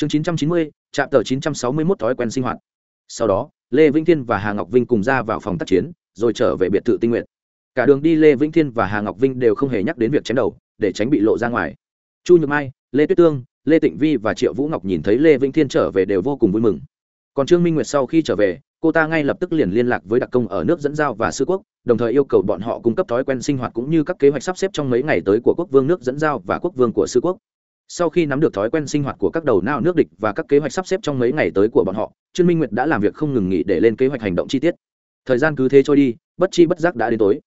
chương chín trăm chín mươi, trạm tờ chín trăm sáu mươi mốt thói quen sinh hoạt. Sau đó, lê vĩnh thiên và hà ngọc vinh cùng ra vào phòng tác chiến, rồi trở về biệt thự tinh nguyện. Cả đường đi lê vĩnh thiên và hà ngọc vinh đều không hề nhắc đến việc chém đầu, để tránh bị lộ ra ngoài. Chu nhược mai, lê tuyết tương, lê tịnh vi và triệu vũ ngọc nhìn thấy lê vĩnh thiên trở về đều vô cùng vui mừng. Còn trương minh nguyệt sau khi trở về, cô ta ngay lập tức liền liên lạc với đặc công ở nước dẫn giao và sư quốc, đồng thời yêu cầu bọn họ cung cấp thói quen sinh hoạt cũng như các kế hoạch sắp xếp trong mấy ngày tới của quốc vương nước dẫn giao và quốc vương của sư quốc sau khi nắm được thói quen sinh hoạt của các đầu nao nước địch và các kế hoạch sắp xếp trong mấy ngày tới của bọn họ, trương minh nguyệt đã làm việc không ngừng nghỉ để lên kế hoạch hành động chi tiết. Thời gian cứ thế trôi đi, bất chi bất giác đã đến tối.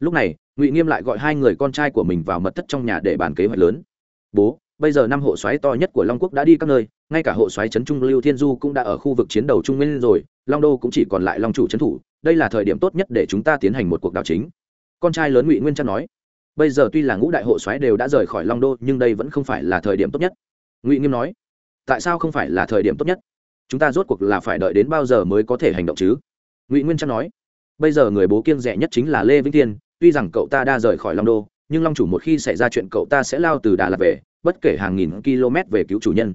Lúc này, ngụy nghiêm lại gọi hai người con trai của mình vào mật thất trong nhà để bàn kế hoạch lớn. Bố, bây giờ năm hộ xoáy to nhất của long quốc đã đi các nơi, ngay cả hộ xoáy trấn trung lưu thiên du cũng đã ở khu vực chiến đầu trung nguyên rồi, long đô cũng chỉ còn lại long chủ trấn thủ, đây là thời điểm tốt nhất để chúng ta tiến hành một cuộc đảo chính. Con trai lớn ngụy nguyên Trân nói bây giờ tuy là ngũ đại hộ xoáy đều đã rời khỏi long đô, nhưng đây vẫn không phải là thời điểm tốt nhất. Ngụy nghiêm nói, tại sao không phải là thời điểm tốt nhất? Chúng ta rốt cuộc là phải đợi đến bao giờ mới có thể hành động chứ? Ngụy nguyên trang nói, bây giờ người bố kiêng rẻ nhất chính là lê vĩnh thiên, tuy rằng cậu ta đã rời khỏi long đô, nhưng long chủ một khi xảy ra chuyện cậu ta sẽ lao từ đà lạt về, bất kể hàng nghìn km về cứu chủ nhân.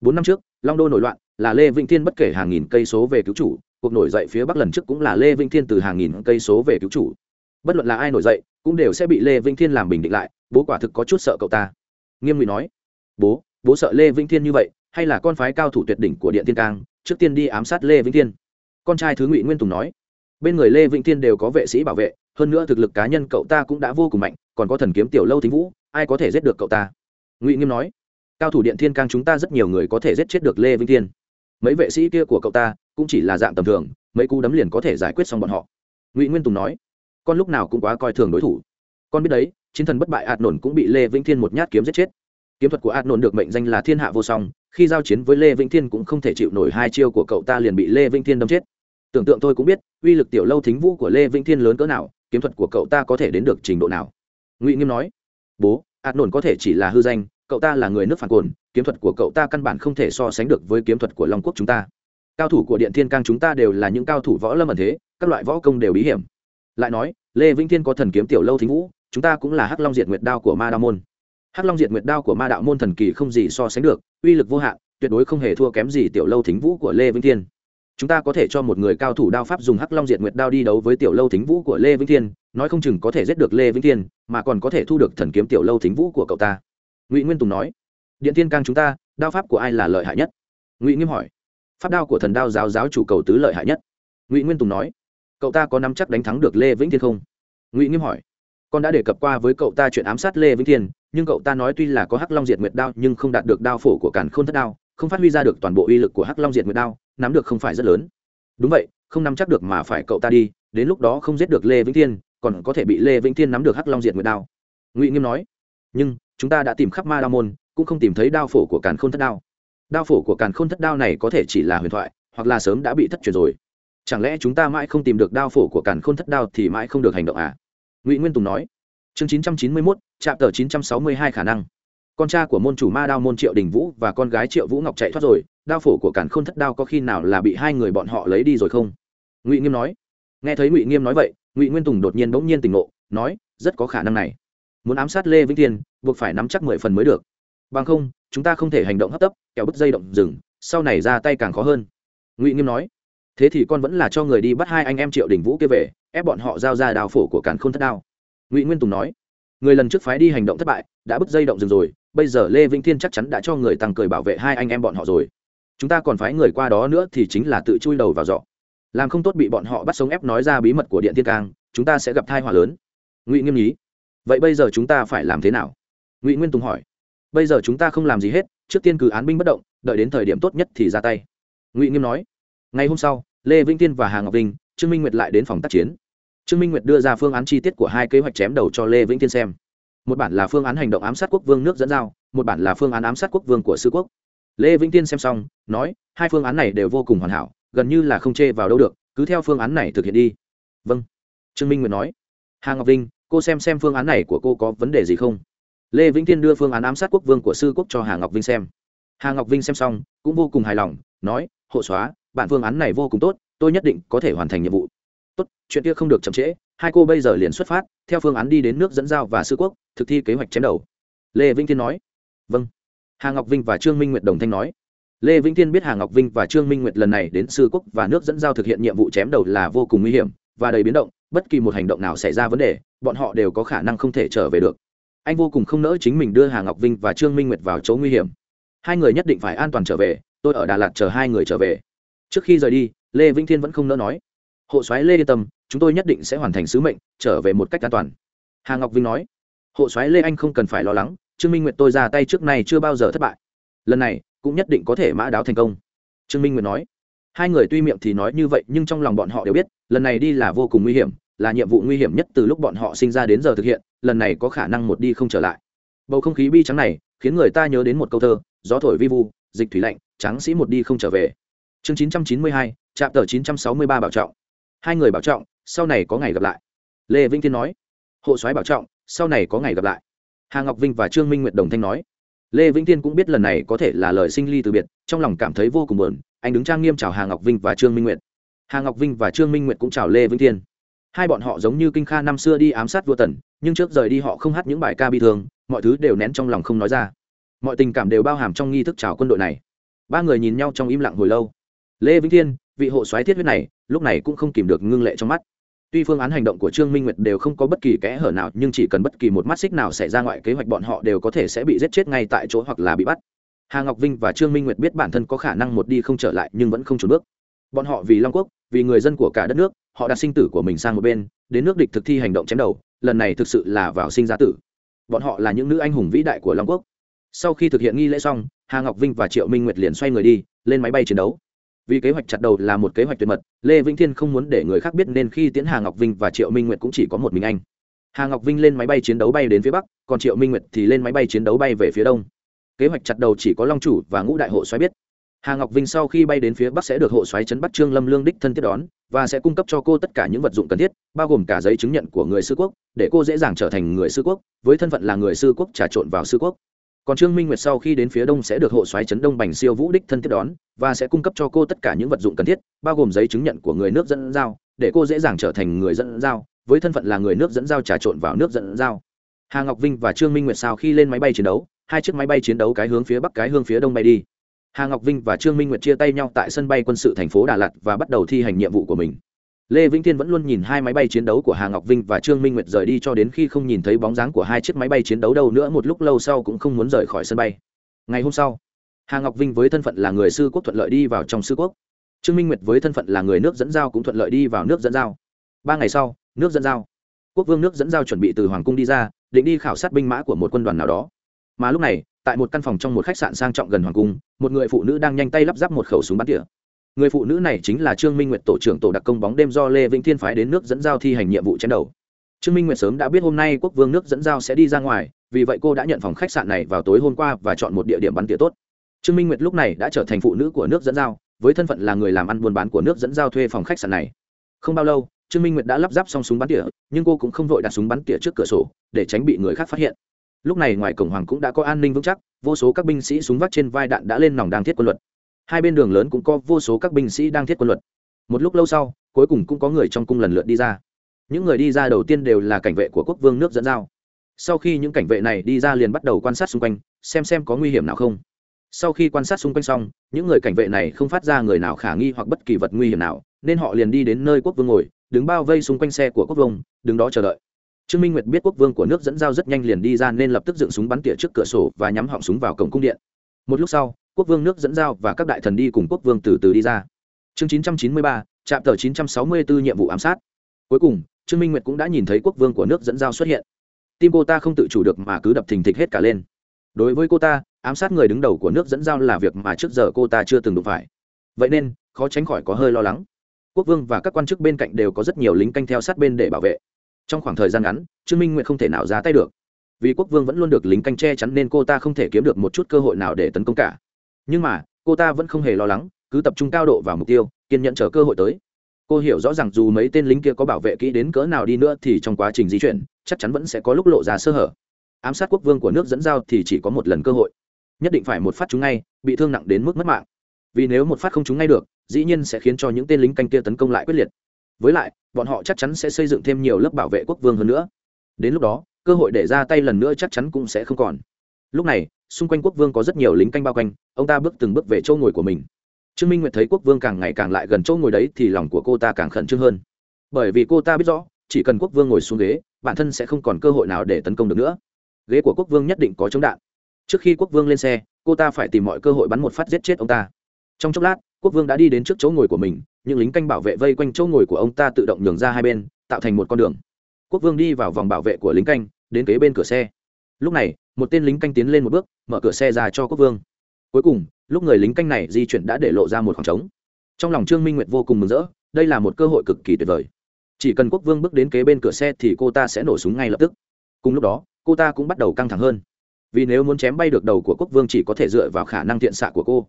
Bốn năm trước, long đô nổi loạn, là lê vĩnh thiên bất kể hàng nghìn cây số về cứu chủ, cuộc nổi dậy phía bắc lần trước cũng là lê vĩnh thiên từ hàng nghìn cây số về cứu chủ bất luận là ai nổi dậy, cũng đều sẽ bị lê vĩnh thiên làm bình định lại, bố quả thực có chút sợ cậu ta. Nghiêm ngụy nói, bố bố sợ lê vĩnh thiên như vậy, hay là con phái cao thủ tuyệt đỉnh của điện thiên cang, trước tiên đi ám sát lê vĩnh thiên. Con trai thứ ngụy nguyên tùng nói, bên người lê vĩnh thiên đều có vệ sĩ bảo vệ, hơn nữa thực lực cá nhân cậu ta cũng đã vô cùng mạnh, còn có thần kiếm tiểu lâu thính vũ, ai có thể giết được cậu ta? Ngụy nghiêm nói, cao thủ điện thiên cang chúng ta rất nhiều người có thể giết chết được lê vĩnh thiên. Mấy vệ sĩ kia của cậu ta cũng chỉ là dạng tầm thường, mấy cú đấm liền có thể giải quyết xong bọn họ. Ngụy nguyên tùng nói con lúc nào cũng quá coi thường đối thủ. Con biết đấy, chiến thần bất bại ạt nổn cũng bị lê vĩnh thiên một nhát kiếm giết chết. Kiếm thuật của ạt nổn được mệnh danh là thiên hạ vô song, khi giao chiến với lê vĩnh thiên cũng không thể chịu nổi hai chiêu của cậu ta liền bị lê vĩnh thiên đâm chết. Tưởng tượng tôi cũng biết, uy lực tiểu lâu thính vũ của lê vĩnh thiên lớn cỡ nào, kiếm thuật của cậu ta có thể đến được trình độ nào. Ngụy nghiêm nói, bố, ạt nổn có thể chỉ là hư danh, cậu ta là người nước phản cồn, kiếm thuật của cậu ta căn bản không thể so sánh được với kiếm thuật của long quốc chúng ta. Cao thủ của điện thiên cang chúng ta đều là những cao thủ võ lâm ẩn thế, các loại võ công đều bí hiểm lại nói, lê vĩnh thiên có thần kiếm tiểu lâu thính vũ, chúng ta cũng là hắc long diệt nguyệt đao của ma Đạo môn. Hắc long diệt nguyệt đao của ma đạo môn thần kỳ không gì so sánh được, uy lực vô hạn, tuyệt đối không hề thua kém gì tiểu lâu thính vũ của lê vĩnh thiên. Chúng ta có thể cho một người cao thủ đao pháp dùng hắc long diệt nguyệt đao đi đấu với tiểu lâu thính vũ của lê vĩnh thiên, nói không chừng có thể giết được lê vĩnh thiên, mà còn có thể thu được thần kiếm tiểu lâu thính vũ của cậu ta. Ngụy nguyên tùng nói, điện thiên cang chúng ta, đao pháp của ai là lợi hại nhất? Ngụy nghiêm hỏi, pháp đao của thần đao giáo giáo chủ cầu tứ lợi hại nhất. Ngụy nguyên tùng nói cậu ta có nắm chắc đánh thắng được lê vĩnh thiên không? Ngụy nghiêm hỏi. Con đã đề cập qua với cậu ta chuyện ám sát lê vĩnh thiên, nhưng cậu ta nói tuy là có hắc long diệt nguyệt đao nhưng không đạt được đao phổ của Càn k h ô n thất đao, không phát huy ra được toàn bộ uy lực của hắc long diệt nguyệt đao, nắm được không phải rất lớn. Đúng vậy, không nắm chắc được mà phải cậu ta đi, đến lúc đó không giết được lê vĩnh thiên, còn có thể bị lê vĩnh thiên nắm được hắc long diệt nguyệt đao. Ngụy nghiêm nói. Nhưng, chúng ta đã tìm khắp ma đao môn, cũng không tìm thấy đao phổ của càn k h ô n thất đao. Đao phổ của càn k h ô n thất đao này có thể chỉ là huyền thoại, hoặc là sớm đã bị thất truyền rồi chẳng lẽ chúng ta mãi không tìm được đao phổ của càn khôn thất đao thì mãi không được hành động à? Ngụy nguyên tùng nói. Chương chín trăm chín mươi mốt trạm tờ chín trăm sáu mươi hai khả năng. Con cha của môn chủ ma đao môn triệu đình vũ và con gái triệu vũ ngọc chạy thoát rồi, đao phổ của càn khôn thất đao có khi nào là bị hai người bọn họ lấy đi rồi không? Ngụy nghiêm nói. Nghe thấy ngụy nghiêm nói vậy, ngụy nguyên tùng đột nhiên bỗng nhiên tỉnh ngộ, nói, rất có khả năng này. Muốn ám sát lê vĩnh thiên buộc phải nắm chắc mười phần mới được. Bằng không, chúng ta không thể hành động hấp tấp kéo bứt dây động rừng, sau này ra tay càng khó hơn. Ngụy nghiêm nói thế thì con vẫn là cho người đi bắt hai anh em triệu đình vũ kia về, ép bọn họ giao ra đào phổ của càn k h ô n thất đao. Ngụy nguyên tùng nói, người lần trước phái đi hành động thất bại, đã bứt dây động rừng rồi, bây giờ lê vĩnh thiên chắc chắn đã cho người tăng cười bảo vệ hai anh em bọn họ rồi. Chúng ta còn phái người qua đó nữa thì chính là tự chui đầu vào giọ làm không tốt bị bọn họ bắt sống ép nói ra bí mật của điện thiên cang, chúng ta sẽ gặp thai họa lớn. Ngụy nghiêm nhí, vậy bây giờ chúng ta phải làm thế nào? Ngụy nguyên tùng hỏi, bây giờ chúng ta không làm gì hết, trước tiên cứ án binh bất động, đợi đến thời điểm tốt nhất thì ra tay. Ngụy nghiêm nói, ngày hôm sau lê vĩnh tiên và hà ngọc vinh, trương minh nguyệt lại đến phòng tác chiến. Trương minh nguyệt đưa ra phương án chi tiết của hai kế hoạch chém đầu cho lê vĩnh tiên xem. Một bản là phương án hành động ám sát quốc vương nước dẫn giao, một bản là phương án ám sát quốc vương của sư quốc. Lê vĩnh tiên xem xong, nói, hai phương án này đều vô cùng hoàn hảo, gần như là không chê vào đâu được, cứ theo phương án này thực hiện đi. Vâng trương minh nguyệt nói. Hà ngọc vinh, cô xem xem phương án này của cô có vấn đề gì không? Lê vĩnh tiên đưa phương án ám sát quốc vương của sư quốc cho hà ngọc vinh xem. Hà ngọc vinh xem xong, cũng vô cùng hài lòng, nói, hộ xóa bản phương án này vô cùng tốt, tôi nhất định có thể hoàn thành nhiệm vụ. Tốt, chuyện kia không được chậm trễ, hai cô bây giờ liền xuất phát, theo phương án đi đến nước dẫn giao và sư quốc, thực thi kế hoạch chém đầu. Lê vĩnh thiên nói. Vâng. Hà ngọc vinh và trương minh nguyệt đồng thanh nói. Lê vĩnh thiên biết hà ngọc vinh và trương minh nguyệt lần này đến sư quốc và nước dẫn giao thực hiện nhiệm vụ chém đầu là vô cùng nguy hiểm và đầy biến động, bất kỳ một hành động nào xảy ra vấn đề, bọn họ đều có khả năng không thể trở về được. Anh vô cùng không nỡ chính mình đưa hà ngọc vinh và trương minh nguyệt vào chỗ nguy hiểm. Hai người nhất định phải an toàn trở về, tôi ở đà lạt chờ hai người trở về trước khi rời đi, lê vĩnh thiên vẫn không nỡ nói. Hộ soái lê yên tâm, chúng tôi nhất định sẽ hoàn thành sứ mệnh, trở về một cách an toàn. Hà ngọc vinh nói. Hộ soái lê anh không cần phải lo lắng, trương minh nguyệt tôi ra tay trước này chưa bao giờ thất bại. Lần này, cũng nhất định có thể mã đáo thành công. Trương minh nguyệt nói. Hai người tuy miệng thì nói như vậy, nhưng trong lòng bọn họ đều biết, lần này đi là vô cùng nguy hiểm, là nhiệm vụ nguy hiểm nhất từ lúc bọn họ sinh ra đến giờ thực hiện, lần này có khả năng một đi không trở lại. Bầu không khí bi trắng này, khiến người ta nhớ đến một câu thơ, gió thổi vi vu, dịch thủy lạnh, tráng sĩ một đi không trở về chương chín trăm chín mươi hai, trạm tờ chín trăm sáu mươi ba bảo trọng. Hai người bảo trọng, sau này có ngày gặp lại. Lê vĩnh thiên nói. Hộ soái bảo trọng, sau này có ngày gặp lại. Hà ngọc vinh và trương minh nguyệt đồng thanh nói. Lê vĩnh thiên cũng biết lần này có thể là lời sinh ly từ biệt, trong lòng cảm thấy vô cùng buồn, anh đứng trang nghiêm chào hà ngọc vinh và trương minh nguyệt. Hà ngọc vinh và trương minh nguyệt cũng chào lê vĩnh thiên. Hai bọn họ giống như kinh kha năm xưa đi ám sát vua tần, nhưng trước rời đi họ không hát những bài ca bi thương, mọi thứ đều nén trong lòng không nói ra. Mọi tình cảm đều bao hàm trong nghi thức chào quân đội này. Ba người nhìn nhau trong im lặng hồi lâu lê vĩnh thiên, vị hộ soái thiết huyết này, lúc này cũng không kìm được ngưng lệ trong mắt. Tuy phương án hành động của trương minh nguyệt đều không có bất kỳ kẽ hở nào, nhưng chỉ cần bất kỳ một mắt xích nào xảy ra ngoại kế hoạch bọn họ đều có thể sẽ bị giết chết ngay tại chỗ hoặc là bị bắt. Hà ngọc vinh và trương minh nguyệt biết bản thân có khả năng một đi không trở lại, nhưng vẫn không trốn bước. Bọn họ vì long quốc, vì người dân của cả đất nước, họ đặt sinh tử của mình sang một bên, đến nước địch thực thi hành động chém đầu, lần này thực sự là vào sinh ra tử. Bọn họ là những nữ anh hùng vĩ đại của long quốc. Sau khi thực hiện nghi lễ xong, hà ngọc vinh và triệu minh nguyệt liền xoay người đi, lên máy bay chiến đấu vì kế hoạch chặt đầu là một kế hoạch tuyệt mật, lê vĩnh thiên không muốn để người khác biết nên khi tiến hà ngọc vinh và triệu minh nguyệt cũng chỉ có một mình anh. Hà ngọc vinh lên máy bay chiến đấu bay đến phía bắc, còn triệu minh nguyệt thì lên máy bay chiến đấu bay về phía đông. Kế hoạch chặt đầu chỉ có long chủ và ngũ đại hộ xoáy biết. Hà ngọc vinh sau khi bay đến phía bắc sẽ được hộ xoáy trấn bắc trương lâm lương đích thân tiếp đón, và sẽ cung cấp cho cô tất cả những vật dụng cần thiết, bao gồm cả giấy chứng nhận của người sư quốc, để cô dễ dàng trở thành người sư quốc, với thân phận là người sư quốc trà trộn vào sư quốc còn trương minh nguyệt sau khi đến phía đông sẽ được hộ xoáy trấn đông bành siêu vũ đích thân tiếp đón và sẽ cung cấp cho cô tất cả những vật dụng cần thiết, bao gồm giấy chứng nhận của người nước dẫn giao, để cô dễ dàng trở thành người dẫn giao, với thân phận là người nước dẫn giao trà trộn vào nước dẫn giao. Hà ngọc vinh và trương minh nguyệt sau khi lên máy bay chiến đấu, hai chiếc máy bay chiến đấu cái hướng phía bắc, cái hướng phía đông bay đi. Hà ngọc vinh và trương minh nguyệt chia tay nhau tại sân bay quân sự thành phố đà lạt và bắt đầu thi hành nhiệm vụ của mình lê vĩnh thiên vẫn luôn nhìn hai máy bay chiến đấu của hà ngọc vinh và trương minh nguyệt rời đi cho đến khi không nhìn thấy bóng dáng của hai chiếc máy bay chiến đấu đâu nữa, một lúc lâu sau cũng không muốn rời khỏi sân bay. Ngày hôm sau, hà ngọc vinh với thân phận là người sư quốc thuận lợi đi vào trong sư quốc. Trương minh nguyệt với thân phận là người nước dẫn giao cũng thuận lợi đi vào nước dẫn giao. Ba ngày sau, nước dẫn giao. Quốc vương nước dẫn giao chuẩn bị từ hoàng cung đi ra, định đi khảo sát binh mã của một quân đoàn nào đó. Mà lúc này, tại một căn phòng trong một khách sạn sang trọng gần hoàng cung, một người phụ nữ đang nhanh tay lắp ráp một khẩu súng bắn tỉa người phụ nữ này chính là trương minh nguyệt tổ trưởng tổ đặc công bóng đêm do lê vĩnh thiên phái đến nước dẫn giao thi hành nhiệm vụ chiến đầu. Trương minh nguyệt sớm đã biết hôm nay quốc vương nước dẫn giao sẽ đi ra ngoài, vì vậy cô đã nhận phòng khách sạn này vào tối hôm qua và chọn một địa điểm bắn tỉa tốt. Trương minh nguyệt lúc này đã trở thành phụ nữ của nước dẫn giao, với thân phận là người làm ăn buôn bán của nước dẫn giao thuê phòng khách sạn này. Không bao lâu, trương minh nguyệt đã lắp ráp xong súng bắn tỉa, nhưng cô cũng không vội đặt súng bắn tỉa trước cửa sổ, để tránh bị người khác phát hiện. Lúc này ngoài cổng hoàng cũng đã có an ninh vững chắc, vô số các binh sĩ súng vắt trên vai đạn đã lên nòng đang thiết quân luật hai bên đường lớn cũng có vô số các binh sĩ đang thiết quân luật. Một lúc lâu sau, cuối cùng cũng có người trong cung lần lượt đi ra. Những người đi ra đầu tiên đều là cảnh vệ của quốc vương nước dẫn giao. Sau khi những cảnh vệ này đi ra liền bắt đầu quan sát xung quanh, xem xem có nguy hiểm nào không. Sau khi quan sát xung quanh xong, những người cảnh vệ này không phát ra người nào khả nghi hoặc bất kỳ vật nguy hiểm nào, nên họ liền đi đến nơi quốc vương ngồi, đứng bao vây xung quanh xe của quốc vương, đứng đó chờ đợi. Trương minh nguyệt biết quốc vương của nước dẫn dao rất nhanh liền đi ra nên lập tức dựng súng bắn tỉa trước cửa sổ và nhắm họng súng vào cổng cung điện. Một lúc sau quốc vương nước dẫn giao và các đại thần đi cùng quốc vương từ từ đi ra. Chương 993, trạm tờ 964 nhiệm vụ ám sát. Cuối cùng trương minh nguyệt cũng đã nhìn thấy quốc vương của nước dẫn giao xuất hiện. Tim cô ta không tự chủ được mà cứ đập thình thịch hết cả lên. Đối với cô ta ám sát người đứng đầu của nước dẫn giao là việc mà trước giờ cô ta chưa từng đụng phải. Vậy nên khó tránh khỏi có hơi lo lắng. Quốc vương và các quan chức bên cạnh đều có rất nhiều lính canh theo sát bên để bảo vệ. Trong khoảng thời gian ngắn trương minh nguyệt không thể nào ra tay được. Vì quốc vương vẫn luôn được lính canh che chắn nên cô ta không thể kiếm được một chút cơ hội nào để tấn công cả nhưng mà, cô ta vẫn không hề lo lắng, cứ tập trung cao độ vào mục tiêu, kiên nhận chờ cơ hội tới. Cô hiểu rõ rằng dù mấy tên lính kia có bảo vệ kỹ đến cỡ nào đi nữa thì trong quá trình di chuyển, chắc chắn vẫn sẽ có lúc lộ ra sơ hở. Ám sát quốc vương của nước dẫn giao thì chỉ có một lần cơ hội. Nhất định phải một phát chúng ngay, bị thương nặng đến mức mất mạng. Vì nếu một phát không chúng ngay được, dĩ nhiên sẽ khiến cho những tên lính canh kia tấn công lại quyết liệt. Với lại, bọn họ chắc chắn sẽ xây dựng thêm nhiều lớp bảo vệ quốc vương hơn nữa. Đến lúc đó, cơ hội để ra tay lần nữa chắc chắn cũng sẽ không còn. Lúc này xung quanh quốc vương có rất nhiều lính canh bao quanh, ông ta bước từng bước về chỗ ngồi của mình. Trương minh nguyệt thấy quốc vương càng ngày càng lại gần chỗ ngồi đấy thì lòng của cô ta càng khẩn trương hơn. Bởi vì cô ta biết rõ, chỉ cần quốc vương ngồi xuống ghế, bản thân sẽ không còn cơ hội nào để tấn công được nữa. Ghế của quốc vương nhất định có chống đạn. Trước khi quốc vương lên xe, cô ta phải tìm mọi cơ hội bắn một phát giết chết ông ta. Trong chốc lát, quốc vương đã đi đến trước chỗ ngồi của mình, những lính canh bảo vệ vây quanh chỗ ngồi của ông ta tự động nhường ra hai bên, tạo thành một con đường. Quốc vương đi vào vòng bảo vệ của lính canh, đến kế bên cửa xe lúc này, một tên lính canh tiến lên một bước, mở cửa xe ra cho quốc vương. Cuối cùng, lúc người lính canh này di chuyển đã để lộ ra một khoảng trống. Trong lòng trương minh nguyệt vô cùng mừng rỡ, đây là một cơ hội cực kỳ tuyệt vời. Chỉ cần quốc vương bước đến kế bên cửa xe thì cô ta sẽ nổ súng ngay lập tức. Cùng lúc đó, cô ta cũng bắt đầu căng thẳng hơn. Vì nếu muốn chém bay được đầu của quốc vương chỉ có thể dựa vào khả năng thiện xạ của cô.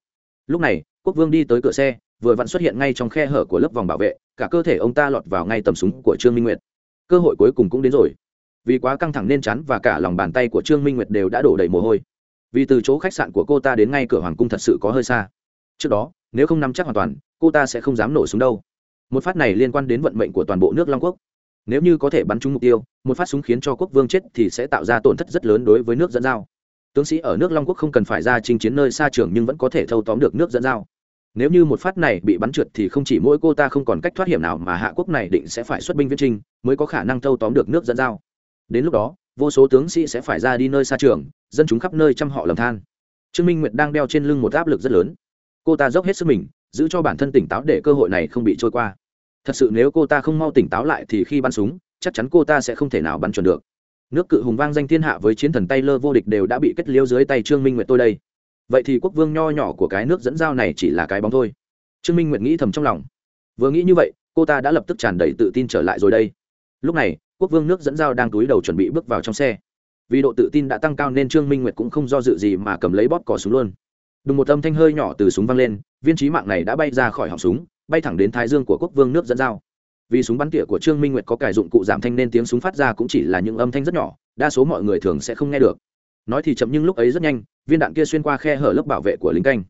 Lúc này, quốc vương đi tới cửa xe, vừa vặn xuất hiện ngay trong khe hở của lớp vòng bảo vệ, cả cơ thể ông ta lọt vào ngay tầm súng của trương minh nguyệt. Cơ hội cuối cùng cũng đến rồi vì quá căng thẳng nên chắn và cả lòng bàn tay của trương minh nguyệt đều đã đổ đầy mồ hôi. Vì từ chỗ khách sạn của cô ta đến ngay cửa hoàng cung thật sự có hơi xa. Trước đó, nếu không nắm chắc hoàn toàn, cô ta sẽ không dám nổ súng đâu. Một phát này liên quan đến vận mệnh của toàn bộ nước long quốc. Nếu như có thể bắn trúng mục tiêu, một phát súng khiến cho quốc vương chết thì sẽ tạo ra tổn thất rất lớn đối với nước dẫn giao. Tướng sĩ ở nước long quốc không cần phải ra chinh chiến nơi xa trường nhưng vẫn có thể thâu tóm được nước dẫn giao. Nếu như một phát này bị bắn trượt thì không chỉ mỗi cô ta không còn cách thoát hiểm nào mà hạ quốc này định sẽ phải xuất binh viễn trinh mới có khả năng thâu tóm được nước dẫn giao đến lúc đó, vô số tướng sĩ sẽ phải ra đi nơi xa trường, dân chúng khắp nơi chăm họ lầm than. Trương minh nguyệt đang đeo trên lưng một áp lực rất lớn. Cô ta dốc hết sức mình, giữ cho bản thân tỉnh táo để cơ hội này không bị trôi qua. Thật sự nếu cô ta không mau tỉnh táo lại thì khi bắn súng, chắc chắn cô ta sẽ không thể nào bắn chuẩn được. Nước cự hùng vang danh thiên hạ với chiến thần tay lơ vô địch đều đã bị kết liêu dưới tay trương minh nguyệt tôi đây. Vậy thì quốc vương nho nhỏ của cái nước dẫn dao này chỉ là cái bóng thôi. Trương minh nguyệt nghĩ thầm trong lòng. Vừa nghĩ như vậy, cô ta đã lập tức tràn đầy tự tin trở lại rồi đây. Lúc này quốc vương nước dẫn dao đang túi đầu chuẩn bị bước vào trong xe. Vì độ tự tin đã tăng cao nên trương minh nguyệt cũng không do dự gì mà cầm lấy bóp cò súng luôn. Đùng một âm thanh hơi nhỏ từ súng văng lên, viên trí mạng này đã bay ra khỏi họng súng, bay thẳng đến thái dương của quốc vương nước dẫn dao. Vì súng bắn tỉa của trương minh nguyệt có cải dụng cụ giảm thanh nên tiếng súng phát ra cũng chỉ là những âm thanh rất nhỏ, đa số mọi người thường sẽ không nghe được. Nói thì chậm nhưng lúc ấy rất nhanh, viên đạn kia xuyên qua khe hở lớp bảo vệ của lính canh.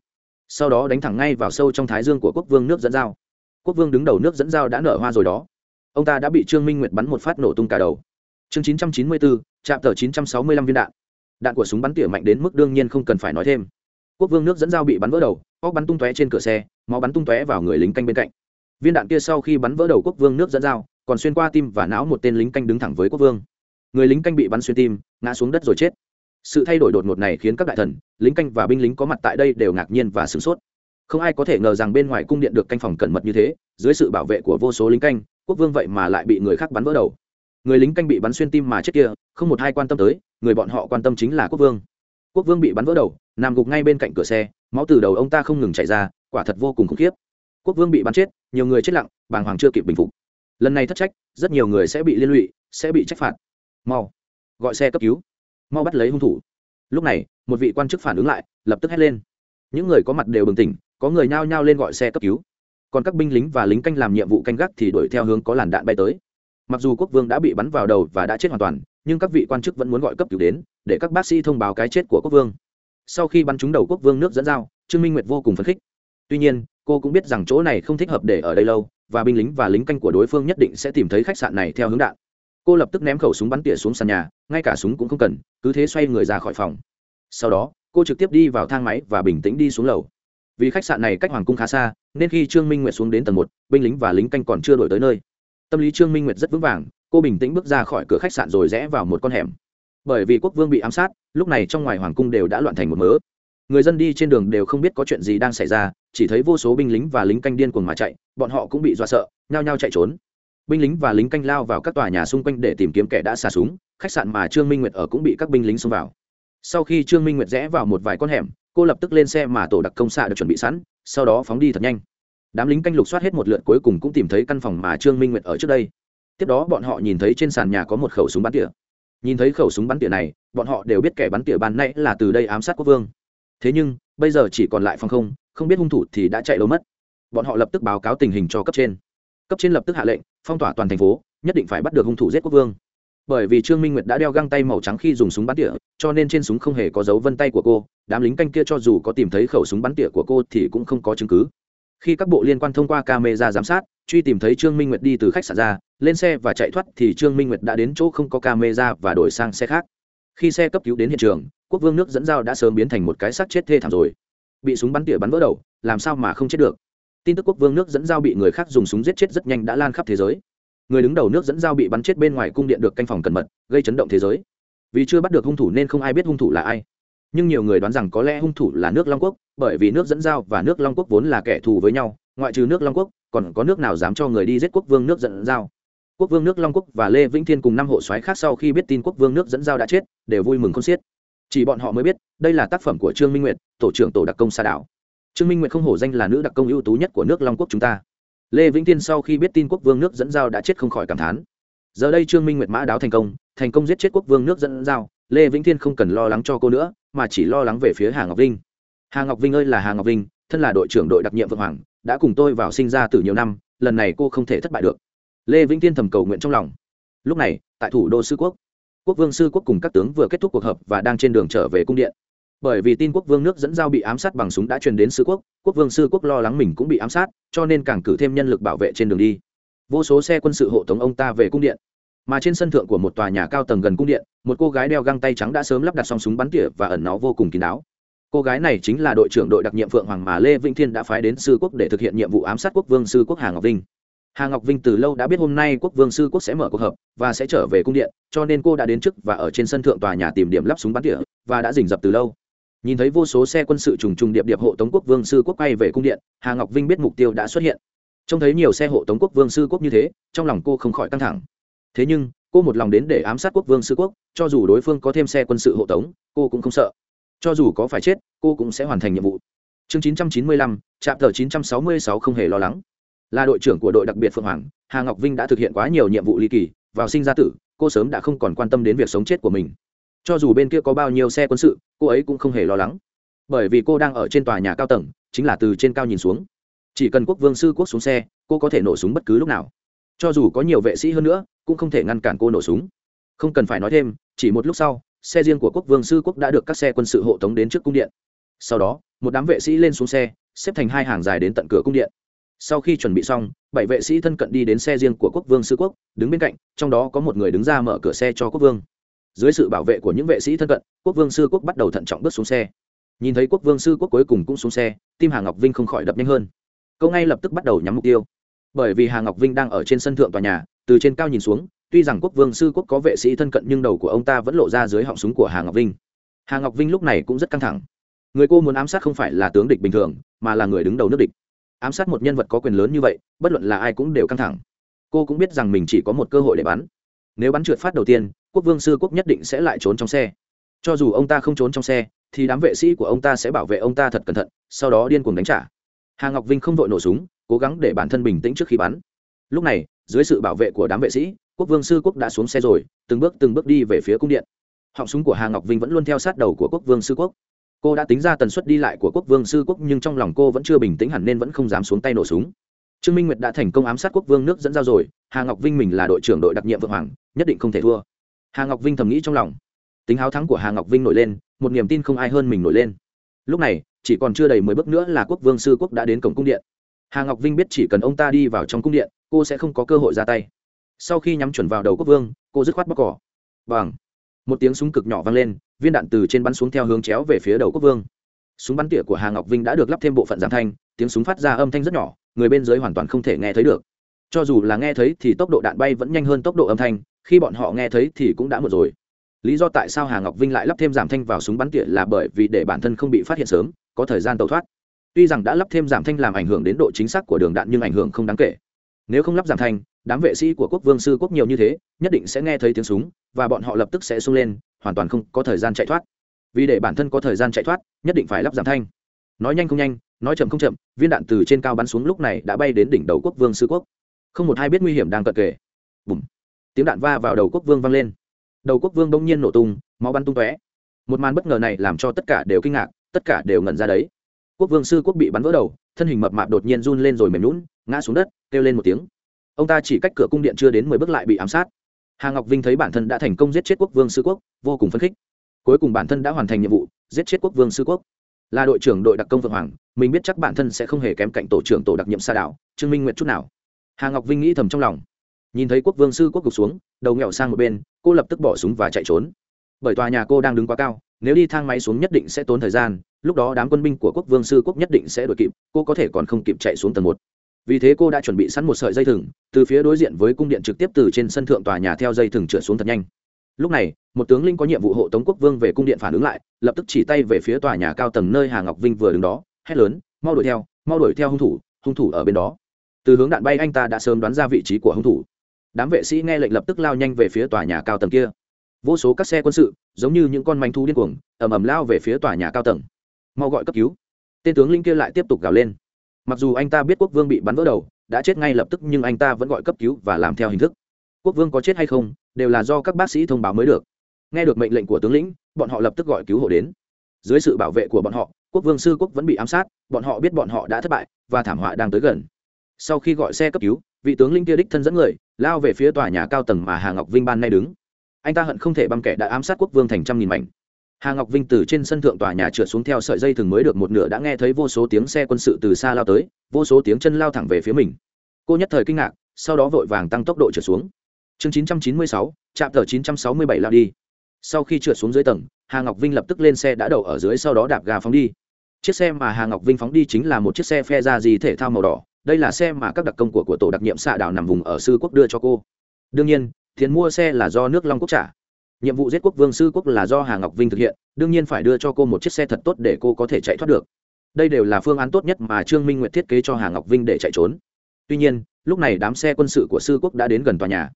Sau đó đánh thẳng ngay vào sâu trong thái dương của quốc vương nước dẫn dao. Quốc vương đứng đầu nước dẫn dao đã nở hoa rồi đó ông ta đã bị trương minh nguyệt bắn một phát nổ tung cả đầu. Chương 994, trạm tờ 965 viên đạn. Đạn của súng bắn tỉa mạnh đến mức đương nhiên không cần phải nói thêm. Quốc vương nước dẫn dao bị bắn vỡ đầu óc bắn tung tóe trên cửa xe máu bắn tung tóe vào người lính canh bên cạnh. Viên đạn kia sau khi bắn vỡ đầu quốc vương nước dẫn dao còn xuyên qua tim và não một tên lính canh đứng thẳng với quốc vương. Người lính canh bị bắn xuyên tim ngã xuống đất rồi chết. Sự thay đổi đột ngột này khiến các đại thần lính canh và binh lính có mặt tại đây đều ngạc nhiên và sửng sốt. Không ai có thể ngờ rằng bên ngoài cung điện được canh phòng cẩn mật như thế dưới sự bảo vệ của vô số lính canh quốc vương vậy mà lại bị người khác bắn vỡ đầu. Người lính canh bị bắn xuyên tim mà chết kia, không một ai quan tâm tới, người bọn họ quan tâm chính là quốc vương. Quốc vương bị bắn vỡ đầu, nằm gục ngay bên cạnh cửa xe, máu từ đầu ông ta không ngừng chảy ra, quả thật vô cùng khủng khiếp. Quốc vương bị bắn chết, nhiều người chết lặng, bàng hoàng chưa kịp bình phục. Lần này thất trách, rất nhiều người sẽ bị liên lụy, sẽ bị trách phạt. Mau, gọi xe cấp cứu. Mau bắt lấy hung thủ. Lúc này, một vị quan chức phản ứng lại, lập tức hét lên. Những người có mặt đều bừng tỉnh, có người nhao nhao lên gọi xe cấp cứu còn các binh lính và lính canh làm nhiệm vụ canh gác thì đuổi theo hướng có làn đạn bay tới. Mặc dù quốc vương đã bị bắn vào đầu và đã chết hoàn toàn, nhưng các vị quan chức vẫn muốn gọi cấp cứu đến, để các bác sĩ thông báo cái chết của quốc vương. Sau khi bắn trúng đầu quốc vương nước dẫn dao, trương minh nguyệt vô cùng phấn khích. Tuy nhiên, cô cũng biết rằng chỗ này không thích hợp để ở đây lâu, và binh lính và lính canh của đối phương nhất định sẽ tìm thấy khách sạn này theo hướng đạn. Cô lập tức ném khẩu súng bắn tỉa xuống sàn nhà, ngay cả súng cũng không cần, cứ thế xoay người ra khỏi phòng. Sau đó, cô trực tiếp đi vào thang máy và bình tĩnh đi xuống lầu vì khách sạn này cách hoàng cung khá xa, nên khi trương minh nguyệt xuống đến tầng một, binh lính và lính canh còn chưa đổi tới nơi. Tâm lý trương minh nguyệt rất vững vàng, cô bình tĩnh bước ra khỏi cửa khách sạn rồi rẽ vào một con hẻm. Bởi vì quốc vương bị ám sát, lúc này trong ngoài hoàng cung đều đã loạn thành một mớ. Người dân đi trên đường đều không biết có chuyện gì đang xảy ra, chỉ thấy vô số binh lính và lính canh điên cuồng mà chạy, bọn họ cũng bị dọa sợ, nhao nhao chạy trốn. Binh lính và lính canh lao vào các tòa nhà xung quanh để tìm kiếm kẻ đã xả súng, khách sạn mà trương minh nguyệt ở cũng bị các binh lính xông vào. Sau khi trương minh nguyệt rẽ vào một vài con hẻm cô lập tức lên xe mà tổ đặc công xạ được chuẩn bị sẵn, sau đó phóng đi thật nhanh. Đám lính canh lục soát hết một lượt cuối cùng cũng tìm thấy căn phòng mà trương minh nguyệt ở trước đây. Tiếp đó bọn họ nhìn thấy trên sàn nhà có một khẩu súng bắn tỉa. Nhìn thấy khẩu súng bắn tỉa này, bọn họ đều biết kẻ bắn tỉa ban nãy là từ đây ám sát quốc vương. Thế nhưng, bây giờ chỉ còn lại phòng không không biết hung thủ thì đã chạy đâu mất. Bọn họ lập tức báo cáo tình hình cho cấp trên. Cấp trên lập tức hạ lệnh, phong tỏa toàn thành phố, nhất định phải bắt được hung thủ giết quốc vương bởi vì trương minh nguyệt đã đeo găng tay màu trắng khi dùng súng bắn tỉa, cho nên trên súng không hề có dấu vân tay của cô. Đám lính canh kia cho dù có tìm thấy khẩu súng bắn tỉa của cô thì cũng không có chứng cứ. Khi các bộ liên quan thông qua camera giám sát, truy tìm thấy trương minh nguyệt đi từ khách sạn ra, lên xe và chạy thoát thì trương minh nguyệt đã đến chỗ không có camera và đổi sang xe khác. Khi xe cấp cứu đến hiện trường, quốc vương nước dẫn dao đã sớm biến thành một cái xác chết thê thảm rồi. Bị súng bắn tỉa bắn vỡ đầu, làm sao mà không chết được? Tin tức quốc vương nước dẫn dao bị người khác dùng súng giết chết rất nhanh đã lan khắp thế giới người đứng đầu nước dẫn dao bị bắn chết bên ngoài cung điện được canh phòng cẩn mật, gây chấn động thế giới. Vì chưa bắt được hung thủ nên không ai biết hung thủ là ai. Nhưng nhiều người đoán rằng có lẽ hung thủ là nước long quốc, bởi vì nước dẫn dao và nước long quốc vốn là kẻ thù với nhau, ngoại trừ nước long quốc, còn có nước nào dám cho người đi giết quốc vương nước dẫn dao quốc vương nước long quốc và lê vĩnh thiên cùng năm hộ soái khác sau khi biết tin quốc vương nước dẫn dao đã chết, đều vui mừng không xiết. Chỉ bọn họ mới biết, đây là tác phẩm của trương minh nguyệt, tổ trưởng tổ đặc công sa đảo. Trương minh nguyệt không hổ danh là nữ đặc công ưu tú nhất của nước long quốc chúng ta lê vĩnh thiên sau khi biết tin quốc vương nước dẫn dao đã chết không khỏi cảm thán. Giờ đây trương minh nguyệt mã đáo thành công thành công giết chết quốc vương nước dẫn dao lê vĩnh thiên không cần lo lắng cho cô nữa, mà chỉ lo lắng về phía hà ngọc vinh. Hà ngọc vinh ơi là hà ngọc vinh, thân là đội trưởng đội đặc nhiệm vượng hoàng, đã cùng tôi vào sinh ra từ nhiều năm, lần này cô không thể thất bại được. Lê vĩnh thiên thầm cầu nguyện trong lòng. Lúc này, tại thủ đô sư quốc quốc vương sư quốc cùng các tướng vừa kết thúc cuộc họp và đang trên đường trở về cung điện bởi vì tin quốc vương nước dẫn giao bị ám sát bằng súng đã truyền đến sư quốc quốc vương sư quốc lo lắng mình cũng bị ám sát, cho nên càng cử thêm nhân lực bảo vệ trên đường đi. Vô số xe quân sự hộ tống ông ta về cung điện. Mà trên sân thượng của một tòa nhà cao tầng gần cung điện, một cô gái đeo găng tay trắng đã sớm lắp đặt xong súng bắn tỉa và ẩn nó vô cùng kín đáo. Cô gái này chính là đội trưởng đội đặc nhiệm phượng hoàng mà lê vĩnh thiên đã phái đến sư quốc để thực hiện nhiệm vụ ám sát quốc vương sư quốc hà ngọc vinh. Hà ngọc vinh từ lâu đã biết hôm nay quốc vương sư quốc sẽ mở cuộc họp và sẽ trở về cung điện, cho nên cô đã đến trước và ở trên sân thượng tòa nhà tìm điểm lắp súng bắn tỉa và đã rình rập từ lâu nhìn thấy vô số xe quân sự trùng trùng điệp điệp hộ tống quốc vương sư quốc quay về cung điện hà ngọc vinh biết mục tiêu đã xuất hiện. Trông thấy nhiều xe hộ tống quốc vương sư quốc như thế trong lòng cô không khỏi căng thẳng. Thế nhưng cô một lòng đến để ám sát quốc vương sư quốc cho dù đối phương có thêm xe quân sự hộ tống cô cũng không sợ. Cho dù có phải chết cô cũng sẽ hoàn thành nhiệm vụ. Chương 995, trạm tờ 966 không hề lo lắng. Là đội trưởng của đội đặc biệt phượng hoàng hà ngọc vinh đã thực hiện quá nhiều nhiệm vụ ly kỳ vào sinh ra tử cô sớm đã không còn quan tâm đến việc sống chết của mình cho dù bên kia có bao nhiêu xe quân sự, cô ấy cũng không hề lo lắng. Bởi vì cô đang ở trên tòa nhà cao tầng, chính là từ trên cao nhìn xuống. Chỉ cần quốc vương sư quốc xuống xe, cô có thể nổ súng bất cứ lúc nào. Cho dù có nhiều vệ sĩ hơn nữa, cũng không thể ngăn cản cô nổ súng. Không cần phải nói thêm, chỉ một lúc sau, xe riêng của quốc vương sư quốc đã được các xe quân sự hộ tống đến trước cung điện. Sau đó, một đám vệ sĩ lên xuống xe, xếp thành hai hàng dài đến tận cửa cung điện. Sau khi chuẩn bị xong, bảy vệ sĩ thân cận đi đến xe riêng của quốc vương sư quốc, đứng bên cạnh, trong đó có một người đứng ra mở cửa xe cho quốc vương dưới sự bảo vệ của những vệ sĩ thân cận, quốc vương sư quốc bắt đầu thận trọng bước xuống xe. Nhìn thấy quốc vương sư quốc cuối cùng cũng xuống xe, tim hà ngọc vinh không khỏi đập nhanh hơn. Câu ngay lập tức bắt đầu nhắm mục tiêu. Bởi vì hà ngọc vinh đang ở trên sân thượng tòa nhà, từ trên cao nhìn xuống, tuy rằng quốc vương sư quốc có vệ sĩ thân cận nhưng đầu của ông ta vẫn lộ ra dưới họng súng của hà ngọc vinh. Hà ngọc vinh lúc này cũng rất căng thẳng. Người cô muốn ám sát không phải là tướng địch bình thường, mà là người đứng đầu nước địch. Ám sát một nhân vật có quyền lớn như vậy, bất luận là ai cũng đều căng thẳng. Cô cũng biết rằng mình chỉ có một cơ hội để bắn. Nếu bắn trượt phát đầu tiên quốc vương sư quốc nhất định sẽ lại trốn trong xe. Cho dù ông ta không trốn trong xe, thì đám vệ sĩ của ông ta sẽ bảo vệ ông ta thật cẩn thận, sau đó điên cuồng đánh trả. Hà ngọc vinh không vội nổ súng, cố gắng để bản thân bình tĩnh trước khi bắn. Lúc này, dưới sự bảo vệ của đám vệ sĩ, quốc vương sư quốc đã xuống xe rồi, từng bước từng bước đi về phía cung điện. Họng súng của hà ngọc vinh vẫn luôn theo sát đầu của quốc vương sư quốc. Cô đã tính ra tần suất đi lại của quốc vương sư quốc nhưng trong lòng cô vẫn chưa bình tĩnh hẳn nên vẫn không dám xuống tay nổ súng. Trương minh nguyệt đã thành công ám sát quốc vương nước dẫn giao rồi, hà ngọc vinh mình là đội trưởng đội đặc nhiệm vượng hoàng, nhất định không thể thua hà ngọc vinh thầm nghĩ trong lòng tính háo thắng của hà ngọc vinh nổi lên một niềm tin không ai hơn mình nổi lên lúc này chỉ còn chưa đầy mười bước nữa là quốc vương sư quốc đã đến cổng cung điện hà ngọc vinh biết chỉ cần ông ta đi vào trong cung điện cô sẽ không có cơ hội ra tay sau khi nhắm chuẩn vào đầu quốc vương cô dứt khoát bóc cỏ bằng một tiếng súng cực nhỏ vang lên viên đạn từ trên bắn xuống theo hướng chéo về phía đầu quốc vương súng bắn tỉa của hà ngọc vinh đã được lắp thêm bộ phận giảm thanh tiếng súng phát ra âm thanh rất nhỏ người bên dưới hoàn toàn không thể nghe thấy được cho dù là nghe thấy thì tốc độ đạn bay vẫn nhanh hơn tốc độ âm thanh khi bọn họ nghe thấy thì cũng đã một rồi. Lý do tại sao hà ngọc vinh lại lắp thêm giảm thanh vào súng bắn tỉa là bởi vì để bản thân không bị phát hiện sớm, có thời gian tẩu thoát. Tuy rằng đã lắp thêm giảm thanh làm ảnh hưởng đến độ chính xác của đường đạn nhưng ảnh hưởng không đáng kể. Nếu không lắp giảm thanh, đám vệ sĩ của quốc vương sư quốc nhiều như thế, nhất định sẽ nghe thấy tiếng súng, và bọn họ lập tức sẽ sung lên, hoàn toàn không có thời gian chạy thoát. Vì để bản thân có thời gian chạy thoát, nhất định phải lắp giảm thanh. Nói nhanh không nhanh, nói chậm không chậm, viên đạn từ trên cao bắn xuống lúc này đã bay đến đỉnh đầu quốc vương sư quốc. Không một ai biết nguy hiểm đang cận kề. Bùm tiếng đạn va vào đầu quốc vương vang lên. Đầu quốc vương đông nhiên nổ tung, máu bắn tung tóe. Một màn bất ngờ này làm cho tất cả đều kinh ngạc, tất cả đều ngẩn ra đấy. Quốc vương sư quốc bị bắn vỡ đầu, thân hình mập mạp đột nhiên run lên rồi mềm lún ngã xuống đất, kêu lên một tiếng. Ông ta chỉ cách cửa cung điện chưa đến mười bước lại bị ám sát. Hà ngọc vinh thấy bản thân đã thành công giết chết quốc vương sư quốc, vô cùng phấn khích. Cuối cùng bản thân đã hoàn thành nhiệm vụ, giết chết quốc vương sư quốc. Là đội trưởng đội đặc công vượng hoàng, mình biết chắc bản thân sẽ không hề kém cạnh tổ trưởng tổ đặc nhiệm sa đảo, trương minh nguyện chút nào. Hà ngọc vinh nghĩ thầm trong lòng nhìn thấy quốc vương sư quốc gục xuống, đầu nghẹo sang một bên, cô lập tức bỏ súng và chạy trốn. Bởi tòa nhà cô đang đứng quá cao, nếu đi thang máy xuống nhất định sẽ tốn thời gian, lúc đó đám quân binh của quốc vương sư quốc nhất định sẽ đuổi kịp, cô có thể còn không kịp chạy xuống tầng một. Vì thế cô đã chuẩn bị sẵn một sợi dây thừng, từ phía đối diện với cung điện trực tiếp từ trên sân thượng tòa nhà theo dây thừng trượt xuống thật nhanh. Lúc này, một tướng linh có nhiệm vụ hộ tống quốc vương về cung điện phản ứng lại, lập tức chỉ tay về phía tòa nhà cao tầng nơi hà ngọc vinh vừa đứng đó, hét lớn, mau đuổi theo, mau đuổi theo hung thủ hung thủ ở bên đó. Từ hướng đạn bay anh ta đã sớm đoán ra vị trí của hung thủ đám vệ sĩ nghe lệnh lập tức lao nhanh về phía tòa nhà cao tầng kia. Vô số các xe quân sự, giống như những con manh thu điên cuồng, ầm ầm lao về phía tòa nhà cao tầng. Mau gọi cấp cứu. Tên tướng linh kia lại tiếp tục gào lên. Mặc dù anh ta biết quốc vương bị bắn vỡ đầu, đã chết ngay lập tức nhưng anh ta vẫn gọi cấp cứu và làm theo hình thức. Quốc vương có chết hay không, đều là do các bác sĩ thông báo mới được. Nghe được mệnh lệnh của tướng lĩnh, bọn họ lập tức gọi cứu hộ đến. Dưới sự bảo vệ của bọn họ, quốc vương sư quốc vẫn bị ám sát, bọn họ biết bọn họ đã thất bại và thảm họa đang tới gần sau khi gọi xe cấp cứu vị tướng linh kia đích thân dẫn người lao về phía tòa nhà cao tầng mà hà ngọc vinh ban nay đứng. Anh ta hận không thể băm kẻ đã ám sát quốc vương thành trăm nghìn mảnh. Hà ngọc vinh từ trên sân thượng tòa nhà trượt xuống theo sợi dây thường mới được một nửa đã nghe thấy vô số tiếng xe quân sự từ xa lao tới vô số tiếng chân lao thẳng về phía mình. Cô nhất thời kinh ngạc sau đó vội vàng tăng tốc độ trượt xuống. Chương 996, chạm tờ 967 lao đi. Sau khi trượt xuống dưới tầng hà ngọc vinh lập tức lên xe đã đậu ở dưới sau đó đạp gà phóng đi. Chiếc xe mà hà ngọc vinh phóng đi chính là một chiếc xe phe ra gì thể thao màu đỏ đây là xe mà các đặc công của của tổ đặc nhiệm xạ đảo nằm vùng ở sư quốc đưa cho cô. Đương nhiên, tiền mua xe là do nước long quốc trả. Nhiệm vụ giết quốc vương sư quốc là do hà ngọc vinh thực hiện, đương nhiên phải đưa cho cô một chiếc xe thật tốt để cô có thể chạy thoát được. Đây đều là phương án tốt nhất mà trương minh Nguyệt thiết kế cho hà ngọc vinh để chạy trốn. Tuy nhiên, lúc này đám xe quân sự của sư quốc đã đến gần tòa nhà.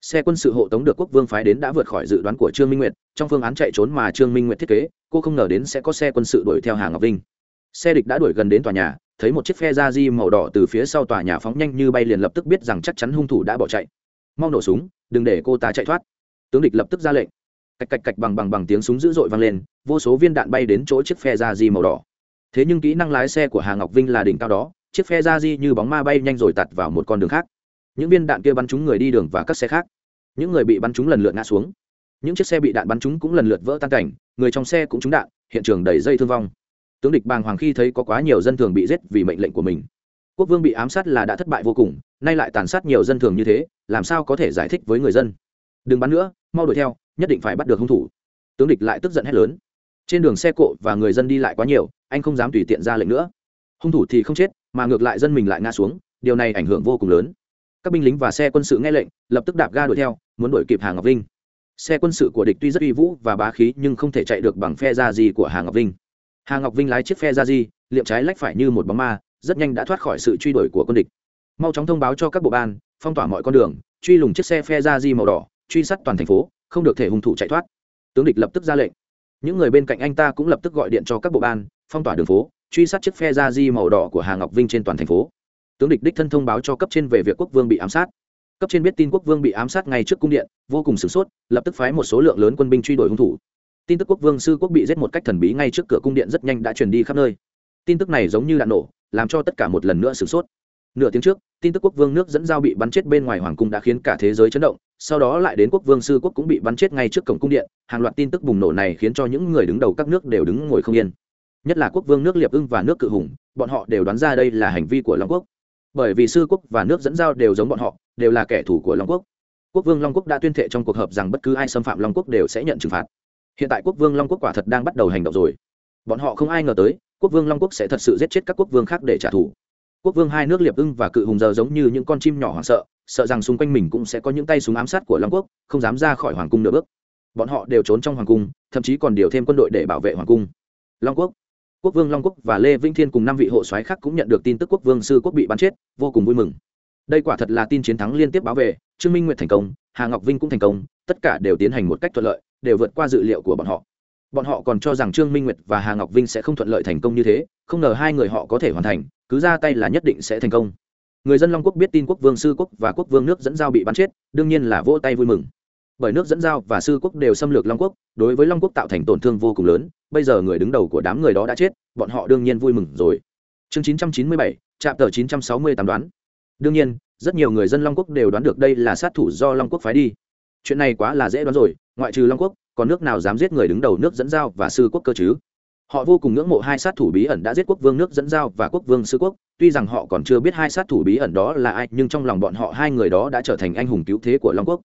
Xe quân sự hộ tống được quốc vương phái đến đã vượt khỏi dự đoán của trương minh nguyệt, trong phương án chạy trốn mà trương minh nguyệt thiết kế, cô không ngờ đến sẽ có xe quân sự đuổi theo hà ngọc vinh. Xe địch đã đuổi gần đến tòa nhà thấy một chiếc phe da di màu đỏ từ phía sau tòa nhà phóng nhanh như bay liền lập tức biết rằng chắc chắn hung thủ đã bỏ chạy. Mau nổ súng, đừng để cô ta chạy thoát. Tướng địch lập tức ra lệnh. Cạch cạch cạch bằng bằng bằng tiếng súng dữ dội vang lên, vô số viên đạn bay đến chỗ chiếc phe da di màu đỏ. Thế nhưng kỹ năng lái xe của hà ngọc vinh là đỉnh cao đó, chiếc phe da di như bóng ma bay nhanh rồi tạt vào một con đường khác. Những viên đạn kia bắn trúng người đi đường và các xe khác. Những người bị bắn trúng lần lượt ngã xuống. Những chiếc xe bị đạn bắn trúng cũng lần lượt vỡ tan cảnh, người trong xe cũng trúng đạn, hiện trường đầy dây thương vong tướng địch bàng hoàng khi thấy có quá nhiều dân thường bị giết vì mệnh lệnh của mình. Quốc vương bị ám sát là đã thất bại vô cùng, nay lại tàn sát nhiều dân thường như thế, làm sao có thể giải thích với người dân? Đừng bắn nữa, mau đuổi theo, nhất định phải bắt được hung thủ. Tướng địch lại tức giận hét lớn. Trên đường xe cộ và người dân đi lại quá nhiều, anh không dám tùy tiện ra lệnh nữa. Hung thủ thì không chết, mà ngược lại dân mình lại ngã xuống, điều này ảnh hưởng vô cùng lớn. Các binh lính và xe quân sự nghe lệnh, lập tức đạp ga đuổi theo, muốn đuổi kịp hà ngọc vinh. Xe quân sự của địch tuy rất uy vũ và bá khí nhưng không thể chạy được bằng phe ra gì của hà ngọc vinh hà ngọc vinh lái chiếc phe gia di, liệm trái lách phải như một bóng ma, rất nhanh đã thoát khỏi sự truy đuổi của quân địch. Mau chóng thông báo cho các bộ ban, phong tỏa mọi con đường, truy lùng chiếc xe phe gia di màu đỏ, truy sát toàn thành phố, không được thể hung thủ chạy thoát. Tướng địch lập tức ra lệnh. Những người bên cạnh anh ta cũng lập tức gọi điện cho các bộ ban, phong tỏa đường phố, truy sát chiếc phe gia di màu đỏ của hà ngọc vinh trên toàn thành phố. Tướng địch đích thân thông báo cho cấp trên về việc quốc vương bị ám sát. Cấp trên biết tin quốc vương bị ám sát ngay trước cung điện, vô cùng sửng sốt, lập tức phái một số lượng lớn quân binh truy đuổi hung thủ tin tức quốc vương sư quốc bị giết một cách thần bí ngay trước cửa cung điện rất nhanh đã truyền đi khắp nơi. Tin tức này giống như đạn nổ, làm cho tất cả một lần nữa sửng sốt. Nửa tiếng trước, tin tức quốc vương nước dẫn dao bị bắn chết bên ngoài hoàng cung đã khiến cả thế giới chấn động, sau đó lại đến quốc vương sư quốc cũng bị bắn chết ngay trước cổng cung điện. Hàng loạt tin tức bùng nổ này khiến cho những người đứng đầu các nước đều đứng ngồi không yên. Nhất là quốc vương nước liệp ưng và nước cự hùng, bọn họ đều đoán ra đây là hành vi của long quốc. Bởi vì sư quốc và nước dẫn giao đều giống bọn họ, đều là kẻ thù của long quốc. Quốc vương long quốc đã tuyên thệ trong cuộc họp rằng bất cứ ai xâm phạm long quốc đều sẽ nhận trừng phạt hiện tại quốc vương long quốc quả thật đang bắt đầu hành động rồi. Bọn họ không ai ngờ tới, quốc vương long quốc sẽ thật sự giết chết các quốc vương khác để trả thù. Quốc vương hai nước liệp ưng và cự hùng giờ giống như những con chim nhỏ hoảng sợ sợ rằng xung quanh mình cũng sẽ có những tay súng ám sát của long quốc, không dám ra khỏi hoàng cung nửa bước. Bọn họ đều trốn trong hoàng cung, thậm chí còn điều thêm quân đội để bảo vệ hoàng cung. Long quốc. Quốc vương long quốc và lê vĩnh thiên cùng năm vị hộ soái khác cũng nhận được tin tức quốc vương sư quốc bị bắn chết, vô cùng vui mừng đây quả thật là tin chiến thắng liên tiếp báo về trương minh Nguyệt thành công hà ngọc vinh cũng thành công tất cả đều tiến hành một cách thuận lợi đều vượt qua dự liệu của bọn họ. Bọn họ còn cho rằng trương minh nguyệt và hà ngọc vinh sẽ không thuận lợi thành công như thế không ngờ hai người họ có thể hoàn thành cứ ra tay là nhất định sẽ thành công. Người dân long quốc biết tin quốc vương sư quốc và quốc vương nước dẫn giao bị bắn chết đương nhiên là vỗ tay vui mừng. Bởi nước dẫn giao và sư quốc đều xâm lược long quốc đối với long quốc tạo thành tổn thương vô cùng lớn bây giờ người đứng đầu của đám người đó đã chết bọn họ đương nhiên vui mừng rồi. Chương 997, trạm tờ 968 đoán đương nhiên, rất nhiều người dân long quốc đều đoán được đây là sát thủ do long quốc phái đi. Chuyện này quá là dễ đoán rồi, ngoại trừ long quốc, còn nước nào dám giết người đứng đầu nước dẫn giao và sư quốc cơ chứ? Họ vô cùng ngưỡng mộ hai sát thủ bí ẩn đã giết quốc vương nước dẫn giao và quốc vương sư quốc, tuy rằng họ còn chưa biết hai sát thủ bí ẩn đó là ai, nhưng trong lòng bọn họ hai người đó đã trở thành anh hùng cứu thế của long quốc.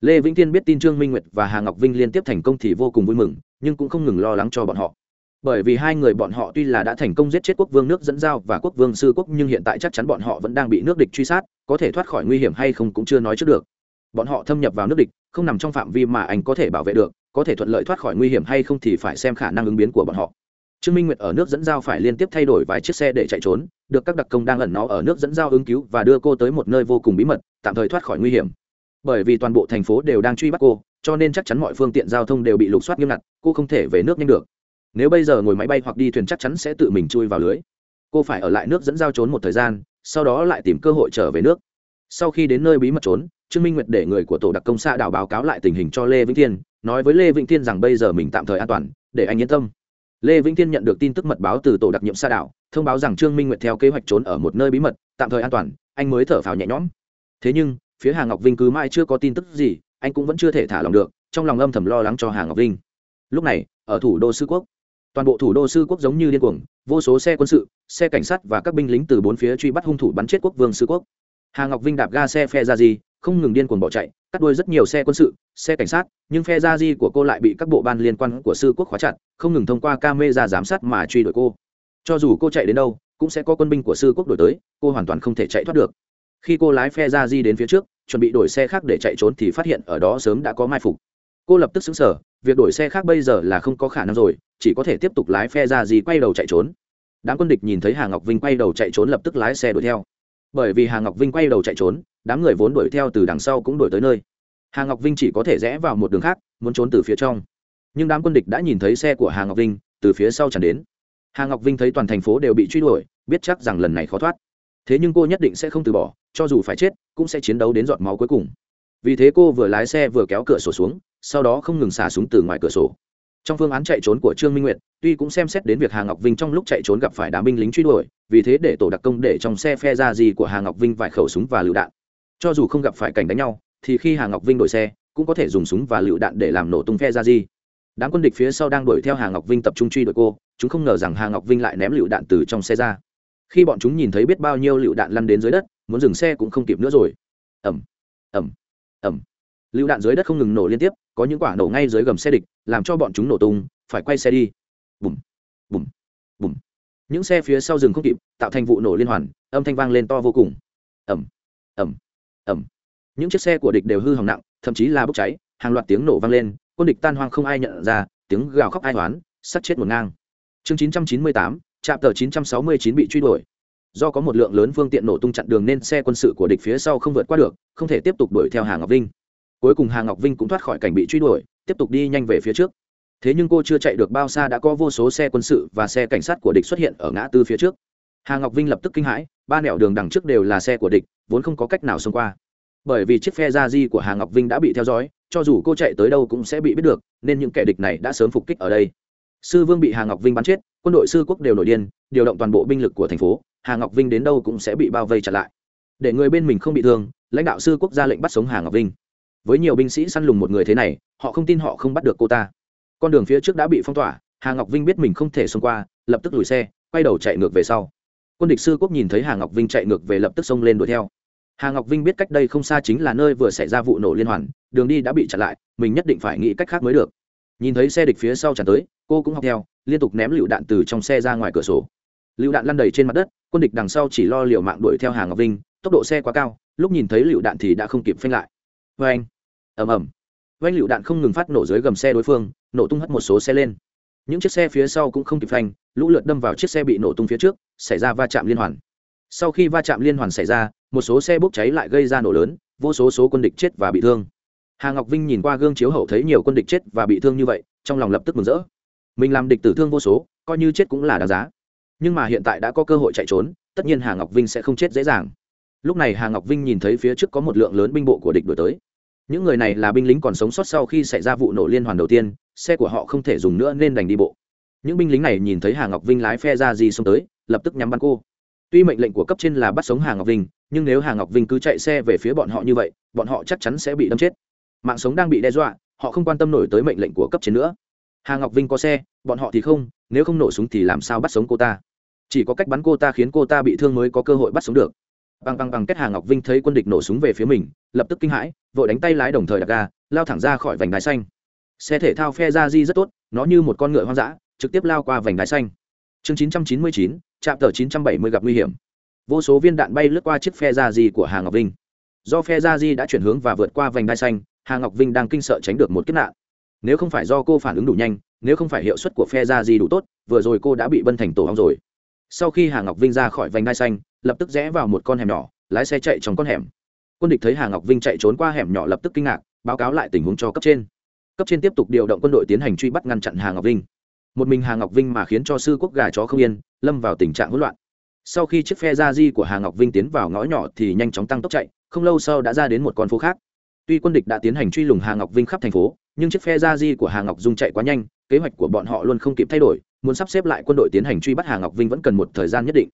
Lê vĩnh tiên biết tin trương minh nguyệt và hà ngọc vinh liên tiếp thành công thì vô cùng vui mừng, nhưng cũng không ngừng lo lắng cho bọn họ bởi vì hai người bọn họ tuy là đã thành công giết chết quốc vương nước dẫn giao và quốc vương sư quốc, nhưng hiện tại chắc chắn bọn họ vẫn đang bị nước địch truy sát, có thể thoát khỏi nguy hiểm hay không cũng chưa nói trước được. Bọn họ thâm nhập vào nước địch, không nằm trong phạm vi mà anh có thể bảo vệ được, có thể thuận lợi thoát khỏi nguy hiểm hay không thì phải xem khả năng ứng biến của bọn họ. Trương minh nguyệt ở nước dẫn giao phải liên tiếp thay đổi vài chiếc xe để chạy trốn, được các đặc công đang ẩn nó ở nước dẫn giao ứng cứu và đưa cô tới một nơi vô cùng bí mật, tạm thời thoát khỏi nguy hiểm. Bởi vì toàn bộ thành phố đều đang truy bắt cô, cho nên chắc chắn mọi phương tiện giao thông đều bị lục soát nghiêm ngặt, cô không thể về nước nhanh được nếu bây giờ ngồi máy bay hoặc đi thuyền chắc chắn sẽ tự mình chui vào lưới. Cô phải ở lại nước dẫn giao trốn một thời gian, sau đó lại tìm cơ hội trở về nước. Sau khi đến nơi bí mật trốn, trương minh nguyệt để người của tổ đặc công xã đảo báo cáo lại tình hình cho lê vĩnh thiên, nói với lê vĩnh thiên rằng bây giờ mình tạm thời an toàn, để anh yên tâm. Lê vĩnh thiên nhận được tin tức mật báo từ tổ đặc nhiệm xã đảo, thông báo rằng trương minh nguyệt theo kế hoạch trốn ở một nơi bí mật, tạm thời an toàn, anh mới thở phào nhẹ nhõm. Thế nhưng, phía hà ngọc vinh cứ mãi chưa có tin tức gì, anh cũng vẫn chưa thể thả lòng được, trong lòng âm thầm lo lắng cho hà ngọc vinh. Lúc này, ở thủ đô sư quốc toàn bộ thủ đô sư quốc giống như điên cuồng vô số xe quân sự xe cảnh sát và các binh lính từ bốn phía truy bắt hung thủ bắn chết quốc vương sư quốc. Hà ngọc vinh đạp ga xe phe ra di, không ngừng điên cuồng bỏ chạy cắt đuôi rất nhiều xe quân sự xe cảnh sát nhưng phe ra di của cô lại bị các bộ ban liên quan của sư quốc khóa chặt không ngừng thông qua camera giám sát mà truy đuổi cô. Cho dù cô chạy đến đâu cũng sẽ có quân binh của sư quốc đổi tới cô hoàn toàn không thể chạy thoát được. Khi cô lái phe ra di đến phía trước chuẩn bị đổi xe khác để chạy trốn thì phát hiện ở đó sớm đã có mai phục. Cô lập tức xứng sở việc đổi xe khác bây giờ là không có khả năng rồi, chỉ có thể tiếp tục lái phe ra gì quay đầu chạy trốn. Đám quân địch nhìn thấy hà ngọc vinh quay đầu chạy trốn lập tức lái xe đuổi theo. Bởi vì hà ngọc vinh quay đầu chạy trốn, đám người vốn đuổi theo từ đằng sau cũng đuổi tới nơi. Hà ngọc vinh chỉ có thể rẽ vào một đường khác, muốn trốn từ phía trong. Nhưng đám quân địch đã nhìn thấy xe của hà ngọc vinh, từ phía sau tràn đến. Hà ngọc vinh thấy toàn thành phố đều bị truy đuổi, biết chắc rằng lần này khó thoát. Thế nhưng cô nhất định sẽ không từ bỏ, cho dù phải chết, cũng sẽ chiến đấu đến giọt máu cuối cùng. Vì thế cô vừa lái xe vừa kéo cửa sổ xuống sau đó không ngừng xả súng từ ngoài cửa sổ. Trong phương án chạy trốn của trương minh nguyệt, tuy cũng xem xét đến việc hà ngọc vinh trong lúc chạy trốn gặp phải đám binh lính truy đuổi, vì thế để tổ đặc công để trong xe phe ra gì của hà ngọc vinh vài khẩu súng và lựu đạn. Cho dù không gặp phải cảnh đánh nhau, thì khi hà ngọc vinh đổi xe, cũng có thể dùng súng và lựu đạn để làm nổ tung phe ra gì. Đám quân địch phía sau đang đuổi theo hà ngọc vinh tập trung truy đuổi cô, chúng không ngờ rằng hà ngọc vinh lại ném lựu đạn từ trong xe ra. Khi bọn chúng nhìn thấy biết bao nhiêu lựu đạn lăn đến dưới đất, muốn dừng xe cũng không kịp nữa rồi. Ẩm ẩm ẩm lựu đạn dưới đất không ngừng nổ liên tiếp có những quả nổ ngay dưới gầm xe địch làm cho bọn chúng nổ tung phải quay xe đi. Bùm bùm bùm. Những xe phía sau rừng không kịp tạo thành vụ nổ liên hoàn âm thanh vang lên to vô cùng. Ẩm ẩm ẩm những chiếc xe của địch đều hư hỏng nặng thậm chí là bốc cháy hàng loạt tiếng nổ vang lên quân địch tan hoang không ai nhận ra tiếng gào khóc ai hoán, sắt chết một ngang. Chương 998, trạm tờ 969 bị truy đuổi. Do có một lượng lớn phương tiện nổ tung chặn đường nên xe quân sự của địch phía sau không vượt qua được không thể tiếp tục đuổi theo hà ngọc vinh cuối cùng hà ngọc vinh cũng thoát khỏi cảnh bị truy đuổi, tiếp tục đi nhanh về phía trước. Thế nhưng cô chưa chạy được bao xa đã có vô số xe quân sự và xe cảnh sát của địch xuất hiện ở ngã tư phía trước. Hà ngọc vinh lập tức kinh hãi, ba nẻo đường đằng trước đều là xe của địch, vốn không có cách nào xông qua. Bởi vì chiếc phe da di của hà ngọc vinh đã bị theo dõi, cho dù cô chạy tới đâu cũng sẽ bị biết được, nên những kẻ địch này đã sớm phục kích ở đây. Sư vương bị hà ngọc vinh bắn chết, quân đội sư quốc đều nổi điên, điều động toàn bộ binh lực của thành phố, hà ngọc vinh đến đâu cũng sẽ bị bao vây chặt lại. Để người bên mình không bị thương, lãnh đạo sư quốc ra lệnh bắt sống hà ngọc vinh với nhiều binh sĩ săn lùng một người thế này, họ không tin họ không bắt được cô ta. Con đường phía trước đã bị phong tỏa, hà ngọc vinh biết mình không thể xông qua, lập tức lùi xe, quay đầu chạy ngược về sau. Quân địch sư quốc nhìn thấy hà ngọc vinh chạy ngược về lập tức xông lên đuổi theo. Hà ngọc vinh biết cách đây không xa chính là nơi vừa xảy ra vụ nổ liên hoàn, đường đi đã bị chặn lại, mình nhất định phải nghĩ cách khác mới được. Nhìn thấy xe địch phía sau tràn tới, cô cũng học theo, liên tục ném lựu đạn từ trong xe ra ngoài cửa sổ. Lựu đạn lăn đầy trên mặt đất, quân địch đằng sau chỉ lo liều mạng đuổi theo hà ngọc vinh, tốc độ xe quá cao, lúc nhìn thấy lựu đạn thì đã không kịp phanh lại. Vê anh ầm ầm, vanh lựu đạn không ngừng phát nổ dưới gầm xe đối phương nổ tung hất một số xe lên. Những chiếc xe phía sau cũng không kịp phanh lũ lượt đâm vào chiếc xe bị nổ tung phía trước xảy ra va chạm liên hoàn. Sau khi va chạm liên hoàn xảy ra một số xe bốc cháy lại gây ra nổ lớn vô số số quân địch chết và bị thương. Hà ngọc vinh nhìn qua gương chiếu hậu thấy nhiều quân địch chết và bị thương như vậy trong lòng lập tức mừng rỡ. Mình làm địch tử thương vô số coi như chết cũng là đáng giá. Nhưng mà hiện tại đã có cơ hội chạy trốn tất nhiên hà ngọc vinh sẽ không chết dễ dàng. Lúc này hà ngọc vinh nhìn thấy phía trước có một lượng lớn binh bộ của địch đổi tới những người này là binh lính còn sống sót sau khi xảy ra vụ nổ liên hoàn đầu tiên, xe của họ không thể dùng nữa nên đành đi bộ. Những binh lính này nhìn thấy hà ngọc vinh lái phe ra gì xông tới, lập tức nhắm bắn cô. Tuy mệnh lệnh của cấp trên là bắt sống hà ngọc vinh, nhưng nếu hà ngọc vinh cứ chạy xe về phía bọn họ như vậy, bọn họ chắc chắn sẽ bị đâm chết. Mạng sống đang bị đe dọa, họ không quan tâm nổi tới mệnh lệnh của cấp trên nữa. Hà ngọc vinh có xe, bọn họ thì không, nếu không nổ súng thì làm sao bắt sống cô ta? Chỉ có cách bắn cô ta khiến cô ta bị thương mới có cơ hội bắt sống được bằng bằng bằng kết hà ngọc vinh thấy quân địch nổ súng về phía mình lập tức kinh hãi vội đánh tay lái đồng thời đặt ga lao thẳng ra khỏi vành đai xanh. Xe thể thao phe ra di rất tốt nó như một con ngựa hoang dã trực tiếp lao qua vành đai xanh. Chương 999, trạm tờ 970 gặp nguy hiểm. Vô số viên đạn bay lướt qua chiếc phe ra di của hà ngọc vinh. Do phe ra di đã chuyển hướng và vượt qua vành đai xanh hà ngọc vinh đang kinh sợ tránh được một kiếp nạn. Nếu không phải do cô phản ứng đủ nhanh nếu không phải hiệu suất của phe ra di đủ tốt vừa rồi cô đã bị bân thành tổ hong rồi. Sau khi hà ngọc vinh ra khỏi vành đai xanh lập tức rẽ vào một con hẻm nhỏ, lái xe chạy trong con hẻm. Quân địch thấy hà ngọc vinh chạy trốn qua hẻm nhỏ lập tức kinh ngạc, báo cáo lại tình huống cho cấp trên. Cấp trên tiếp tục điều động quân đội tiến hành truy bắt ngăn chặn hà ngọc vinh. Một mình hà ngọc vinh mà khiến cho sư quốc gà chó không yên, lâm vào tình trạng hỗn loạn. Sau khi chiếc phe ra di của hà ngọc vinh tiến vào ngõ nhỏ thì nhanh chóng tăng tốc chạy, không lâu sau đã ra đến một con phố khác. Tuy quân địch đã tiến hành truy lùng hà ngọc vinh khắp thành phố, nhưng chiếc phe ra di của hà ngọc dung chạy quá nhanh, kế hoạch của bọn họ luôn không kịp thay đổi, muốn sắp xếp lại quân đội tiến hành truy bắt hà ngọc vinh vẫn cần một thời gian nhất định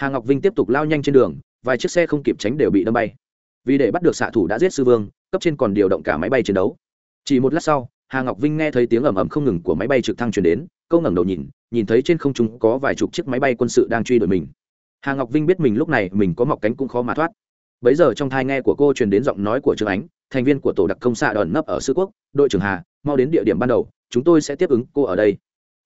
hà ngọc vinh tiếp tục lao nhanh trên đường, vài chiếc xe không kịp tránh đều bị đâm bay. Vì để bắt được xạ thủ đã giết sư vương, cấp trên còn điều động cả máy bay chiến đấu. Chỉ một lát sau, hà ngọc vinh nghe thấy tiếng ầm ầm không ngừng của máy bay trực thăng chuyển đến, câu ngẩng đầu nhìn nhìn thấy trên không trung có vài chục chiếc máy bay quân sự đang truy đuổi mình. Hà ngọc vinh biết mình lúc này mình có mọc cánh cũng khó mà thoát. Bấy giờ trong thai nghe của cô truyền đến giọng nói của trương ánh, thành viên của tổ đặc công xạ đòn nấp ở sư quốc, đội trưởng hà, mau đến địa điểm ban đầu, chúng tôi sẽ tiếp ứng cô ở đây.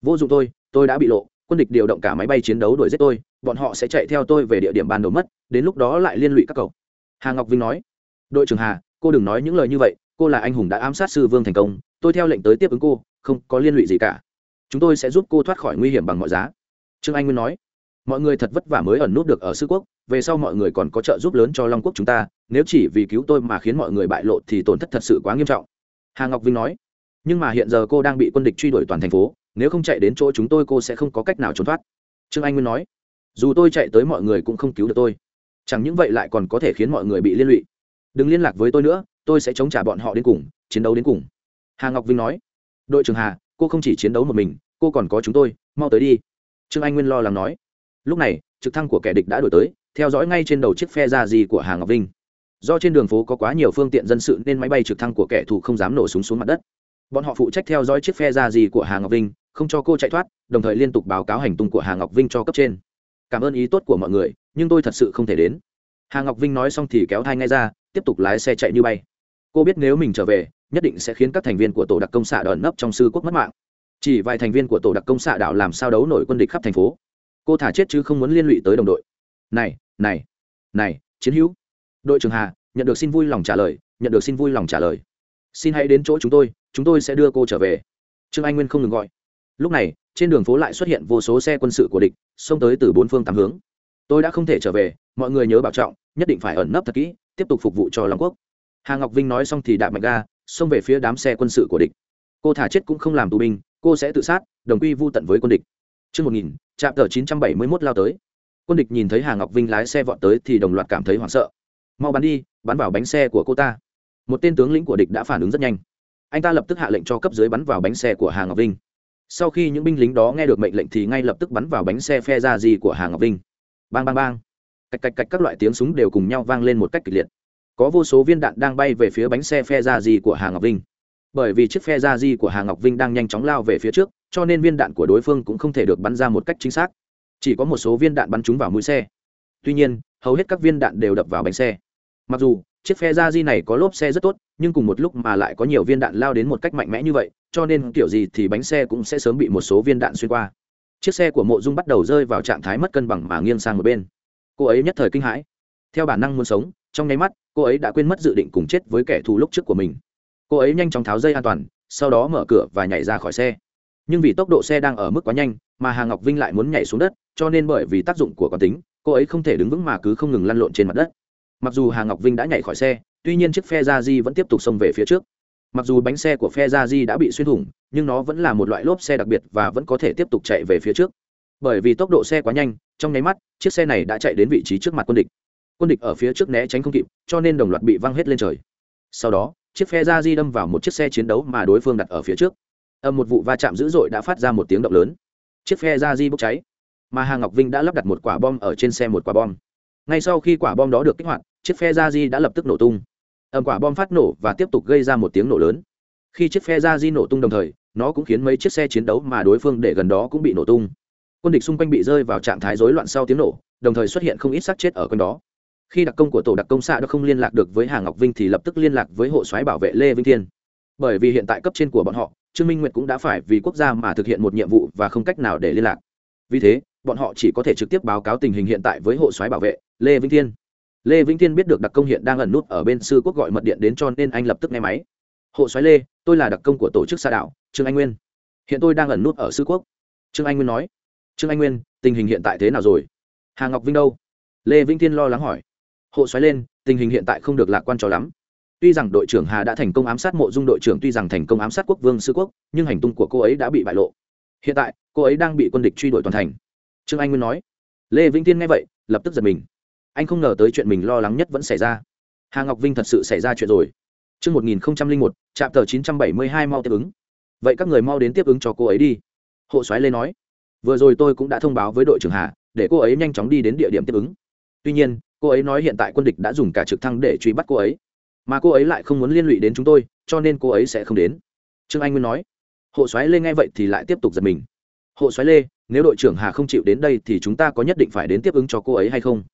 Vô dụng tôi tôi đã bị lộ, quân địch điều động cả máy bay chiến đấu đuổi giết tôi bọn họ sẽ chạy theo tôi về địa điểm ban đầu mất, đến lúc đó lại liên lụy các cậu. Hà ngọc vinh nói. Đội trưởng hà, cô đừng nói những lời như vậy, cô là anh hùng đã ám sát sư vương thành công, tôi theo lệnh tới tiếp ứng cô, không có liên lụy gì cả. Chúng tôi sẽ giúp cô thoát khỏi nguy hiểm bằng mọi giá. Trương anh nguyên nói. Mọi người thật vất vả mới ẩn nút được ở sư quốc, về sau mọi người còn có trợ giúp lớn cho long quốc chúng ta, nếu chỉ vì cứu tôi mà khiến mọi người bại lộ thì tổn thất thật sự quá nghiêm trọng. Hà ngọc vinh nói. Nhưng mà hiện giờ cô đang bị quân địch truy đuổi toàn thành phố, nếu không chạy đến chỗ chúng tôi cô sẽ không có cách nào trốn thoát. Trương anh nguyên nói dù tôi chạy tới mọi người cũng không cứu được tôi. Chẳng những vậy lại còn có thể khiến mọi người bị liên lụy. Đừng liên lạc với tôi nữa, tôi sẽ chống trả bọn họ đến cùng, chiến đấu đến cùng. Hà ngọc vinh nói. Đội trưởng hà, cô không chỉ chiến đấu một mình, cô còn có chúng tôi, mau tới đi. Trương anh nguyên lo lắng nói. Lúc này, trực thăng của kẻ địch đã đổi tới, theo dõi ngay trên đầu chiếc phe ra gì của hà ngọc vinh. Do trên đường phố có quá nhiều phương tiện dân sự nên máy bay trực thăng của kẻ thù không dám nổ súng xuống mặt đất. Bọn họ phụ trách theo dõi chiếc phe ra gì của hà ngọc vinh, không cho cô chạy thoát, đồng thời liên tục báo cáo hành tung của hà ngọc vinh cho cấp trên cảm ơn ý tốt của mọi người, nhưng tôi thật sự không thể đến. Hà ngọc vinh nói xong thì kéo thai ngay ra, tiếp tục lái xe chạy như bay. Cô biết nếu mình trở về, nhất định sẽ khiến các thành viên của tổ đặc công xạ đòn nấp trong sư quốc mất mạng. Chỉ vài thành viên của tổ đặc công xạ đảo làm sao đấu nổi quân địch khắp thành phố. Cô thả chết chứ không muốn liên lụy tới đồng đội. Này này này, chiến hữu. Đội trưởng hà, nhận được xin vui lòng trả lời, nhận được xin vui lòng trả lời. Xin hãy đến chỗ chúng tôi chúng tôi sẽ đưa cô trở về. Trương anh nguyên không ngừng gọi lúc này trên đường phố lại xuất hiện vô số xe quân sự của địch xông tới từ bốn phương tám hướng tôi đã không thể trở về mọi người nhớ bảo trọng nhất định phải ẩn nấp thật kỹ tiếp tục phục vụ cho long quốc hà ngọc vinh nói xong thì đạp mạnh ga xông về phía đám xe quân sự của địch cô thả chết cũng không làm tù binh cô sẽ tự sát đồng quy vô tận với quân địch Trước 1000, trạm tờ 971 lao tới. Quân địch nhìn thấy Hà Ngọc Vinh lái xe vọt tới thì đồng loạt cảm thấy hoảng sợ. Mau bắn đi, bắn vào bánh xe của cô ta. Một tên tướng lĩnh của địch đã phản ứng rất nhanh. Anh ta lập tức hạ lệnh cho cấp dưới bắn vào bánh xe của Hà Ngọc Vinh. Sau khi những binh lính đó nghe được mệnh lệnh thì ngay lập tức bắn vào bánh xe phe ra gì của Hà Ngọc Vinh. Bang bang bang. Cạch cạch cạch, các loại tiếng súng đều cùng nhau vang lên một cách kịch liệt. Có vô số viên đạn đang bay về phía bánh xe phe ra gì của Hà Ngọc Vinh bởi vì chiếc phe ra di của hà ngọc vinh đang nhanh chóng lao về phía trước, cho nên viên đạn của đối phương cũng không thể được bắn ra một cách chính xác chỉ có một số viên đạn bắn trúng vào mũi xe tuy nhiên, hầu hết các viên đạn đều đập vào bánh xe mặc dù, chiếc phe ra di này có lốp xe rất tốt, nhưng cùng một lúc mà lại có nhiều viên đạn lao đến một cách mạnh mẽ như vậy cho nên kiểu gì thì bánh xe cũng sẽ sớm bị một số viên đạn xuyên qua. Chiếc xe của mộ dung bắt đầu rơi vào trạng thái mất cân bằng mà nghiêng sang một bên. Cô ấy nhất thời kinh hãi. Theo bản năng muốn sống, trong nháy mắt, cô ấy đã quên mất dự định cùng chết với kẻ thù lúc trước của mình. Cô ấy nhanh chóng tháo dây an toàn, sau đó mở cửa và nhảy ra khỏi xe. Nhưng vì tốc độ xe đang ở mức quá nhanh, mà hà ngọc vinh lại muốn nhảy xuống đất, cho nên bởi vì tác dụng của quán tính, cô ấy không thể đứng vững mà cứ không ngừng lăn lộn trên mặt đất. Mặc dù hà ngọc vinh đã nhảy khỏi xe, tuy nhiên chiếc phe ra di vẫn tiếp tục xông về phía trước mặc dù bánh xe của phe ra di đã bị xuyên thủng, nhưng nó vẫn là một loại lốp xe đặc biệt và vẫn có thể tiếp tục chạy về phía trước. Bởi vì tốc độ xe quá nhanh, trong nháy mắt, chiếc xe này đã chạy đến vị trí trước mặt quân địch. Quân địch ở phía trước né tránh không kịp, cho nên đồng loạt bị văng hết lên trời. Sau đó, chiếc phe ra di đâm vào một chiếc xe chiến đấu mà đối phương đặt ở phía trước. Âm một vụ va chạm dữ dội đã phát ra một tiếng động lớn. Chiếc phe ra di bốc cháy, mà hà ngọc vinh đã lắp đặt một quả bom ở trên xe một quả bom. Ngay sau khi quả bom đó được kích hoạt, chiếc phe ra di đã lập tức nổ tung ẩm quả bom phát nổ và tiếp tục gây ra một tiếng nổ lớn. Khi chiếc phe ra di nổ tung đồng thời, nó cũng khiến mấy chiếc xe chiến đấu mà đối phương để gần đó cũng bị nổ tung. Quân địch xung quanh bị rơi vào trạng thái rối loạn sau tiếng nổ, đồng thời xuất hiện không ít xác chết ở quanh đó. Khi đặc công của tổ đặc công xạ đã không liên lạc được với hà ngọc vinh thì lập tức liên lạc với hộ soái bảo vệ lê vinh thiên. Bởi vì hiện tại cấp trên của bọn họ, trương minh nguyệt cũng đã phải vì quốc gia mà thực hiện một nhiệm vụ và không cách nào để liên lạc. Vì thế, bọn họ chỉ có thể trực tiếp báo cáo tình hình hiện tại với hộ soái bảo vệ lê Vinh thiên lê vĩnh thiên biết được đặc công hiện đang ẩn nút ở bên sư quốc gọi mật điện đến cho nên anh lập tức nghe máy. Hộ soái lê, tôi là đặc công của tổ chức xa đạo, trương anh nguyên. Hiện tôi đang ẩn nút ở sư quốc. Trương anh nguyên nói. Trương anh nguyên, tình hình hiện tại thế nào rồi? Hà ngọc vinh đâu? Lê vĩnh thiên lo lắng hỏi. Hộ xoáy lên, tình hình hiện tại không được lạc quan cho lắm. Tuy rằng đội trưởng hà đã thành công ám sát mộ dung đội trưởng, tuy rằng thành công ám sát quốc vương sư quốc, nhưng hành tung của cô ấy đã bị bại lộ. Hiện tại, cô ấy đang bị quân địch truy đuổi toàn thành. Trương anh nguyên nói. Lê vĩnh thiên nghe vậy, lập tức giật mình anh không ngờ tới chuyện mình lo lắng nhất vẫn xảy ra hà ngọc vinh thật sự xảy ra chuyện rồi Chương 1001, trạm tờ 972 mau tiếp ứng. Vậy các người mau đến tiếp ứng cho cô ấy đi. Hộ soái Lê nói. Vừa rồi tôi cũng đã thông báo với đội trưởng Hà, để cô ấy nhanh chóng đi đến địa điểm tiếp ứng. Tuy nhiên, cô ấy nói hiện tại quân địch đã dùng cả trực thăng để truy bắt cô ấy, mà cô ấy lại không muốn liên lụy đến chúng tôi, cho nên cô ấy sẽ không đến. Trương Anh Nguyên nói. Hộ soái Lê nghe vậy thì lại tiếp tục giật mình. Hộ soái Lê, nếu đội trưởng Hà không chịu đến đây thì chúng ta có nhất định phải đến tiếp ứng cho cô ấy hay không?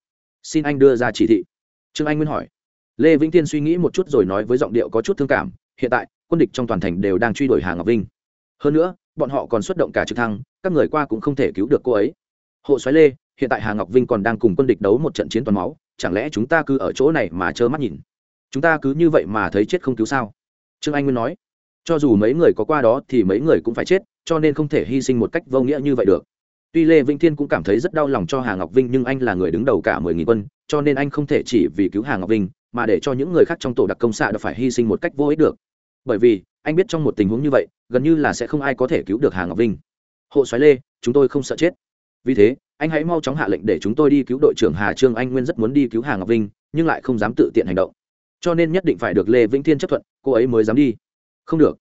Xin anh đưa ra chỉ thị. Trương Anh Nguyên hỏi. Lê vĩnh tiên suy nghĩ một chút rồi nói với giọng điệu có chút thương cảm, hiện tại, quân địch trong toàn thành đều đang truy đuổi hà ngọc vinh. Hơn nữa, bọn họ còn xuất động cả trực thăng, các người qua cũng không thể cứu được cô ấy. Hộ xoáy lê, hiện tại hà ngọc vinh còn đang cùng quân địch đấu một trận chiến toàn máu, chẳng lẽ chúng ta cứ ở chỗ này mà trơ mắt nhìn? Chúng ta cứ như vậy mà thấy chết không cứu sao? Trương anh nguyên nói. Cho dù mấy người có qua đó thì mấy người cũng phải chết, cho nên không thể hy sinh một cách vô nghĩa như vậy được tuy lê vĩnh thiên cũng cảm thấy rất đau lòng cho hà ngọc vinh, nhưng anh là người đứng đầu cả mười nghìn quân, cho nên anh không thể chỉ vì cứu hà ngọc vinh, mà để cho những người khác trong tổ đặc công xạ đã phải hy sinh một cách vô ích được. Bởi vì, anh biết trong một tình huống như vậy, gần như là sẽ không ai có thể cứu được hà ngọc vinh. Hộ soái lê, chúng tôi không sợ chết. Vì thế, anh hãy mau chóng hạ lệnh để chúng tôi đi cứu đội trưởng hà trương anh nguyên rất muốn đi cứu hà ngọc vinh, nhưng lại không dám tự tiện hành động. Cho nên nhất định phải được lê vĩnh thiên chấp thuận, cô ấy mới dám đi. Không được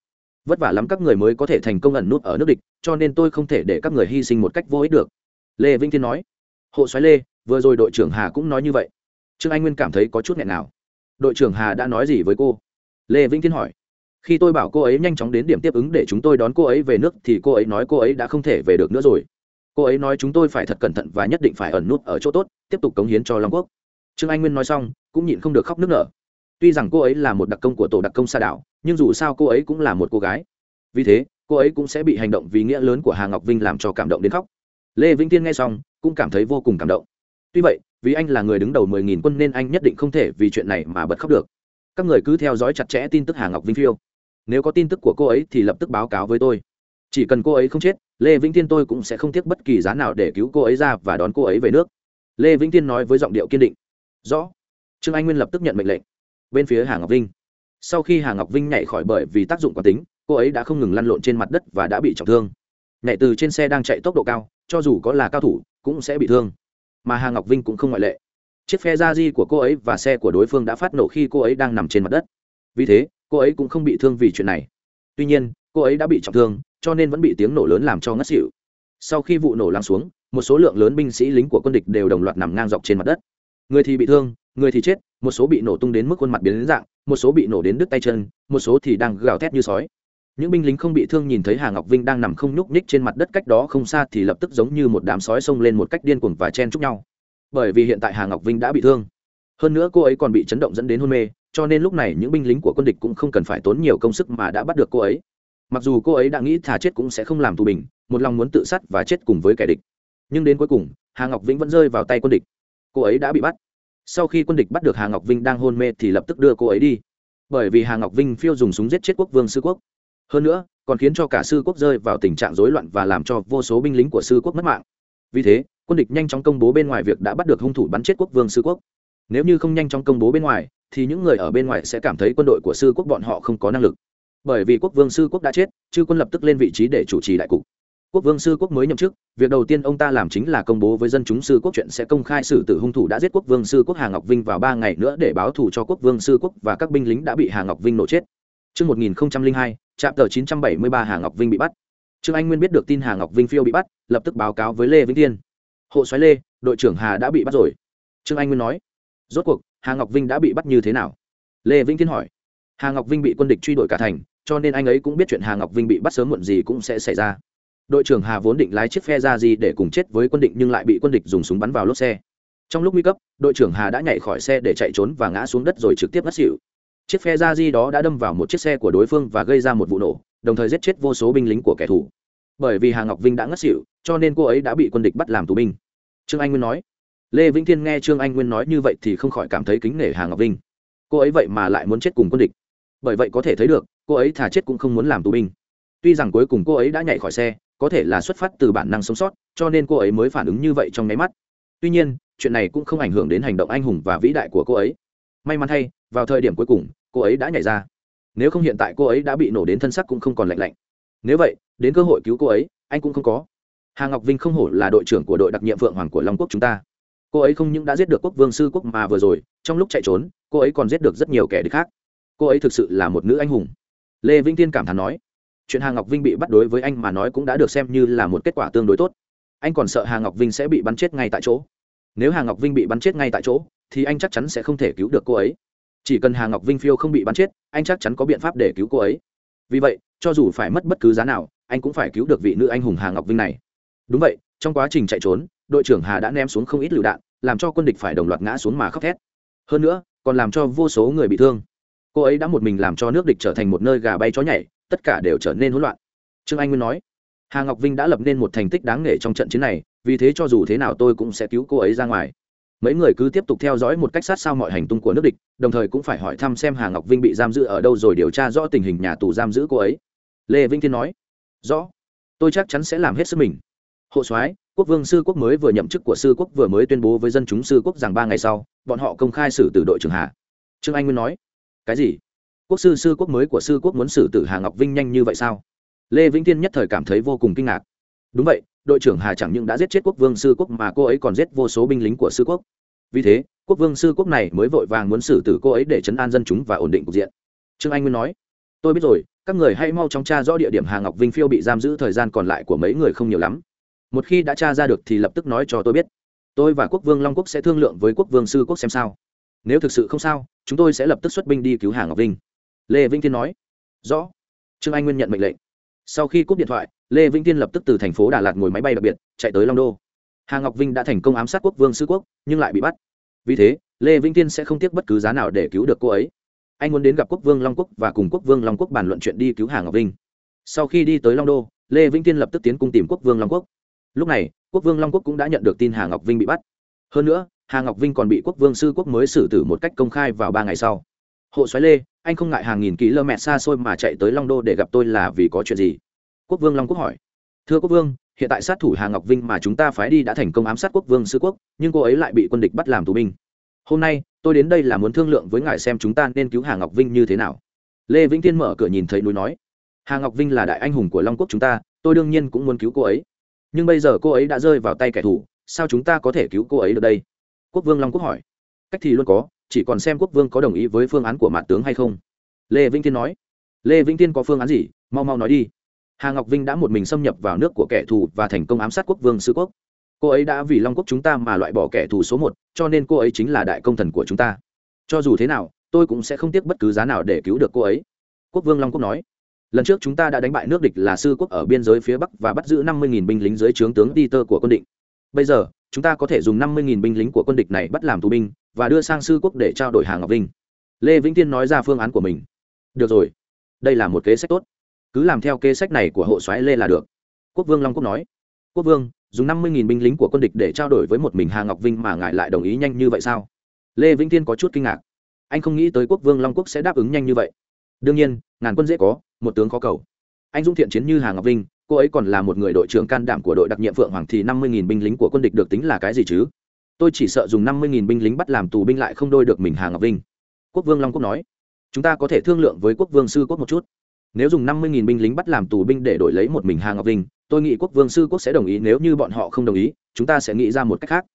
vất vả lắm các người mới có thể thành công ẩn nút ở nước địch, cho nên tôi không thể để các người hy sinh một cách vô ích được. Lê vĩnh thiên nói. Hộ xoáy lê, vừa rồi đội trưởng hà cũng nói như vậy. Trương anh nguyên cảm thấy có chút nghẹn nào. Đội trưởng hà đã nói gì với cô? Lê vĩnh thiên hỏi. Khi tôi bảo cô ấy nhanh chóng đến điểm tiếp ứng để chúng tôi đón cô ấy về nước thì cô ấy nói cô ấy đã không thể về được nữa rồi. Cô ấy nói chúng tôi phải thật cẩn thận và nhất định phải ẩn nút ở chỗ tốt, tiếp tục cống hiến cho long quốc. Trương anh nguyên nói xong, cũng nhịn không được khóc nức nở tuy rằng cô ấy là một đặc công của tổ đặc công xa đảo, nhưng dù sao cô ấy cũng là một cô gái. Vì thế, cô ấy cũng sẽ bị hành động vì nghĩa lớn của hà ngọc vinh làm cho cảm động đến khóc. Lê vĩnh tiên nghe xong, cũng cảm thấy vô cùng cảm động. Tuy vậy, vì anh là người đứng đầu mười nghìn quân nên anh nhất định không thể vì chuyện này mà bật khóc được. Các người cứ theo dõi chặt chẽ tin tức hà ngọc vinh phiêu. Nếu có tin tức của cô ấy thì lập tức báo cáo với tôi. Chỉ cần cô ấy không chết, lê vĩnh tiên tôi cũng sẽ không tiếc bất kỳ giá nào để cứu cô ấy ra và đón cô ấy về nước. Lê vĩnh tiên nói với giọng điệu kiên định. Rõ. Trương anh nguyên lập tức nhận mệnh lệnh bên phía hà ngọc vinh. Sau khi hà ngọc vinh nhảy khỏi bởi vì tác dụng quán tính, cô ấy đã không ngừng lăn lộn trên mặt đất và đã bị trọng thương. Nhảy từ trên xe đang chạy tốc độ cao, cho dù có là cao thủ, cũng sẽ bị thương. Mà hà ngọc vinh cũng không ngoại lệ. Chiếc phe da di của cô ấy và xe của đối phương đã phát nổ khi cô ấy đang nằm trên mặt đất. Vì thế, cô ấy cũng không bị thương vì chuyện này. Tuy nhiên, cô ấy đã bị trọng thương, cho nên vẫn bị tiếng nổ lớn làm cho ngất xỉu. Sau khi vụ nổ lắng xuống, một số lượng lớn binh sĩ lính của quân địch đều đồng loạt nằm ngang dọc trên mặt đất. Người thì bị thương, người thì chết một số bị nổ tung đến mức khuôn mặt biến đến dạng, một số bị nổ đến đứt tay chân, một số thì đang gào thét như sói. Những binh lính không bị thương nhìn thấy hà ngọc vinh đang nằm không nhúc nhích trên mặt đất cách đó không xa thì lập tức giống như một đám sói xông lên một cách điên cuồng và chen chúc nhau. Bởi vì hiện tại hà ngọc vinh đã bị thương. Hơn nữa cô ấy còn bị chấn động dẫn đến hôn mê, cho nên lúc này những binh lính của quân địch cũng không cần phải tốn nhiều công sức mà đã bắt được cô ấy. Mặc dù cô ấy đã nghĩ thà chết cũng sẽ không làm tù bình một lòng muốn tự sát và chết cùng với kẻ địch. Nhưng đến cuối cùng, hà ngọc vinh vẫn rơi vào tay quân địch. Cô ấy đã bị bắt sau khi quân địch bắt được hà ngọc vinh đang hôn mê thì lập tức đưa cô ấy đi. Bởi vì hà ngọc vinh phiêu dùng súng giết chết quốc vương sư quốc. Hơn nữa, còn khiến cho cả sư quốc rơi vào tình trạng rối loạn và làm cho vô số binh lính của sư quốc mất mạng. Vì thế, quân địch nhanh chóng công bố bên ngoài việc đã bắt được hung thủ bắn chết quốc vương sư quốc. Nếu như không nhanh chóng công bố bên ngoài, thì những người ở bên ngoài sẽ cảm thấy quân đội của sư quốc bọn họ không có năng lực. Bởi vì quốc vương sư quốc đã chết, chư quân lập tức lên vị trí để chủ trì đại cục quốc vương sư quốc mới nhậm chức việc đầu tiên ông ta làm chính là công bố với dân chúng sư quốc chuyện sẽ công khai xử tử hung thủ đã giết quốc vương sư quốc hà ngọc vinh vào ba ngày nữa để báo thù cho quốc vương sư quốc và các binh lính đã bị hà ngọc vinh nổ chết Trước 1002, trạm tờ 973 Hà Ngọc Vinh bị bắt. Trương Anh Nguyên biết được tin Hà Ngọc Vinh phiêu bị bắt, lập tức báo cáo với Lê Vĩnh Thiên. Hộ soái Lê, đội trưởng Hà đã bị bắt rồi. Trương Anh Nguyên nói. Rốt cuộc, Hà Ngọc Vinh đã bị bắt như thế nào? Lê Vĩnh Thiên hỏi. Hà Ngọc Vinh bị quân địch truy đuổi cả thành, cho nên anh ấy cũng biết chuyện Hà Ngọc Vinh bị bắt sớm muộn gì cũng sẽ xảy ra. Đội trưởng Hà vốn định lái chiếc phe ra gì để cùng chết với quân địch nhưng lại bị quân địch dùng súng bắn vào lốp xe. trong lúc nguy cấp, đội trưởng hà đã nhảy khỏi xe để chạy trốn và ngã xuống đất rồi trực tiếp ngất xỉu. Chiếc phe ra di đó đã đâm vào một chiếc xe của đối phương và gây ra một vụ nổ, đồng thời giết chết vô số binh lính của kẻ thù. Bởi vì hà ngọc vinh đã ngất xỉu, cho nên cô ấy đã bị quân địch bắt làm tù binh. Trương anh nguyên nói. Lê vĩnh thiên nghe trương anh nguyên nói như vậy thì không khỏi cảm thấy kính nể hà ngọc vinh. Cô ấy vậy mà lại muốn chết cùng quân địch. Bởi vậy có thể thấy được, cô ấy thà chết cũng không muốn làm tù binh. Tuy rằng cuối cùng cô ấy đã nhảy khỏi xe có thể là xuất phát từ bản năng sống sót, cho nên cô ấy mới phản ứng như vậy trong nháy mắt. Tuy nhiên, chuyện này cũng không ảnh hưởng đến hành động anh hùng và vĩ đại của cô ấy. May mắn thay, vào thời điểm cuối cùng, cô ấy đã nhảy ra. Nếu không hiện tại cô ấy đã bị nổ đến thân sắc cũng không còn lạnh lạnh. Nếu vậy, đến cơ hội cứu cô ấy, anh cũng không có. Hà ngọc vinh không hổ là đội trưởng của đội đặc nhiệm vượng hoàng của long quốc chúng ta. Cô ấy không những đã giết được quốc vương sư quốc mà vừa rồi, trong lúc chạy trốn, cô ấy còn giết được rất nhiều kẻ địch khác. Cô ấy thực sự là một nữ anh hùng. Lê vĩnh tiên cảm thán nói chuyện hà ngọc vinh bị bắt đối với anh mà nói cũng đã được xem như là một kết quả tương đối tốt. Anh còn sợ hà ngọc vinh sẽ bị bắn chết ngay tại chỗ. Nếu hà ngọc vinh bị bắn chết ngay tại chỗ, thì anh chắc chắn sẽ không thể cứu được cô ấy. Chỉ cần hà ngọc vinh phiêu không bị bắn chết, anh chắc chắn có biện pháp để cứu cô ấy. Vì vậy, cho dù phải mất bất cứ giá nào, anh cũng phải cứu được vị nữ anh hùng hà ngọc vinh này. Đúng vậy, trong quá trình chạy trốn, đội trưởng hà đã ném xuống không ít lựu đạn, làm cho quân địch phải đồng loạt ngã xuống mà khóc thét. Hơn nữa, còn làm cho vô số người bị thương. Cô ấy đã một mình làm cho nước địch trở thành một nơi gà bay chó nhảy tất cả đều trở nên hỗn loạn. Trương anh nguyên nói, hà ngọc vinh đã lập nên một thành tích đáng nể trong trận chiến này, vì thế cho dù thế nào tôi cũng sẽ cứu cô ấy ra ngoài. Mấy người cứ tiếp tục theo dõi một cách sát sao mọi hành tung của nước địch, đồng thời cũng phải hỏi thăm xem hà ngọc vinh bị giam giữ ở đâu rồi điều tra rõ tình hình nhà tù giam giữ cô ấy. Lê vinh thiên nói, rõ, tôi chắc chắn sẽ làm hết sức mình. Hộ soái, quốc vương sư quốc mới vừa nhậm chức của sư quốc vừa mới tuyên bố với dân chúng sư quốc rằng ba ngày sau, bọn họ công khai xử tử đội trưởng hà. Trương anh nguyên nói, cái gì? Quốc sư sư quốc mới của sư quốc muốn xử tử hà ngọc vinh nhanh như vậy sao? Lê vĩnh thiên nhất thời cảm thấy vô cùng kinh ngạc. Đúng vậy, đội trưởng hà chẳng những đã giết chết quốc vương sư quốc mà cô ấy còn giết vô số binh lính của sư quốc. Vì thế, quốc vương sư quốc này mới vội vàng muốn xử tử cô ấy để chấn an dân chúng và ổn định cục diện. Trương anh nguyên nói, tôi biết rồi, các người hãy mau chóng tra rõ địa điểm hà ngọc vinh phiêu bị giam giữ thời gian còn lại của mấy người không nhiều lắm. Một khi đã tra ra được thì lập tức nói cho tôi biết. Tôi và quốc vương long quốc sẽ thương lượng với quốc vương sư quốc xem sao. Nếu thực sự không sao, chúng tôi sẽ lập tức xuất binh đi cứu hà ngọc vinh lê vĩnh thiên nói. Rõ. Trương anh nguyên nhận mệnh lệnh. Sau khi cúp điện thoại, lê vĩnh thiên lập tức từ thành phố đà lạt ngồi máy bay đặc biệt, chạy tới long đô. Hà ngọc vinh đã thành công ám sát quốc vương sư quốc, nhưng lại bị bắt. Vì thế, lê vĩnh thiên sẽ không tiếc bất cứ giá nào để cứu được cô ấy. Anh muốn đến gặp quốc vương long quốc và cùng quốc vương long quốc bàn luận chuyện đi cứu hà ngọc vinh. Sau khi đi tới long đô, lê vĩnh thiên lập tức tiến cung tìm quốc vương long quốc. Lúc này, quốc vương long quốc cũng đã nhận được tin hà ngọc vinh bị bắt. Hơn nữa, hà ngọc vinh còn bị quốc vương sư quốc mới xử tử một cách công khai vào ba ngày sau hộ xoáy lê, anh không ngại hàng nghìn km xa xôi mà chạy tới long đô để gặp tôi là vì có chuyện gì? Quốc vương long quốc hỏi. Thưa quốc vương, hiện tại sát thủ hà ngọc vinh mà chúng ta phái đi đã thành công ám sát quốc vương sư quốc, nhưng cô ấy lại bị quân địch bắt làm tù binh. Hôm nay, tôi đến đây là muốn thương lượng với ngài xem chúng ta nên cứu hà ngọc vinh như thế nào. Lê vĩnh tiên mở cửa nhìn thấy núi nói, hà ngọc vinh là đại anh hùng của long quốc chúng ta, tôi đương nhiên cũng muốn cứu cô ấy. Nhưng bây giờ cô ấy đã rơi vào tay kẻ thù, sao chúng ta có thể cứu cô ấy được đây? Quốc vương long quốc hỏi. Cách thì luôn có chỉ còn xem quốc vương có đồng ý với phương án của mạn tướng hay không. Lê vĩnh thiên nói. Lê vĩnh thiên có phương án gì? Mau mau nói đi. Hà ngọc vinh đã một mình xâm nhập vào nước của kẻ thù và thành công ám sát quốc vương sư quốc. Cô ấy đã vì long quốc chúng ta mà loại bỏ kẻ thù số một, cho nên cô ấy chính là đại công thần của chúng ta. Cho dù thế nào, tôi cũng sẽ không tiếc bất cứ giá nào để cứu được cô ấy. Quốc vương long quốc nói. Lần trước chúng ta đã đánh bại nước địch là sư quốc ở biên giới phía bắc và bắt giữ năm mươi binh lính dưới trướng tướng peter của quân định bây giờ, chúng ta có thể dùng năm mươi binh lính của quân địch này bắt làm tù binh và đưa sang sư quốc để trao đổi hàng ngọc vinh. Lê vĩnh tiên nói ra phương án của mình. Được rồi, đây là một kế sách tốt. Cứ làm theo kế sách này của hộ soái lê là được. Quốc vương long quốc nói. Quốc vương, dùng năm mươi binh lính của quân địch để trao đổi với một mình hà ngọc vinh mà ngài lại đồng ý nhanh như vậy sao? Lê vĩnh tiên có chút kinh ngạc. Anh không nghĩ tới quốc vương long quốc sẽ đáp ứng nhanh như vậy. Đương nhiên, ngàn quân dễ có, một tướng khó cầu. Anh dung thiện chiến như hà ngọc vinh, cô ấy còn là một người đội trưởng can đảm của đội đặc nhiệm phượng hoàng thì năm mươi binh lính của quân địch được tính là cái gì chứ? Tôi chỉ sợ dùng năm mươi nghìn binh lính bắt làm tù binh lại không đôi được mình hà ngọc vinh quốc vương long quốc nói chúng ta có thể thương lượng với quốc vương sư quốc một chút nếu dùng năm mươi nghìn binh lính bắt làm tù binh để đổi lấy một mình hà ngọc vinh tôi nghĩ quốc vương sư quốc sẽ đồng ý nếu như bọn họ không đồng ý chúng ta sẽ nghĩ ra một cách khác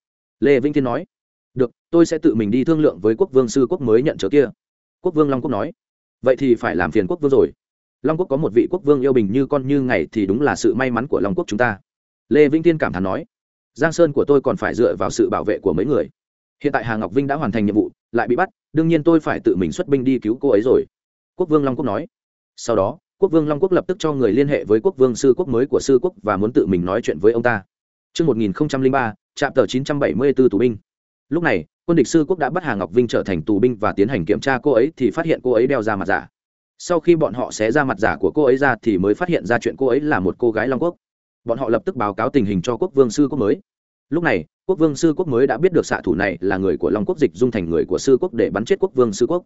lê vĩnh thiên nói được tôi sẽ tự mình đi thương lượng với quốc vương sư quốc mới nhận chớ kia quốc vương long quốc nói vậy thì phải làm phiền quốc vương rồi long quốc có một vị quốc vương yêu bình như con như ngày thì đúng là sự may mắn của long quốc chúng ta lê vĩnh thiên cảm thán nói giang sơn của tôi còn phải dựa vào sự bảo vệ của mấy người. Hiện tại hà ngọc vinh đã hoàn thành nhiệm vụ lại bị bắt đương nhiên tôi phải tự mình xuất binh đi cứu cô ấy rồi. Quốc vương long quốc nói. Sau đó quốc vương long quốc lập tức cho người liên hệ với quốc vương sư quốc mới của sư quốc và muốn tự mình nói chuyện với ông ta. Trước 1003, trạm tờ 974 tù binh. lúc này quân địch sư quốc đã bắt hà ngọc vinh trở thành tù binh và tiến hành kiểm tra cô ấy thì phát hiện cô ấy đeo ra mặt giả. Sau khi bọn họ xé ra mặt giả của cô ấy ra thì mới phát hiện ra chuyện cô ấy là một cô gái long quốc bọn họ lập tức báo cáo tình hình cho quốc vương sư quốc mới. Lúc này, quốc vương sư quốc mới đã biết được xạ thủ này là người của long quốc dịch dung thành người của sư quốc để bắn chết quốc vương sư quốc.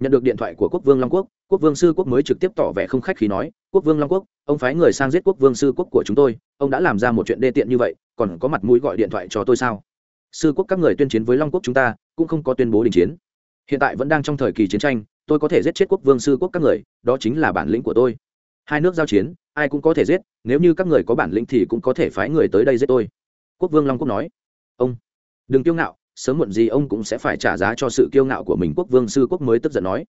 Nhận được điện thoại của quốc vương long quốc quốc vương sư quốc mới trực tiếp tỏ vẻ không khách khi nói, quốc vương long quốc, ông phái người sang giết quốc vương sư quốc của chúng tôi, ông đã làm ra một chuyện đê tiện như vậy, còn có mặt mũi gọi điện thoại cho tôi sao? Sư quốc các người tuyên chiến với long quốc chúng ta, cũng không có tuyên bố đình chiến. Hiện tại vẫn đang trong thời kỳ chiến tranh, tôi có thể giết chết quốc vương sư quốc các người, đó chính là bản lĩnh của tôi. Hai nước giao chiến ai cũng có thể giết, nếu như các người có bản lĩnh thì cũng có thể phái người tới đây giết tôi. Quốc vương long quốc nói. Ông, đừng kiêu ngạo, sớm muộn gì ông cũng sẽ phải trả giá cho sự kiêu ngạo của mình, quốc vương sư quốc mới tức giận nói.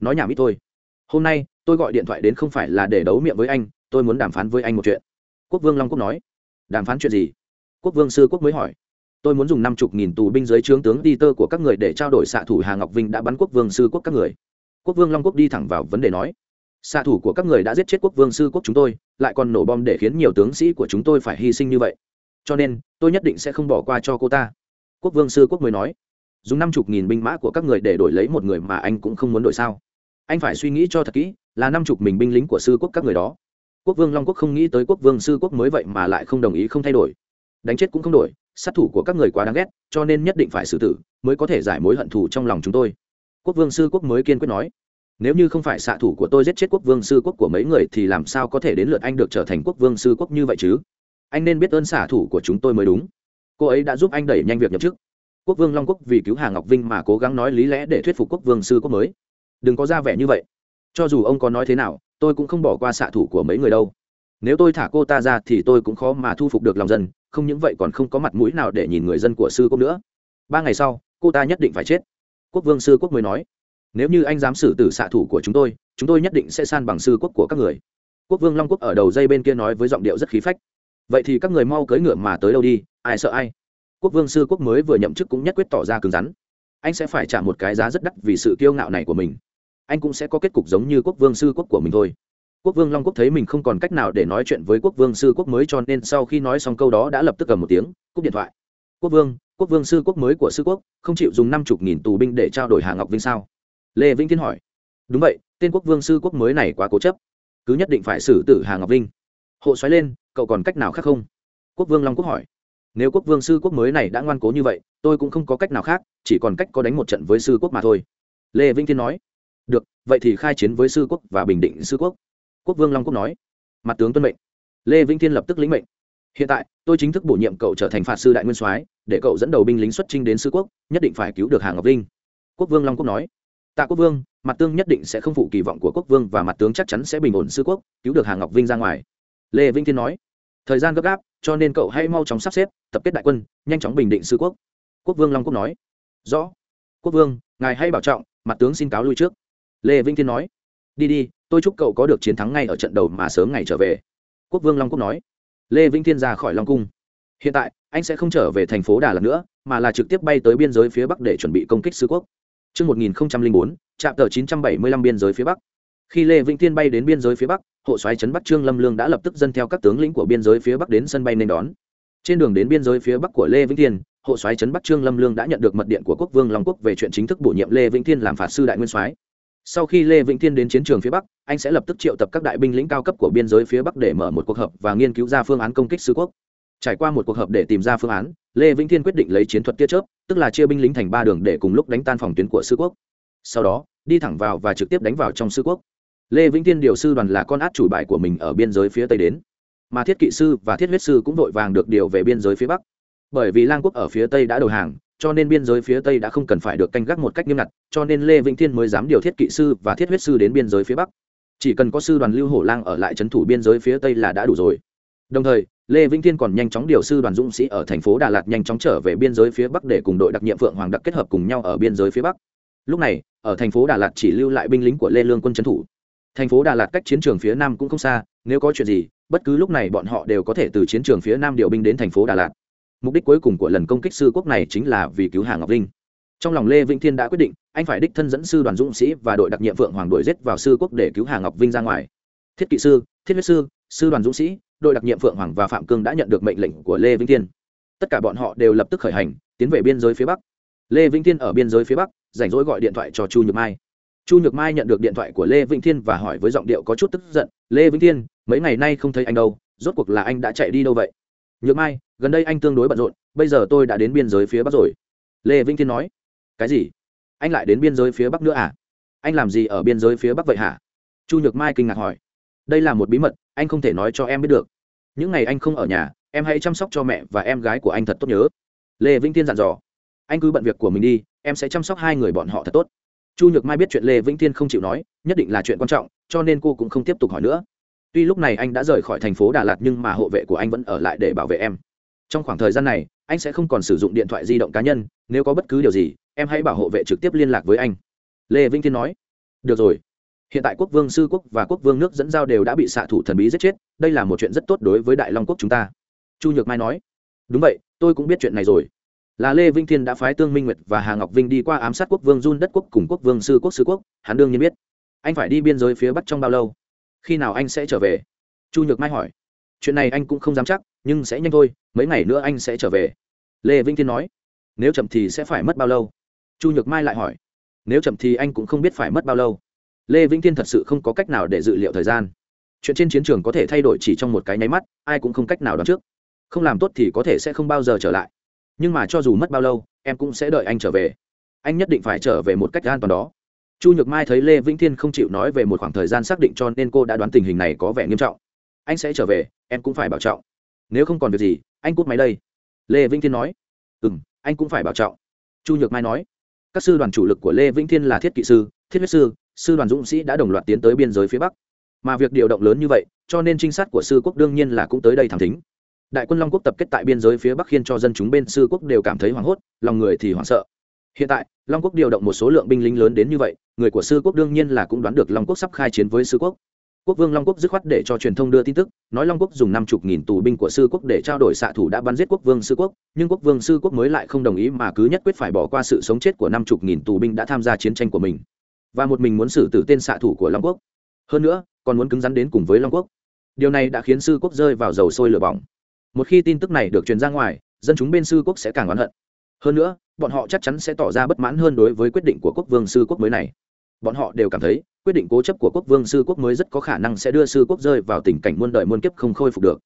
Nói nhảm ít thôi. Hôm nay, tôi gọi điện thoại đến không phải là để đấu miệng với anh, tôi muốn đàm phán với anh một chuyện. Quốc vương long quốc nói. Đàm phán chuyện gì? Quốc vương sư quốc mới hỏi. Tôi muốn dùng năm chục nghìn tù binh dưới trướng tướng đi tơ của các người để trao đổi xạ thủ hà ngọc vinh đã bắn quốc vương sư quốc các người. Quốc vương long quốc đi thẳng vào vấn đề nói xạ thủ của các người đã giết chết quốc vương sư quốc chúng tôi, lại còn nổ bom để khiến nhiều tướng sĩ của chúng tôi phải hy sinh như vậy. Cho nên, tôi nhất định sẽ không bỏ qua cho cô ta. Quốc vương sư quốc mới nói. Dùng năm chục nghìn binh mã của các người để đổi lấy một người mà anh cũng không muốn đổi sao? Anh phải suy nghĩ cho thật kỹ, là năm chục mình binh lính của sư quốc các người đó. Quốc vương long quốc không nghĩ tới quốc vương sư quốc mới vậy mà lại không đồng ý không thay đổi. Đánh chết cũng không đổi, sát thủ của các người quá đáng ghét, cho nên nhất định phải xử tử, mới có thể giải mối hận thù trong lòng chúng tôi. Quốc vương sư quốc mới kiên quyết nói nếu như không phải xạ thủ của tôi giết chết quốc vương sư quốc của mấy người thì làm sao có thể đến lượt anh được trở thành quốc vương sư quốc như vậy chứ? Anh nên biết ơn xạ thủ của chúng tôi mới đúng. Cô ấy đã giúp anh đẩy nhanh việc nhậm chức. Quốc vương long quốc vì cứu hà ngọc vinh mà cố gắng nói lý lẽ để thuyết phục quốc vương sư quốc mới. Đừng có ra vẻ như vậy. Cho dù ông có nói thế nào, tôi cũng không bỏ qua xạ thủ của mấy người đâu. Nếu tôi thả cô ta ra thì tôi cũng khó mà thu phục được lòng dân, không những vậy còn không có mặt mũi nào để nhìn người dân của sư quốc nữa. Ba ngày sau, cô ta nhất định phải chết. Quốc vương sư quốc mới nói nếu như anh dám xử tử xạ thủ của chúng tôi chúng tôi nhất định sẽ san bằng sư quốc của các người. Quốc vương long quốc ở đầu dây bên kia nói với giọng điệu rất khí phách. Vậy thì các người mau cưỡi ngựa mà tới đâu đi, ai sợ ai? Quốc vương sư quốc mới vừa nhậm chức cũng nhất quyết tỏ ra cứng rắn. Anh sẽ phải trả một cái giá rất đắt vì sự kiêu ngạo này của mình. Anh cũng sẽ có kết cục giống như quốc vương sư quốc của mình thôi. Quốc vương long quốc thấy mình không còn cách nào để nói chuyện với quốc vương sư quốc mới cho nên sau khi nói xong câu đó đã lập tức cầm một tiếng, cúp điện thoại. Quốc vương quốc vương sư quốc mới của sư quốc, không chịu dùng năm chục nghìn tù binh để trao đổi hà ngọc vinh sao? Lê vĩnh thiên hỏi. Đúng vậy, tên quốc vương sư quốc mới này quá cố chấp. Cứ nhất định phải xử tử hà ngọc vinh. Hộ xoáy lên, cậu còn cách nào khác không? Quốc vương long quốc hỏi. Nếu quốc vương sư quốc mới này đã ngoan cố như vậy, tôi cũng không có cách nào khác, chỉ còn cách có đánh một trận với sư quốc mà thôi. Lê vĩnh thiên nói. Được, vậy thì khai chiến với sư quốc và bình định sư quốc. Quốc vương long quốc nói. Mặt tướng tuân mệnh. Lê vĩnh thiên lập tức lĩnh mệnh. Hiện tại, tôi chính thức bổ nhiệm cậu trở thành phạt sư đại nguyên soái, để cậu dẫn đầu binh lính xuất chinh đến sư quốc, nhất định phải cứu được hà ngọc linh quốc vương long quốc nói tạ quốc vương, mặt tướng nhất định sẽ không phụ kỳ vọng của quốc vương và mặt tướng chắc chắn sẽ bình ổn sư quốc, cứu được hà ngọc vinh ra ngoài. Lê vĩnh thiên nói. Thời gian gấp gáp, cho nên cậu hãy mau chóng sắp xếp, tập kết đại quân, nhanh chóng bình định sư quốc. Quốc vương long quốc nói. Rõ. Quốc vương, ngài hãy bảo trọng, mặt tướng xin cáo lui trước. Lê vĩnh thiên nói. Đi đi, tôi chúc cậu có được chiến thắng ngay ở trận đầu mà sớm ngày trở về. Quốc vương long quốc nói. Lê vĩnh thiên ra khỏi long cung. Hiện tại, anh sẽ không trở về thành phố đà lạt nữa, mà là trực tiếp bay tới biên giới phía bắc để chuẩn bị công kích sư quốc. Trước 1004, trạm tờ 975 biên giới phía bắc. Khi Lê Vĩnh Thiên bay đến biên giới phía bắc, hộ soái trấn Bắc Trương Lâm Lương đã lập tức dân theo các tướng lĩnh của biên giới phía bắc đến sân bay nên đón. Trên đường đến biên giới phía bắc của Lê Vĩnh Thiên, hộ soái trấn Bắc Trương Lâm Lương đã nhận được mật điện của Quốc Vương Long Quốc về chuyện chính thức bổ nhiệm Lê Vĩnh Thiên làm phạt sư đại nguyên soái sau khi lê vĩnh thiên đến chiến trường phía bắc anh sẽ lập tức triệu tập các đại binh lĩnh cao cấp của biên giới phía bắc để mở một cuộc họp và nghiên cứu ra phương án công kích sư quốc trải qua một cuộc họp để tìm ra phương án, lê vĩnh thiên quyết định lấy chiến thuật tia chớp, tức là chia binh lính thành ba đường để cùng lúc đánh tan phòng tuyến của sư quốc. Sau đó, đi thẳng vào và trực tiếp đánh vào trong sư quốc. Lê vĩnh thiên điều sư đoàn là con át chủ bài của mình ở biên giới phía tây đến. Mà thiết kỵ sư và thiết huyết sư cũng vội vàng được điều về biên giới phía bắc. Bởi vì lang quốc ở phía tây đã đầu hàng, cho nên biên giới phía tây đã không cần phải được canh gác một cách nghiêm ngặt, cho nên lê vĩnh thiên mới dám điều thiết kỵ sư và thiết huyết sư đến biên giới phía bắc. Chỉ cần có sư đoàn lưu hổ lang ở lại trấn thủ biên giới phía tây là đã đủ rồi đồng thời, lê vĩnh thiên còn nhanh chóng điều sư đoàn dũng sĩ ở thành phố đà lạt nhanh chóng trở về biên giới phía bắc để cùng đội đặc nhiệm phượng hoàng đặc kết hợp cùng nhau ở biên giới phía bắc. Lúc này, ở thành phố đà lạt chỉ lưu lại binh lính của lê lương quân trấn thủ. Thành phố đà lạt cách chiến trường phía nam cũng không xa, nếu có chuyện gì, bất cứ lúc này bọn họ đều có thể từ chiến trường phía nam điều binh đến thành phố đà lạt. Mục đích cuối cùng của lần công kích sư quốc này chính là vì cứu hà ngọc linh. Trong lòng lê vĩnh thiên đã quyết định, anh phải đích thân dẫn sư đoàn dũng sĩ và đội đặc nhiệm phượng hoàng đuổi giết vào sư quốc để cứu hà ngọc vinh ra ngoài. Thiết kỵ sư, thiết huyết sư sư đoàn dũng sĩ đội đặc nhiệm phượng hoàng và phạm cương đã nhận được mệnh lệnh của lê vĩnh thiên. Tất cả bọn họ đều lập tức khởi hành, tiến về biên giới phía bắc. Lê vĩnh thiên ở biên giới phía bắc, rảnh rỗi gọi điện thoại cho chu nhược mai. Chu nhược mai nhận được điện thoại của lê vĩnh thiên và hỏi với giọng điệu có chút tức giận, lê vĩnh thiên, mấy ngày nay không thấy anh đâu, rốt cuộc là anh đã chạy đi đâu vậy? Nhược mai, gần đây anh tương đối bận rộn, bây giờ tôi đã đến biên giới phía bắc rồi. Lê vĩnh thiên nói. Cái gì? Anh lại đến biên giới phía bắc nữa à? Anh làm gì ở biên giới phía bắc vậy hả? Chu nhược mai kinh ngạc hỏi. Đây là một bí mật anh không thể nói cho em biết được. Những ngày anh không ở nhà, em hãy chăm sóc cho mẹ và em gái của anh thật tốt nhớ. Lê vĩnh thiên dặn dò. Anh cứ bận việc của mình đi, em sẽ chăm sóc hai người bọn họ thật tốt. Chu nhược mai biết chuyện lê vĩnh thiên không chịu nói, nhất định là chuyện quan trọng, cho nên cô cũng không tiếp tục hỏi nữa. Tuy lúc này anh đã rời khỏi thành phố đà lạt nhưng mà hộ vệ của anh vẫn ở lại để bảo vệ em. Trong khoảng thời gian này, anh sẽ không còn sử dụng điện thoại di động cá nhân, nếu có bất cứ điều gì, em hãy bảo hộ vệ trực tiếp liên lạc với anh. Lê vĩnh thiên nói. Được rồi hiện tại quốc vương, sư quốc và quốc vương nước dẫn giao đều đã bị xạ thủ thần bí giết chết, đây là một chuyện rất tốt đối với đại long quốc chúng ta. Chu nhược mai nói. Đúng vậy, tôi cũng biết chuyện này rồi. Là lê Vinh thiên đã phái tương minh nguyệt và hà ngọc vinh đi qua ám sát quốc vương, run đất quốc cùng quốc vương, sư quốc sư quốc. Hắn đương nhiên biết. Anh phải đi biên giới phía bắc trong bao lâu? Khi nào anh sẽ trở về? Chu nhược mai hỏi. Chuyện này anh cũng không dám chắc, nhưng sẽ nhanh thôi, mấy ngày nữa anh sẽ trở về. Lê Vinh thiên nói. Nếu chậm thì sẽ phải mất bao lâu? Chu nhược mai lại hỏi. Nếu chậm thì anh cũng không biết phải mất bao lâu lê vĩnh thiên thật sự không có cách nào để dự liệu thời gian. Chuyện trên chiến trường có thể thay đổi chỉ trong một cái nháy mắt, ai cũng không cách nào đoán trước. Không làm tốt thì có thể sẽ không bao giờ trở lại. Nhưng mà cho dù mất bao lâu, em cũng sẽ đợi anh trở về. Anh nhất định phải trở về một cách an toàn đó. Chu nhược mai thấy lê vĩnh thiên không chịu nói về một khoảng thời gian xác định cho nên cô đã đoán tình hình này có vẻ nghiêm trọng. Anh sẽ trở về, em cũng phải bảo trọng. Nếu không còn việc gì, anh cút máy đây. Lê vĩnh thiên nói. Ừ m anh cũng phải bảo trọng. Chu nhược mai nói. Các sư đoàn chủ lực của lê vĩnh thiên là thiết kỵ sư, thiết huyết sư sư đoàn dũng sĩ đã đồng loạt tiến tới biên giới phía bắc. Mà việc điều động lớn như vậy, cho nên trinh sát của sư quốc đương nhiên là cũng tới đây thảm thính. Đại quân long quốc tập kết tại biên giới phía bắc khiến cho dân chúng bên sư quốc đều cảm thấy hoảng hốt, lòng người thì hoảng sợ. Hiện tại, long quốc điều động một số lượng binh lính lớn đến như vậy, người của sư quốc đương nhiên là cũng đoán được long quốc sắp khai chiến với sư quốc. Quốc vương long quốc dứt khoát để cho truyền thông đưa tin tức, nói long quốc dùng năm chục nghìn tù binh của sư quốc để trao đổi xạ thủ đã bắn giết quốc vương sư quốc, nhưng quốc vương sư quốc mới lại không đồng ý mà cứ nhất quyết phải bỏ qua sự sống chết của năm chục nghìn tù binh đã tham gia chiến tranh của mình và một mình muốn xử tử tên xạ thủ của long quốc. Hơn nữa, còn muốn cứng rắn đến cùng với long quốc. Điều này đã khiến sư quốc rơi vào dầu sôi lửa bỏng. Một khi tin tức này được truyền ra ngoài, dân chúng bên sư quốc sẽ càng oán hận. Hơn nữa, bọn họ chắc chắn sẽ tỏ ra bất mãn hơn đối với quyết định của quốc vương sư quốc mới này. Bọn họ đều cảm thấy, quyết định cố chấp của quốc vương sư quốc mới rất có khả năng sẽ đưa sư quốc rơi vào tình cảnh muôn đời muôn kiếp không khôi phục được.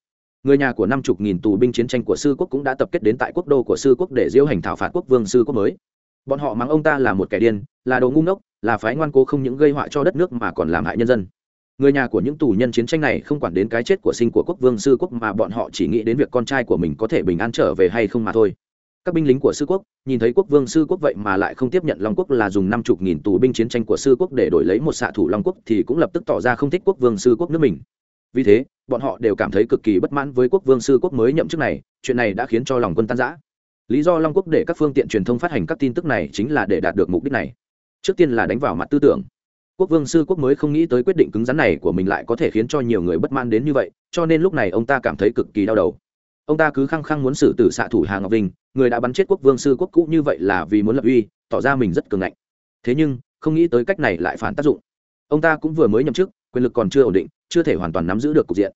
Người nhà của năm chục nghìn tù binh chiến tranh của sư quốc cũng đã tập kết đến tại quốc đô của sư quốc để diễu hành thảo phạt quốc vương sư quốc mới bọn họ mắng ông ta là một kẻ điên, là đồ ngu ngốc, là phái ngoan cố không những gây họa cho đất nước mà còn làm hại nhân dân. Người nhà của những tù nhân chiến tranh này không quản đến cái chết của sinh của quốc vương, sư quốc mà bọn họ chỉ nghĩ đến việc con trai của mình có thể bình an trở về hay không mà thôi. Các binh lính của sư quốc, nhìn thấy quốc vương, sư quốc vậy mà lại không tiếp nhận long quốc là dùng năm chục nghìn tù binh chiến tranh của sư quốc để đổi lấy một xạ thủ long quốc thì cũng lập tức tỏ ra không thích quốc vương, sư quốc nước mình. Vì thế, bọn họ đều cảm thấy cực kỳ bất mãn với quốc vương, sư quốc mới nhậm chức này, chuyện này đã khiến cho lòng quân tan giã lý do long quốc để các phương tiện truyền thông phát hành các tin tức này chính là để đạt được mục đích này. Trước tiên là đánh vào mặt tư tưởng. Quốc vương sư quốc mới không nghĩ tới quyết định cứng rắn này của mình lại có thể khiến cho nhiều người bất mãn đến như vậy, cho nên lúc này ông ta cảm thấy cực kỳ đau đầu. Ông ta cứ khăng khăng muốn xử tử xạ thủ hà ngọc vinh, người đã bắn chết quốc vương sư quốc cũ như vậy là vì muốn lập uy, tỏ ra mình rất cường ngạnh. Thế nhưng, không nghĩ tới cách này lại phản tác dụng. Ông ta cũng vừa mới nhậm chức, quyền lực còn chưa ổn định, chưa thể hoàn toàn nắm giữ được cục diện.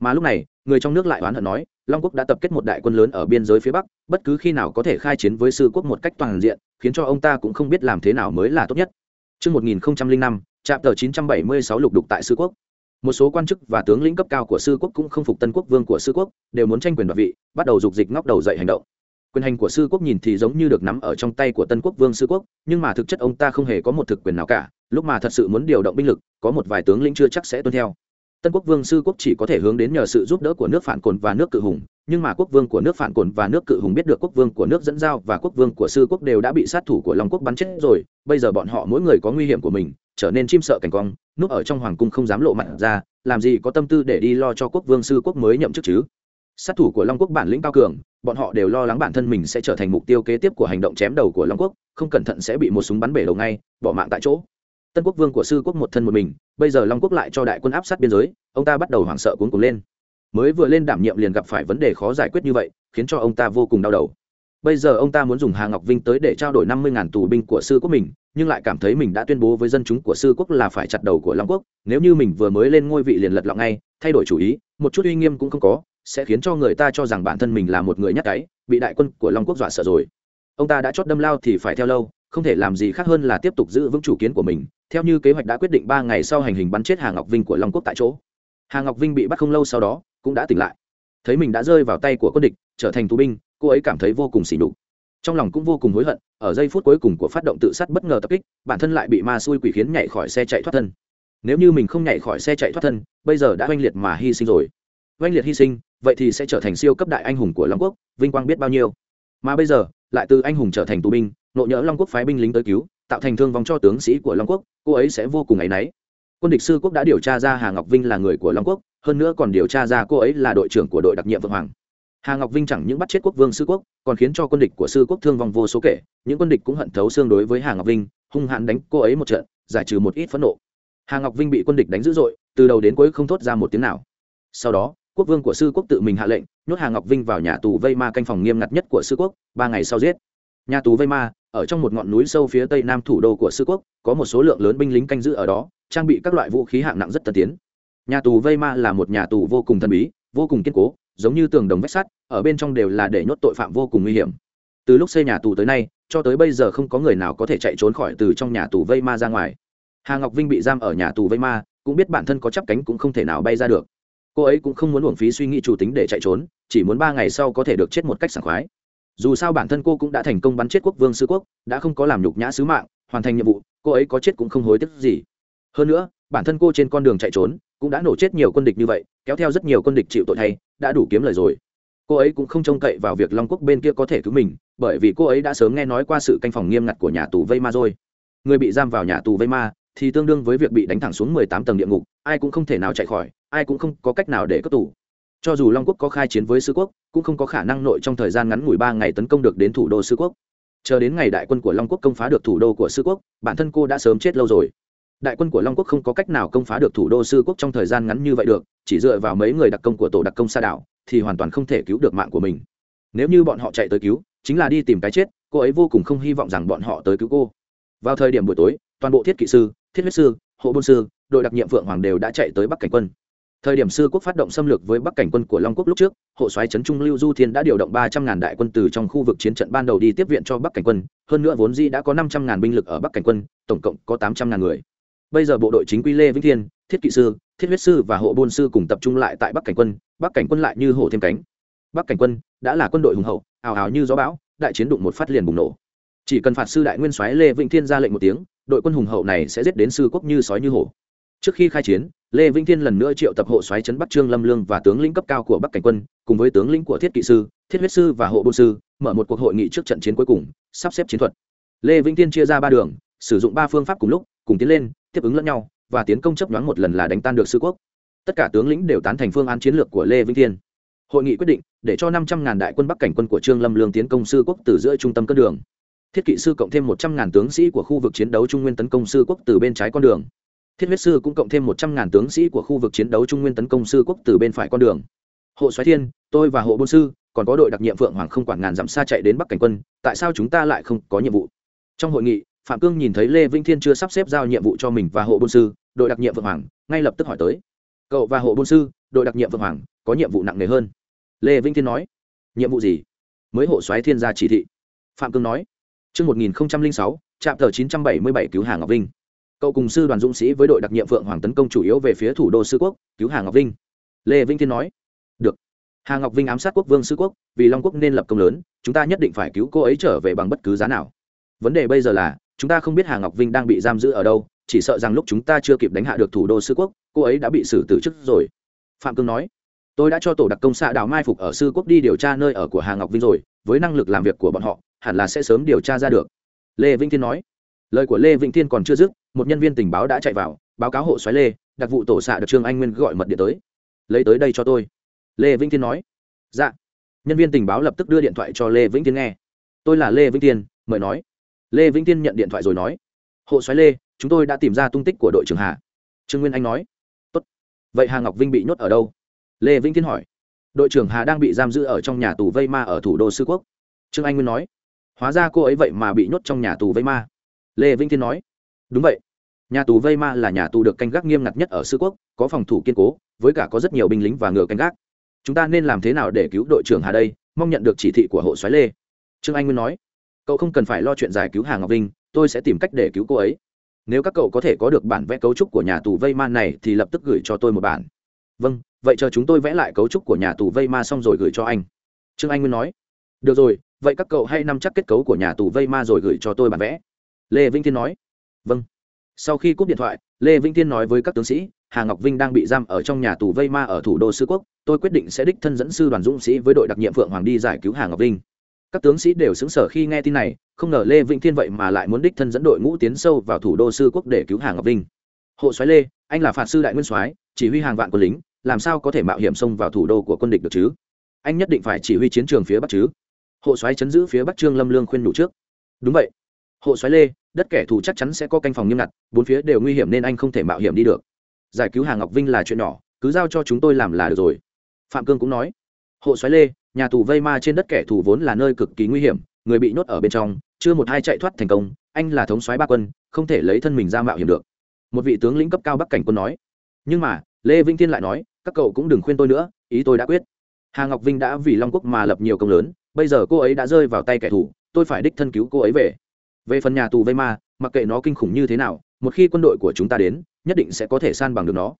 Mà lúc này, người trong nước lại oán hận nói long quốc đã tập kết một đại quân lớn ở biên giới phía bắc bất cứ khi nào có thể khai chiến với sư quốc một cách toàn diện khiến cho ông ta cũng không biết làm thế nào mới là tốt nhất. Trước 1005, trạm tờ 976 lục đục tại sư quốc. Một số quan chức và tướng lĩnh cấp cao của sư quốc cũng không phục tân quốc vương của sư quốc đều muốn tranh quyền đoạt vị bắt đầu dục dịch ngóc đầu dậy hành động. Quyền hành của sư quốc nhìn thì giống như được nắm ở trong tay của tân quốc vương sư quốc nhưng mà thực chất ông ta không hề có một thực quyền nào cả lúc mà thật sự muốn điều động binh lực có một vài tướng lĩnh chưa chắc sẽ tuân theo tân quốc vương sư quốc chỉ có thể hướng đến nhờ sự giúp đỡ của nước phản cồn và nước cự hùng, nhưng mà quốc vương của nước phản cồn và nước cự hùng biết được quốc vương của nước dẫn giao và quốc vương của sư quốc đều đã bị sát thủ của long quốc bắn chết rồi, bây giờ bọn họ mỗi người có nguy hiểm của mình, trở nên chim sợ cảnh quang núp ở trong hoàng cung không dám lộ mặt ra, làm gì có tâm tư để đi lo cho quốc vương sư quốc mới nhậm chức chứ? Sát thủ của long quốc bản lĩnh cao cường, bọn họ đều lo lắng bản thân mình sẽ trở thành mục tiêu kế tiếp của hành động chém đầu của long quốc, không cẩn thận sẽ bị một súng bắn bể đầu ngay, bỏ mạng tại chỗ tân quốc vương của sư quốc một thân một mình, bây giờ long quốc lại cho đại quân áp sát biên giới, ông ta bắt đầu hoảng sợ cuốn cuồng lên. Mới vừa lên đảm nhiệm liền gặp phải vấn đề khó giải quyết như vậy, khiến cho ông ta vô cùng đau đầu. Bây giờ ông ta muốn dùng hà ngọc vinh tới để trao đổi năm mươi ngàn tù binh của sư quốc mình, nhưng lại cảm thấy mình đã tuyên bố với dân chúng của sư quốc là phải chặt đầu của long quốc. Nếu như mình vừa mới lên ngôi vị liền lật lọng ngay, thay đổi chủ ý, một chút uy nghiêm cũng không có, sẽ khiến cho người ta cho rằng bản thân mình là một người nhắc cái bị đại quân của long quốc dọa sợ rồi. Ông ta đã chót đâm lao thì phải theo lâu không thể làm gì khác hơn là tiếp tục giữ vững chủ kiến của mình, theo như kế hoạch đã quyết định ba ngày sau hành hình bắn chết hà ngọc vinh của long quốc tại chỗ. Hà ngọc vinh bị bắt không lâu sau đó, cũng đã tỉnh lại. Thấy mình đã rơi vào tay của quân địch, trở thành tù binh, cô ấy cảm thấy vô cùng xỉ nhục. Trong lòng cũng vô cùng hối hận, ở giây phút cuối cùng của phát động tự sát bất ngờ tập kích, bản thân lại bị ma xui quỷ khiến nhảy khỏi xe chạy thoát thân. Nếu như mình không nhảy khỏi xe chạy thoát thân, bây giờ đã oanh liệt mà hy sinh rồi. Oanh liệt hy sinh, vậy thì sẽ trở thành siêu cấp đại anh hùng của long quốc, vinh quang biết bao nhiêu. Mà bây giờ, lại từ anh hùng trở thành tù binh nộ nhỡ long quốc phái binh lính tới cứu, tạo thành thương vong cho tướng sĩ của long quốc, cô ấy sẽ vô cùng áy náy. Quân địch sư quốc đã điều tra ra hà ngọc vinh là người của long quốc, hơn nữa còn điều tra ra cô ấy là đội trưởng của đội đặc nhiệm vượng hoàng. Hà ngọc vinh chẳng những bắt chết quốc vương sư quốc, còn khiến cho quân địch của sư quốc thương vong vô số kể, những quân địch cũng hận thấu xương đối với hà ngọc vinh, hung hãn đánh cô ấy một trận, giải trừ một ít phẫn nộ. Hà ngọc vinh bị quân địch đánh dữ dội, từ đầu đến cuối không thốt ra một tiếng nào. Sau đó, quốc vương của sư quốc tự mình hạ lệnh, nhốt hà ngọc vinh vào nhà tù vây ma canh phòng nghiêm ngặt nhất của sư quốc, ba ngày sau giết. Nhà tù vây ma ở trong một ngọn núi sâu phía tây nam thủ đô của sư quốc, có một số lượng lớn binh lính canh giữ ở đó, trang bị các loại vũ khí hạng nặng rất tân tiến. Nhà tù vây ma là một nhà tù vô cùng thần bí, vô cùng kiên cố, giống như tường đồng vách sắt, ở bên trong đều là để nhốt tội phạm vô cùng nguy hiểm. Từ lúc xây nhà tù tới nay, cho tới bây giờ không có người nào có thể chạy trốn khỏi từ trong nhà tù vây ma ra ngoài. Hà ngọc vinh bị giam ở nhà tù vây ma cũng biết bản thân có chắp cánh cũng không thể nào bay ra được. Cô ấy cũng không muốn uổng phí suy nghĩ chủ tính để chạy trốn, chỉ muốn ba ngày sau có thể được chết một cách sảng khoái dù sao bản thân cô cũng đã thành công bắn chết quốc vương sư quốc, đã không có làm nhục nhã sứ mạng, hoàn thành nhiệm vụ, cô ấy có chết cũng không hối tiếc gì. Hơn nữa, bản thân cô trên con đường chạy trốn, cũng đã nổ chết nhiều quân địch như vậy, kéo theo rất nhiều quân địch chịu tội thay, đã đủ kiếm lời rồi. Cô ấy cũng không trông cậy vào việc long quốc bên kia có thể cứu mình, bởi vì cô ấy đã sớm nghe nói qua sự canh phòng nghiêm ngặt của nhà tù vây ma rồi. Người bị giam vào nhà tù vây ma thì tương đương với việc bị đánh thẳng xuống mười tám tầng địa ngục, ai cũng không thể nào chạy khỏi, ai cũng không có cách nào để cất tù cho dù long quốc có khai chiến với sư quốc, cũng không có khả năng nội trong thời gian ngắn ngủi ba ngày tấn công được đến thủ đô sư quốc. Chờ đến ngày đại quân của long quốc công phá được thủ đô của sư quốc, bản thân cô đã sớm chết lâu rồi. Đại quân của long quốc không có cách nào công phá được thủ đô sư quốc trong thời gian ngắn như vậy được, chỉ dựa vào mấy người đặc công của tổ đặc công sa đảo, thì hoàn toàn không thể cứu được mạng của mình. Nếu như bọn họ chạy tới cứu, chính là đi tìm cái chết, cô ấy vô cùng không hy vọng rằng bọn họ tới cứu cô. Vào thời điểm buổi tối, toàn bộ thiết kỵ sư, thiết huyết sư, hộ bôn sư, đội đặc nhiệm phượng hoàng đều đã chạy tới bắc cảnh quân thời điểm sư quốc phát động xâm lược với bắc cảnh quân của long quốc lúc trước, hộ soái trấn trung lưu du thiên đã điều động ba trăm ngàn đại quân từ trong khu vực chiến trận ban đầu đi tiếp viện cho bắc cảnh quân, hơn nữa vốn di đã có năm trăm ngàn binh lực ở bắc cảnh quân, tổng cộng có tám trăm ngàn người. Bây giờ bộ đội chính quy lê vĩnh thiên, thiết kỵ sư, thiết huyết sư và hộ bôn sư cùng tập trung lại tại bắc cảnh quân, bắc cảnh quân lại như hổ thêm cánh. Bắc cảnh quân đã là quân đội hùng hậu, ào ào như gió bão, đại chiến đụng một phát liền bùng nổ. Chỉ cần phạt sư đại nguyên soái lê vĩnh thiên ra lệnh một tiếng, đội quân hùng hậu này sẽ giết đến sư quốc như sói như hổ trước khi khai chiến, lê vĩnh thiên lần nữa triệu tập hộ soái trấn bắc trương lâm lương và tướng lĩnh cấp cao của bắc cảnh quân, cùng với tướng lĩnh của thiết kỵ sư, thiết huyết sư và hộ bôn sư, mở một cuộc hội nghị trước trận chiến cuối cùng, sắp xếp chiến thuật. Lê vĩnh thiên chia ra ba đường, sử dụng ba phương pháp cùng lúc, cùng tiến lên, tiếp ứng lẫn nhau, và tiến công chấp nhoáng một lần là đánh tan được sư quốc. Tất cả tướng lĩnh đều tán thành phương án chiến lược của lê vĩnh thiên. Hội nghị quyết định, để cho năm trăm ngàn đại quân bắc cảnh quân của trương lâm lương tiến công sư quốc từ giữa trung tâm cân đường. Thiết kỵ sư cộng thêm một trăm ngàn tướng sĩ của khu vực chiến đấu trung nguyên tấn công sư quốc từ bên trái con đường thiết huyết sư cũng cộng thêm một trăm ngàn tướng sĩ của khu vực chiến đấu trung nguyên tấn công sư quốc từ bên phải con đường. Hộ xoáy thiên tôi và hộ bôn sư còn có đội đặc nhiệm phượng hoàng không quản ngàn dặm xa chạy đến bắc cảnh quân tại sao chúng ta lại không có nhiệm vụ? Trong hội nghị phạm cương nhìn thấy lê vĩnh thiên chưa sắp xếp giao nhiệm vụ cho mình và hộ bôn sư đội đặc nhiệm phượng hoàng ngay lập tức hỏi tới. Cậu và hộ bôn sư đội đặc nhiệm phượng hoàng có nhiệm vụ nặng nề hơn? Lê vĩnh thiên nói. Nhiệm vụ gì? Mới hộ xoáy thiên ra chỉ thị. Phạm cương nói. Trước 1006, trạm tờ 977 cứu Hà Ngọc Vinh. Cậu cùng sư đoàn dũng sĩ với đội đặc nhiệm Phượng Hoàng tấn công chủ yếu về phía thủ đô Sư Quốc, cứu Hà Ngọc Vinh. Lê Vĩnh Thiên nói. Được. Hà Ngọc Vinh ám sát quốc vương Sư Quốc, vì Long Quốc nên lập công lớn, chúng ta nhất định phải cứu cô ấy trở về bằng bất cứ giá nào. Vấn đề bây giờ là, chúng ta không biết Hà Ngọc Vinh đang bị giam giữ ở đâu, chỉ sợ rằng lúc chúng ta chưa kịp đánh hạ được thủ đô Sư Quốc, cô ấy đã bị xử tử trước rồi. Phạm Cương nói. Tôi đã cho tổ đặc công xạ đào mai phục ở Sư Quốc đi điều tra nơi ở của Hà Ngọc Vinh rồi, với năng lực làm việc của bọn họ, hẳn là sẽ sớm điều tra ra được lê vĩnh thiên nói lời của lê vĩnh thiên còn chưa dứt một nhân viên tình báo đã chạy vào, báo cáo hộ xoáy lê, đặc vụ tổ xạ được trương anh nguyên gọi mật điện tới. Lấy tới đây cho tôi. Lê vĩnh thiên nói. Dạ. Nhân viên tình báo lập tức đưa điện thoại cho lê vĩnh thiên nghe. Tôi là lê vĩnh thiên, mời nói. Lê vĩnh thiên nhận điện thoại rồi nói. Hộ xoáy lê, chúng tôi đã tìm ra tung tích của đội trưởng hà. Trương nguyên anh nói. Tốt. vậy hà ngọc vinh bị nhốt ở đâu? Lê vĩnh thiên hỏi. Đội trưởng hà đang bị giam giữ ở trong nhà tù vây ma ở thủ đô sư quốc. Trương anh nguyên nói. Hóa ra cô ấy vậy mà bị nhốt trong nhà tù vây ma. Lê vĩnh thiên nói đúng vậy. Nhà tù vây ma là nhà tù được canh gác nghiêm ngặt nhất ở sư quốc, có phòng thủ kiên cố, với cả có rất nhiều binh lính và ngựa canh gác. Chúng ta nên làm thế nào để cứu đội trưởng hà đây? Mong nhận được chỉ thị của hộ soái lê. Trương anh nguyên nói. Cậu không cần phải lo chuyện giải cứu hà ngọc vinh, tôi sẽ tìm cách để cứu cô ấy. Nếu các cậu có thể có được bản vẽ cấu trúc của nhà tù vây ma này thì lập tức gửi cho tôi một bản. Vâng vậy chờ chúng tôi vẽ lại cấu trúc của nhà tù vây ma xong rồi gửi cho anh. Trương anh nguyên nói. Được rồi, vậy các cậu hãy nắm chắc kết cấu của nhà tù vây ma rồi gửi cho tôi bản vẽ. Lê vĩnh thiên nói vâng. Sau khi cúp điện thoại, lê vĩnh thiên nói với các tướng sĩ, hà ngọc vinh đang bị giam ở trong nhà tù vây ma ở thủ đô sư quốc, tôi quyết định sẽ đích thân dẫn sư đoàn dũng sĩ với đội đặc nhiệm phượng hoàng đi giải cứu hà ngọc vinh. Các tướng sĩ đều xứng sở khi nghe tin này, không ngờ lê vĩnh thiên vậy mà lại muốn đích thân dẫn đội ngũ tiến sâu vào thủ đô sư quốc để cứu hà ngọc vinh. Hộ soái lê, anh là phạt sư đại nguyên soái, chỉ huy hàng vạn quân lính, làm sao có thể mạo hiểm xông vào thủ đô của quân địch được chứ? Anh nhất định phải chỉ huy chiến trường phía bắc chứ? Hộ soái chấn giữ phía bắc trương lâm lương khuyên đủ trước. Đúng vậy. Hộ soái lê đất kẻ thù chắc chắn sẽ có canh phòng nghiêm ngặt, bốn phía đều nguy hiểm nên anh không thể mạo hiểm đi được. Giải cứu hà ngọc vinh là chuyện nhỏ, cứ giao cho chúng tôi làm là được rồi. Phạm cương cũng nói. Hộ soái lê, nhà tù vây ma trên đất kẻ thù vốn là nơi cực kỳ nguy hiểm, người bị nhốt ở bên trong, chưa một hai chạy thoát thành công, anh là thống soái ba quân, không thể lấy thân mình ra mạo hiểm được. Một vị tướng lĩnh cấp cao bắc cảnh quân nói. Nhưng mà, lê vĩnh thiên lại nói, các cậu cũng đừng khuyên tôi nữa, ý tôi đã quyết. Hà ngọc vinh đã vì long quốc mà lập nhiều công lớn, bây giờ cô ấy đã rơi vào tay kẻ thù, tôi phải đích thân cứu cô ấy về về phần nhà tù vây ma mặc kệ nó kinh khủng như thế nào, một khi quân đội của chúng ta đến, nhất định sẽ có thể san bằng được nó.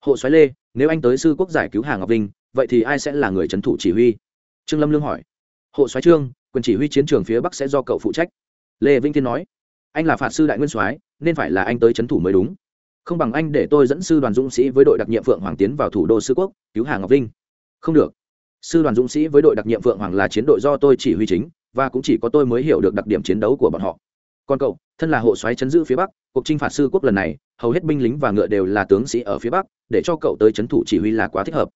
Hộ soái lê, nếu anh tới sư quốc giải cứu hà ngọc vinh, vậy thì ai sẽ là người trấn thủ chỉ huy? Trương lâm lương hỏi. Hộ soái trương, quyền chỉ huy chiến trường phía bắc sẽ do cậu phụ trách. Lê vĩnh thiên nói. Anh là phạt sư đại nguyên soái, nên phải là anh tới trấn thủ mới đúng. Không bằng anh để tôi dẫn sư đoàn dũng sĩ với đội đặc nhiệm phượng hoàng tiến vào thủ đô sư quốc, cứu hà ngọc vinh. Không được. Sư đoàn dũng sĩ với đội đặc nhiệm phượng hoàng là chiến đội do tôi chỉ huy chính, và cũng chỉ có tôi mới hiểu được đặc điểm chiến đấu của bọn họ còn cậu, thân là hộ soái chấn giữ phía bắc, cuộc chinh phạt sư quốc lần này, hầu hết binh lính và ngựa đều là tướng sĩ ở phía bắc, để cho cậu tới chấn thủ chỉ huy là quá thích hợp.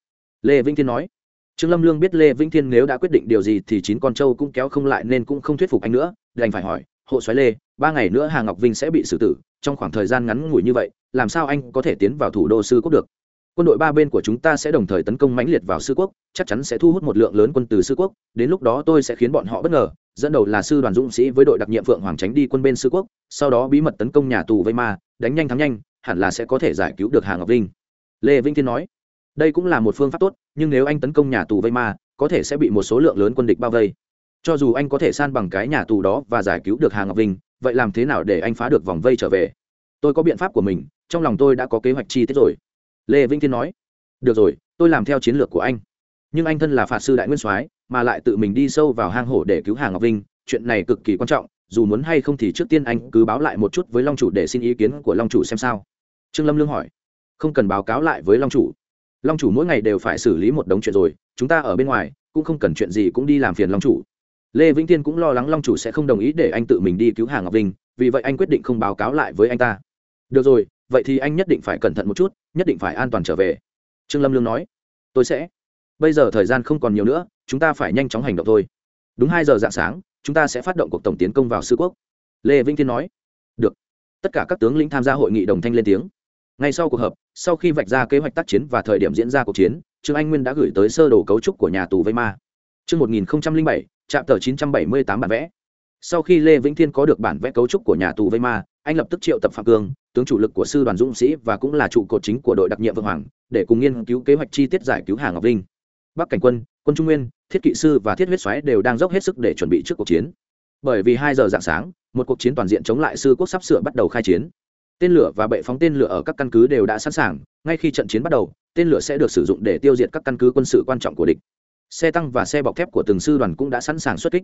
Lê vĩnh thiên nói. Trương lâm lương biết lê vĩnh thiên nếu đã quyết định điều gì thì chín con trâu cũng kéo không lại nên cũng không thuyết phục anh nữa, đành phải hỏi, hộ soái lê, ba ngày nữa hà ngọc vinh sẽ bị xử tử, trong khoảng thời gian ngắn ngủi như vậy, làm sao anh có thể tiến vào thủ đô sư quốc được? Quân đội ba bên của chúng ta sẽ đồng thời tấn công mãnh liệt vào sư quốc, chắc chắn sẽ thu hút một lượng lớn quân từ sư quốc, đến lúc đó tôi sẽ khiến bọn họ bất ngờ, dẫn đầu là sư đoàn dũng sĩ với đội đặc nhiệm phượng hoàng tránh đi quân bên sư quốc, sau đó bí mật tấn công nhà tù vây ma, đánh nhanh thắng nhanh, hẳn là sẽ có thể giải cứu được hà ngọc linh lê vĩnh thiên nói, đây cũng là một phương pháp tốt, nhưng nếu anh tấn công nhà tù vây ma, có thể sẽ bị một số lượng lớn quân địch bao vây. Cho dù anh có thể san bằng cái nhà tù đó và giải cứu được hà ngọc linh vậy làm thế nào để anh phá được vòng vây trở về? Tôi có biện pháp của mình, trong lòng tôi đã có kế hoạch chi tiết rồi lê vĩnh thiên nói, được rồi, tôi làm theo chiến lược của anh. Nhưng anh thân là phạt sư đại nguyên soái, mà lại tự mình đi sâu vào hang hổ để cứu hà ngọc vinh, chuyện này cực kỳ quan trọng, dù muốn hay không thì trước tiên anh cứ báo lại một chút với long chủ để xin ý kiến của long chủ xem sao. Trương lâm lương hỏi, không cần báo cáo lại với long chủ. Long chủ mỗi ngày đều phải xử lý một đống chuyện rồi, chúng ta ở bên ngoài, cũng không cần chuyện gì cũng đi làm phiền long chủ. Lê vĩnh tiên cũng lo lắng long chủ sẽ không đồng ý để anh tự mình đi cứu hà ngọc vinh, vì vậy anh quyết định không báo cáo lại với anh ta. Được rồi vậy thì anh nhất định phải cẩn thận một chút nhất định phải an toàn trở về. Trương lâm lương nói. Tôi sẽ. Bây giờ thời gian không còn nhiều nữa chúng ta phải nhanh chóng hành động thôi. Đúng hai giờ dạng sáng chúng ta sẽ phát động cuộc tổng tiến công vào sư quốc. Lê vĩnh thiên nói. Được. Tất cả các tướng lĩnh tham gia hội nghị đồng thanh lên tiếng. Ngay sau cuộc họp sau khi vạch ra kế hoạch tác chiến và thời điểm diễn ra cuộc chiến trương anh nguyên đã gửi tới sơ đồ cấu trúc của nhà tù vây ma. Chương 1007, trạm tờ 978 bản vẽ. Sau khi Lê Vĩnh Thiên có được bản vẽ cấu trúc của nhà tù vây ma, anh lập tức triệu tập Phạm Cương, tướng chủ lực của sư đoàn dũng sĩ và cũng là trụ cột chính của đội đặc nhiệm Vương Hoàng, để cùng nghiên cứu kế hoạch chi tiết giải cứu Hà Ngọc Vinh. Bắc Cảnh quân, quân Trung Nguyên, Thiết kỵ sư và Thiết huyết xoáy đều đang dốc hết sức để chuẩn bị trước cuộc chiến. Bởi vì hai giờ dạng sáng, một cuộc chiến toàn diện chống lại sư quốc sắp sửa bắt đầu khai chiến. Tên lửa và bệ phóng tên lửa ở các căn cứ đều đã sẵn sàng, ngay khi trận chiến bắt đầu, tên lửa sẽ được sử dụng để tiêu diệt các căn cứ quân sự quan trọng của địch xe tăng và xe bọc thép của từng sư đoàn cũng đã sẵn sàng xuất kích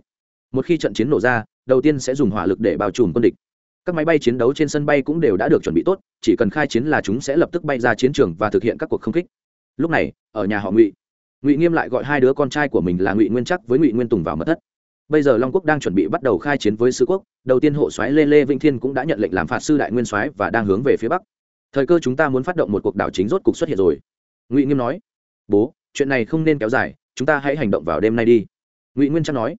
một khi trận chiến nổ ra đầu tiên sẽ dùng hỏa lực để bao trùm quân địch các máy bay chiến đấu trên sân bay cũng đều đã được chuẩn bị tốt, chỉ cần khai chiến là chúng sẽ lập tức bay ra chiến trường và thực hiện các cuộc không kích. Lúc này, ở nhà họ ngụy ngụy nghiêm lại gọi hai đứa con trai của mình là ngụy nguyên chắc với ngụy nguyên tùng vào mật thất. Bây giờ long quốc đang chuẩn bị bắt đầu khai chiến với sứ quốc, đầu tiên hộ soái lê lê vĩnh thiên cũng đã nhận lệnh làm phạt sư đại nguyên soái và đang hướng về phía bắc. Thời cơ chúng ta muốn phát động một cuộc đảo chính rốt cục xuất hiện rồi. Ngụy nghiêm nói, bố, chuyện này không nên kéo dài, chúng ta hãy hành động vào đêm nay đi. Ngụy nguyên trang nói,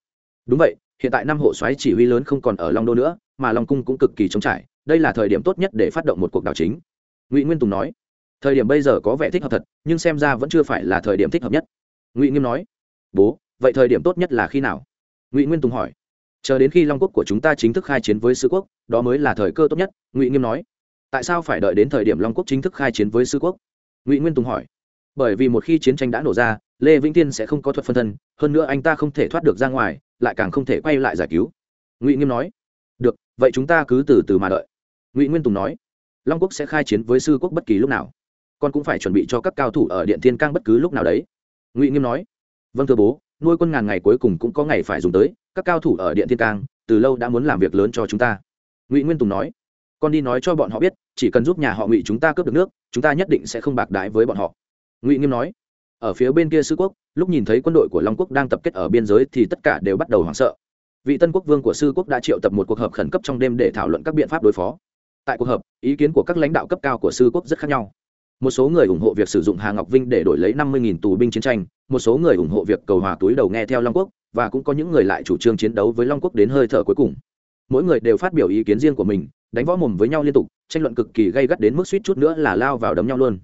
đúng vậy, hiện tại năm hộ xoáy chỉ huy lớn không còn ở long đô nữa mà long cung cũng cực kỳ trống trải, đây là thời điểm tốt nhất để phát động một cuộc đảo chính. Ngụy nguyên tùng nói, thời điểm bây giờ có vẻ thích hợp thật, nhưng xem ra vẫn chưa phải là thời điểm thích hợp nhất. Ngụy nghiêm nói, bố, vậy thời điểm tốt nhất là khi nào? Ngụy nguyên tùng hỏi, chờ đến khi long quốc của chúng ta chính thức khai chiến với sư quốc, đó mới là thời cơ tốt nhất, ngụy nghiêm nói. Tại sao phải đợi đến thời điểm long quốc chính thức khai chiến với sư quốc? Ngụy nguyên tùng hỏi, bởi vì một khi chiến tranh đã nổ ra, lê vĩnh tiên sẽ không có thuật phân thân, hơn nữa anh ta không thể thoát được ra ngoài, lại càng không thể quay lại giải cứu. Ngụy nghiêm nói được, vậy chúng ta cứ từ từ mà đợi. Ngụy nguyên tùng nói, long quốc sẽ khai chiến với sư quốc bất kỳ lúc nào. Con cũng phải chuẩn bị cho các cao thủ ở điện thiên cang bất cứ lúc nào đấy. Ngụy nghiêm nói vâng thưa bố, nuôi quân ngàn ngày cuối cùng cũng có ngày phải dùng tới, các cao thủ ở điện thiên cang từ lâu đã muốn làm việc lớn cho chúng ta. Ngụy nguyên tùng nói, con đi nói cho bọn họ biết, chỉ cần giúp nhà họ ngụy chúng ta cướp được nước, chúng ta nhất định sẽ không bạc đái với bọn họ. Ngụy nghiêm nói, ở phía bên kia sư quốc, lúc nhìn thấy quân đội của long quốc đang tập kết ở biên giới thì tất cả đều bắt đầu hoảng sợ vị tân quốc vương của sư quốc đã triệu tập một cuộc họp khẩn cấp trong đêm để thảo luận các biện pháp đối phó. Tại cuộc họp, ý kiến của các lãnh đạo cấp cao của sư quốc rất khác nhau. Một số người ủng hộ việc sử dụng hà ngọc vinh để đổi lấy năm mươi tù binh chiến tranh, một số người ủng hộ việc cầu hòa túi đầu nghe theo long quốc, và cũng có những người lại chủ trương chiến đấu với long quốc đến hơi thở cuối cùng. Mỗi người đều phát biểu ý kiến riêng của mình, đánh võ mồm với nhau liên tục, tranh luận cực kỳ gây gắt đến mức suýt chút nữa là lao vào đấm nhau luôn.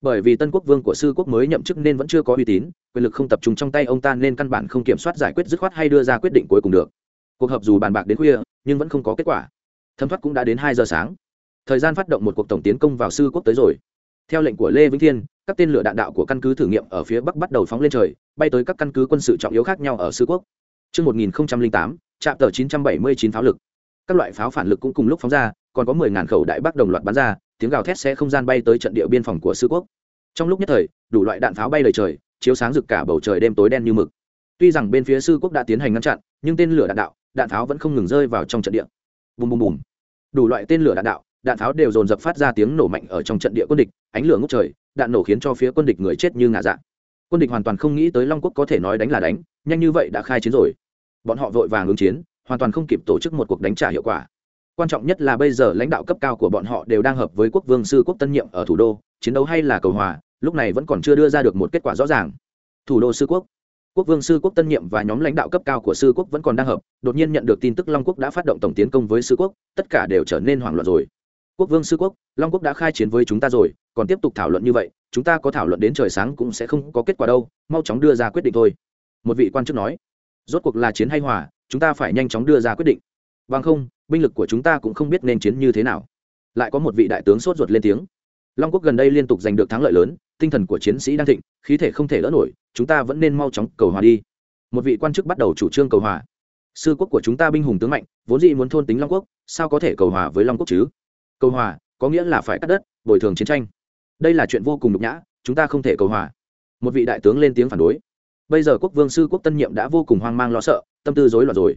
Bởi vì tân quốc vương của sư quốc mới nhậm chức nên vẫn chưa có uy tín, quyền lực không tập trung trong tay ông ta nên căn bản không kiểm soát giải quyết dứt khoát hay đưa ra quyết định cuối cùng được cuộc họp dù bàn bạc đến khuya nhưng vẫn không có kết quả thấm thoát cũng đã đến hai giờ sáng thời gian phát động một cuộc tổng tiến công vào sư quốc tới rồi theo lệnh của lê vĩnh thiên các tên lửa đạn đạo của căn cứ thử nghiệm ở phía bắc bắt đầu phóng lên trời bay tới các căn cứ quân sự trọng yếu khác nhau ở sư quốc Trước 1008, trạm tờ 979 pháo lực. Các loại pháo phản lực cũng cùng lúc phóng ra, còn có 10.000 khẩu đại bác đồng loạt bắn ra, tiếng gào thét sẽ không gian bay tới trận địa biên phòng của sư quốc. Trong lúc nhất thời, đủ loại đạn pháo bay đầy trời, chiếu sáng rực cả bầu trời đêm tối đen như mực. Tuy rằng bên phía sư quốc đã tiến hành ngăn chặn, nhưng tên lửa đạn đạo, đạn pháo vẫn không ngừng rơi vào trong trận địa. Bùm bùm bùm. Đủ loại tên lửa đạn đạo, đạn pháo đều dồn dập phát ra tiếng nổ mạnh ở trong trận địa quân địch, ánh lửa ngút trời, đạn nổ khiến cho phía quân địch người chết như ngã dạng Quân địch hoàn toàn không nghĩ tới Long quốc có thể nói đánh là đánh, nhanh như vậy đã khai chiến rồi. Bọn họ vội vàng ứng chiến, hoàn toàn không kịp tổ chức một cuộc đánh trả hiệu quả. Quan trọng nhất là bây giờ lãnh đạo cấp cao của bọn họ đều đang hợp với quốc vương sư quốc tân nhiệm ở thủ đô, chiến đấu hay là cầu hòa, lúc này vẫn còn chưa đưa ra được một kết quả rõ ràng. Thủ đô sư quốc quốc vương sư quốc tân nhiệm và nhóm lãnh đạo cấp cao của sư quốc vẫn còn đang hợp, đột nhiên nhận được tin tức long quốc đã phát động tổng tiến công với sư quốc, tất cả đều trở nên hoảng loạn rồi. Quốc vương sư quốc, long quốc đã khai chiến với chúng ta rồi, còn tiếp tục thảo luận như vậy, chúng ta có thảo luận đến trời sáng cũng sẽ không có kết quả đâu, mau chóng đưa ra quyết định thôi. Một vị quan chức nói. Rốt cuộc là chiến hay hòa, chúng ta phải nhanh chóng đưa ra quyết định. Bằng không, binh lực của chúng ta cũng không biết nên chiến như thế nào. Lại có một vị đại tướng sốt ruột lên tiếng. Long quốc gần đây liên tục giành được thắng lợi lớn tinh thần của chiến sĩ đang thịnh, khí thể không thể lỡ nổi, chúng ta vẫn nên mau chóng cầu hòa đi. Một vị quan chức bắt đầu chủ trương cầu hòa. Sư quốc của chúng ta binh hùng tướng mạnh, vốn dĩ muốn thôn tính long quốc, sao có thể cầu hòa với long quốc chứ? Cầu hòa, có nghĩa là phải cắt đất, bồi thường chiến tranh. Đây là chuyện vô cùng nhục nhã, chúng ta không thể cầu hòa. Một vị đại tướng lên tiếng phản đối. Bây giờ quốc vương, sư quốc tân nhiệm đã vô cùng hoang mang lo sợ, tâm tư rối loạn rồi.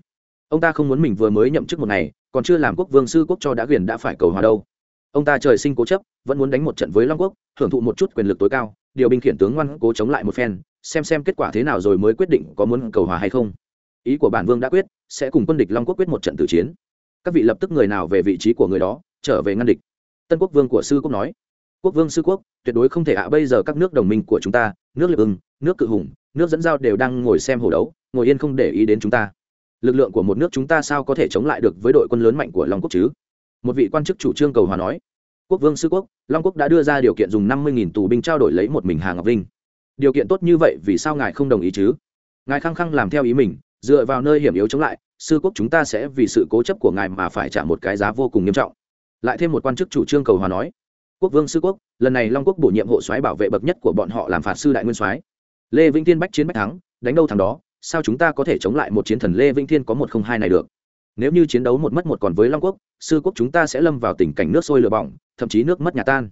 Ông ta không muốn mình vừa mới nhậm chức một ngày, còn chưa làm quốc vương, sư quốc cho đã quyền đã phải cầu hòa đâu ông ta trời sinh cố chấp, vẫn muốn đánh một trận với long quốc, hưởng thụ một chút quyền lực tối cao, điều binh khiển tướng ngoan cố chống lại một phen, xem xem kết quả thế nào rồi mới quyết định có muốn cầu hòa hay không. Ý của bản vương đã quyết, sẽ cùng quân địch long quốc quyết một trận tử chiến. Các vị lập tức người nào về vị trí của người đó, trở về ngăn địch. Tân quốc vương của sư quốc nói. Quốc vương sư quốc, tuyệt đối không thể ạ, bây giờ các nước đồng minh của chúng ta, nước liệp ưng, nước cự hùng, nước dẫn giao đều đang ngồi xem hồ đấu, ngồi yên không để ý đến chúng ta. Lực lượng của một nước chúng ta sao có thể chống lại được với đội quân lớn mạnh của long quốc chứ? Một vị quan chức chủ trương cầu hòa nói, quốc vương sư quốc, long quốc đã đưa ra điều kiện dùng năm mươi tù binh trao đổi lấy một mình hà ngọc vinh. Điều kiện tốt như vậy vì sao ngài không đồng ý chứ? Ngài khăng khăng làm theo ý mình, dựa vào nơi hiểm yếu chống lại, sư quốc chúng ta sẽ vì sự cố chấp của ngài mà phải trả một cái giá vô cùng nghiêm trọng. Lại thêm một quan chức chủ trương cầu hòa nói, quốc vương sư quốc, lần này long quốc bổ nhiệm hộ soái bảo vệ bậc nhất của bọn họ làm phạt sư đại nguyên soái. Lê vĩnh tiên bách chiến bách thắng, đánh đâu thằng đó, sao chúng ta có thể chống lại một chiến thần lê vĩnh thiên có một không hai này được? Nếu như chiến đấu một mất một còn với long quốc, sư quốc chúng ta sẽ lâm vào tình cảnh nước sôi lửa bỏng, thậm chí nước mất nhà tan.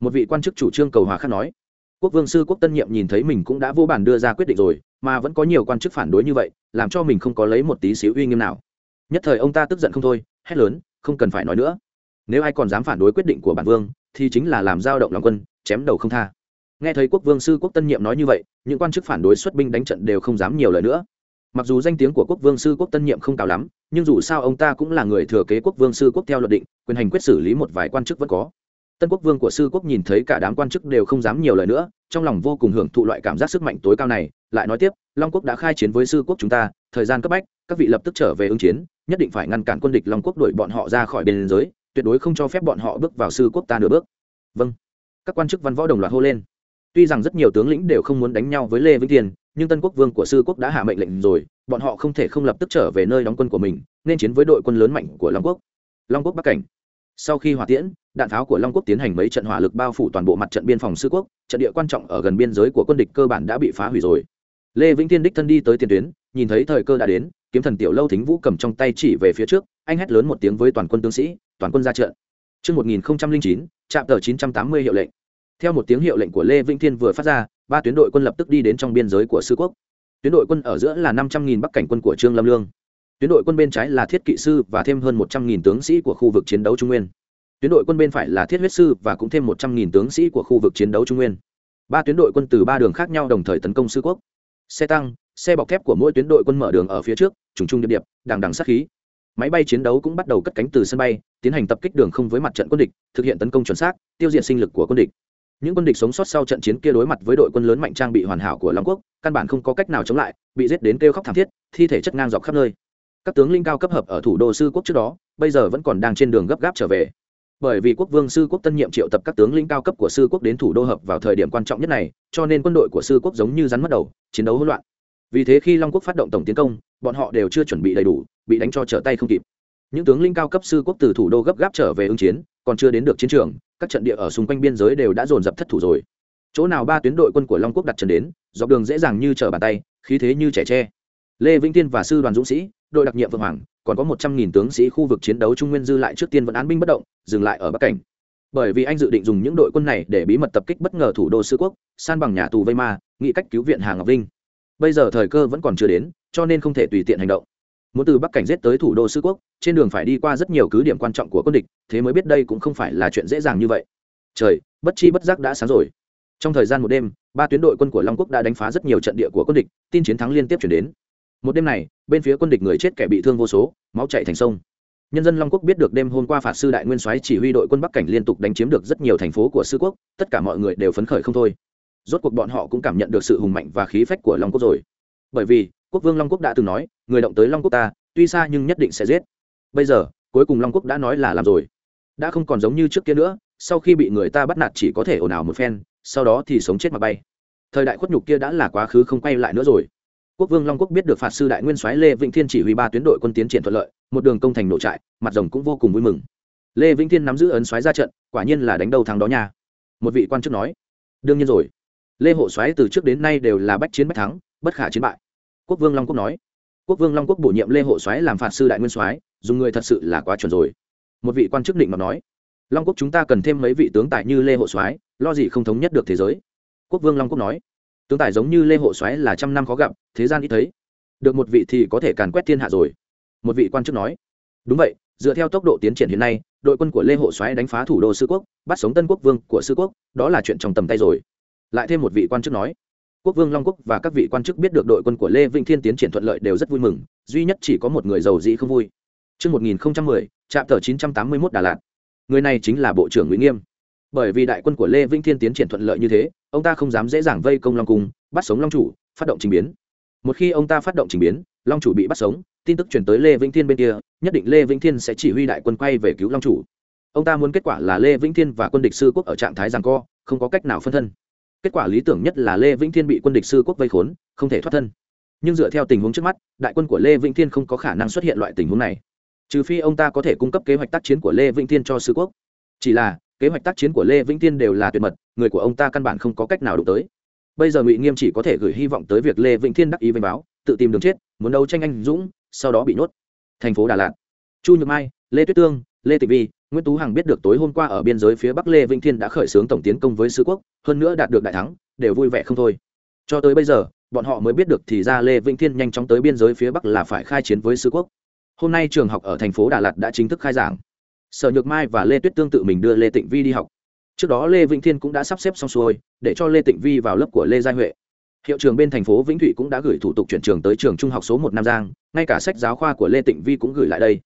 Một vị quan chức chủ trương cầu hòa khác nói. Quốc vương sư quốc tân nhiệm nhìn thấy mình cũng đã vô bản đưa ra quyết định rồi, mà vẫn có nhiều quan chức phản đối như vậy, làm cho mình không có lấy một tí xíu uy nghiêm nào. Nhất thời ông ta tức giận không thôi, hét lớn, không cần phải nói nữa. Nếu ai còn dám phản đối quyết định của bản vương, thì chính là làm dao động lòng quân, chém đầu không tha. Nghe thấy quốc vương sư quốc tân nhiệm nói như vậy, những quan chức phản đối xuất binh đánh trận đều không dám nhiều lời nữa mặc dù danh tiếng của quốc vương sư quốc tân nhiệm không cao lắm, nhưng dù sao ông ta cũng là người thừa kế quốc vương sư quốc theo luật định, quyền hành quyết xử lý một vài quan chức vẫn có. Tân quốc vương của sư quốc nhìn thấy cả đám quan chức đều không dám nhiều lời nữa, trong lòng vô cùng hưởng thụ loại cảm giác sức mạnh tối cao này, lại nói tiếp, long quốc đã khai chiến với sư quốc chúng ta, thời gian cấp bách, các vị lập tức trở về ứng chiến, nhất định phải ngăn cản quân địch long quốc đuổi bọn họ ra khỏi biên giới, tuyệt đối không cho phép bọn họ bước vào sư quốc ta nửa bước. Vâng. Các quan chức văn võ đồng loạt hô lên. Tuy rằng rất nhiều tướng lĩnh đều không muốn đánh nhau với lê vĩnh tiền nhưng tân quốc vương của sư quốc đã hạ mệnh lệnh rồi bọn họ không thể không lập tức trở về nơi đóng quân của mình nên chiến với đội quân lớn mạnh của long quốc. Long quốc bắc cảnh. Sau khi hỏa tiễn đạn pháo của long quốc tiến hành mấy trận hỏa lực bao phủ toàn bộ mặt trận biên phòng sư quốc trận địa quan trọng ở gần biên giới của quân địch cơ bản đã bị phá hủy rồi. Lê vĩnh thiên đích thân đi tới tiền tuyến nhìn thấy thời cơ đã đến kiếm thần tiểu lâu thính vũ cầm trong tay chỉ về phía trước anh hét lớn một tiếng với toàn quân tướng sĩ toàn quân ra trận. Trước 1009, trạm tờ 980 hiệu lệnh. Theo một tiếng hiệu lệnh của Lê Vĩnh Thiên vừa phát ra, ba tuyến đội quân lập tức đi đến trong biên giới của sư quốc. Tuyến đội quân ở giữa là 500.000 bắc cảnh quân của Trương Lâm Lương. Tuyến đội quân bên trái là thiết kỵ sư và thêm hơn 100.000 tướng sĩ của khu vực chiến đấu Trung Nguyên. Tuyến đội quân bên phải là thiết huyết sư và cũng thêm 100.000 tướng sĩ của khu vực chiến đấu Trung Nguyên. Ba tuyến đội quân từ ba đường khác nhau đồng thời tấn công sư quốc. Xe tăng, xe bọc thép của mỗi tuyến đội quân mở đường ở phía trước, trùng trùng điệp điệp, đằng đằng sát khí máy bay chiến đấu cũng bắt đầu cất cánh từ sân bay tiến hành tập kích đường không với mặt trận quân địch thực hiện tấn công chuẩn xác tiêu diệt sinh lực của quân địch những quân địch sống sót sau trận chiến kia đối mặt với đội quân lớn mạnh trang bị hoàn hảo của long quốc, căn bản không có cách nào chống lại, bị giết đến kêu khóc thảm thiết, thi thể chất ngang dọc khắp nơi. Các tướng linh cao cấp hợp ở thủ đô sư quốc trước đó, bây giờ vẫn còn đang trên đường gấp gáp trở về. Bởi vì quốc vương sư quốc tân nhiệm triệu tập các tướng linh cao cấp của sư quốc đến thủ đô hợp vào thời điểm quan trọng nhất này, cho nên quân đội của sư quốc giống như rắn mất đầu, chiến đấu hỗn loạn. Vì thế khi long quốc phát động tổng tiến công, bọn họ đều chưa chuẩn bị đầy đủ, bị đánh cho trở tay không kịp. Những tướng linh cao cấp sư quốc từ thủ đô gấp gáp trở về ứng chiến, còn chưa đến được chiến trường các trận địa ở xung quanh biên giới đều đã dồn dập thất thủ rồi. Chỗ nào ba tuyến đội quân của long quốc đặt chân đến, dọc đường dễ dàng như trở bàn tay, khí thế như trẻ tre. Lê vĩnh tiên và sư đoàn dũng sĩ, đội đặc nhiệm vượng hoàng, còn có một trăm nghìn tướng sĩ khu vực chiến đấu trung nguyên dư lại trước tiên vẫn án binh bất động, dừng lại ở bắc cảnh. Bởi vì anh dự định dùng những đội quân này để bí mật tập kích bất ngờ thủ đô sư quốc, san bằng nhà tù vây ma, nghĩ cách cứu viện hà ngọc linh bây giờ thời cơ vẫn còn chưa đến, cho nên không thể tùy tiện hành động muốn từ bắc cảnh giết tới thủ đô sư quốc, trên đường phải đi qua rất nhiều cứ điểm quan trọng của quân địch, thế mới biết đây cũng không phải là chuyện dễ dàng như vậy. Trời, bất chi bất giác đã sáng rồi. Trong thời gian một đêm, ba tuyến đội quân của long quốc đã đánh phá rất nhiều trận địa của quân địch, tin chiến thắng liên tiếp chuyển đến. Một đêm này, bên phía quân địch người chết kẻ bị thương vô số, máu chạy thành sông. Nhân dân long quốc biết được đêm hôm qua phạt sư đại nguyên soái chỉ huy đội quân bắc cảnh liên tục đánh chiếm được rất nhiều thành phố của sư quốc, tất cả mọi người đều phấn khởi không thôi. Rốt cuộc bọn họ cũng cảm nhận được sự hùng mạnh và khí phách của long quốc rồi. Bởi vì quốc vương long quốc đã từng nói, người động tới long quốc ta, tuy xa nhưng nhất định sẽ giết. Bây giờ, cuối cùng long quốc đã nói là làm rồi. Đã không còn giống như trước kia nữa, sau khi bị người ta bắt nạt chỉ có thể ồn ào một phen, sau đó thì sống chết mà bay. Thời đại khuất nhục kia đã là quá khứ không quay lại nữa rồi. Quốc vương long quốc biết được phạt sư đại nguyên soái lê vĩnh thiên chỉ huy ba tuyến đội quân tiến triển thuận lợi, một đường công thành nội trại, mặt rồng cũng vô cùng vui mừng. Lê vĩnh thiên nắm giữ ấn soái ra trận, quả nhiên là đánh đầu thắng đó nha. Một vị quan chức nói, đương nhiên rồi. Lê hộ soái từ trước đến nay đều là bách chiến bách thắng, bất khả chiến bại quốc vương long quốc nói. Quốc vương long quốc bổ nhiệm lê hộ soái làm phạt sư đại nguyên soái, dùng người thật sự là quá chuẩn rồi. Một vị quan chức định mà nói. Long quốc chúng ta cần thêm mấy vị tướng tài như lê hộ soái, lo gì không thống nhất được thế giới. Quốc vương long quốc nói. Tướng tài giống như lê hộ soái là trăm năm khó gặp, thế gian ít thấy. Được một vị thì có thể càn quét thiên hạ rồi. Một vị quan chức nói. Đúng vậy, dựa theo tốc độ tiến triển hiện nay, đội quân của lê hộ soái đánh phá thủ đô sư quốc, bắt sống tân quốc vương của sư quốc, đó là chuyện trong tầm tay rồi. Lại thêm một vị quan chức nói quốc vương long quốc và các vị quan chức biết được đội quân của lê vĩnh thiên tiến triển thuận lợi đều rất vui mừng duy nhất chỉ có một người giàu dĩ không vui Trước 1010, trạm tờ 981 Đà Lạt. Người này chính là Bộ trưởng Nguyễn Nghiêm. Bởi vì đại quân của Lê Vĩnh Thiên tiến triển thuận lợi như thế, ông ta không dám dễ dàng vây công Long Cung, bắt sống Long chủ, phát động trình biến. Một khi ông ta phát động trình biến, Long chủ bị bắt sống, tin tức truyền tới Lê Vĩnh Thiên bên kia, nhất định Lê Vĩnh Thiên sẽ chỉ huy đại quân quay về cứu Long chủ. Ông ta muốn kết quả là Lê Vĩnh Thiên và quân địch sư quốc ở trạng thái giằng co, không có cách nào phân thân kết quả lý tưởng nhất là lê vĩnh thiên bị quân địch sư quốc vây khốn, không thể thoát thân. Nhưng dựa theo tình huống trước mắt, đại quân của lê vĩnh thiên không có khả năng xuất hiện loại tình huống này. Trừ phi ông ta có thể cung cấp kế hoạch tác chiến của lê vĩnh thiên cho sư quốc. Chỉ là, kế hoạch tác chiến của lê vĩnh thiên đều là tuyệt mật, người của ông ta căn bản không có cách nào đụng tới. Bây giờ ngụy nghiêm chỉ có thể gửi hy vọng tới việc lê vĩnh thiên đắc ý vênh báo, tự tìm đường chết, muốn đấu tranh anh dũng, sau đó bị nhốt. Thành phố đà lạt. Chu nhược mai, lê tuyết tương, lê tị vi, nguyễn tú hằng biết được tối hôm qua ở biên giới phía bắc lê vĩnh thiên đã khởi xướng tổng tiến công với sư quốc hơn nữa đạt được đại thắng, đều vui vẻ không thôi. Cho tới bây giờ, bọn họ mới biết được thì ra lê vĩnh thiên nhanh chóng tới biên giới phía bắc là phải khai chiến với sứ quốc. Hôm nay trường học ở thành phố đà lạt đã chính thức khai giảng. Sở nhược mai và lê tuyết tương tự mình đưa lê tịnh vi đi học. Trước đó lê vĩnh thiên cũng đã sắp xếp xong xuôi, để cho lê tịnh vi vào lớp của lê giai huệ. Hiệu trường bên thành phố vĩnh thụy cũng đã gửi thủ tục chuyển trường tới trường trung học số một nam giang, ngay cả sách giáo khoa của lê tịnh vi cũng gửi lại đây.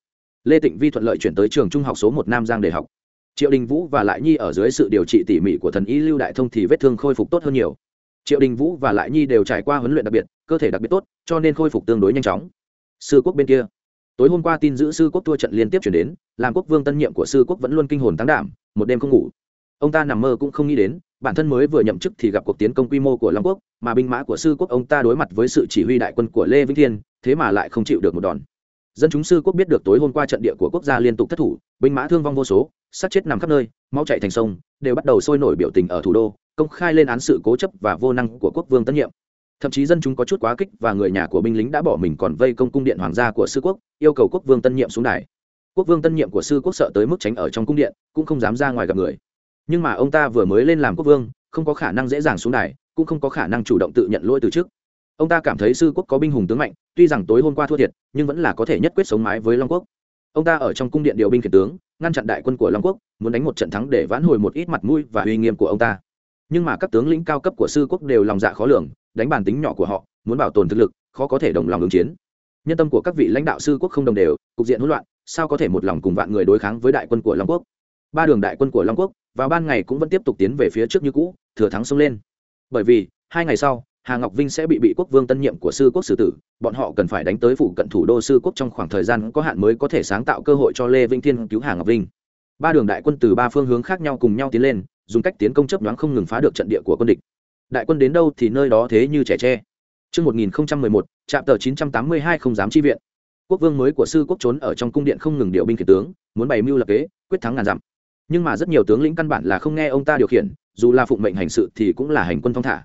Lê tịnh vi thuận lợi chuyển tới trường trung học số một nam giang để học triệu đình vũ và lại nhi ở dưới sự điều trị tỉ mỉ của thần y lưu đại thông thì vết thương khôi phục tốt hơn nhiều. Triệu đình vũ và lại nhi đều trải qua huấn luyện đặc biệt, cơ thể đặc biệt tốt, cho nên khôi phục tương đối nhanh chóng. Sư quốc bên kia. Tối hôm qua tin giữ sư quốc thua trận liên tiếp chuyển đến, làm quốc vương tân nhiệm của sư quốc vẫn luôn kinh hồn tăng đảm, một đêm không ngủ. Ông ta nằm mơ cũng không nghĩ đến, bản thân mới vừa nhậm chức thì gặp cuộc tiến công quy mô của long quốc, mà binh mã của sư quốc ông ta đối mặt với sự chỉ huy đại quân của lê vĩnh thiên, thế mà lại không chịu được một đòn dân chúng sư quốc biết được tối hôm qua trận địa của quốc gia liên tục thất thủ, binh mã thương vong vô số, sát chết nằm khắp nơi, máu chạy thành sông, đều bắt đầu sôi nổi biểu tình ở thủ đô, công khai lên án sự cố chấp và vô năng của quốc vương tân nhiệm. Thậm chí dân chúng có chút quá kích và người nhà của binh lính đã bỏ mình còn vây công cung điện hoàng gia của sư quốc, yêu cầu quốc vương tân nhiệm xuống đài. Quốc vương tân nhiệm của sư quốc sợ tới mức tránh ở trong cung điện, cũng không dám ra ngoài gặp người. Nhưng mà ông ta vừa mới lên làm quốc vương, không có khả năng dễ dàng xuống đài, cũng không có khả năng chủ động tự nhận lỗi từ trước ông ta cảm thấy sư quốc có binh hùng tướng mạnh, tuy rằng tối hôm qua thua thiệt, nhưng vẫn là có thể nhất quyết sống mái với long quốc. Ông ta ở trong cung điện điều binh khiển tướng, ngăn chặn đại quân của long quốc, muốn đánh một trận thắng để vãn hồi một ít mặt mũi và uy nghiêm của ông ta. Nhưng mà các tướng lĩnh cao cấp của sư quốc đều lòng dạ khó lường, đánh bản tính nhỏ của họ, muốn bảo tồn thực lực, khó có thể đồng lòng ứng chiến. Nhân tâm của các vị lãnh đạo sư quốc không đồng đều, cục diện hỗn loạn, sao có thể một lòng cùng vạn người đối kháng với đại quân của long quốc? Ba đường đại quân của long quốc, vào ban ngày cũng vẫn tiếp tục tiến về phía trước như cũ, thừa thắng xông lên. Bởi vì, hai ngày sau hà ngọc vinh sẽ bị bị quốc vương tân nhiệm của sư quốc xử tử bọn họ cần phải đánh tới phụ cận thủ đô sư quốc trong khoảng thời gian có hạn mới có thể sáng tạo cơ hội cho lê vinh thiên cứu hà ngọc vinh ba đường đại quân từ ba phương hướng khác nhau cùng nhau tiến lên dùng cách tiến công chấp nhoáng không ngừng phá được trận địa của quân địch đại quân đến đâu thì nơi đó thế như trẻ tre Trước 1011, trạm tờ 982 không dám chi viện. Quốc vương mới của sư quốc trốn ở trong cung điện không ngừng điều binh khiển tướng, muốn bày mưu lập kế, quyết thắng ngàn dặm. Nhưng mà rất nhiều tướng lĩnh căn bản là không nghe ông ta điều khiển, dù là phụng mệnh hành sự thì cũng là hành quân thong thả.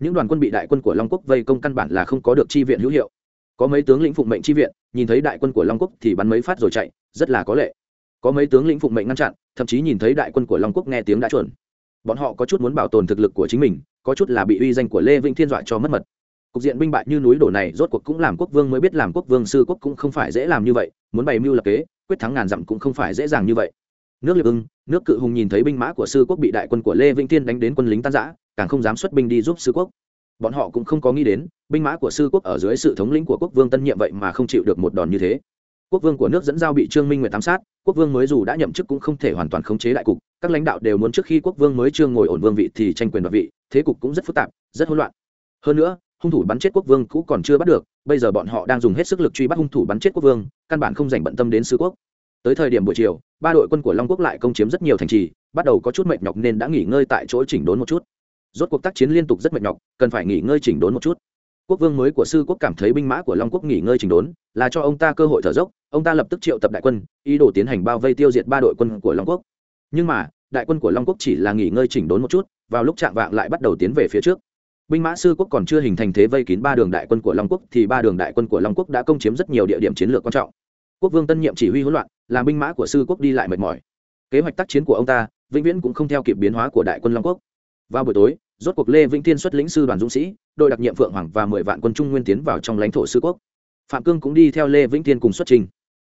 Những đoàn quân bị đại quân của Long quốc vây công căn bản là không có được chi viện hữu hiệu. Có mấy tướng lĩnh phụng mệnh chi viện, nhìn thấy đại quân của Long quốc thì bắn mấy phát rồi chạy, rất là có lệ. Có mấy tướng lĩnh phụng mệnh ngăn chặn, thậm chí nhìn thấy đại quân của Long quốc nghe tiếng đã chuẩn. Bọn họ có chút muốn bảo tồn thực lực của chính mình, có chút là bị uy danh của Lê Vĩnh Thiên dọa cho mất mật cục diện binh bại như núi đổ này rốt cuộc cũng làm quốc vương mới biết làm quốc vương sư quốc cũng không phải dễ làm như vậy muốn bày mưu lập kế quyết thắng ngàn dặm cũng không phải dễ dàng như vậy nước liệp ưng nước cự hùng nhìn thấy binh mã của sư quốc bị đại quân của lê vĩnh thiên đánh đến quân lính tan giã càng không dám xuất binh đi giúp sư quốc. Bọn họ cũng không có nghĩ đến, binh mã của sư quốc ở dưới sự thống lĩnh của quốc vương tân nhiệm vậy mà không chịu được một đòn như thế. Quốc vương của nước dẫn giao bị trương minh nguyệt ám sát, quốc vương mới dù đã nhậm chức cũng không thể hoàn toàn khống chế đại cục, các lãnh đạo đều muốn trước khi quốc vương mới trương ngồi ổn vương vị thì tranh quyền đoạt vị, thế cục cũng rất phức tạp, rất hỗn loạn. Hơn nữa, hung thủ bắn chết quốc vương cũ còn chưa bắt được, bây giờ bọn họ đang dùng hết sức lực truy bắt hung thủ bắn chết quốc vương, căn bản không dành bận tâm đến sứ quốc. Tới thời điểm buổi chiều, ba đội quân của long quốc lại công chiếm rất nhiều thành trì, bắt đầu có chút mệt nhọc nên đã nghỉ ngơi tại chỗ chỉnh đốn một chút rốt cuộc tác chiến liên tục rất mệt nhọc, cần phải nghỉ ngơi chỉnh đốn một chút. Quốc vương mới của sư quốc cảm thấy binh mã của long quốc nghỉ ngơi chỉnh đốn, là cho ông ta cơ hội thở dốc, ông ta lập tức triệu tập đại quân, ý đồ tiến hành bao vây tiêu diệt ba đội quân của long quốc. Nhưng mà, đại quân của long quốc chỉ là nghỉ ngơi chỉnh đốn một chút, vào lúc chạm vạng lại bắt đầu tiến về phía trước. Binh mã sư quốc còn chưa hình thành thế vây kín ba đường đại quân của long quốc thì ba đường đại quân của long quốc đã công chiếm rất nhiều địa điểm chiến lược quan trọng. Quốc vương tân nhiệm chỉ huy hỗn loạn, làm binh mã của sư quốc đi lại mệt mỏi. Kế hoạch tác chiến của ông ta vĩnh viễn cũng không theo kịp biến hóa của đại quân long quốc vào buổi tối, rốt cuộc lê vĩnh thiên xuất lĩnh sư đoàn dũng sĩ, đội đặc nhiệm phượng hoàng và mười vạn quân trung nguyên tiến vào trong lãnh thổ sư quốc. Phạm cương cũng đi theo lê vĩnh thiên cùng xuất trình.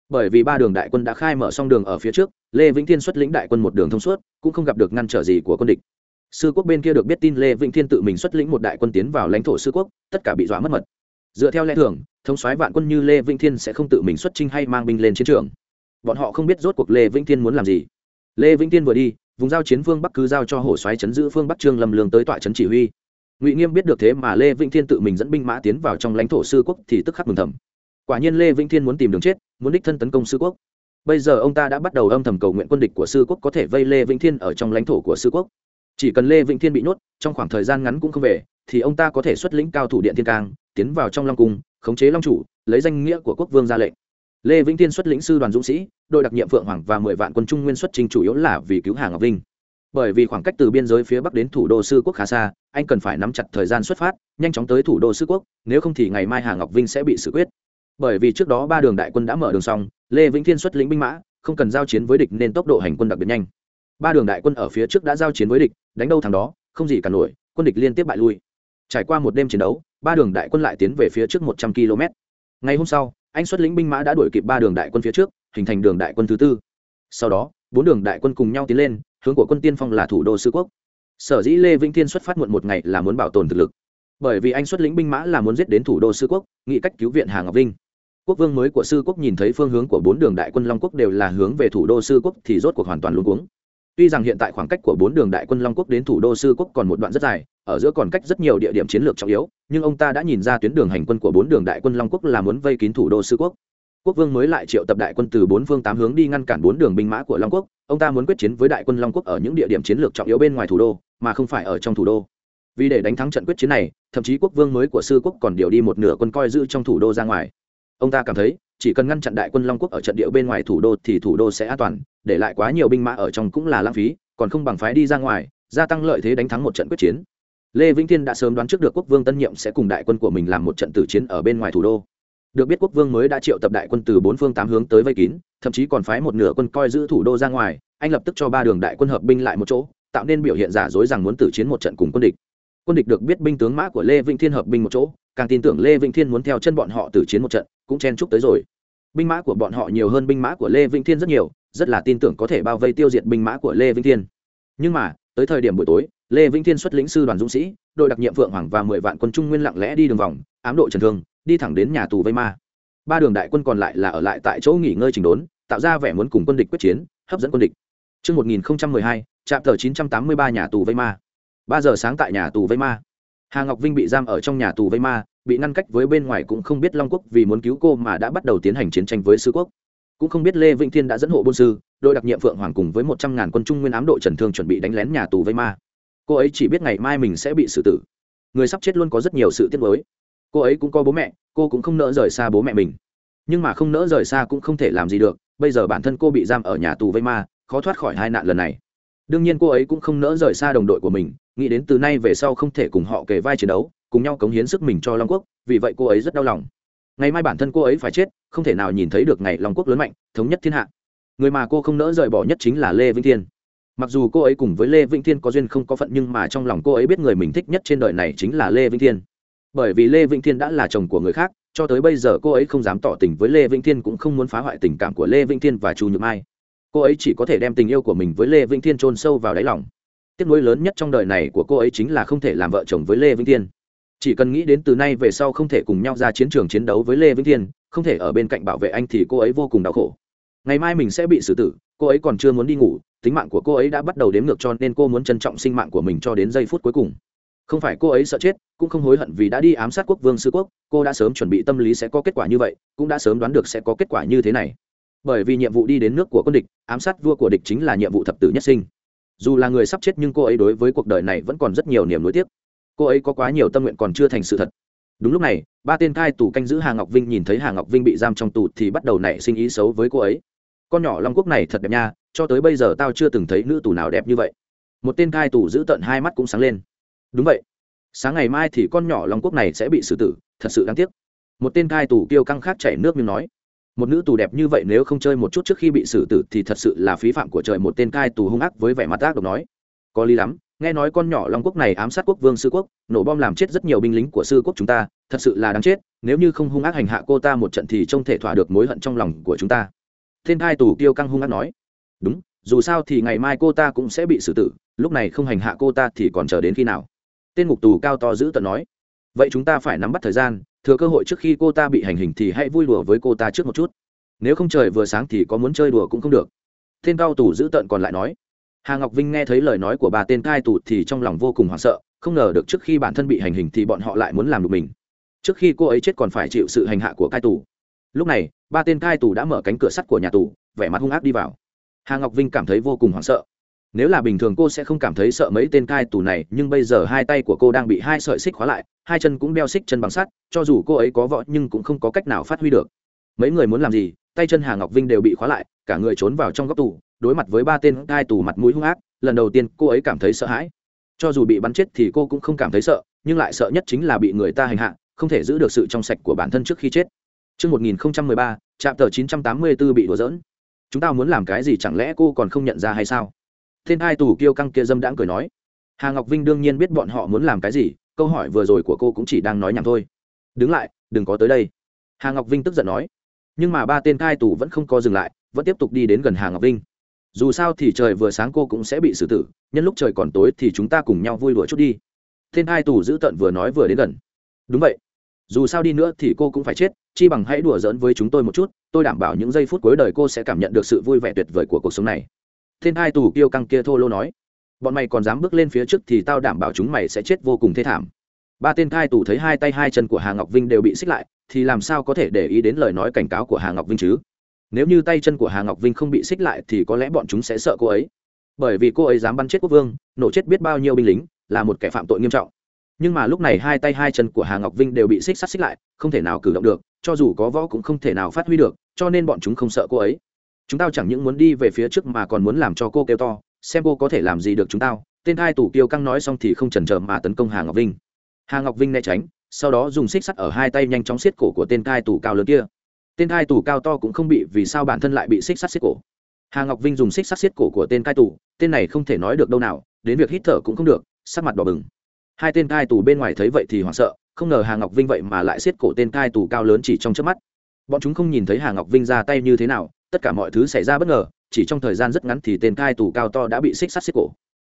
Bởi vì ba đường đại quân đã khai mở xong đường ở phía trước, lê vĩnh thiên xuất lĩnh đại quân một đường thông suốt, cũng không gặp được ngăn trở gì của quân địch. Sư quốc bên kia được biết tin lê vĩnh thiên tự mình xuất lĩnh một đại quân tiến vào lãnh thổ sư quốc, tất cả bị dọa mất mật. Dựa theo lẽ thường, thống soái vạn quân như lê vĩnh thiên sẽ không tự mình xuất chinh hay mang binh lên chiến trường. Bọn họ không biết rốt cuộc lê vĩnh thiên muốn làm gì. Lê vĩnh thiên vừa đi vùng giao chiến phương bắc cứ giao cho hổ xoáy chấn giữ phương bắc trương lâm lương tới tọa trấn chỉ huy. Ngụy nghiêm biết được thế mà lê vĩnh thiên tự mình dẫn binh mã tiến vào trong lãnh thổ sư quốc thì tức khắc mừng thầm. Quả nhiên lê vĩnh thiên muốn tìm đường chết, muốn đích thân tấn công sư quốc. Bây giờ ông ta đã bắt đầu âm thầm cầu nguyện quân địch của sư quốc có thể vây lê vĩnh thiên ở trong lãnh thổ của sư quốc. Chỉ cần lê vĩnh thiên bị nhốt, trong khoảng thời gian ngắn cũng không về, thì ông ta có thể xuất lĩnh cao thủ điện thiên cang, tiến vào trong long cung, khống chế long chủ, lấy danh nghĩa của quốc vương ra lệnh lê vĩnh thiên xuất lĩnh sư đoàn dũng sĩ, đội đặc nhiệm phượng hoàng và mười vạn quân trung nguyên xuất trình chủ yếu là vì cứu hà ngọc vinh. Bởi vì khoảng cách từ biên giới phía bắc đến thủ đô sư quốc khá xa, anh cần phải nắm chặt thời gian xuất phát, nhanh chóng tới thủ đô sư quốc, nếu không thì ngày mai hà ngọc vinh sẽ bị xử quyết. Bởi vì trước đó ba đường đại quân đã mở đường xong, lê vĩnh thiên xuất lĩnh binh mã, không cần giao chiến với địch nên tốc độ hành quân đặc biệt nhanh. Ba đường đại quân ở phía trước đã giao chiến với địch, đánh đâu thằng đó, không gì cả nổi, quân địch liên tiếp bại lui. Trải qua một đêm chiến đấu, ba đường đại quân lại tiến về phía trước một trăm km ngày hôm sau anh xuất lĩnh binh mã đã đuổi kịp ba đường đại quân phía trước hình thành đường đại quân thứ tư. Sau đó bốn đường đại quân cùng nhau tiến lên hướng của quân tiên phong là thủ đô sư quốc. Sở dĩ lê vĩnh thiên xuất phát muộn một ngày là muốn bảo tồn thực lực. Bởi vì anh xuất lĩnh binh mã là muốn giết đến thủ đô sư quốc nghĩ cách cứu viện hà ngọc vinh. Quốc vương mới của sư quốc nhìn thấy phương hướng của bốn đường đại quân long quốc đều là hướng về thủ đô sư quốc thì rốt cuộc hoàn toàn luôn cuống. Tuy rằng hiện tại khoảng cách của bốn đường đại quân Long Quốc đến thủ đô sư quốc còn một đoạn rất dài, ở giữa còn cách rất nhiều địa điểm chiến lược trọng yếu, nhưng ông ta đã nhìn ra tuyến đường hành quân của bốn đường đại quân Long Quốc là muốn vây kín thủ đô sư quốc. Quốc vương mới lại triệu tập đại quân từ bốn phương tám hướng đi ngăn cản bốn đường binh mã của Long Quốc, ông ta muốn quyết chiến với đại quân Long Quốc ở những địa điểm chiến lược trọng yếu bên ngoài thủ đô, mà không phải ở trong thủ đô. Vì để đánh thắng trận quyết chiến này, thậm chí quốc vương mới của sư quốc còn điều đi một nửa quân coi giữ trong thủ đô ra ngoài. Ông ta cảm thấy, chỉ cần ngăn chặn đại quân Long Quốc ở trận địa bên ngoài thủ đô thì thủ đô sẽ an toàn, để lại quá nhiều binh mã ở trong cũng là lãng phí còn không bằng phái đi ra ngoài gia tăng lợi thế đánh thắng một trận quyết chiến lê vĩnh thiên đã sớm đoán trước được quốc vương tân nhiệm sẽ cùng đại quân của mình làm một trận tử chiến ở bên ngoài thủ đô. Được biết quốc vương mới đã triệu tập đại quân từ bốn phương tám hướng tới vây kín, thậm chí còn phái một nửa quân coi giữ thủ đô ra ngoài, anh lập tức cho ba đường đại quân hợp binh lại một chỗ, tạo nên biểu hiện giả dối rằng muốn tử chiến một trận cùng quân địch. Quân địch được biết binh tướng mã của lê vĩnh thiên hợp binh một chỗ, càng tin tưởng lê vĩnh thiên muốn theo chân bọn họ tử chiến một trận, cũng chen chúc tới rồi. Binh mã của bọn họ nhiều hơn binh mã của lê vĩnh thiên rất nhiều, rất là tin tưởng có thể bao vây tiêu diệt binh mã của lê vĩnh thiên. Nhưng mà, tới thời điểm buổi tối lê vĩnh thiên xuất lĩnh sư đoàn dũng sĩ đội đặc nhiệm phượng hoàng và mười vạn quân trung nguyên lặng lẽ đi đường vòng ám độ trần thương đi thẳng đến nhà tù vây ma ba đường đại quân còn lại là ở lại tại chỗ nghỉ ngơi trình đốn tạo ra vẻ muốn cùng quân địch quyết chiến hấp dẫn quân địch Trước 1012, trạm tờ 983 nhà tù vây ma. ba giờ sáng tại nhà tù vây ma. Hà Ngọc Vinh bị giam ở trong nhà tù vây ma, bị ngăn cách với bên ngoài cũng không biết Long Quốc vì muốn cứu cô mà đã bắt đầu tiến hành chiến tranh với sư quốc. Cũng không biết Lê Vĩnh Thiên đã dẫn hộ bôn sư, đội đặc nhiệm Phượng Hoàng cùng với một trăm ngàn quân trung nguyên ám độ Trần Thương chuẩn bị đánh lén nhà tù vây ma. Cô ấy chỉ biết ngày mai mình sẽ bị xử tử. Người sắp chết luôn có rất nhiều sự tiếc nuối. Cô ấy cũng có bố mẹ, cô cũng không nỡ rời xa bố mẹ mình. Nhưng mà không nỡ rời xa cũng không thể làm gì được, bây giờ bản thân cô bị giam ở nhà tù vây ma, khó thoát khỏi hai nạn lần này đương nhiên cô ấy cũng không nỡ rời xa đồng đội của mình nghĩ đến từ nay về sau không thể cùng họ kề vai chiến đấu cùng nhau cống hiến sức mình cho long quốc vì vậy cô ấy rất đau lòng ngày mai bản thân cô ấy phải chết không thể nào nhìn thấy được ngày long quốc lớn mạnh thống nhất thiên hạ người mà cô không nỡ rời bỏ nhất chính là lê vĩnh thiên mặc dù cô ấy cùng với lê vĩnh thiên có duyên không có phận nhưng mà trong lòng cô ấy biết người mình thích nhất trên đời này chính là lê vĩnh thiên. Bởi vì lê vĩnh thiên đã là chồng của người khác, cho tới bây giờ cô ấy không dám tỏ tình với lê vĩnh thiên cũng không muốn phá hoại tình cảm của lê vĩnh thiên và chu nhược mai. Cô ấy chỉ có thể đem tình yêu của mình với lê vĩnh thiên chôn sâu vào đáy lòng. Tiếc nuối lớn nhất trong đời này của cô ấy chính là không thể làm vợ chồng với lê vĩnh thiên. Chỉ cần nghĩ đến từ nay về sau không thể cùng nhau ra chiến trường chiến đấu với lê vĩnh thiên, không thể ở bên cạnh bảo vệ anh thì cô ấy vô cùng đau khổ. Ngày mai mình sẽ bị xử tử, cô ấy còn chưa muốn đi ngủ tính mạng của cô ấy đã bắt đầu đếm ngược cho nên cô muốn trân trọng sinh mạng của mình cho đến giây phút cuối cùng. Không phải cô ấy sợ chết, cũng không hối hận vì đã đi ám sát quốc vương sư quốc, cô đã sớm chuẩn bị tâm lý sẽ có kết quả như vậy, cũng đã sớm đoán được sẽ có kết quả như thế này. Bởi vì nhiệm vụ đi đến nước của quân địch, ám sát vua của địch chính là nhiệm vụ thập tử nhất sinh. Dù là người sắp chết nhưng cô ấy đối với cuộc đời này vẫn còn rất nhiều niềm nối tiếc. Cô ấy có quá nhiều tâm nguyện còn chưa thành sự thật. Đúng lúc này, ba tên cai tù canh giữ hà ngọc vinh nhìn thấy hà ngọc vinh bị giam trong tù thì bắt đầu nảy sinh ý xấu với cô ấy con nhỏ long quốc này thật đẹp nha, cho tới bây giờ tao chưa từng thấy nữ tù nào đẹp như vậy. Một tên cai tù giữ tận hai mắt cũng sáng lên. Đúng vậy. Sáng ngày mai thì con nhỏ long quốc này sẽ bị xử tử, thật sự đáng tiếc. Một tên cai tù kêu căng khát chảy nước miếng nói. Một nữ tù đẹp như vậy nếu không chơi một chút trước khi bị xử tử thì thật sự là phí phạm của trời, một tên cai tù hung ác với vẻ mặt ác độc nói. Có lý lắm, nghe nói con nhỏ long quốc này ám sát quốc vương sư quốc, nổ bom làm chết rất nhiều binh lính của sư quốc chúng ta, thật sự là đáng chết, nếu như không hung ác hành hạ cô ta một trận thì trông thể thỏa được mối hận trong lòng của chúng ta tên cai tù tiêu căng hung ác nói. Đúng, dù sao thì ngày mai cô ta cũng sẽ bị xử tử, lúc này không hành hạ cô ta thì còn chờ đến khi nào? Tên ngục tù cao to giữ tận nói. Vậy chúng ta phải nắm bắt thời gian, thừa cơ hội trước khi cô ta bị hành hình thì hãy vui đùa với cô ta trước một chút. Nếu không trời vừa sáng thì có muốn chơi đùa cũng không được. Tên cao tù giữ tận còn lại nói. Hà ngọc vinh nghe thấy lời nói của bà tên cai tù thì trong lòng vô cùng hoảng sợ, không ngờ được trước khi bản thân bị hành hình thì bọn họ lại muốn làm được mình. Trước khi cô ấy chết còn phải chịu sự hành hạ của cai tù. Lúc này ba tên cai tù đã mở cánh cửa sắt của nhà tù, vẻ mặt hung ác đi vào. Hà ngọc vinh cảm thấy vô cùng hoảng sợ. Nếu là bình thường cô sẽ không cảm thấy sợ mấy tên cai tù này, nhưng bây giờ hai tay của cô đang bị hai sợi xích khóa lại, hai chân cũng đeo xích chân bằng sắt, cho dù cô ấy có võ nhưng cũng không có cách nào phát huy được. Mấy người muốn làm gì, tay chân hà ngọc vinh đều bị khóa lại, cả người trốn vào trong góc tù, đối mặt với ba tên cai tù mặt mũi hung ác, lần đầu tiên cô ấy cảm thấy sợ hãi. Cho dù bị bắn chết thì cô cũng không cảm thấy sợ, nhưng lại sợ nhất chính là bị người ta hành hạ, không thể giữ được sự trong sạch của bản thân trước khi chết. Trước 1013, trạm tờ 984 bị đùa giỡn. Chúng ta muốn làm cái gì chẳng lẽ cô còn không nhận ra hay sao? Tên hai tù kiêu căng kia dâm đãng cười nói. Hà Ngọc Vinh đương nhiên biết bọn họ muốn làm cái gì, câu hỏi vừa rồi của cô cũng chỉ đang nói nhảm thôi. Đứng lại, đừng có tới đây. Hà Ngọc Vinh tức giận nói nhưng mà ba tên cai tù vẫn không có dừng lại vẫn tiếp tục đi đến gần hà ngọc vinh dù sao thì trời vừa sáng cô cũng sẽ bị xử tử nhân lúc trời còn tối thì chúng ta cùng nhau vui đùa chút đi tên hai tù giữ tận vừa nói vừa đến gần đúng vậy dù sao đi nữa thì cô cũng phải chết, chi bằng hãy đùa giỡn với chúng tôi một chút, tôi đảm bảo những giây phút cuối đời cô sẽ cảm nhận được sự vui vẻ tuyệt vời của cuộc sống này. Thiên hai tù kiêu căng kia thô lô nói. Bọn mày còn dám bước lên phía trước thì tao đảm bảo chúng mày sẽ chết vô cùng thê thảm. Ba tên Thai tù thấy hai tay hai chân của hà ngọc vinh đều bị xích lại, thì làm sao có thể để ý đến lời nói cảnh cáo của hà ngọc vinh chứ? Nếu như tay chân của hà ngọc vinh không bị xích lại thì có lẽ bọn chúng sẽ sợ cô ấy. Bởi vì cô ấy dám bắn chết quốc vương, nổ chết biết bao nhiêu binh lính, là một kẻ phạm tội nghiêm trọng nhưng mà lúc này hai tay hai chân của hà ngọc vinh đều bị xích sắt xích lại, không thể nào cử động được, cho dù có võ cũng không thể nào phát huy được, cho nên bọn chúng không sợ cô ấy. Chúng tao chẳng những muốn đi về phía trước mà còn muốn làm cho cô kêu to, xem cô có thể làm gì được chúng tao. Tên cai tủ kiêu căng nói xong thì không chần chờ mà tấn công hà ngọc vinh. Hà ngọc vinh né tránh, sau đó dùng xích sắt ở hai tay nhanh chóng xiết cổ của tên thai tù cao lớn kia. Tên thai tù cao to cũng không bị, vì sao bản thân lại bị xích sắt xiết cổ? Hà ngọc vinh dùng xích sắt xiết cổ của tên cai tù, tên này không thể nói được đâu nào, đến việc hít thở cũng không được, sắc mặt đỏ bừng hai tên cai tù bên ngoài thấy vậy thì hoảng sợ, không ngờ hà ngọc vinh vậy mà lại xiết cổ tên cai tù cao lớn chỉ trong chớp mắt. Bọn chúng không nhìn thấy hà ngọc vinh ra tay như thế nào, tất cả mọi thứ xảy ra bất ngờ, chỉ trong thời gian rất ngắn thì tên cai tù cao to đã bị xích sắt xiết cổ.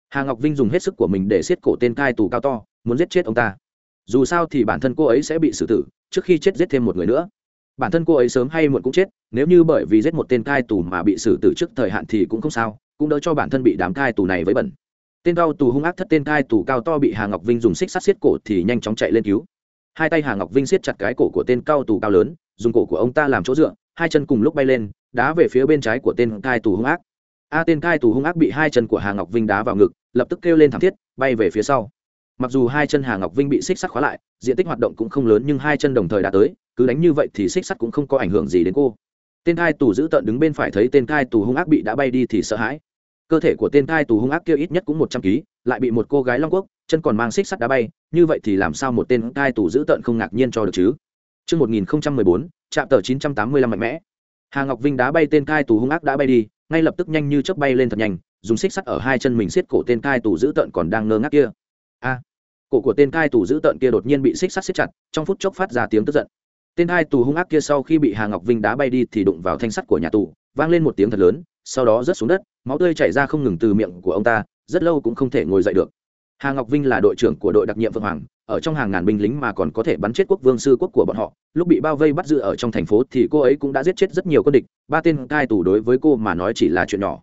Hà ngọc vinh dùng hết sức của mình để xiết cổ tên cai tù cao to, muốn giết chết ông ta. Dù sao thì bản thân cô ấy sẽ bị xử tử, trước khi chết giết thêm một người nữa. Bản thân cô ấy sớm hay muộn cũng chết, nếu như bởi vì giết một tên cai tù mà bị xử tử trước thời hạn thì cũng không sao, cũng đỡ cho bản thân bị đám cai tù này với bẩn tên cao tù hung ác thất tên cai tù cao to bị hà ngọc vinh dùng xích sắt xiết cổ thì nhanh chóng chạy lên cứu. Hai tay hà ngọc vinh siết chặt cái cổ của tên cao tù cao lớn, dùng cổ của ông ta làm chỗ dựa, hai chân cùng lúc bay lên, đá về phía bên trái của tên cai tù hung ác. A tên cai tù hung ác bị hai chân của hà ngọc vinh đá vào ngực, lập tức kêu lên thảm thiết, bay về phía sau. Mặc dù hai chân hà ngọc vinh bị xích sắt khóa lại, diện tích hoạt động cũng không lớn nhưng hai chân đồng thời đã tới, cứ đánh như vậy thì xích sắt cũng không có ảnh hưởng gì đến cô. Tên cai tù giữ tợn đứng bên phải thấy tên cai tù hung ác bị đã bay đi thì sợ hãi cơ thể của tên thai tù hung ác kia ít nhất cũng một trăm ký, lại bị một cô gái long quốc chân còn mang xích sắt đá bay như vậy thì làm sao một tên thai tù giữ tợn không ngạc nhiên cho được chứ Trước 1014, chạm tờ 985 mạnh mẽ. Hà Ngọc Vinh đá bay tên thai tù hung ác đã bay đi, ngay lập tức nhanh như chớp bay lên thật nhanh, dùng xích sắt ở hai chân mình siết cổ tên thai tù giữ tợn còn đang ngơ ngác kia. A! cổ của tên thai tù giữ tợn kia đột nhiên bị xích sắt siết chặt, trong phút chốc phát ra tiếng tức giận. Tên thai tù hung ác kia sau khi bị Hà Ngọc Vinh đá bay đi thì đụng vào thanh sắt của nhà tù, vang lên một tiếng thật lớn, sau đó rớt xuống đất, máu tươi chảy ra không ngừng từ miệng của ông ta, rất lâu cũng không thể ngồi dậy được. Hà Ngọc Vinh là đội trưởng của đội đặc nhiệm Vương Hoàng, ở trong hàng ngàn binh lính mà còn có thể bắn chết quốc vương sư quốc của bọn họ. Lúc bị bao vây bắt giữ ở trong thành phố thì cô ấy cũng đã giết chết rất nhiều quân địch ba tên cai tù đối với cô mà nói chỉ là chuyện nhỏ.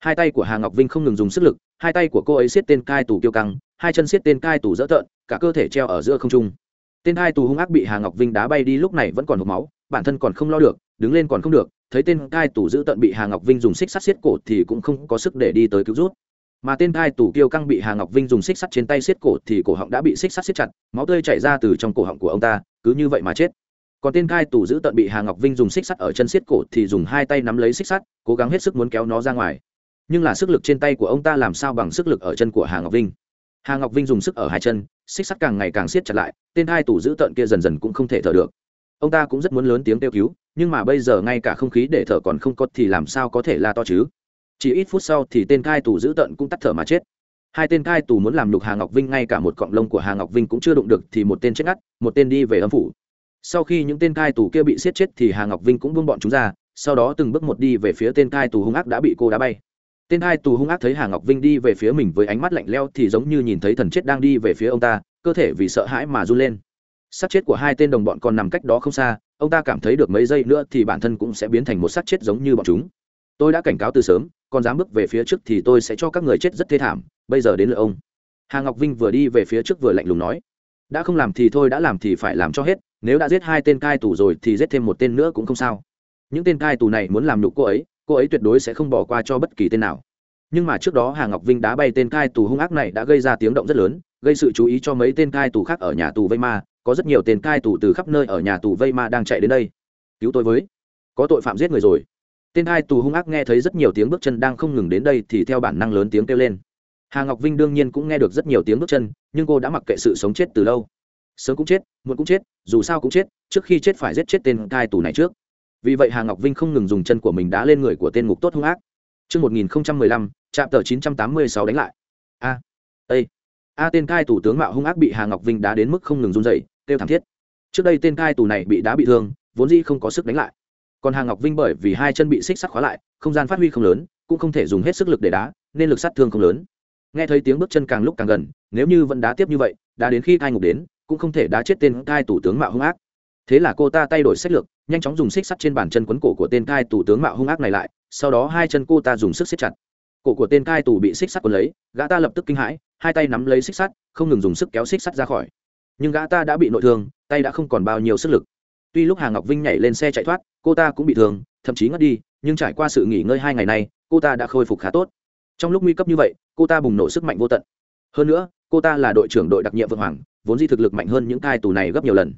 Hai tay của hà ngọc vinh không ngừng dùng sức lực hai tay của cô ấy siết tên cai tù kiêu căng hai chân siết tên cai tù dỡ tợn cả cơ thể treo ở giữa không trung. Tên hai tù hung ác bị hà ngọc vinh đá bay đi lúc này vẫn còn hộp máu bản thân còn không lo được đứng lên còn không được thấy tên cai tù giữ tận bị hà ngọc vinh dùng xích sắt xiết cổ thì cũng không có sức để đi tới cứu rút mà tên cai tù kiêu căng bị hà ngọc vinh dùng xích sắt trên tay xiết cổ thì cổ họng đã bị xích sắt xiết chặt, máu tươi chảy ra từ trong cổ họng của ông ta, cứ như vậy mà chết. Còn tên cai tù giữ tận bị hà ngọc vinh dùng xích sắt ở chân xiết cổ thì dùng hai tay nắm lấy xích sắt, cố gắng hết sức muốn kéo nó ra ngoài. Nhưng là sức lực trên tay của ông ta làm sao bằng sức lực ở chân của hà ngọc vinh? Hà ngọc vinh dùng sức ở hai chân, xích sắt càng ngày càng siết chặt lại, tên hai tù giữ tận kia dần dần cũng không thể thở được ông ta cũng rất muốn lớn tiếng kêu cứu, nhưng mà bây giờ ngay cả không khí để thở còn không có thì làm sao có thể la to chứ? Chỉ ít phút sau thì tên cai tù giữ tận cũng tắt thở mà chết. Hai tên cai tù muốn làm nhục hà ngọc vinh, ngay cả một cọng lông của hà ngọc vinh cũng chưa đụng được thì một tên chết ngắt, một tên đi về âm phủ. Sau khi những tên cai tù kia bị siết chết thì hà ngọc vinh cũng buông bọn chúng ra, sau đó từng bước một đi về phía tên cai tù hung ác đã bị cô đá bay. Tên cai tù hung ác thấy hà ngọc vinh đi về phía mình với ánh mắt lạnh leo thì giống như nhìn thấy thần chết đang đi về phía ông ta, cơ thể vì sợ hãi mà run lên xác chết của hai tên đồng bọn còn nằm cách đó không xa, ông ta cảm thấy được mấy giây nữa thì bản thân cũng sẽ biến thành một xác chết giống như bọn chúng. Tôi đã cảnh cáo từ sớm, còn dám bước về phía trước thì tôi sẽ cho các người chết rất thê thảm, bây giờ đến lượt ông. Hà ngọc vinh vừa đi về phía trước vừa lạnh lùng nói, đã không làm thì thôi, đã làm thì phải làm cho hết, nếu đã giết hai tên cai tù rồi thì giết thêm một tên nữa cũng không sao. Những tên cai tù này muốn làm nhục cô ấy cô ấy tuyệt đối sẽ không bỏ qua cho bất kỳ tên nào. Nhưng mà trước đó hà ngọc vinh đá bay tên cai tù hung ác này đã gây ra tiếng động rất lớn, gây sự chú ý cho mấy tên cai tù khác ở nhà tù vây ma có rất nhiều tên cai tù từ khắp nơi ở nhà tù vây ma đang chạy đến đây. Cứu tôi với. Có tội phạm giết người rồi. Tên hai tù hung ác nghe thấy rất nhiều tiếng bước chân đang không ngừng đến đây thì theo bản năng lớn tiếng kêu lên. Hà ngọc vinh đương nhiên cũng nghe được rất nhiều tiếng bước chân nhưng cô đã mặc kệ sự sống chết từ lâu. Sớm cũng chết muộn cũng chết dù sao cũng chết trước khi chết phải giết chết tên cai tù này trước. Vì vậy hà ngọc vinh không ngừng dùng chân của mình đá lên người của tên ngục tốt hung ác. Trước 1015, trạm tờ 986 đánh lại. A. A. A tên cai tù tướng mạo hung ác bị Hà Ngọc Vinh đá đến mức không ngừng run rẩy, kêu thảm thiết. Trước đây tên cai tù này bị đá bị thương, vốn dĩ không có sức đánh lại. Còn hà ngọc vinh bởi vì hai chân bị xích sắt khóa lại không gian phát huy không lớn cũng không thể dùng hết sức lực để đá nên lực sát thương không lớn. Nghe thấy tiếng bước chân càng lúc càng gần nếu như vẫn đá tiếp như vậy đã đến khi cai ngục đến cũng không thể đá chết tên cai tù tướng mạo hung ác. Thế là cô ta thay đổi sách lược nhanh chóng dùng xích sắt trên bàn chân quấn cổ của tên cai tù tướng mạo hung ác này lại sau đó hai chân cô ta dùng sức siết chặt. Cổ của tên cai tù bị xích sắt quấn lấy gã ta lập tức kinh hãi hai tay nắm lấy xích sắt không ngừng dùng sức kéo xích sắt ra khỏi nhưng gã ta đã bị nội thương, tay đã không còn bao nhiêu sức lực. Tuy lúc hà ngọc vinh nhảy lên xe chạy thoát, cô ta cũng bị thương, thậm chí ngất đi, nhưng trải qua sự nghỉ ngơi hai ngày này, cô ta đã khôi phục khá tốt. Trong lúc nguy cấp như vậy, cô ta bùng nổ sức mạnh vô tận. Hơn nữa, cô ta là đội trưởng đội đặc nhiệm vượng hoàng, vốn di thực lực mạnh hơn những cai tù này gấp nhiều lần.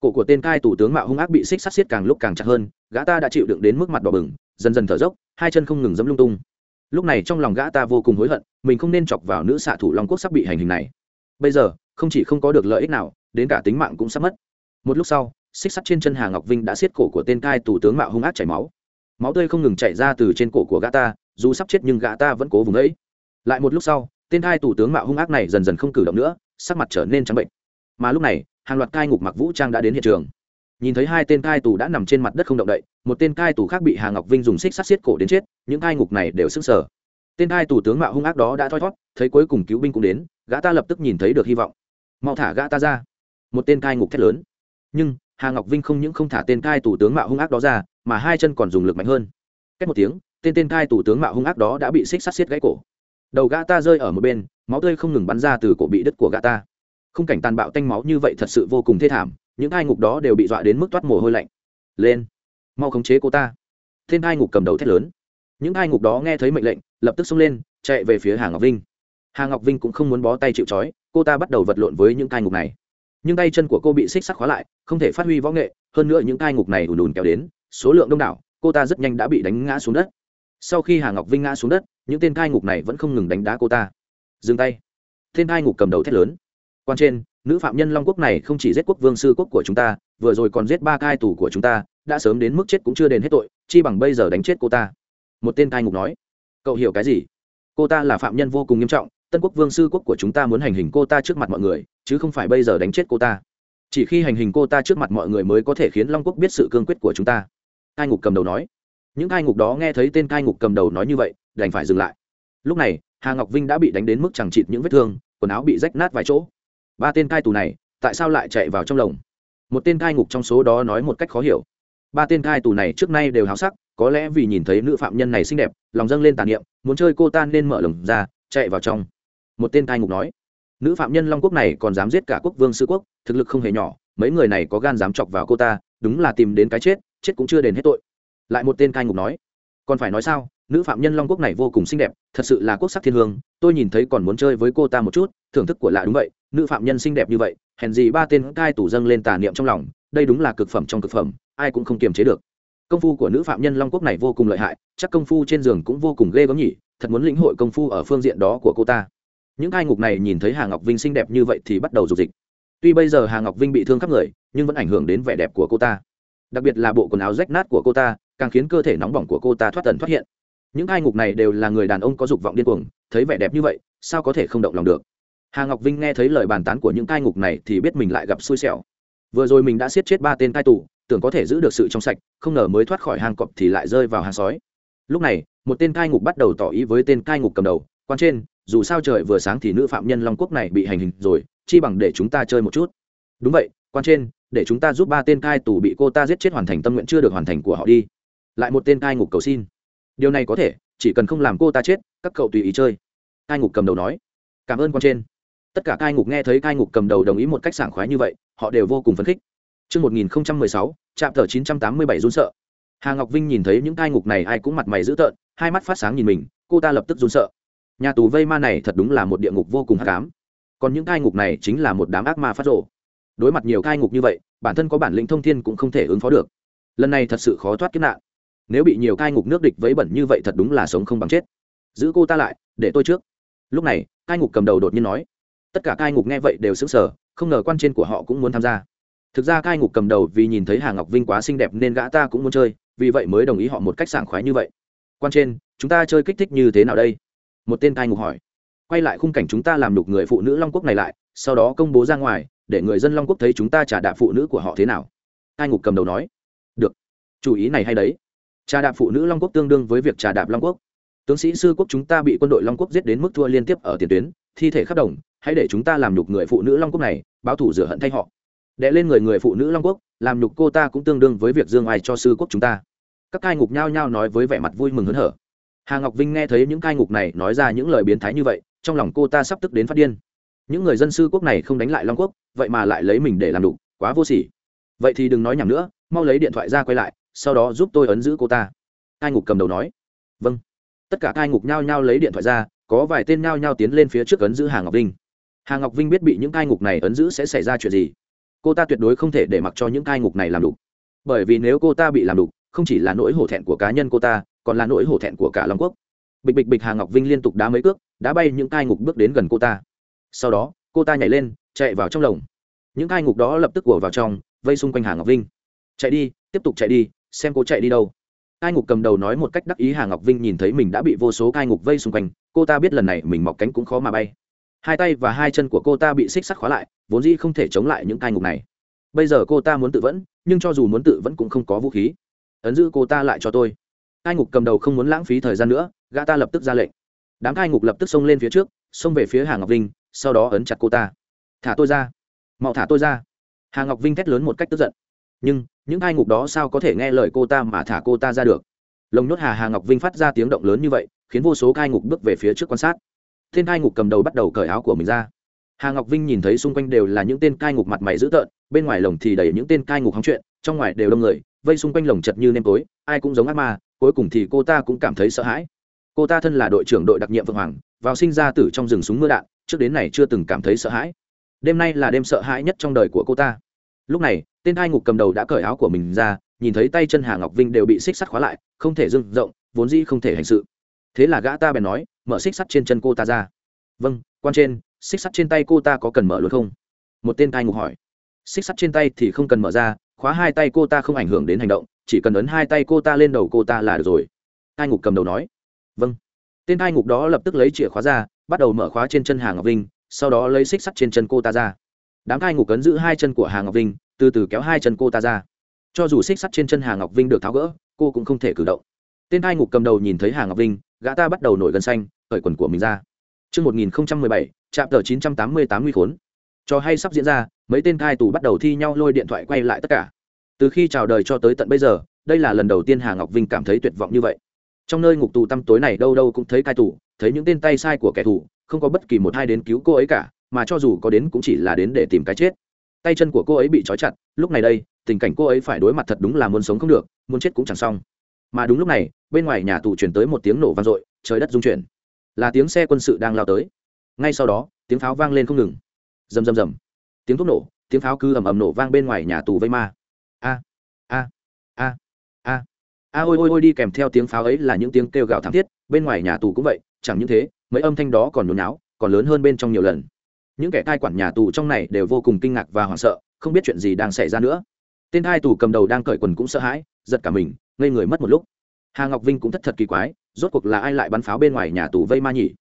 Cổ của tên cai tù tướng mạo hung ác bị xích sắt xiết càng lúc càng chặt hơn, gã ta đã chịu đựng đến mức mặt đỏ bừng, dần dần thở dốc, hai chân không ngừng dẫm lung tung. Lúc này trong lòng gã ta vô cùng hối hận, mình không nên chọc vào nữ xạ thủ long quốc sắp bị hành hình này. Bây giờ không chỉ không có được lợi ích nào, đến cả tính mạng cũng sắp mất. Một lúc sau, xích sắt trên chân hà ngọc vinh đã xiết cổ của tên cai tù tướng mạo hung ác chảy máu. Máu tươi không ngừng chảy ra từ trên cổ của gã ta, dù sắp chết nhưng gã ta vẫn cố vùng ấy lại một lúc sau, tên cai tù tướng mạo hung ác này dần dần không cử động nữa, sắc mặt trở nên trắng bệnh. Mà lúc này, hàng loạt cai ngục mặc vũ trang đã đến hiện trường. Nhìn thấy hai tên cai tù đã nằm trên mặt đất không động đậy, một tên cai tù khác bị hà ngọc vinh dùng xích sắt xiết cổ đến chết, những cai ngục này đều sức sở tên cai tù tướng mạo hung ác đó đã thoi thót, thấy cuối cùng cứu binh cũng đến, gã ta lập tức nhìn thấy được hy vọng mau thả gã ta ra. Một tên cai ngục thét lớn. Nhưng, hà ngọc vinh không những không thả tên cai tù tướng mạo hung ác đó ra, mà hai chân còn dùng lực mạnh hơn. Cách một tiếng, tên tên cai tù tướng mạo hung ác đó đã bị xích sắt xiết gãy cổ. Đầu gã ta rơi ở một bên, máu tươi không ngừng bắn ra từ cổ bị đứt của gã ta. Không cảnh tàn bạo tanh máu như vậy thật sự vô cùng thê thảm, những hai ngục đó đều bị dọa đến mức toát mồ hôi lạnh. Lên, mau khống chế cô ta. Tên hai ngục cầm đầu thét lớn. Những hai ngục đó nghe thấy mệnh lệnh, lập tức xông lên, chạy về phía hà ngọc vinh. Hà ngọc vinh cũng không muốn bó tay chịu c cô ta bắt đầu vật lộn với những cai ngục này. Nhưng tay chân của cô bị xích sắc khóa lại, không thể phát huy võ nghệ, hơn nữa những cai ngục này ùn ùn kéo đến, số lượng đông đảo, cô ta rất nhanh đã bị đánh ngã xuống đất. Sau khi hà ngọc vinh ngã xuống đất, những tên cai ngục này vẫn không ngừng đánh đá cô ta. Dừng tay. Tên cai ngục cầm đầu thét lớn. Quan trên, nữ phạm nhân long quốc này không chỉ giết quốc vương sư quốc của chúng ta, vừa rồi còn giết ba cai tù của chúng ta, đã sớm đến mức chết cũng chưa đền hết tội, chi bằng bây giờ đánh chết cô ta. Một tên cai ngục nói. Cậu hiểu cái gì? Cô ta là phạm nhân vô cùng nghiêm trọng tân quốc vương sư quốc của chúng ta muốn hành hình cô ta trước mặt mọi người, chứ không phải bây giờ đánh chết cô ta. Chỉ khi hành hình cô ta trước mặt mọi người mới có thể khiến long quốc biết sự cương quyết của chúng ta. Cai ngục cầm đầu nói. Những cai ngục đó nghe thấy tên cai ngục cầm đầu nói như vậy, đành phải dừng lại. Lúc này, hà ngọc vinh đã bị đánh đến mức chẳng chịt những vết thương, quần áo bị rách nát vài chỗ. Ba tên cai tù này, tại sao lại chạy vào trong lồng? Một tên cai ngục trong số đó nói một cách khó hiểu. Ba tên cai tù này trước nay đều háo sắc, có lẽ vì nhìn thấy nữ phạm nhân này xinh đẹp, lòng dâng lên tàn niệm, muốn chơi cô ta nên mở lồng ra, chạy vào trong một tên cai ngục nói, nữ phạm nhân long quốc này còn dám giết cả quốc vương sư quốc, thực lực không hề nhỏ, mấy người này có gan dám chọc vào cô ta, đúng là tìm đến cái chết chết cũng chưa đền hết tội. Lại một tên cai ngục nói, còn phải nói sao, nữ phạm nhân long quốc này vô cùng xinh đẹp, thật sự là quốc sắc thiên hương, tôi nhìn thấy còn muốn chơi với cô ta một chút, thưởng thức của lạ đúng vậy, nữ phạm nhân xinh đẹp như vậy, hèn gì ba tên cai tủ dâng lên tà niệm trong lòng, đây đúng là cực phẩm trong cực phẩm, ai cũng không kiềm chế được. Công phu của nữ phạm nhân long quốc này vô cùng lợi hại, chắc công phu trên giường cũng vô cùng ghê gớm nhỉ, thật muốn lĩnh hội công phu ở phương diện đó của cô ta những cai ngục này nhìn thấy hà ngọc vinh xinh đẹp như vậy thì bắt đầu dục dịch. Tuy bây giờ hà ngọc vinh bị thương khắp người, nhưng vẫn ảnh hưởng đến vẻ đẹp của cô ta. Đặc biệt là bộ quần áo rách nát của cô ta, càng khiến cơ thể nóng bỏng của cô ta thoát tần thoát hiện. Những cai ngục này đều là người đàn ông có dục vọng điên cuồng, thấy vẻ đẹp như vậy, sao có thể không động lòng được? Hà ngọc vinh nghe thấy lời bàn tán của những cai ngục này thì biết mình lại gặp xui xẻo. Vừa rồi mình đã siết chết ba tên cai tù, tưởng có thể giữ được sự trong sạch, không ngờ mới thoát khỏi hang cọp thì lại rơi vào hang sói. Lúc này, một tên cai ngục bắt đầu tỏ ý với tên cai ngục cầm đầu, quan trên dù sao trời vừa sáng thì nữ phạm nhân long quốc này bị hành hình rồi chi bằng để chúng ta chơi một chút. Đúng vậy quan trên để chúng ta giúp ba tên cai tù bị cô ta giết chết hoàn thành tâm nguyện chưa được hoàn thành của họ đi. Lại một tên cai ngục cầu xin. Điều này có thể chỉ cần không làm cô ta chết các cậu tùy ý chơi. Cai ngục cầm đầu nói. Cảm ơn quan trên. Tất cả cai ngục nghe thấy cai ngục cầm đầu đồng ý một cách sảng khoái như vậy họ đều vô cùng phấn khích. Trước 1016, trạm thở 987 run sợ. Hà Ngọc Vinh nhìn thấy những cai ngục này ai cũng mặt mày dữ tợn, hai mắt phát sáng nhìn mình, cô ta lập tức run sợ. Nhà tù vây ma này thật đúng là một địa ngục vô cùng hắc ám. Còn những cai ngục này chính là một đám ác ma phát rồ. Đối mặt nhiều cai ngục như vậy, bản thân có bản lĩnh thông thiên cũng không thể ứng phó được. Lần này thật sự khó thoát kiếp nạn. Nếu bị nhiều cai ngục nước địch vấy bẩn như vậy thật đúng là sống không bằng chết. Giữ cô ta lại, để tôi trước. Lúc này, cai ngục cầm đầu đột nhiên nói, tất cả cai ngục nghe vậy đều sững sờ không ngờ quan trên của họ cũng muốn tham gia thực ra cai ngục cầm đầu vì nhìn thấy hà ngọc vinh quá xinh đẹp nên gã ta cũng muốn chơi vì vậy mới đồng ý họ một cách sảng khoái như vậy quan trên chúng ta chơi kích thích như thế nào đây một tên cai ngục hỏi. Quay lại khung cảnh chúng ta làm đục người phụ nữ long quốc này lại, sau đó công bố ra ngoài, để người dân long quốc thấy chúng ta trả đạp phụ nữ của họ thế nào? Cai ngục cầm đầu nói. Được. Chủ ý này hay đấy. Trà đạp phụ nữ long quốc tương đương với việc trà đạp long quốc. Tướng sĩ sư quốc chúng ta bị quân đội long quốc giết đến mức thua liên tiếp ở tiền tuyến, thi thể khắp đồng, hãy để chúng ta làm nhục người phụ nữ long quốc này, báo thủ rửa hận thay họ. Đệ lên người người phụ nữ long quốc, làm nhục cô ta cũng tương đương với việc dương ai cho sư quốc chúng ta. Các cai ngục nhao nhao nói với vẻ mặt vui mừng hớn hở hà ngọc vinh nghe thấy những cai ngục này nói ra những lời biến thái như vậy trong lòng cô ta sắp tức đến phát điên. Những người dân sư quốc này không đánh lại long quốc vậy mà lại lấy mình để làm đủ, quá vô sỉ. Vậy thì đừng nói nhầm nữa mau lấy điện thoại ra quay lại sau đó giúp tôi ấn giữ cô ta. Cai ngục cầm đầu nói. Vâng. Tất cả cai ngục nhao nhao lấy điện thoại ra có vài tên nhao nhao tiến lên phía trước ấn giữ hà ngọc vinh. Hà ngọc vinh biết bị những cai ngục này ấn giữ sẽ xảy ra chuyện gì. Cô ta tuyệt đối không thể để mặc cho những cai ngục này làm đủ, bởi vì nếu cô ta bị làm đủ, không chỉ là nỗi hổ thẹn của cá nhân cô ta còn là nỗi hổ thẹn của cả long quốc. Bịch bịch bịch hà ngọc vinh liên tục đá mấy cước đá bay những cai ngục bước đến gần cô ta. Sau đó, cô ta nhảy lên, chạy vào trong lồng. Những cai ngục đó lập tức ùa vào trong, vây xung quanh hà ngọc vinh. Chạy đi, tiếp tục chạy đi, xem cô chạy đi đâu. Cai ngục cầm đầu nói một cách đắc ý, hà ngọc vinh nhìn thấy mình đã bị vô số cai ngục vây xung quanh, cô ta biết lần này mình mọc cánh cũng khó mà bay. Hai tay và hai chân của cô ta bị xích sắt khóa lại, vốn dĩ không thể chống lại những cai ngục này. Bây giờ cô ta muốn tự vẫn, nhưng cho dù muốn tự vẫn cũng không có vũ khí. Ấn giữ cô ta lại cho tôi cai ngục cầm đầu không muốn lãng phí thời gian nữa, gã ta lập tức ra lệnh. Đám cai ngục lập tức xông lên phía trước, xông về phía hà ngọc vinh, sau đó ấn chặt cô ta. Thả tôi ra. Mau thả tôi ra. Hà ngọc vinh thét lớn một cách tức giận. Nhưng, những cai ngục đó sao có thể nghe lời cô ta mà thả cô ta ra được? Lồng nhốt hà hà ngọc vinh phát ra tiếng động lớn như vậy, khiến vô số cai ngục bước về phía trước quan sát. Tên cai ngục cầm đầu bắt đầu cởi áo của mình ra. Hà ngọc vinh nhìn thấy xung quanh đều là những tên cai ngục mặt mày dữ tợn, bên ngoài lồng thì đầy những tên cai ngục hóng chuyện, trong ngoài đều đông người, vây xung quanh lồng chật như nêm tối, ai cũng giống ác ma cuối cùng thì cô ta cũng cảm thấy sợ hãi. Cô ta thân là đội trưởng đội đặc nhiệm vượng hoàng, vào sinh ra tử trong rừng súng mưa đạn, trước đến này chưa từng cảm thấy sợ hãi. Đêm nay là đêm sợ hãi nhất trong đời của cô ta. Lúc này, tên hai ngục cầm đầu đã cởi áo của mình ra, nhìn thấy tay chân hà ngọc vinh đều bị xích sắt khóa lại, không thể dưng rộng, vốn dĩ không thể hành sự. Thế là gã ta bèn nói, mở xích sắt trên chân cô ta ra. Vâng quan trên, xích sắt trên tay cô ta có cần mở luôn không? Một tên thai ngục hỏi. Xích sắt trên tay thì không cần mở ra, khóa hai tay cô ta không ảnh hưởng đến hành động chỉ cần ấn hai tay cô ta lên đầu cô ta là được rồi. Hai ngục cầm đầu nói. Vâng. Tên hai ngục đó lập tức lấy chìa khóa ra bắt đầu mở khóa trên chân hà ngọc vinh sau đó lấy xích sắt trên chân cô ta ra. Đám hai ngục cấn giữ hai chân của hà ngọc vinh từ từ kéo hai chân cô ta ra. Cho dù xích sắt trên chân hà ngọc vinh được tháo gỡ cô cũng không thể cử động. Tên hai ngục cầm đầu nhìn thấy hà ngọc vinh gã ta bắt đầu nổi gân xanh khởi quần của mình ra. Trước 1017, trạm tờ 988 nguy khốn. Cho hay sắp diễn ra, mấy tên thai tù bắt đầu thi nhau lôi điện thoại quay lại tất cả. Từ khi chào đời cho tới tận bây giờ, đây là lần đầu tiên Hà Ngọc Vinh cảm thấy tuyệt vọng như vậy. Trong nơi ngục tù tăm tối này đâu đâu cũng thấy cai tù, thấy những tên tay sai của kẻ thù, không có bất kỳ một hai đến cứu cô ấy cả, mà cho dù có đến cũng chỉ là đến để tìm cái chết. Tay chân của cô ấy bị trói chặt, lúc này đây, tình cảnh cô ấy phải đối mặt thật đúng là muốn sống không được, muốn chết cũng chẳng xong. Mà đúng lúc này, bên ngoài nhà tù truyền tới một tiếng nổ vang dội, trời đất rung chuyển là tiếng xe quân sự đang lao tới ngay sau đó tiếng pháo vang lên không ngừng rầm rầm rầm tiếng thuốc nổ tiếng pháo cứ ầm ầm nổ vang bên ngoài nhà tù vây ma a a a, ôi ôi ôi, đi kèm theo tiếng pháo ấy là những tiếng kêu gào thảm thiết, bên ngoài nhà tù cũng vậy, chẳng những thế, mấy âm thanh đó còn nhốn náo còn lớn hơn bên trong nhiều lần. Những kẻ cai quản nhà tù trong này đều vô cùng kinh ngạc và hoảng sợ, không biết chuyện gì đang xảy ra nữa. Tên hai tù cầm đầu đang cởi quần cũng sợ hãi, giật cả mình, ngây người mất một lúc. Hà ngọc vinh cũng thất thật kỳ quái, rốt cuộc là ai lại bắn pháo bên ngoài nhà tù vây ma nhỉ?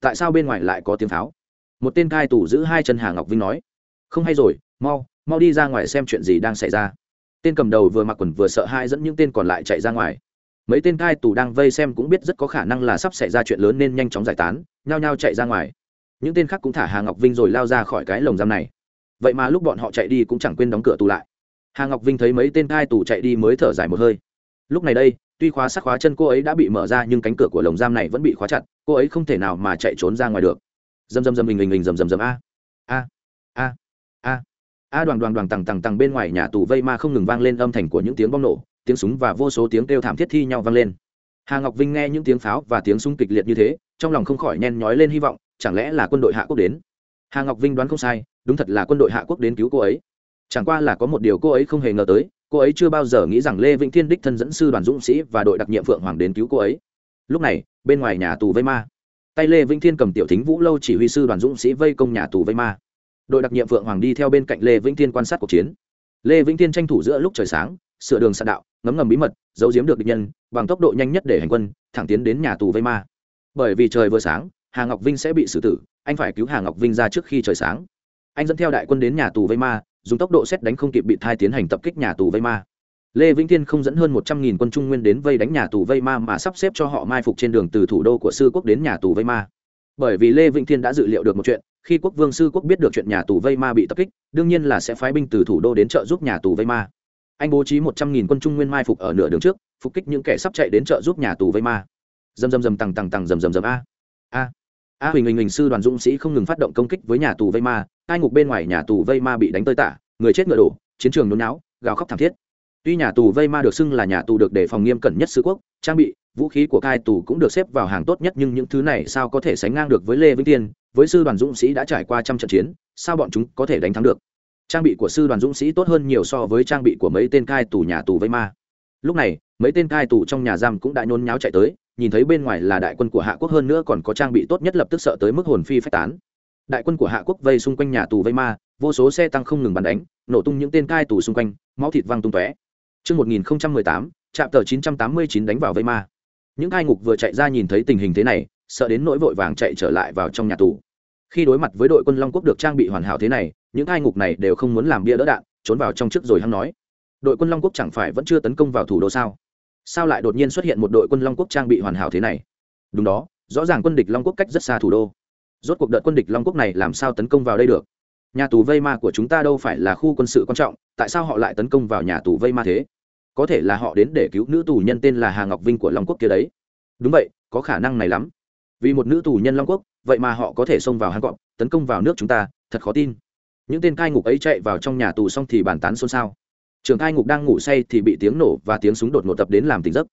Tại sao bên ngoài lại có tiếng pháo? Một tên cai tù giữ hai chân hà ngọc vinh nói. Không hay rồi, mau mau đi ra ngoài xem chuyện gì đang xảy ra tên cầm đầu vừa mặc quần vừa sợ hai dẫn những tên còn lại chạy ra ngoài. Mấy tên cai tù đang vây xem cũng biết rất có khả năng là sắp xảy ra chuyện lớn nên nhanh chóng giải tán, nhao nhao chạy ra ngoài. Những tên khác cũng thả hà ngọc vinh rồi lao ra khỏi cái lồng giam này. Vậy mà lúc bọn họ chạy đi cũng chẳng quên đóng cửa tù lại. Hà ngọc vinh thấy mấy tên cai tù chạy đi mới thở dài một hơi. Lúc này đây, tuy khóa sắc khóa chân cô ấy đã bị mở ra nhưng cánh cửa của lồng giam này vẫn bị khóa chặt, cô ấy không thể nào mà chạy trốn ra ngoài được. Dầm dầm dầm hình hình hình dầm dầm dầm a a. A a a đoàn đoàn đoàn tằng tằng tằng bên ngoài nhà tù vây ma không ngừng vang lên âm thanh của những tiếng bom nổ, tiếng súng và vô số tiếng kêu thảm thiết thi nhau vang lên. Hà ngọc vinh nghe những tiếng pháo và tiếng súng kịch liệt như thế, trong lòng không khỏi nhen nhói lên hy vọng, chẳng lẽ là quân đội hạ quốc đến? Hà ngọc vinh đoán không sai, đúng thật là quân đội hạ quốc đến cứu cô ấy. Chẳng qua là có một điều cô ấy không hề ngờ tới, cô ấy chưa bao giờ nghĩ rằng lê vĩnh thiên đích thân dẫn sư đoàn dũng sĩ và đội đặc nhiệm phượng hoàng đến cứu cô ấy. Lúc này, bên ngoài nhà tù vây ma. Tay lê vĩnh thiên cầm tiểu thính vũ lâu chỉ huy sư đoàn dũng sĩ vây công nhà tù vây ma đội đặc nhiệm phượng hoàng đi theo bên cạnh lê vĩnh thiên quan sát cuộc chiến. Lê vĩnh thiên tranh thủ giữa lúc trời sáng, sửa đường sạn đạo, ngấm ngầm bí mật, giấu giếm được địch nhân, bằng tốc độ nhanh nhất để hành quân, thẳng tiến đến nhà tù vây ma. Bởi vì trời vừa sáng, hà ngọc vinh sẽ bị xử tử, anh phải cứu hà ngọc vinh ra trước khi trời sáng. Anh dẫn theo đại quân đến nhà tù vây ma, dùng tốc độ xét đánh không kịp bị thai tiến hành tập kích nhà tù vây ma. Lê vĩnh thiên không dẫn hơn một trăm nghìn quân trung nguyên đến vây đánh nhà tù vây ma mà sắp xếp cho họ mai phục trên đường từ thủ đô của sư quốc đến nhà tù vây ma. Bởi vì lê vĩnh thiên đã dự liệu được một chuyện khi quốc vương sư quốc biết được chuyện nhà tù vây ma bị tập kích, đương nhiên là sẽ phái binh từ thủ đô đến trợ giúp nhà tù vây ma. Anh bố trí một trăm nghìn quân trung nguyên mai phục ở nửa đường trước, phục kích những kẻ sắp chạy đến trợ giúp nhà tù vây ma. Dầm dầm dầm tằng tằng tằng dầm dầm dầm a. A. A huỳnh huỳnh huỳnh sư đoàn dũng sĩ không ngừng phát động công kích với nhà tù vây ma, hai ngục bên ngoài nhà tù vây ma bị đánh tơi tả, người chết ngựa đổ, chiến trường nôn não gào khóc thảm thiết. Tuy nhà tù vây ma được xưng là nhà tù được đề phòng nghiêm cẩn nhất sứ quốc, trang bị, vũ khí của cai tù cũng được xếp vào hàng tốt nhất nhưng những thứ này sao có thể sánh ngang được với lê vĩnh tiên với sư đoàn dũng sĩ đã trải qua trăm trận chiến sao bọn chúng có thể đánh thắng được? Trang bị của sư đoàn dũng sĩ tốt hơn nhiều so với trang bị của mấy tên cai tù nhà tù vây ma. Lúc này mấy tên cai tù trong nhà giam cũng đã nhốn nháo chạy tới nhìn thấy bên ngoài là đại quân của hạ quốc hơn nữa còn có trang bị tốt nhất lập tức sợ tới mức hồn phi phách tán. Đại quân của hạ quốc vây xung quanh nhà tù vây ma vô số xe tăng không ngừng bắn đánh nổ tung những tên cai tù xung quanh máu thịt văng tung tóe. Trước 1018, trạm tờ 989 đánh vào vây ma. Những cai ngục vừa chạy ra nhìn thấy tình hình thế này, sợ đến nỗi vội vàng chạy trở lại vào trong nhà tù. Khi đối mặt với đội quân Long Quốc được trang bị hoàn hảo thế này, những cai ngục này đều không muốn làm bia đỡ đạn, trốn vào trong trước rồi hăng nói. Đội quân Long Quốc chẳng phải vẫn chưa tấn công vào thủ đô sao? Sao lại đột nhiên xuất hiện một đội quân Long Quốc trang bị hoàn hảo thế này? Đúng đó, rõ ràng quân địch Long Quốc cách rất xa thủ đô. Rốt cuộc đợt quân địch Long Quốc này làm sao tấn công vào đây được? Nhà tù vây ma của chúng ta đâu phải là khu quân sự quan trọng, tại sao họ lại tấn công vào nhà tù vây ma thế? có thể là họ đến để cứu nữ tù nhân tên là hà ngọc vinh của long quốc kia đấy đúng vậy có khả năng này lắm vì một nữ tù nhân long quốc, vậy mà họ có thể xông vào hang cọp tấn công vào nước chúng ta, thật khó tin. Những tên cai ngục ấy chạy vào trong nhà tù xong thì bàn tán xôn xao. Trường cai ngục đang ngủ say thì bị tiếng nổ và tiếng súng đột ngột tập đến làm tỉnh giấc.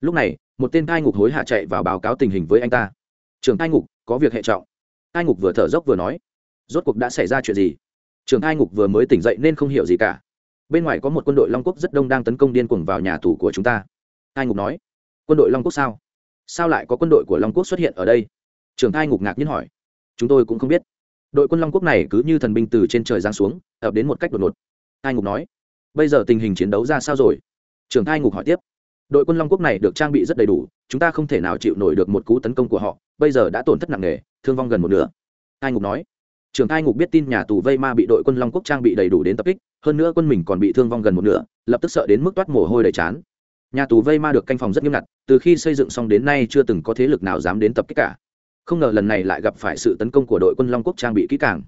Lúc này, một tên cai ngục hối hạ chạy vào báo cáo tình hình với anh ta. Trường cai ngục, có việc hệ trọng. Cai ngục vừa thở dốc vừa nói. Rốt cuộc đã xảy ra chuyện gì? Trường cai ngục vừa mới tỉnh dậy nên không hiểu gì cả. Bên ngoài có một quân đội long quốc rất đông đang tấn công điên cuồng vào nhà tù của chúng ta. Cai ngục nói. Quân đội long quốc sao? Sao lại có quân đội của long quốc xuất hiện ở đây? Trưởng Thai ngục ngạc nhiên hỏi. Chúng tôi cũng không biết. Đội quân long quốc này cứ như thần binh từ trên trời giáng xuống, ập đến một cách đột ngột. Thai ngục nói, bây giờ tình hình chiến đấu ra sao rồi? Trưởng Thai ngục hỏi tiếp. Đội quân long quốc này được trang bị rất đầy đủ, chúng ta không thể nào chịu nổi được một cú tấn công của họ, bây giờ đã tổn thất nặng nề, thương vong gần một nửa. Thai ngục nói. Trưởng Thai ngục biết tin nhà tù vây ma bị đội quân long quốc trang bị đầy đủ đến tập kích, hơn nữa quân mình còn bị thương vong gần một nửa, lập tức sợ đến mức toát mồ hôi đầy chán nhà tù vây ma được canh phòng rất nghiêm ngặt, từ khi xây dựng xong đến nay chưa từng có thế lực nào dám đến tập kích cả. Không ngờ lần này lại gặp phải sự tấn công của đội quân long quốc trang bị kỹ càng.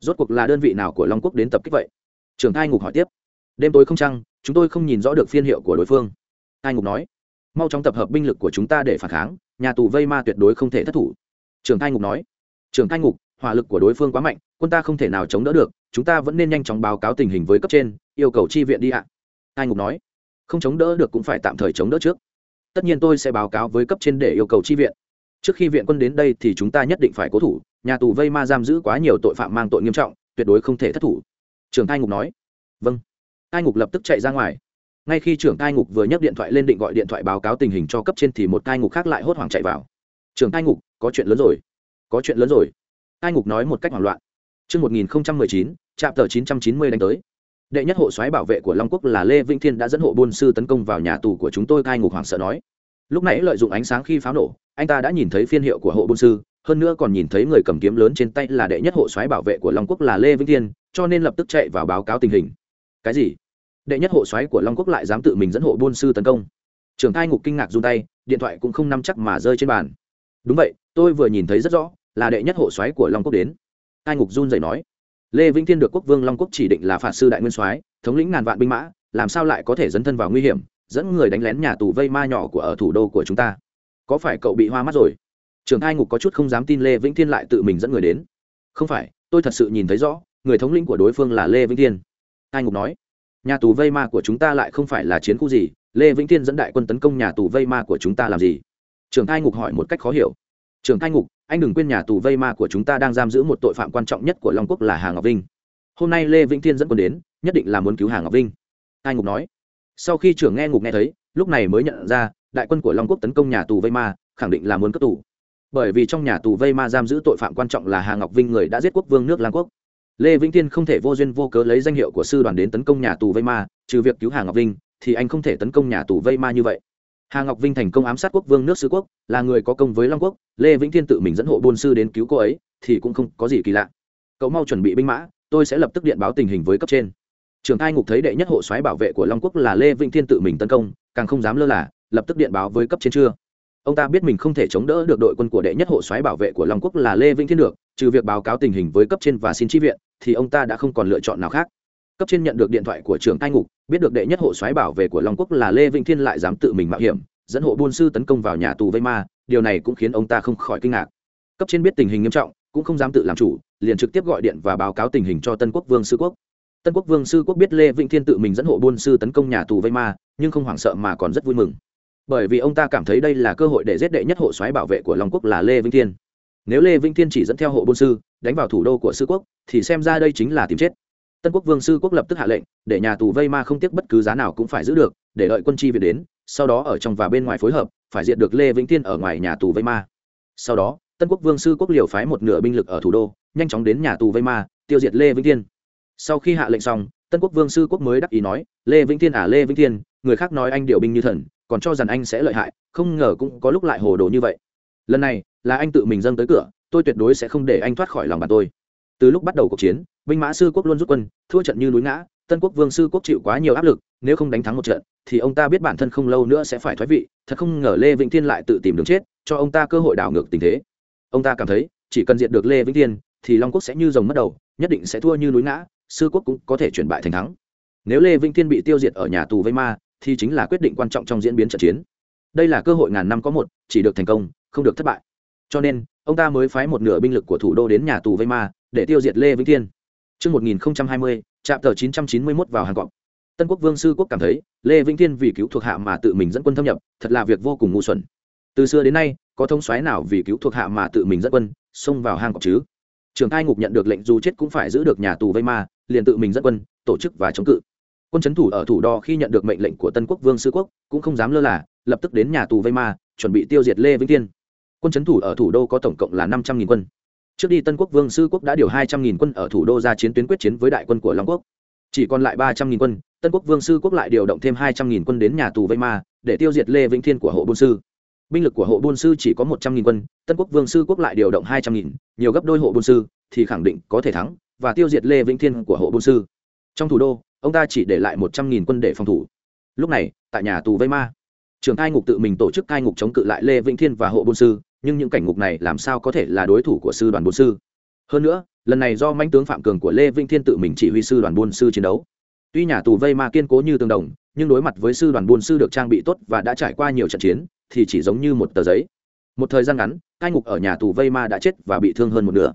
Rốt cuộc là đơn vị nào của long quốc đến tập kích vậy? Trưởng thai ngục hỏi tiếp. Đêm tối không trăng, chúng tôi không nhìn rõ được phiên hiệu của đối phương. Thai ngục nói. Mau chóng tập hợp binh lực của chúng ta để phản kháng, nhà tù vây ma tuyệt đối không thể thất thủ. Trưởng thai ngục nói. Trưởng thai ngục, hỏa lực của đối phương quá mạnh, quân ta không thể nào chống đỡ được, chúng ta vẫn nên nhanh chóng báo cáo tình hình với cấp trên, yêu cầu chi viện đi ạ. Thai ngục nói không chống đỡ được cũng phải tạm thời chống đỡ trước. Tất nhiên tôi sẽ báo cáo với cấp trên để yêu cầu chi viện. Trước khi viện quân đến đây thì chúng ta nhất định phải cố thủ nhà tù vây ma giam giữ quá nhiều tội phạm mang tội nghiêm trọng tuyệt đối không thể thất thủ. Trưởng thai ngục nói. Vâng. Thai ngục lập tức chạy ra ngoài. Ngay khi trưởng thai ngục vừa nhấc điện thoại lên định gọi điện thoại báo cáo tình hình cho cấp trên thì một cai ngục khác lại hốt hoảng chạy vào. Trưởng thai ngục có chuyện lớn rồi. Có chuyện lớn rồi. Cai ngục nói một cách hoảng loạn. Trước 1019, chạm tờ 990 đánh tới. Đệ nhất hộ soái bảo vệ của Long Quốc là Lê Vĩnh Thiên đã dẫn hộ buôn sư tấn công vào nhà tù của chúng tôi cai ngục hoàng sợ nói. Lúc nãy lợi dụng ánh sáng khi pháo nổ, anh ta đã nhìn thấy phiên hiệu của hộ buôn sư, hơn nữa còn nhìn thấy người cầm kiếm lớn trên tay là đệ nhất hộ soái bảo vệ của Long Quốc là Lê Vĩnh Thiên, cho nên lập tức chạy vào báo cáo tình hình. Cái gì? Đệ nhất hộ soái của Long Quốc lại dám tự mình dẫn hộ buôn sư tấn công? Trưởng cai ngục kinh ngạc run tay, điện thoại cũng không nắm chắc mà rơi trên bàn. Đúng vậy, tôi vừa nhìn thấy rất rõ, là đệ nhất hộ soái của Long Quốc đến Cai ngục run rẩy nói lê vĩnh thiên được quốc vương long quốc chỉ định là phạt sư đại nguyên soái, thống lĩnh ngàn vạn binh mã, làm sao lại có thể dấn thân vào nguy hiểm, dẫn người đánh lén nhà tù vây ma nhỏ của ở thủ đô của chúng ta? Có phải cậu bị hoa mắt rồi? Trưởng hai ngục có chút không dám tin lê vĩnh thiên lại tự mình dẫn người đến. Không phải, tôi thật sự nhìn thấy rõ, người thống lĩnh của đối phương là lê vĩnh thiên. Hai ngục nói, nhà tù vây ma của chúng ta lại không phải là chiến khu gì, lê vĩnh thiên dẫn đại quân tấn công nhà tù vây ma của chúng ta làm gì? Trưởng hai ngục hỏi một cách khó hiểu trưởng hai ngục, anh đừng quên nhà tù vây ma của chúng ta đang giam giữ một tội phạm quan trọng nhất của long quốc là hà ngọc vinh. Hôm nay lê vĩnh thiên dẫn quân đến, nhất định là muốn cứu hà ngọc vinh. Hai ngục nói. Sau khi trưởng nghe ngục nghe thấy, lúc này mới nhận ra, đại quân của long quốc tấn công nhà tù vây ma, khẳng định là muốn cất tù. Bởi vì trong nhà tù vây ma giam giữ tội phạm quan trọng là hà ngọc vinh người đã giết quốc vương nước lang quốc. Lê vĩnh thiên không thể vô duyên vô cớ lấy danh hiệu của sư đoàn đến tấn công nhà tù vây ma, trừ việc cứu hà ngọc vinh, thì anh không thể tấn công nhà tù vây ma như vậy hà ngọc vinh thành công ám sát quốc vương nước sứ quốc, là người có công với long quốc, lê vĩnh thiên tự mình dẫn hộ bôn sư đến cứu cô ấy, thì cũng không có gì kỳ lạ. Cậu mau chuẩn bị binh mã, tôi sẽ lập tức điện báo tình hình với cấp trên. Trường thai ngục thấy đệ nhất hộ soái bảo vệ của long quốc là lê vĩnh thiên tự mình tấn công, càng không dám lơ là, lập tức điện báo với cấp trên chưa? Ông ta biết mình không thể chống đỡ được đội quân của đệ nhất hộ soái bảo vệ của long quốc là lê vĩnh thiên được, trừ việc báo cáo tình hình với cấp trên và xin tri viện, thì ông ta đã không còn lựa chọn nào khác cấp trên nhận được điện thoại của trưởng cai ngục, biết được đệ nhất hộ soái bảo vệ của long quốc là lê vĩnh thiên lại dám tự mình mạo hiểm, dẫn hộ buôn sư tấn công vào nhà tù vây ma, điều này cũng khiến ông ta không khỏi kinh ngạc. Cấp trên biết tình hình nghiêm trọng, cũng không dám tự làm chủ, liền trực tiếp gọi điện và báo cáo tình hình cho tân quốc vương sư quốc. Tân quốc vương sư quốc biết lê vĩnh thiên tự mình dẫn hộ buôn sư tấn công nhà tù vây ma, nhưng không hoảng sợ mà còn rất vui mừng. Bởi vì ông ta cảm thấy đây là cơ hội để giết đệ nhất hộ soái bảo vệ của long quốc là lê vĩnh thiên. Nếu lê vĩnh thiên chỉ dẫn theo hộ buôn sư, đánh vào thủ đô của sư quốc, thì xem ra đây chính là tìm chết tân quốc vương sư quốc lập tức hạ lệnh, để nhà tù vây ma không tiếc bất cứ giá nào cũng phải giữ được, để đợi quân chi viện đến, sau đó ở trong và bên ngoài phối hợp, phải diệt được lê vĩnh thiên ở ngoài nhà tù vây ma. Sau đó, tân quốc vương sư quốc liều phái một nửa binh lực ở thủ đô, nhanh chóng đến nhà tù vây ma, tiêu diệt lê vĩnh thiên. Sau khi hạ lệnh xong, tân quốc vương sư quốc mới đắc ý nói, lê vĩnh thiên à lê vĩnh thiên, người khác nói anh điều binh như thần, còn cho rằng anh sẽ lợi hại, không ngờ cũng có lúc lại hồ đồ như vậy. Lần này, là anh tự mình dâng tới cửa, tôi tuyệt đối sẽ không để anh thoát khỏi lòng bàn tôi từ lúc bắt đầu cuộc chiến, binh mã sư quốc luôn rút quân, thua trận như núi ngã, tân quốc vương sư quốc chịu quá nhiều áp lực, nếu không đánh thắng một trận, thì ông ta biết bản thân không lâu nữa sẽ phải thoái vị, thật không ngờ lê vĩnh thiên lại tự tìm đường chết, cho ông ta cơ hội đảo ngược tình thế. Ông ta cảm thấy, chỉ cần diệt được lê vĩnh thiên, thì long quốc sẽ như rồng mất đầu, nhất định sẽ thua như núi ngã, sư quốc cũng có thể chuyển bại thành thắng. Nếu lê vĩnh thiên bị tiêu diệt ở nhà tù vây ma, thì chính là quyết định quan trọng trong diễn biến trận chiến. Đây là cơ hội ngàn năm có một, chỉ được thành công, không được thất bại. Cho nên, ông ta mới phái một nửa binh lực của thủ đô đến nhà tù vây ma để tiêu diệt lê vĩnh thiên Trước 1020, chạm tờ 991 vào hàng cọp. Tân quốc vương sư quốc cảm thấy, Lê Vĩnh Thiên vì cứu thuộc hạ mà tự mình dẫn quân thâm nhập, thật là việc vô cùng ngu xuẩn. Từ xưa đến nay, có thông soái nào vì cứu thuộc hạ mà tự mình dẫn quân, xông vào hang cọp chứ? Trường Thai ngục nhận được lệnh dù chết cũng phải giữ được nhà tù vây ma, liền tự mình dẫn quân, tổ chức và chống cự. Quân chấn thủ ở thủ đô khi nhận được mệnh lệnh của Tân quốc vương sư quốc, cũng không dám lơ là, lập tức đến nhà tù vây ma, chuẩn bị tiêu diệt Lê Vĩnh Thiên. Quân chấn thủ ở thủ đô có tổng cộng là năm trăm nghìn quân trước đi tân quốc vương sư quốc đã điều hai trăm nghìn quân ở thủ đô ra chiến tuyến quyết chiến với đại quân của long quốc. Chỉ còn lại ba trăm nghìn quân, tân quốc vương sư quốc lại điều động thêm hai trăm nghìn quân đến nhà tù vây ma để tiêu diệt lê vĩnh thiên của hộ bôn sư. Binh lực của hộ bôn sư chỉ có một trăm nghìn quân, tân quốc vương sư quốc lại điều động hai trăm nghìn, nhiều gấp đôi hộ bôn sư thì khẳng định có thể thắng và tiêu diệt lê vĩnh thiên của hộ bôn sư. Trong thủ đô, ông ta chỉ để lại một trăm nghìn quân để phòng thủ. Lúc này, tại nhà tù vây ma, trưởng cai ngục tự mình tổ chức cai ngục chống cự lại lê vĩnh thiên và hộ bôn sư nhưng những cảnh ngục này làm sao có thể là đối thủ của sư đoàn bốn sư? Hơn nữa, lần này do manh tướng phạm cường của lê vĩnh thiên tự mình chỉ huy sư đoàn buôn sư chiến đấu. Tuy nhà tù vây ma kiên cố như tương đồng, nhưng đối mặt với sư đoàn buôn sư được trang bị tốt và đã trải qua nhiều trận chiến, thì chỉ giống như một tờ giấy. Một thời gian ngắn, cai ngục ở nhà tù vây ma đã chết và bị thương hơn một nửa.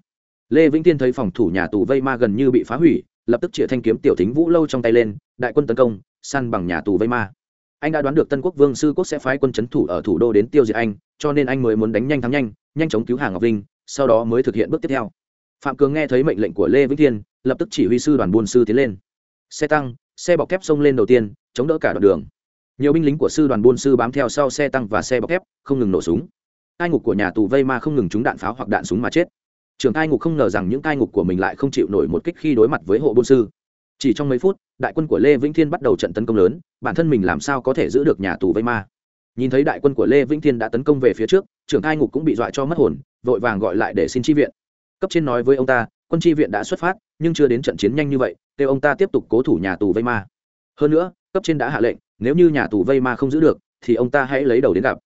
Lê vĩnh thiên thấy phòng thủ nhà tù vây ma gần như bị phá hủy, lập tức chĩa thanh kiếm tiểu thính vũ lâu trong tay lên, đại quân tấn công săn bằng nhà tù vây ma. Anh đã đoán được tân quốc vương, sư quốc sẽ phái quân c h ấ n thủ ở thủ đô đến tiêu diệt anh cho nên anh mới muốn đánh nhanh thắng nhanh nhanh chóng cứu hàng ngọc linh sau đó mới thực hiện bước tiếp theo. Phạm cường nghe thấy mệnh lệnh của lê vĩnh thiên, lập tức chỉ huy sư đoàn buôn sư tiến lên. Xe tăng, xe bọc thép xông lên đầu tiên, chống đỡ cả đoạn đường. Nhiều binh lính của sư đoàn buôn sư bám theo sau xe tăng và xe bọc thép, không ngừng nổ súng. Cai ngục của nhà tù vây ma không ngừng trúng đạn pháo hoặc đạn súng mà chết. Trường cai ngục không ngờ rằng những cai ngục của mình lại không chịu nổi một kích khi đối mặt với hộ buôn sư. Chỉ trong mấy phút, đại quân của lê vĩnh thiên bắt đầu trận tấn công lớn, bản thân mình làm sao có thể giữ được nhà tù vây ma? Nhìn thấy đại quân của lê vĩnh thiên đã tấn công về phía trước, trưởng Thai ngục cũng bị dọa cho mất hồn, vội vàng gọi lại để xin chi viện. Cấp trên nói với ông ta, quân chi viện đã xuất phát, nhưng chưa đến trận chiến nhanh như vậy, kêu ông ta tiếp tục cố thủ nhà tù vây ma. Hơn nữa, cấp trên đã hạ lệnh, nếu như nhà tù vây ma không giữ được, thì ông ta hãy lấy đầu đến gặp.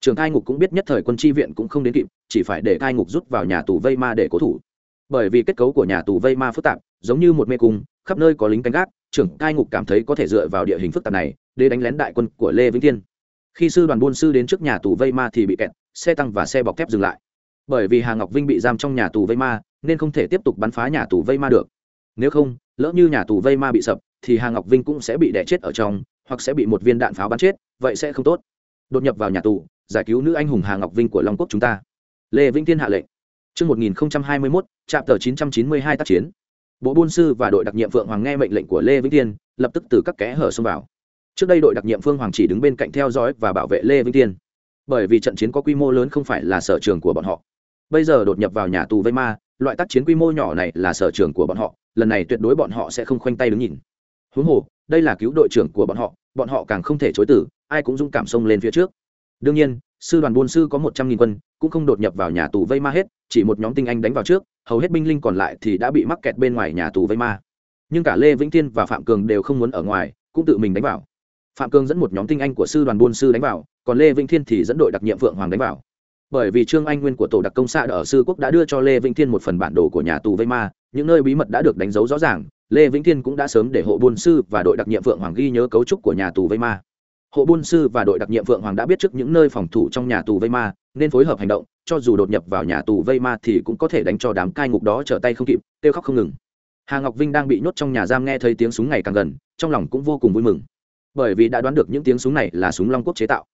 Trường Thai ngục cũng biết nhất thời quân chi viện cũng không đến kịp, chỉ phải để Thai ngục rút vào nhà tù vây ma để cố thủ. Bởi vì kết cấu của nhà tù vây ma phức tạp, giống như một mê cung, khắp nơi có lính canh gác, trưởng Thai ngục cảm thấy có thể dựa vào địa hình phức tạp này, để đánh lén đại quân của lê vĩnh thiên khi sư đoàn buôn sư đến trước nhà tù vây ma thì bị kẹt xe tăng và xe bọc thép dừng lại. Bởi vì hà ngọc vinh bị giam trong nhà tù vây ma nên không thể tiếp tục bắn phá nhà tù vây ma được. Nếu không lỡ như nhà tù vây ma bị sập thì hà ngọc vinh cũng sẽ bị đẻ chết ở trong hoặc sẽ bị một viên đạn pháo bắn chết vậy sẽ không tốt. Đột nhập vào nhà tù giải cứu nữ anh hùng hà ngọc vinh của long quốc chúng ta. Lê vĩnh thiên hạ lệnh. Trước 1021, trạm tờ 992 tác chiến. Bộ buôn sư và đội đặc nhiệm phượng hoàng nghe mệnh lệnh của lê vĩnh tiên lập tức từ các kẽ hở xông vào trước đây đội đặc nhiệm phương hoàng chỉ đứng bên cạnh theo dõi và bảo vệ lê vĩnh tiên. Bởi vì trận chiến có quy mô lớn không phải là sở trường của bọn họ. Bây giờ đột nhập vào nhà tù vây ma, loại tác chiến quy mô nhỏ này là sở trường của bọn họ, lần này tuyệt đối bọn họ sẽ không khoanh tay đứng nhìn. Huống hồ, đây là cứu đội trưởng của bọn họ bọn họ càng không thể chối tử ai cũng dũng cảm xông lên phía trước. Đương nhiên, sư đoàn buôn sư có một trăm nghìn quân, cũng không đột nhập vào nhà tù vây ma hết, chỉ một nhóm tinh anh đánh vào trước, hầu hết binh linh còn lại thì đã bị mắc kẹt bên ngoài nhà tù vây ma. Nhưng cả lê vĩnh tiên và phạm cường đều không muốn ở ngoài, cũng tự mình đánh vào phạm Cương dẫn một nhóm tinh anh của sư đoàn buôn sư đánh vào, còn lê vĩnh thiên thì dẫn đội đặc nhiệm phượng hoàng đánh vào. Bởi vì trương anh nguyên của tổ đặc công xạ ở sư quốc đã đưa cho lê vĩnh thiên một phần bản đồ của nhà tù vây ma, những nơi bí mật đã được đánh dấu rõ ràng, lê vĩnh thiên cũng đã sớm để hộ buôn sư và đội đặc nhiệm phượng hoàng ghi nhớ cấu trúc của nhà tù vây ma. Hộ buôn sư và đội đặc nhiệm phượng hoàng đã biết trước những nơi phòng thủ trong nhà tù vây ma, nên phối hợp hành động, cho dù đột nhập vào nhà tù vây ma thì cũng có thể đánh cho đám cai ngục đó trở tay không kịp, kêu khóc không ngừng. Hà ngọc vinh đang bị nhốt trong nhà giam nghe thấy tiếng súng ngày càng gần, trong lòng cũng vô cùng vui mừng bởi vì đã đoán được những tiếng súng này là súng long quốc chế tạo.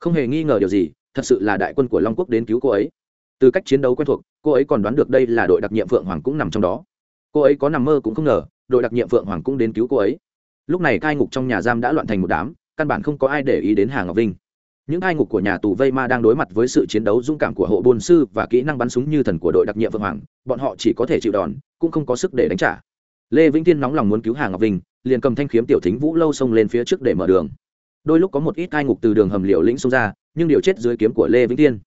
Không hề nghi ngờ điều gì, thật sự là đại quân của long quốc đến cứu cô ấy. Từ cách chiến đấu quen thuộc, cô ấy còn đoán được đây là đội đặc nhiệm phượng hoàng cũng nằm trong đó. Cô ấy có nằm mơ cũng không ngờ, đội đặc nhiệm phượng hoàng cũng đến cứu cô ấy. Lúc này cai ngục trong nhà giam đã loạn thành một đám, căn bản không có ai để ý đến hà ngọc vinh. Những cai ngục của nhà tù vây ma đang đối mặt với sự chiến đấu dũng cảm của hộ bôn sư và kỹ năng bắn súng như thần của đội đặc nhiệm vượng hoàng, bọn họ chỉ có thể chịu đòn, cũng không có sức để đánh trả. Lê vĩnh tiên nóng lòng muốn cứu hà ngọc vinh liền cầm thanh kiếm tiểu thính vũ lâu xông lên phía trước để mở đường. Đôi lúc có một ít ai ngục từ đường hầm liều lĩnh xông ra, nhưng điều chết dưới kiếm của lê vĩnh tiên.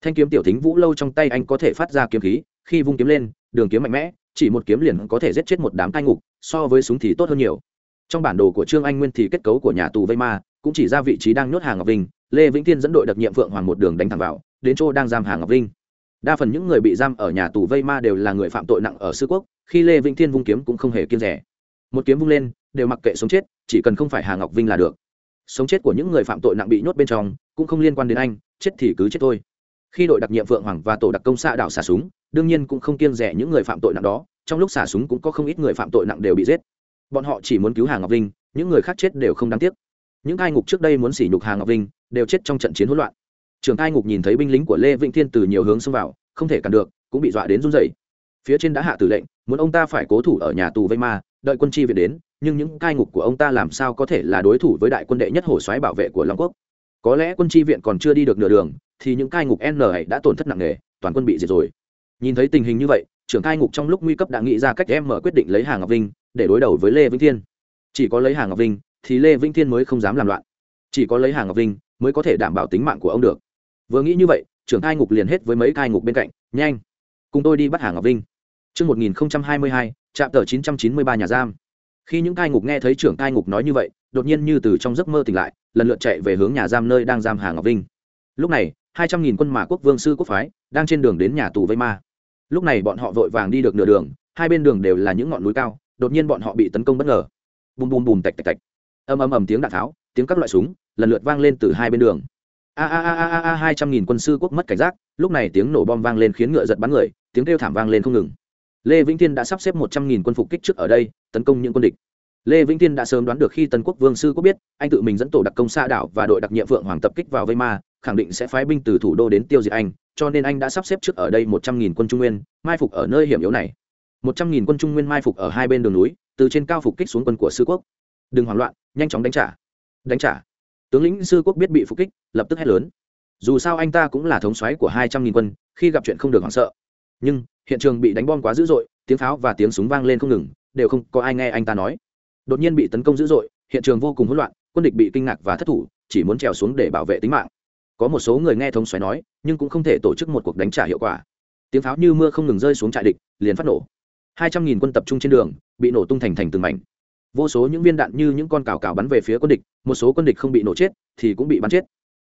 Thanh kiếm tiểu thính vũ lâu trong tay anh có thể phát ra kiếm khí, khi vung kiếm lên, đường kiếm mạnh mẽ, chỉ một kiếm liền có thể giết chết một đám cai ngục, so với súng thì tốt hơn nhiều. Trong bản đồ của trương anh nguyên thì kết cấu của nhà tù vây ma cũng chỉ ra vị trí đang nhốt hàng ngọc vinh, lê vĩnh tiên dẫn đội đặc nhiệm vượng hoàng một đường đánh thẳng vào, đến chỗ đang giam hàng ngọc vinh. Đa phần những người bị giam ở nhà tù vây ma đều là người phạm tội nặng ở sư quốc, khi lê vĩnh tiên vung kiếm cũng không hề kiên rẻ. Một kiếm vung lên đều mặc kệ sống chết, chỉ cần không phải hà ngọc vinh là được. Sống chết của những người phạm tội nặng bị nhốt bên trong, cũng không liên quan đến anh, chết thì cứ chết thôi. Khi đội đặc nhiệm vượng hoàng và tổ đặc công xạ đảo xả súng, đương nhiên cũng không kiêng rẻ những người phạm tội nặng đó, trong lúc xả súng cũng có không ít người phạm tội nặng đều bị giết. Bọn họ chỉ muốn cứu hà ngọc vinh, những người khác chết đều không đáng tiếc. Những cai ngục trước đây muốn xỉ nhục hà ngọc vinh, đều chết trong trận chiến hỗn loạn. Trường cai ngục nhìn thấy binh lính của lê vĩnh thiên từ nhiều hướng xông vào, không thể cản được, cũng bị dọa đến run rẩy. Phía trên đã hạ tử lệnh, muốn ông ta phải cố thủ ở nhà tù vây ma, đợi quân chi viện đến nhưng những cai ngục của ông ta làm sao có thể là đối thủ với đại quân đệ nhất hổ xoáy bảo vệ của long quốc? Có lẽ quân tri viện còn chưa đi được nửa đường thì những cai ngục n ấy đã tổn thất nặng nề toàn quân bị diệt rồi. Nhìn thấy tình hình như vậy trưởng cai ngục trong lúc nguy cấp đã nghĩ ra cách em mở quyết định lấy hàng ngọc vinh để đối đầu với lê vĩnh thiên. Chỉ có lấy hàng ngọc vinh thì lê vĩnh thiên mới không dám làm loạn. Chỉ có lấy hàng ngọc vinh mới có thể đảm bảo tính mạng của ông được. Vừa nghĩ như vậy trưởng cai ngục liền hết với mấy cai ngục bên cạnh nhanh cùng tôi đi bắt hàng ngọc vinh. Trước 1022, trạm tờ 993 nhà giam. Khi những cai ngục nghe thấy trưởng cai ngục nói như vậy, đột nhiên như từ trong giấc mơ tỉnh lại, lần lượt chạy về hướng nhà giam nơi đang giam Hà Ngọc Vinh. Lúc này, hai trăm nghìn quân mã quốc vương sư quốc phái đang trên đường đến nhà tù vây ma. Lúc này bọn họ vội vàng đi được nửa đường, hai bên đường đều là những ngọn núi cao, đột nhiên bọn họ bị tấn công bất ngờ. Bùm bùm bùm tạch tạch tạch. Ầm ầm ầm tiếng đạn tháo, tiếng các loại súng lần lượt vang lên từ hai bên đường. A a a a a hai trăm nghìn quân sư quốc mất cảnh giác, lúc này tiếng nổ bom vang lên khiến ngựa giật bắn người, tiếng kêu thảm vang lên không ngừng lê vĩnh Thiên đã sắp xếp một trăm nghìn quân phục kích trước ở đây, tấn công những quân địch. Lê vĩnh Thiên đã sớm đoán được khi tân quốc vương sư quốc biết, anh tự mình dẫn tổ đặc công xa đảo và đội đặc nhiệm vượng hoàng tập kích vào vây ma, khẳng định sẽ phái binh từ thủ đô đến tiêu diệt anh, cho nên anh đã sắp xếp trước ở đây một trăm nghìn quân trung nguyên, mai phục ở nơi hiểm yếu này. một trăm nghìn quân trung nguyên mai phục ở hai bên đường núi, từ trên cao phục kích xuống quân của sư quốc. Đừng hoảng loạn, nhanh chóng đánh trả. Đánh trả. Tướng lĩnh sư quốc biết bị phục kích, lập tức hét lớn. Dù sao anh ta cũng là thống soái của hai trăm nghìn quân, khi gặp chuyện không được hoảng sợ. Nhưng hiện trường bị đánh bom quá dữ dội, tiếng pháo và tiếng súng vang lên không ngừng, đều không có ai nghe anh ta nói. Đột nhiên bị tấn công dữ dội, hiện trường vô cùng hỗn loạn, quân địch bị kinh ngạc và thất thủ, chỉ muốn trèo xuống để bảo vệ tính mạng. Có một số người nghe thống xoáy nói, nhưng cũng không thể tổ chức một cuộc đánh trả hiệu quả. Tiếng pháo như mưa không ngừng rơi xuống trại địch, liền phát nổ. Hai trăm nghìn quân tập trung trên đường, bị nổ tung thành thành từng mảnh. Vô số những viên đạn như những con cào cào bắn về phía quân địch, một số quân địch không bị nổ chết, thì cũng bị bắn chết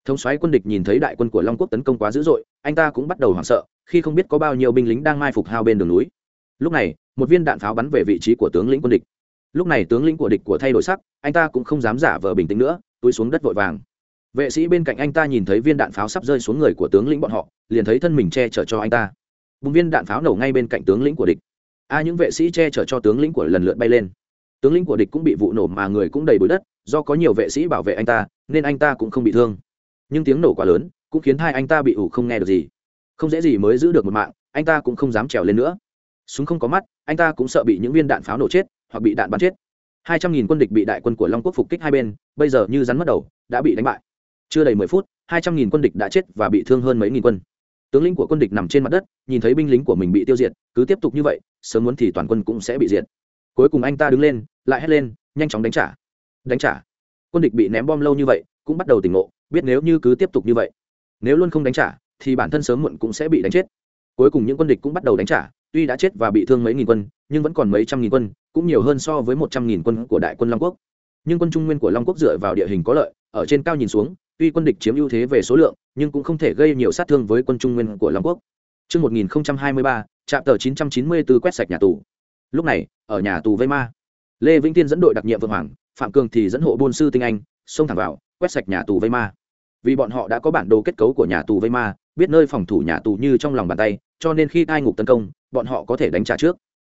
thống soái quân địch nhìn thấy đại quân của long quốc tấn công quá dữ dội, anh ta cũng bắt đầu hoảng sợ, khi không biết có bao nhiêu binh lính đang mai phục hao bên đường núi. Lúc này, một viên đạn pháo bắn về vị trí của tướng lĩnh quân địch. Lúc này tướng lĩnh của địch của thay đổi sắc, anh ta cũng không dám giả vờ bình tĩnh nữa, túi xuống đất vội vàng. Vệ sĩ bên cạnh anh ta nhìn thấy viên đạn pháo sắp rơi xuống người của tướng lĩnh bọn họ, liền thấy thân mình che chở cho anh ta. Bùng viên đạn pháo nổ ngay bên cạnh tướng lĩnh của địch. A, những vệ sĩ che chở cho tướng lĩnh của lần lượt bay lên. Tướng lĩnh của địch cũng bị vụ nổ mà người cũng đầy bụi đất, do có nhiều vệ sĩ bảo vệ anh ta, nên anh ta cũng không bị thương nhưng tiếng nổ quá lớn, cũng khiến hai anh ta bị ủ không nghe được gì. Không dễ gì mới giữ được một mạng, anh ta cũng không dám trèo lên nữa. Súng không có mắt, anh ta cũng sợ bị những viên đạn pháo nổ chết, hoặc bị đạn bắn chết. Hai trăm nghìn quân địch bị đại quân của long quốc phục kích hai bên, bây giờ như rắn mất đầu, đã bị đánh bại. Chưa đầy mười phút, hai trăm nghìn quân địch đã chết và bị thương hơn mấy nghìn quân. Tướng lĩnh của quân địch nằm trên mặt đất, nhìn thấy binh lính của mình bị tiêu diệt, cứ tiếp tục như vậy, sớm muốn thì toàn quân cũng sẽ bị diệt. Cuối cùng anh ta đứng lên, lại hét lên, nhanh chóng đánh trả. Đánh trả. Quân địch bị ném bom lâu như vậy cũng bắt đầu tỉnh ngộ biết nếu như cứ tiếp tục như vậy nếu luôn không đánh trả thì bản thân sớm muộn cũng sẽ bị đánh chết. Cuối cùng những quân địch cũng bắt đầu đánh trả tuy đã chết và bị thương mấy nghìn quân nhưng vẫn còn mấy trăm nghìn quân cũng nhiều hơn so với một trăm nghìn quân của đại quân long quốc. Nhưng quân trung nguyên của long quốc dựa vào địa hình có lợi ở trên cao nhìn xuống tuy quân địch chiếm ưu thế về số lượng nhưng cũng không thể gây nhiều sát thương với quân trung nguyên của long quốc. Trước 1023, trạm tờ 994 quét sạch nhà tù. Lúc này, ở nhà tù Vây Ma, Lê Vĩnh Tiên dẫn đội đặc nhiệm Vương Hoàng, Phạm Cường thì dẫn hộ buôn sư tinh anh, xông thẳng vào, quét sạch nhà tù Vây Ma. Vì bọn họ đã có bản đồ kết cấu của nhà tù vây ma biết nơi phòng thủ nhà tù như trong lòng bàn tay cho nên khi cai ngục tấn công bọn họ có thể đánh trả trước.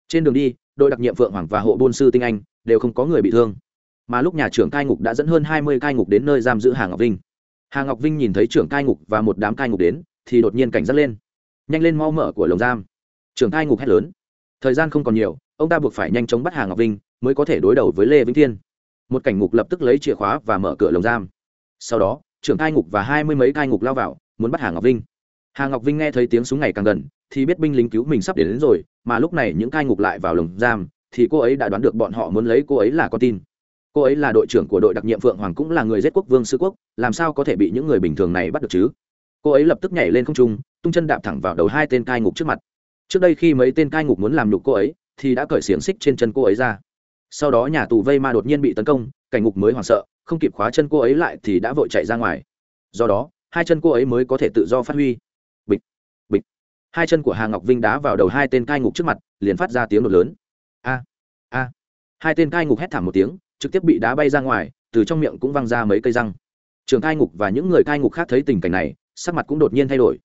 Trên đường đi đội đặc nhiệm phượng hoàng và hộ bôn sư tinh anh đều không có người bị thương. Mà lúc nhà trưởng cai ngục đã dẫn hơn hai mươi cai ngục đến nơi giam giữ hà ngọc vinh. Hà ngọc vinh nhìn thấy trưởng cai ngục và một đám cai ngục đến thì đột nhiên cảnh giác lên. Nhanh lên mau mở của lồng giam. Trưởng cai ngục hét lớn. Thời gian không còn nhiều ông ta buộc phải nhanh chóng bắt hà ngọc vinh mới có thể đối đầu với lê vĩnh thiên một cảnh ngục lập tức lấy chìa khóa và mở cửa lồng giam. Sau đó trưởng cai ngục và hai mươi mấy cai ngục lao vào muốn bắt hà ngọc vinh. Hà ngọc vinh nghe thấy tiếng súng ngày càng gần thì biết binh lính cứu mình sắp đến, đến rồi mà lúc này những cai ngục lại vào lồng giam thì cô ấy đã đoán được bọn họ muốn lấy cô ấy là con tin. Cô ấy là đội trưởng của đội đặc nhiệm phượng hoàng cũng là người giết quốc vương sư quốc làm sao có thể bị những người bình thường này bắt được chứ? Cô ấy lập tức nhảy lên không trung tung chân đạp thẳng vào đầu hai tên cai ngục trước mặt. Trước đây khi mấy tên cai ngục muốn làm nhục cô ấy thì đã cởi xiềng xích trên chân cô ấy ra sau đó nhà tù vây ma đột nhiên bị tấn công, cảnh ngục mới hoảng sợ, không kịp khóa chân cô ấy lại thì đã vội chạy ra ngoài. Do đó, hai chân cô ấy mới có thể tự do phát huy. Bịch bịch. Hai chân của hà ngọc vinh đá vào đầu hai tên cai ngục trước mặt, liền phát ra tiếng nổ lớn. A a. Hai tên cai ngục hét thảm một tiếng, trực tiếp bị đá bay ra ngoài, từ trong miệng cũng văng ra mấy cây răng. Trường cai ngục và những người cai ngục khác thấy tình cảnh này, sắc mặt cũng đột nhiên thay đổi.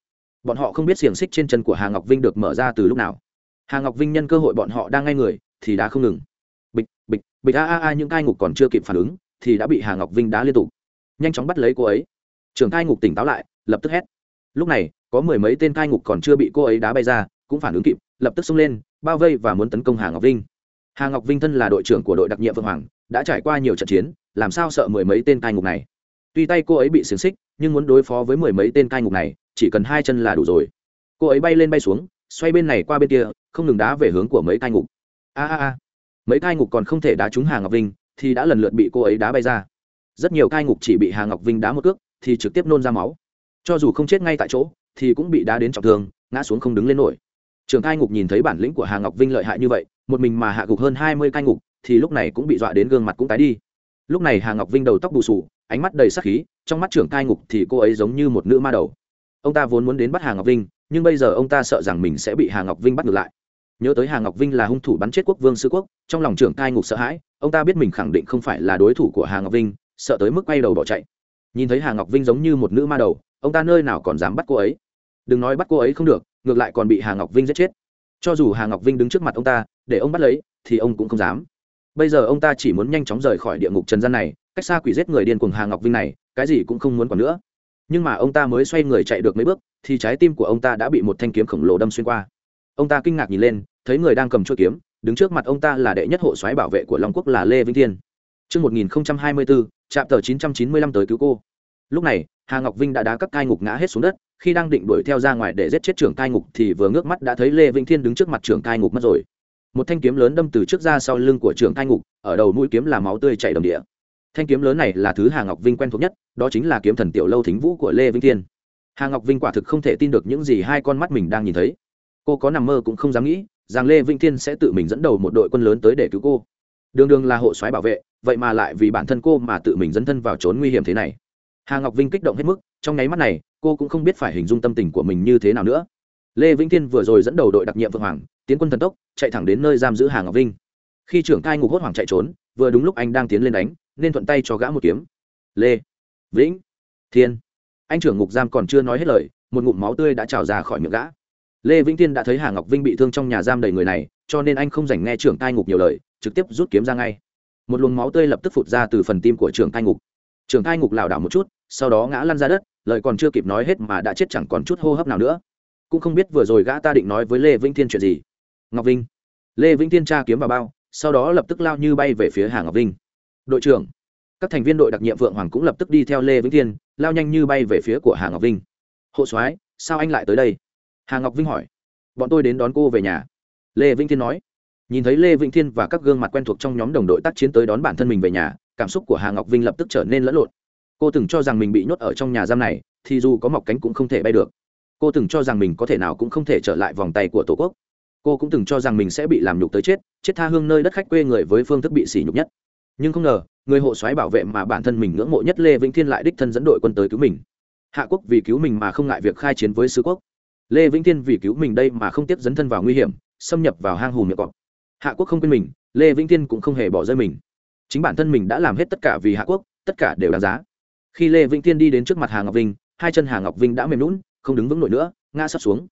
Bọn họ không biết xiềng xích trên chân của hà ngọc vinh được mở ra từ lúc nào. Hà ngọc vinh nhân cơ hội bọn họ đang ngay người, thì đã không ngừng bịch bịch bịch, a a a, những cai ngục còn chưa kịp phản ứng, thì đã bị hà ngọc vinh đá liên tục. Nhanh chóng bắt lấy cô ấy. Trường cai ngục tỉnh táo lại, lập tức hét. Lúc này, có mười mấy tên cai ngục còn chưa bị cô ấy đá bay ra, cũng phản ứng kịp, lập tức xông lên, bao vây và muốn tấn công hà ngọc vinh. Hà ngọc vinh thân là đội trưởng của đội đặc nhiệm vượng hoàng, đã trải qua nhiều trận chiến, làm sao sợ mười mấy tên cai ngục này? Tuy tay cô ấy bị xiềng xích, nhưng muốn đối phó với mười mấy tên cai ngục này, chỉ cần hai chân là đủ rồi. Cô ấy bay lên bay xuống, xoay bên này qua bên kia, không ngừng đá về hướng của mấy cai ngục. A a a mấy cai ngục còn không thể đá trúng hà ngọc vinh, thì đã lần lượt bị cô ấy đá bay ra. Rất nhiều cai ngục chỉ bị hà ngọc vinh đá một cước, thì trực tiếp nôn ra máu. Cho dù không chết ngay tại chỗ, thì cũng bị đá đến trọng thương, ngã xuống không đứng lên nổi. Trường cai ngục nhìn thấy bản lĩnh của hà ngọc vinh lợi hại như vậy, một mình mà hạ gục hơn hai mươi cai ngục, thì lúc này cũng bị dọa đến gương mặt cũng tái đi. Lúc này hà ngọc vinh đầu tóc bù sù ánh mắt đầy sắc khí, trong mắt trưởng cai ngục thì cô ấy giống như một nữ ma đầu. Ông ta vốn muốn đến bắt hà ngọc vinh, nhưng bây giờ ông ta sợ rằng mình sẽ bị hà ngọc vinh bắt ngược lại nhớ tới hà ngọc vinh là hung thủ bắn chết quốc vương sư quốc, trong lòng trưởng cai ngục sợ hãi, ông ta biết mình khẳng định không phải là đối thủ của hà ngọc vinh, sợ tới mức quay đầu bỏ chạy. Nhìn thấy hà ngọc vinh giống như một nữ ma đầu, ông ta nơi nào còn dám bắt cô ấy. Đừng nói bắt cô ấy không được, ngược lại còn bị hà ngọc vinh giết chết. Cho dù hà ngọc vinh đứng trước mặt ông ta, để ông bắt lấy, thì ông cũng không dám. Bây giờ ông ta chỉ muốn nhanh chóng rời khỏi địa ngục trần gian này, cách xa quỷ giết người điên cuồng hà ngọc vinh này, cái gì cũng không muốn còn nữa. Nhưng mà ông ta mới xoay người chạy được mấy bước, thì trái tim của ông ta đã bị một thanh kiếm khổng lồ đâm xuyên qua. Ông ta kinh ngạc nhìn lên thấy người đang cầm chuôi kiếm đứng trước mặt ông ta là đệ nhất hộ soái bảo vệ của long quốc là lê vĩnh thiên Chương 1024, trạm tờ 995 tới cứu cô. Lúc này, Hà Ngọc Vinh đã đá các cai ngục ngã hết xuống đất, khi đang định đuổi theo ra ngoài để giết chết trưởng cai ngục thì vừa ngước mắt đã thấy Lê Vĩnh Thiên đứng trước mặt trưởng cai ngục mất rồi. Một thanh kiếm lớn đâm từ trước ra sau lưng của trưởng cai ngục, ở đầu mũi kiếm là máu tươi chảy đầm địa. Thanh kiếm lớn này là thứ Hà Ngọc Vinh quen thuộc nhất, đó chính là kiếm thần tiểu lâu thính vũ của Lê Vĩnh Thiên. Hà Ngọc Vinh quả thực không thể tin được những gì hai con mắt mình đang nhìn thấy. Cô có nằm mơ cũng không dám nghĩ, rằng Lê Vĩnh Thiên sẽ tự mình dẫn đầu một đội quân lớn tới để cứu cô. Đường đường là hộ soái bảo vệ, vậy mà lại vì bản thân cô mà tự mình dẫn thân vào trốn nguy hiểm thế này. Hà ngọc vinh kích động hết mức trong nháy mắt này cô cũng không biết phải hình dung tâm tình của mình như thế nào nữa. Lê vĩnh thiên vừa rồi dẫn đầu đội đặc nhiệm vượng hoàng tiến quân thần tốc chạy thẳng đến nơi giam giữ hà ngọc vinh. Khi trưởng cai ngục hốt hoảng chạy trốn vừa đúng lúc anh đang tiến lên đánh nên thuận tay cho gã một kiếm. Lê vĩnh thiên. Anh trưởng ngục giam còn chưa nói hết lời một ngụm máu tươi đã trào ra khỏi miệng gã lê vĩnh thiên đã thấy hà ngọc vinh bị thương trong nhà giam đầy người này, cho nên anh không dành nghe trưởng cai ngục nhiều lời, trực tiếp rút kiếm ra ngay. Một luồng máu tươi lập tức phụt ra từ phần tim của trưởng cai ngục. Trưởng cai ngục lảo đảo một chút, sau đó ngã lăn ra đất, lời còn chưa kịp nói hết mà đã chết chẳng còn chút hô hấp nào nữa. Cũng không biết vừa rồi gã ta định nói với lê vĩnh thiên chuyện gì. Ngọc vinh. Lê vĩnh thiên tra kiếm vào bao, sau đó lập tức lao như bay về phía hà ngọc vinh. Đội trưởng. Các thành viên đội đặc nhiệm vượng hoàng cũng lập tức đi theo lê vĩnh thiên lao nhanh như bay về phía của hà ngọc vinh. Hộ soái, sao anh lại tới đây? Hà ngọc vinh hỏi. Bọn tôi đến đón cô về nhà. Lê vĩnh thiên nói. Nhìn thấy lê vĩnh thiên và các gương mặt quen thuộc trong nhóm đồng đội tác chiến tới đón bản thân mình về nhà, cảm xúc của hà ngọc vinh lập tức trở nên lẫn lộn. Cô từng cho rằng mình bị nhốt ở trong nhà giam này, thì dù có mọc cánh cũng không thể bay được. Cô từng cho rằng mình có thể nào cũng không thể trở lại vòng tay của tổ quốc. Cô cũng từng cho rằng mình sẽ bị làm nhục tới chết chết tha hương nơi đất khách quê người với phương thức bị sỉ nhục nhất. Nhưng không ngờ, người hộ soái bảo vệ mà bản thân mình ngưỡng mộ nhất lê vĩnh thiên lại đích thân dẫn đội quân tới cứu mình. Hạ quốc vì cứu mình mà không ngại việc khai chiến với sứ quốc lê vĩnh thiên vì cứu mình đây mà không tiếp dấn thân vào nguy hiểm, xâm nhập vào hang hùm miệng cọp. Hạ quốc không quên mình, lê vĩnh thiên cũng không hề bỏ rơi mình. Chính bản thân mình đã làm hết tất cả vì hạ quốc, tất cả đều đáng giá. Khi lê vĩnh thiên đi đến trước mặt hà ngọc vinh, hai chân hà ngọc vinh đã mềm lún không đứng vững nổi nữa, ngã sắp xuống.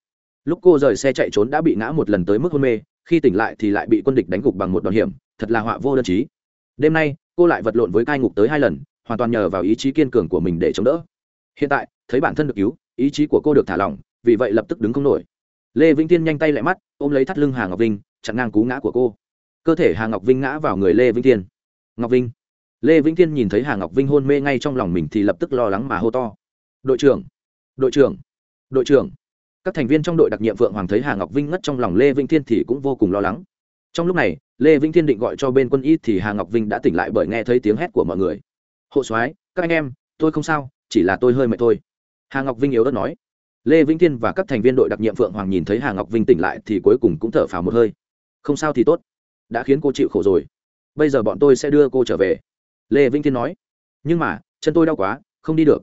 Lúc cô rời xe chạy trốn đã bị ngã một lần tới mức hôn mê, khi tỉnh lại thì lại bị quân địch đánh gục bằng một đòn hiểm, thật là họa vô đơn chí. Đêm nay, cô lại vật lộn với cai ngục tới hai lần, hoàn toàn nhờ vào ý chí kiên cường của mình để chống đỡ. Hiện tại, thấy bản thân được cứu, ý chí của cô được thả lỏng vì vậy lập tức đứng không nổi. Lê vĩnh thiên nhanh tay lại mắt, ôm lấy thắt lưng hà ngọc vinh, chặn ngang cú ngã của cô. Cơ thể hà ngọc vinh ngã vào người lê vĩnh thiên. Ngọc vinh. Lê vĩnh thiên nhìn thấy hà ngọc vinh hôn mê ngay trong lòng mình thì lập tức lo lắng mà hô to. Đội trưởng đội trưởng đội trưởng. Các thành viên trong đội đặc nhiệm vượng hoàng thấy hà ngọc vinh ngất trong lòng lê vĩnh thiên thì cũng vô cùng lo lắng. Trong lúc này, lê vĩnh thiên định gọi cho bên quân y thì hà ngọc vinh đã tỉnh lại bởi nghe thấy tiếng hét của mọi người. Hộ soái, các anh em, tôi không sao, chỉ là tôi hơi mệt thôi. Hà ngọc vinh yếu đất nói lê vĩnh thiên và các thành viên đội đặc nhiệm phượng hoàng nhìn thấy hà ngọc vinh tỉnh lại thì cuối cùng cũng thở phào một hơi. Không sao thì tốt. Đã khiến cô chịu khổ rồi. Bây giờ bọn tôi sẽ đưa cô trở về. Lê vĩnh thiên nói. Nhưng mà chân tôi đau quá không đi được.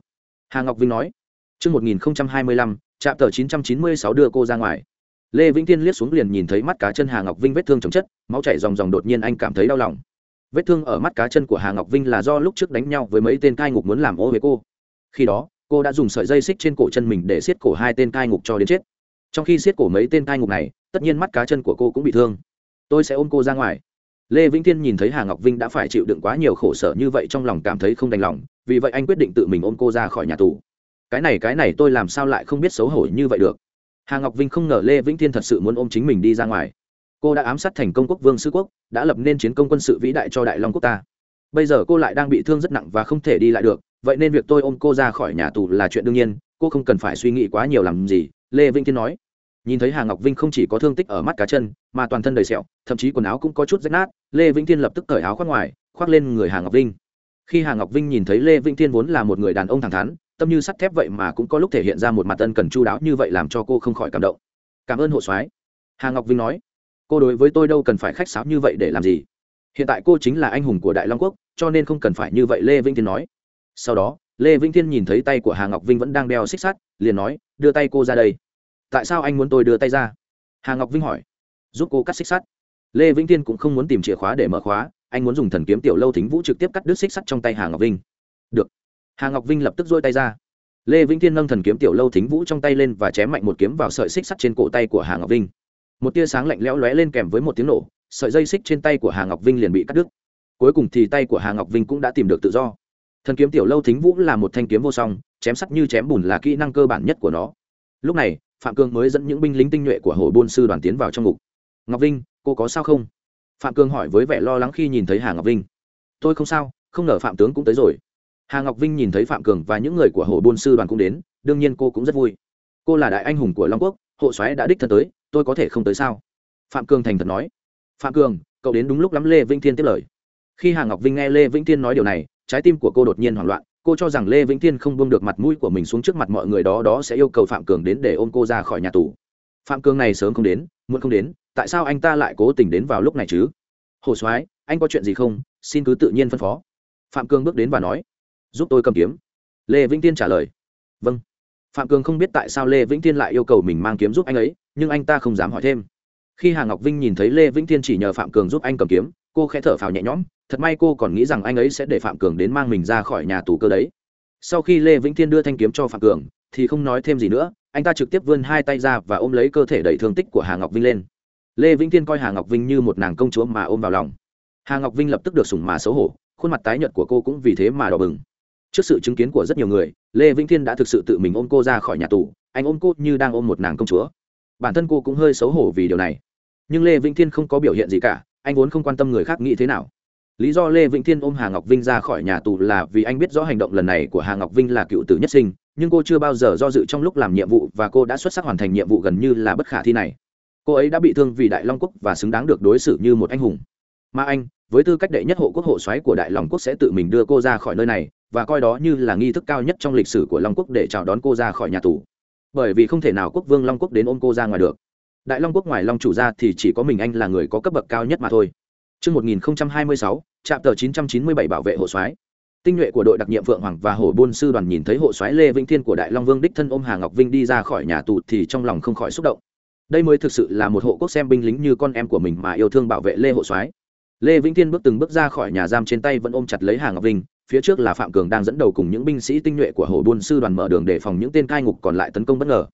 Hà ngọc vinh nói. Trước 1025, trạm tờ 996 đưa cô ra ngoài. Lê Vĩnh Thiên liếc xuống liền nhìn thấy mắt cá chân Hà Ngọc Vinh vết thương chồng chất, máu chảy ròng ròng đột nhiên anh cảm thấy đau lòng. Vết thương ở mắt cá chân của Hà Ngọc Vinh là do lúc trước đánh nhau với mấy tên cai ngục muốn làm ô với cô. Khi đó, cô đã dùng sợi dây xích trên cổ chân mình để xiết cổ hai tên cai ngục cho đến chết. Trong khi xiết cổ mấy tên cai ngục này, tất nhiên mắt cá chân của cô cũng bị thương. Tôi sẽ ôm cô ra ngoài. Lê vĩnh thiên nhìn thấy hà ngọc vinh đã phải chịu đựng quá nhiều khổ sở như vậy trong lòng cảm thấy không đành lòng vì vậy anh quyết định tự mình ôm cô ra khỏi nhà tù. Cái này cái này tôi làm sao lại không biết xấu hổ như vậy được? Hà ngọc vinh không ngờ lê vĩnh thiên thật sự muốn ôm chính mình đi ra ngoài. Cô đã ám sát thành công quốc vương sư quốc đã lập nên chiến công quân sự vĩ đại cho đại long quốc ta. Bây giờ cô lại đang bị thương rất nặng và không thể đi lại được vậy nên việc tôi ôm cô ra khỏi nhà tù là chuyện đương nhiên, cô không cần phải suy nghĩ quá nhiều làm gì. Lê vĩnh thiên nói. Nhìn thấy hà ngọc vinh không chỉ có thương tích ở mắt cá chân, mà toàn thân đầy sẹo, thậm chí quần áo cũng có chút rách nát, lê vĩnh thiên lập tức cởi áo khoác ngoài, khoác lên người hà ngọc vinh. Khi hà ngọc vinh nhìn thấy lê vĩnh thiên vốn là một người đàn ông thẳng thắn, tâm như sắt thép vậy mà cũng có lúc thể hiện ra một mặt ân cần chu đáo như vậy làm cho cô không khỏi cảm động. Cảm ơn hộ soái. Hà ngọc vinh nói. Cô đối với tôi đâu cần phải khách sáo như vậy để làm gì? Hiện tại cô chính là anh hùng của đại long quốc, cho nên không cần phải như vậy, lê vĩnh thiên nói sau đó, lê vĩnh thiên nhìn thấy tay của hà ngọc vinh vẫn đang đeo xích sắt, liền nói, đưa tay cô ra đây. Tại sao anh muốn tôi đưa tay ra? Hà ngọc vinh hỏi. Giúp cô cắt xích sắt. Lê vĩnh thiên cũng không muốn tìm chìa khóa để mở khóa, anh muốn dùng thần kiếm tiểu lâu thính vũ trực tiếp cắt đứt xích sắt trong tay hà ngọc vinh. Được. Hà ngọc vinh lập tức dôi tay ra. Lê vĩnh thiên nâng thần kiếm tiểu lâu thính vũ trong tay lên và chém mạnh một kiếm vào sợi xích sắt trên cổ tay của hà ngọc vinh. Một tia sáng lạnh lẽo lóe lên kèm với một tiếng nổ, sợi dây xích trên tay của hà ngọc vinh liền bị cắt đứt. Cuối cùng thì tay của hà ngọc vinh cũng đã tìm được tự do thần kiếm tiểu lâu thính vũ là một thanh kiếm vô song, chém sắt như chém bùn là kỹ năng cơ bản nhất của nó. Lúc này, phạm cường mới dẫn những binh lính tinh nhuệ của hồ bôn sư đoàn tiến vào trong ngục. Ngọc vinh, cô có sao không? Phạm cường hỏi với vẻ lo lắng khi nhìn thấy hà ngọc vinh. Tôi không sao, không ngờ phạm tướng cũng tới rồi. Hà ngọc vinh nhìn thấy phạm cường và những người của hồ bôn sư đoàn cũng đến, đương nhiên cô cũng rất vui. Cô là đại anh hùng của long quốc, hộ soái đã đích thân tới, tôi có thể không tới sao? Phạm cường thành thật nói. Phạm cường, cậu đến đúng lúc lắm lê vĩnh thiên tiếp lời. Khi hà ngọc vinh nghe lê vĩnh thiên nói điều này trái tim của cô đột nhiên hoảng loạn, cô cho rằng lê vĩnh thiên không buông được mặt mũi của mình xuống trước mặt mọi người đó đó sẽ yêu cầu phạm cường đến để ôm cô ra khỏi nhà tù. Phạm cường này sớm không đến, muộn không đến, tại sao anh ta lại cố tình đến vào lúc này chứ? Hồ soái, anh có chuyện gì không? Xin cứ tự nhiên phân phó. Phạm cường bước đến và nói, giúp tôi cầm kiếm. Lê vĩnh tiên trả lời vâng. Phạm cường không biết tại sao lê vĩnh tiên lại yêu cầu mình mang kiếm giúp anh ấy, nhưng anh ta không dám hỏi thêm. Khi hà ngọc vinh nhìn thấy lê vĩnh tiên chỉ nhờ phạm cường giúp anh cầm kiếm cô khẽ thở phào nhẹ nhõm, thật may cô còn nghĩ rằng anh ấy sẽ để phạm cường đến mang mình ra khỏi nhà tù cơ đấy. Sau khi lê vĩnh thiên đưa thanh kiếm cho phạm cường, thì không nói thêm gì nữa, anh ta trực tiếp vươn hai tay ra và ôm lấy cơ thể đầy thương tích của hà ngọc vinh lên. Lê vĩnh thiên coi hà ngọc vinh như một nàng công chúa mà ôm vào lòng. Hà ngọc vinh lập tức được sủng mà xấu hổ, khuôn mặt tái nhợt của cô cũng vì thế mà đỏ bừng. Trước sự chứng kiến của rất nhiều người, lê vĩnh thiên đã thực sự tự mình ôm cô ra khỏi nhà tù, anh ôm cô như đang ôm một nàng công chúa. Bản thân cô cũng hơi xấu hổ vì điều này. Nhưng lê vĩnh thiên không có biểu hiện gì cả anh vốn không quan tâm người khác nghĩ thế nào. Lý do lê vĩnh thiên ôm hà ngọc vinh ra khỏi nhà tù là vì anh biết rõ hành động lần này của hà ngọc vinh là cựu tử nhất sinh, nhưng cô chưa bao giờ do dự trong lúc làm nhiệm vụ và cô đã xuất sắc hoàn thành nhiệm vụ gần như là bất khả thi này. Cô ấy đã bị thương vì đại long quốc và xứng đáng được đối xử như một anh hùng. Mà anh, với tư cách đệ nhất hộ quốc hộ xoáy của đại long quốc sẽ tự mình đưa cô ra khỏi nơi này, và coi đó như là nghi thức cao nhất trong lịch sử của long quốc để chào đón cô ra khỏi nhà tù. Bởi vì không thể nào quốc vương long quốc đến ôm cô ra ngoài được đại long quốc ngoài long chủ ra thì chỉ có mình anh là người có cấp bậc cao nhất mà thôi Trước 1026, trạm tờ 997 bảo vệ hộ soái tinh nhuệ của đội đặc nhiệm Phượng Hoàng và Hổ Buôn sư đoàn nhìn thấy hộ soái Lê Vĩnh Thiên của Đại Long Vương đích thân ôm Hà Ngọc Vinh đi ra khỏi nhà tù thì trong lòng không khỏi xúc động. Đây mới thực sự là một hộ quốc xem binh lính như con em của mình mà yêu thương bảo vệ Lê hộ soái. Lê Vĩnh Thiên bước từng bước ra khỏi nhà giam trên tay vẫn ôm chặt lấy Hà Ngọc Vinh, phía trước là Phạm Cường đang dẫn đầu cùng những binh sĩ tinh nhuệ của Hổ Buôn sư đoàn mở đường để phòng những tên cai ngục còn lại tấn công bất ngờ.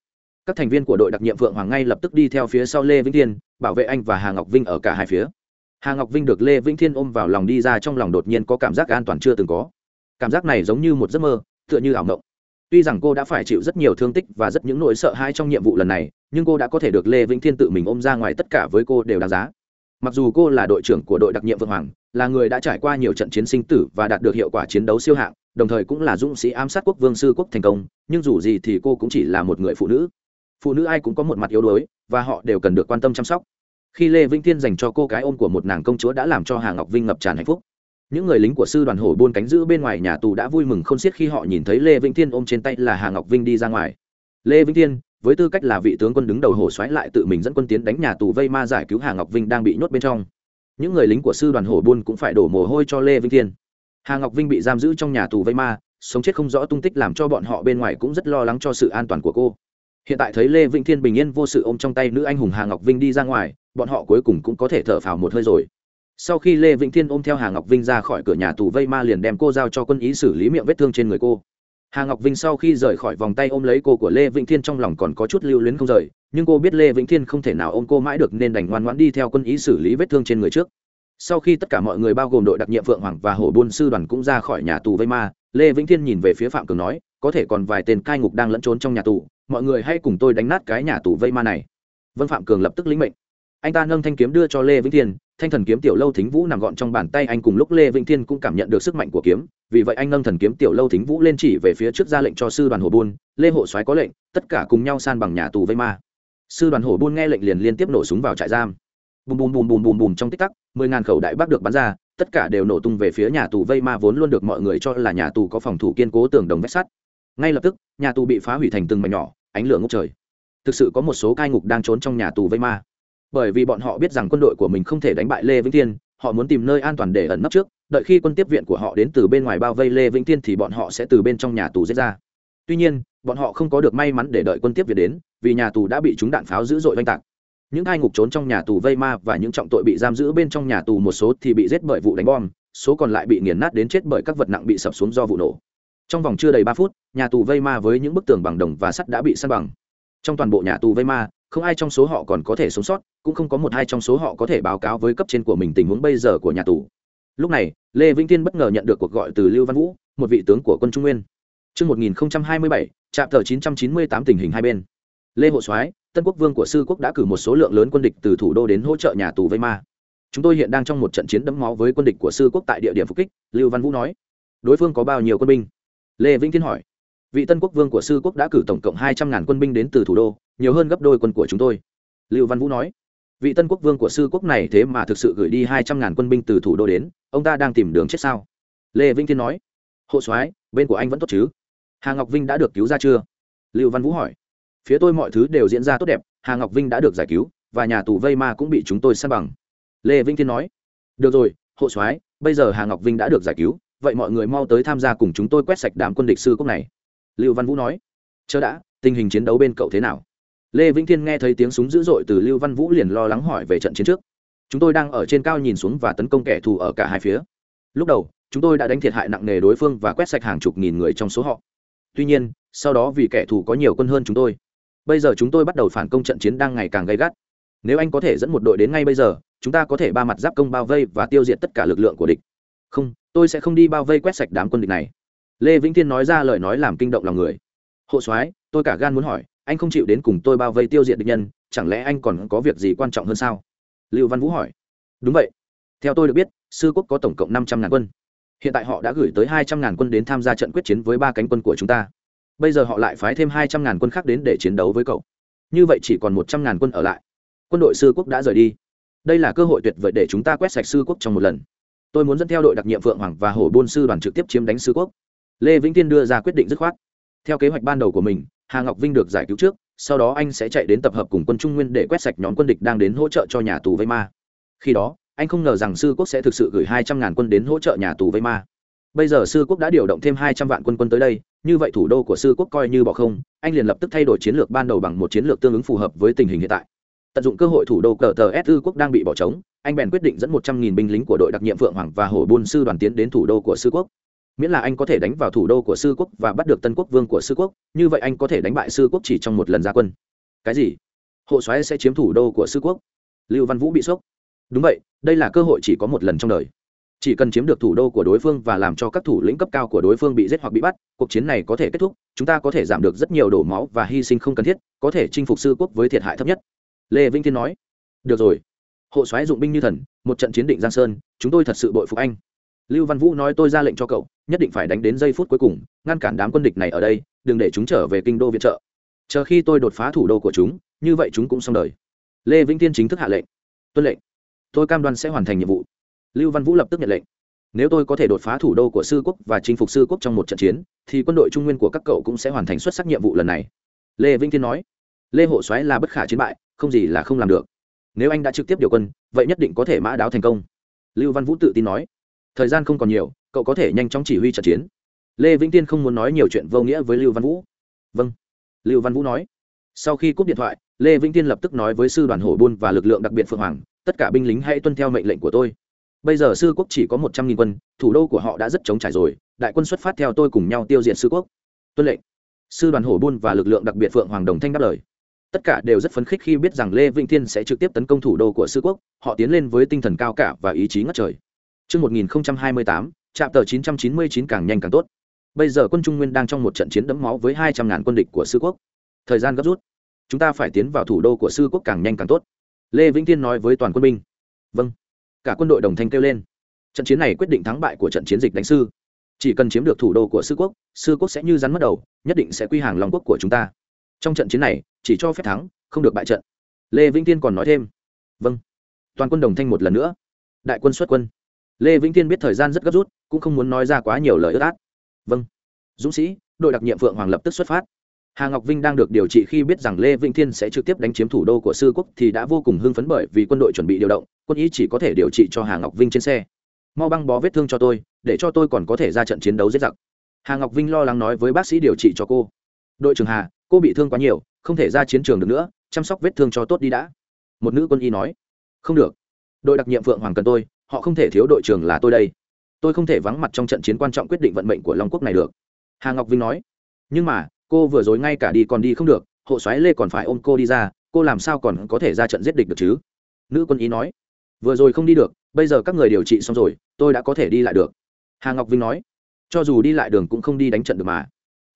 Các thành viên của đội đặc nhiệm Phượng Hoàng ngay lập tức đi theo phía sau Lê Vĩnh Thiên, bảo vệ anh và Hà Ngọc Vinh ở cả hai phía. Hà ngọc vinh được lê vĩnh thiên ôm vào lòng đi ra trong lòng đột nhiên có cảm giác an toàn chưa từng có. Cảm giác này giống như một giấc mơ tựa như ảo mộng. Tuy rằng cô đã phải chịu rất nhiều thương tích và rất những nỗi sợ hãi trong nhiệm vụ lần này nhưng cô đã có thể được lê vĩnh thiên tự mình ôm ra ngoài tất cả với cô đều đáng giá. Mặc dù cô là đội trưởng của đội đặc nhiệm vượng hoàng là người đã trải qua nhiều trận chiến sinh tử và đạt được hiệu quả chiến đấu siêu hạng đồng thời cũng là dũng sĩ ám sát quốc vương sư quốc thành công nhưng dù gì thì cô cũng chỉ là một người phụ nữ phụ nữ ai cũng có một mặt yếu đuối, và họ đều cần được quan tâm chăm sóc. Khi lê vĩnh thiên dành cho cô cái ôm của một nàng công chúa đã làm cho hà ngọc vinh ngập tràn hạnh phúc. Những người lính của sư đoàn hổ buôn cánh giữ bên ngoài nhà tù đã vui mừng không xiết khi họ nhìn thấy lê vĩnh thiên ôm trên tay là hà ngọc vinh đi ra ngoài. Lê vĩnh thiên, với tư cách là vị tướng quân đứng đầu hổ xoáy lại tự mình dẫn quân tiến đánh nhà tù vây ma giải cứu hà ngọc vinh đang bị nhốt bên trong. Những người lính của sư đoàn hổ buôn cũng phải đổ mồ hôi cho lê vĩnh thiên. Hà ngọc vinh bị giam giữ trong nhà tù vây ma, sống chết không rõ tung tích làm cho bọn họ bên ngoài cũng rất lo lắng cho sự an toàn của cô hiện tại thấy lê vĩnh thiên bình yên vô sự ôm trong tay nữ anh hùng hà ngọc vinh đi ra ngoài, bọn họ cuối cùng cũng có thể thở phào một hơi rồi. Sau khi lê vĩnh thiên ôm theo hà ngọc vinh ra khỏi cửa nhà tù vây ma liền đem cô giao cho quân ý xử lý miệng vết thương trên người cô. Hà ngọc vinh sau khi rời khỏi vòng tay ôm lấy cô của lê vĩnh thiên trong lòng còn có chút lưu luyến không rời, nhưng cô biết lê vĩnh thiên không thể nào ôm cô mãi được nên đành ngoan ngoãn đi theo quân ý xử lý vết thương trên người trước. Sau khi tất cả mọi người bao gồm đội đặc nhiệm phượng hoàng và hổ buôn sư đoàn cũng ra khỏi nhà tù vây ma, lê vĩnh thiên nhìn về phía phạm cường nói, có thể còn vài tên cai ngục đang lẫn trốn trong nhà tù mọi người hãy cùng tôi đánh nát cái nhà tù vây ma này. Vân phạm cường lập tức lĩnh mệnh. Anh ta nâng thanh kiếm đưa cho lê vĩnh thiên, thanh thần kiếm tiểu lâu thính vũ nằm gọn trong bàn tay anh cùng lúc lê vĩnh thiên cũng cảm nhận được sức mạnh của kiếm, vì vậy anh nâng thần kiếm tiểu lâu thính vũ lên chỉ về phía trước ra lệnh cho sư đoàn hồ buôn, lê hộ soái có lệnh, tất cả cùng nhau san bằng nhà tù vây ma. Sư đoàn hồ buôn nghe lệnh liền liên tiếp nổ súng vào trại giam. Bùm bùm bùm bùm bùm bùm trong tích tắc, mười ngàn khẩu đại bác được bắn ra, tất cả đều nổ tung về phía nhà tù vây ma vốn luôn được mọi người cho là nhà tù có phòng thủ kiên cố tường đồng vách sắt ngay lập tức, nhà tù bị phá hủy thành từng mảnh nhỏ, ánh lửa ngốc trời. Thực sự có một số cai ngục đang trốn trong nhà tù vây ma. Bởi vì bọn họ biết rằng quân đội của mình không thể đánh bại lê vĩnh tiên họ muốn tìm nơi an toàn để ẩn nấp trước, đợi khi quân tiếp viện của họ đến từ bên ngoài bao vây lê vĩnh tiên thì bọn họ sẽ từ bên trong nhà tù giết ra. Tuy nhiên, bọn họ không có được may mắn để đợi quân tiếp viện đến, vì nhà tù đã bị trúng đạn pháo dữ dội oanh tạc. Những hai ngục trốn trong nhà tù vây ma và những trọng tội bị giam giữ bên trong nhà tù một số thì bị giết bởi vụ đánh bom, số còn lại bị nghiền nát đến chết bởi các vật nặng bị sập xuống do vụ nổ. Trong vòng chưa đầy ba phút nhà tù vây ma với những bức tường bằng đồng và sắt đã bị săn bằng trong toàn bộ nhà tù vây ma không ai trong số họ còn có thể sống sót cũng không có một hai trong số họ có thể báo cáo với cấp trên của mình tình huống bây giờ của nhà tù lúc này lê vĩnh tiên bất ngờ nhận được cuộc gọi từ lưu văn vũ một vị tướng của quân trung nguyên Trước 1027, trạm tờ 998 tình hình hai bên. Lê Hộ Soái, Tân Quốc Vương của Sư Quốc đã cử một số lượng lớn quân địch từ thủ đô đến hỗ trợ nhà tù Vây Ma. Chúng tôi hiện đang trong một trận chiến đẫm máu với quân địch của Sư Quốc tại địa điểm phục kích, Lưu Văn Vũ nói. Đối phương có bao nhiêu quân binh? Lê Vĩnh Thiên hỏi. Vị Tân Quốc Vương của Sư Quốc đã cử tổng cộng hai trăm ngàn quân binh đến từ thủ đô, nhiều hơn gấp đôi quân của chúng tôi. Lưu văn vũ nói. Vị tân quốc vương của sư quốc này thế mà thực sự gửi đi hai trăm ngàn quân binh từ thủ đô đến ông ta đang tìm đường chết sao? Lê vĩnh thiên nói. Hộ soái bên của anh vẫn tốt chứ? Hà ngọc vinh đã được cứu ra chưa? Lưu văn vũ hỏi. Phía tôi mọi thứ đều diễn ra tốt đẹp hà ngọc vinh đã được giải cứu và nhà tù vây ma cũng bị chúng tôi săn bằng. Lê vĩnh thiên nói. Được rồi hộ soái bây giờ hà ngọc vinh đã được giải cứu vậy mọi người mau tới tham gia cùng chúng tôi quét sạch đám quân địch sư quốc này lưu văn vũ nói, chớ đã, tình hình chiến đấu bên cậu thế nào? Lê vĩnh thiên nghe thấy tiếng súng dữ dội từ lưu văn vũ liền lo lắng hỏi về trận chiến trước. Chúng tôi đang ở trên cao nhìn xuống và tấn công kẻ thù ở cả hai phía. Lúc đầu, chúng tôi đã đánh thiệt hại nặng nề đối phương và quét sạch hàng chục nghìn người trong số họ. Tuy nhiên, sau đó vì kẻ thù có nhiều quân hơn chúng tôi, bây giờ chúng tôi bắt đầu phản công trận chiến đang ngày càng gay gắt. Nếu anh có thể dẫn một đội đến ngay bây giờ, chúng ta có thể ba mặt giáp công bao vây và tiêu diệt tất cả lực lượng của địch. Không, tôi sẽ không đi bao vây quét sạch đám quân địch này lê vĩnh thiên nói ra lời nói làm kinh động lòng người. Hộ soái, tôi cả gan muốn hỏi, anh không chịu đến cùng tôi bao vây tiêu diệt địch nhân, chẳng lẽ anh còn có việc gì quan trọng hơn sao? Lưu văn vũ hỏi. Đúng vậy. Theo tôi được biết, sư quốc có tổng cộng năm trăm ngàn quân. Hiện tại họ đã gửi tới hai trăm ngàn quân đến tham gia trận quyết chiến với ba cánh quân của chúng ta. Bây giờ họ lại phái thêm hai trăm ngàn quân khác đến để chiến đấu với cậu. Như vậy chỉ còn một trăm ngàn quân ở lại. Quân đội sư quốc đã rời đi. Đây là cơ hội tuyệt vời để chúng ta quét sạch sư quốc trong một lần. Tôi muốn dẫn theo đội đặc nhiệm phượng hoàng và hổ bôn sư đoàn trực tiếp chiếm đánh sư quốc lê vĩnh tiên đưa ra quyết định dứt khoát. Theo kế hoạch ban đầu của mình, hà ngọc vinh được giải cứu trước, sau đó anh sẽ chạy đến tập hợp cùng quân trung nguyên để quét sạch nhóm quân địch đang đến hỗ trợ cho nhà tù vây ma. Khi đó, anh không ngờ rằng sư quốc sẽ thực sự gửi hai trăm ngàn quân đến hỗ trợ nhà tù vây ma. Bây giờ sư quốc đã điều động thêm hai trăm vạn quân quân tới đây, như vậy thủ đô của sư quốc coi như bỏ không, anh liền lập tức thay đổi chiến lược ban đầu bằng một chiến lược tương ứng phù hợp với tình hình hiện tại. Tận dụng cơ hội thủ đô cờ tờ s ư quốc đang bị bỏ trống, anh bèn quyết định dẫn một trăm nghìn binh lính của đội đặc nhiệm phượng hoàng và hổ buôn sư đoàn tiến đến thủ đô của sư quốc miễn là anh có thể đánh vào thủ đô của sư quốc và bắt được tân quốc vương của sư quốc, như vậy anh có thể đánh bại sư quốc chỉ trong một lần ra quân. Cái gì? Hộ xoáy sẽ chiếm thủ đô của sư quốc? Lưu văn vũ bị sốc. Đúng vậy, đây là cơ hội chỉ có một lần trong đời. Chỉ cần chiếm được thủ đô của đối phương và làm cho các thủ lĩnh cấp cao của đối phương bị giết hoặc bị bắt, cuộc chiến này có thể kết thúc, chúng ta có thể giảm được rất nhiều đổ máu và hy sinh không cần thiết, có thể chinh phục sư quốc với thiệt hại thấp nhất. Lê vĩnh thiên nói. Được rồi. Hộ soái dụng binh như thần, một trận chiến định giang sơn, chúng tôi thật sự bội phục anh lưu văn vũ nói tôi ra lệnh cho cậu, nhất định phải đánh đến giây phút cuối cùng, ngăn cản đám quân địch này ở đây, đừng để chúng trở về kinh đô viện trợ. Chờ khi tôi đột phá thủ đô của chúng, như vậy chúng cũng xong đời. Lê vĩnh tiên chính thức hạ lệnh. Tuân lệnh. Tôi cam đoan sẽ hoàn thành nhiệm vụ. Lưu văn vũ lập tức nhận lệnh. Nếu tôi có thể đột phá thủ đô của sư quốc và chinh phục sư quốc trong một trận chiến, thì quân đội trung nguyên của các cậu cũng sẽ hoàn thành xuất sắc nhiệm vụ lần này. Lê vĩnh tiên nói. Lê hộ soái là bất khả chiến bại, không gì là không làm được. Nếu anh đã trực tiếp điều quân, vậy nhất định có thể mã đáo thành công. Lưu văn vũ tự tin nói thời gian không còn nhiều, cậu có thể nhanh chóng chỉ huy trận chiến. Lê vĩnh tiên không muốn nói nhiều chuyện vô nghĩa với lưu văn vũ. Vâng. Lưu văn vũ nói. Sau khi cúp điện thoại, lê vĩnh tiên lập tức nói với sư đoàn hổ buôn và lực lượng đặc biệt phượng hoàng, tất cả binh lính hãy tuân theo mệnh lệnh của tôi. Bây giờ sư quốc chỉ có một trăm nghìn quân, thủ đô của họ đã rất chống trải rồi, đại quân xuất phát theo tôi cùng nhau tiêu diệt sư quốc. Tuân lệnh. Sư đoàn hổ buôn và lực lượng đặc biệt phượng hoàng đồng thanh đáp lời. Tất cả đều rất phấn khích khi biết rằng lê vĩnh thiên sẽ trực tiếp tấn công thủ đô của sư quốc, họ tiến lên với tinh thần cao cả và ý chí ngất trời. Trước 1028, trạm tờ 999 càng nhanh càng tốt. Bây giờ quân Trung Nguyên đang trong một trận chiến đẫm máu với 200 ngàn quân địch của sư quốc. Thời gian gấp rút. Chúng ta phải tiến vào thủ đô của sư quốc càng nhanh càng tốt. Lê Vĩnh Thiên nói với toàn quân binh. Vâng. Cả quân đội đồng thanh kêu lên. Trận chiến này quyết định thắng bại của trận chiến dịch đánh sư. Chỉ cần chiếm được thủ đô của sư quốc, sư quốc sẽ như rắn mất đầu, nhất định sẽ quy hàng lòng quốc của chúng ta. Trong trận chiến này, chỉ cho phép thắng, không được bại trận. Lê Vĩnh Thiên còn nói thêm. Vâng. Toàn quân đồng thanh một lần nữa. Đại quân xuất quân lê vĩnh thiên biết thời gian rất gấp rút, cũng không muốn nói ra quá nhiều lời ướt át. Vâng. Dũng sĩ, đội đặc nhiệm phượng hoàng lập tức xuất phát. Hà ngọc vinh đang được điều trị khi biết rằng lê vĩnh thiên sẽ trực tiếp đánh chiếm thủ đô của sư quốc thì đã vô cùng hưng phấn bởi vì quân đội chuẩn bị điều động, quân ý chỉ có thể điều trị cho hà ngọc vinh trên xe. Mau băng bó vết thương cho tôi, để cho tôi còn có thể ra trận chiến đấu giết giặc hà ngọc vinh lo lắng nói với bác sĩ điều trị cho cô. Đội trưởng hà, cô bị thương quá nhiều, không thể ra chiến trường được nữa, chăm sóc vết thương cho tốt đi đã. Một nữ quân y nói. Không được. Đội đặc nhiệm phượng hoàng cần tôi họ không thể thiếu đội trưởng là tôi đây. Tôi không thể vắng mặt trong trận chiến quan trọng quyết định vận mệnh của long quốc này được. Hà ngọc vinh nói. Nhưng mà, cô vừa rồi ngay cả đi còn đi không được, hộ soái lê còn phải ôm cô đi ra, cô làm sao còn có thể ra trận giết địch được chứ? Nữ quân ý nói. Vừa rồi không đi được, bây giờ các người điều trị xong rồi, tôi đã có thể đi lại được. Hà ngọc vinh nói. Cho dù đi lại đường cũng không đi đánh trận được mà.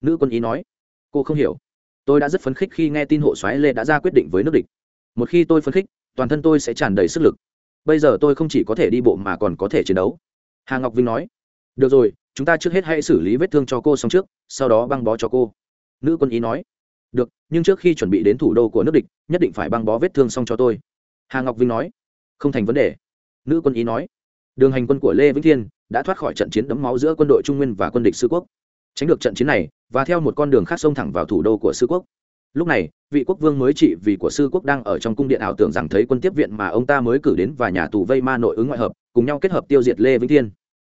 Nữ quân ý nói. Cô không hiểu. Tôi đã rất phấn khích khi nghe tin hộ soái lê đã ra quyết định với nước địch. Một khi tôi phấn khích, toàn thân tôi sẽ tràn đầy sức lực bây giờ tôi không chỉ có thể đi bộ mà còn có thể chiến đấu. Hà ngọc vinh nói, được rồi, chúng ta trước hết hãy xử lý vết thương cho cô xong trước, sau đó băng bó cho cô. Nữ quân ý nói, được, nhưng trước khi chuẩn bị đến thủ đô của nước địch, nhất định phải băng bó vết thương xong cho tôi. Hà ngọc vinh nói, không thành vấn đề. Nữ quân ý nói, đường hành quân của lê vĩnh thiên đã thoát khỏi trận chiến đấm máu giữa quân đội trung nguyên và quân địch sư quốc. Tránh được trận chiến này và theo một con đường khác xông thẳng vào thủ đô của sư quốc lúc này, vị quốc vương mới trị vì của sư quốc đang ở trong cung điện ảo tưởng rằng thấy quân tiếp viện mà ông ta mới cử đến và nhà tù vây ma nội ứng ngoại hợp, cùng nhau kết hợp tiêu diệt lê vĩnh thiên.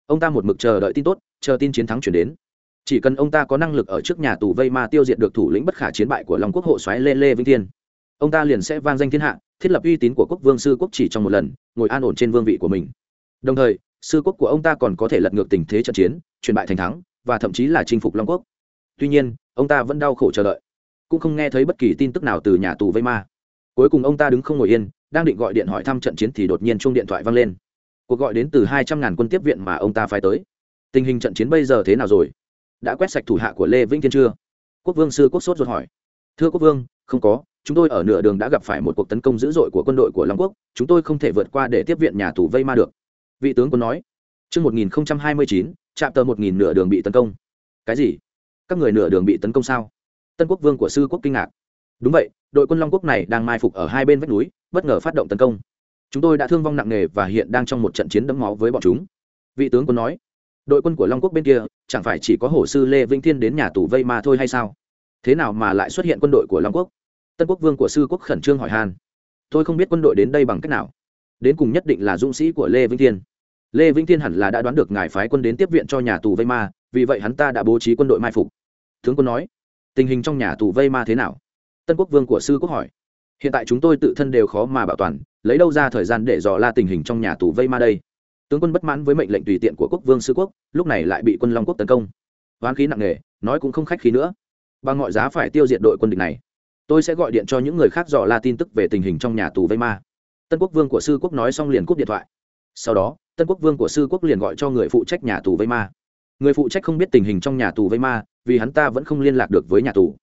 Ông ta một mực chờ đợi tin tốt, chờ tin chiến thắng chuyển đến. Chỉ cần ông ta có năng lực ở trước nhà tù vây ma tiêu diệt được thủ lĩnh bất khả chiến bại của lòng quốc hộ xoáy lê lê vĩnh thiên. Ông ta liền sẽ vang danh thiên hạ, thiết lập uy tín của quốc vương sư quốc chỉ trong một lần, ngồi an ổn trên vương vị của mình. Đồng thời, sư quốc của ông ta còn có thể lật ngược tình thế trận chiến, chuyển bại thành thắng, và thậm chí là chinh phục long quốc. Tuy nhiên, ông ta vẫn đau khổ chờ đợi cũng không nghe thấy bất kỳ tin tức nào từ nhà tù vây ma. Cuối cùng ông ta đứng không ngồi yên, đang định gọi điện hỏi thăm trận chiến thì đột nhiên chuông điện thoại vang lên. Cuộc gọi đến từ hai trăm ngàn quân tiếp viện mà ông ta phải tới. Tình hình trận chiến bây giờ thế nào rồi? Đã quét sạch thủ hạ của lê vĩnh thiên chưa? Quốc vương sư quốc sốt ruột hỏi. Thưa quốc vương, không có, chúng tôi ở nửa đường đã gặp phải một cuộc tấn công dữ dội của quân đội của long quốc, chúng tôi không thể vượt qua để tiếp viện nhà tù vây ma được. Vị tướng quân nói. Chương một nghìn hai mươi chín, trạm tờ một nghìn nửa đường bị tấn công. Cái gì? Các người nửa đường bị tấn công sao? Tân quốc vương của sư quốc kinh ngạc. Đúng vậy, đội quân long quốc này đang mai phục ở hai bên vách núi, bất ngờ phát động tấn công. Chúng tôi đã thương vong nặng nề và hiện đang trong một trận chiến đẫm máu với bọn chúng. Vị tướng quân nói, đội quân của long quốc bên kia, chẳng phải chỉ có hổ sư lê vĩnh thiên đến nhà tù vây mà thôi hay sao? Thế nào mà lại xuất hiện quân đội của long quốc? Tân quốc vương của sư quốc khẩn trương hỏi Hàn. tôi không biết quân đội đến đây bằng cách nào. Đến cùng nhất định là dũng sĩ của lê vĩnh thiên. Lê vĩnh thiên hẳn là đã đoán được ngài phái quân đến tiếp viện cho nhà tù vây ma, vì vậy hắn ta đã bố trí quân đội mai phục. Tướng quân nói tình hình trong nhà tù vây ma thế nào? Tân quốc vương của sư quốc hỏi. Hiện tại chúng tôi tự thân đều khó mà bảo toàn, lấy đâu ra thời gian để dò la tình hình trong nhà tù vây ma đây? Tướng quân bất mãn với mệnh lệnh tùy tiện của quốc vương sư quốc, lúc này lại bị quân long quốc tấn công. Hoán khí nặng nề, nói cũng không khách khí nữa. Bằng mọi giá phải tiêu diệt đội quân địch này. Tôi sẽ gọi điện cho những người khác dò la tin tức về tình hình trong nhà tù vây ma. Tân quốc vương của sư quốc nói xong liền cúp điện thoại. Sau đó, tân quốc vương của sư quốc liền gọi cho người phụ trách nhà tù vây ma người phụ trách không biết tình hình trong nhà tù vây ma, vì hắn ta vẫn không liên lạc được với nhà tù.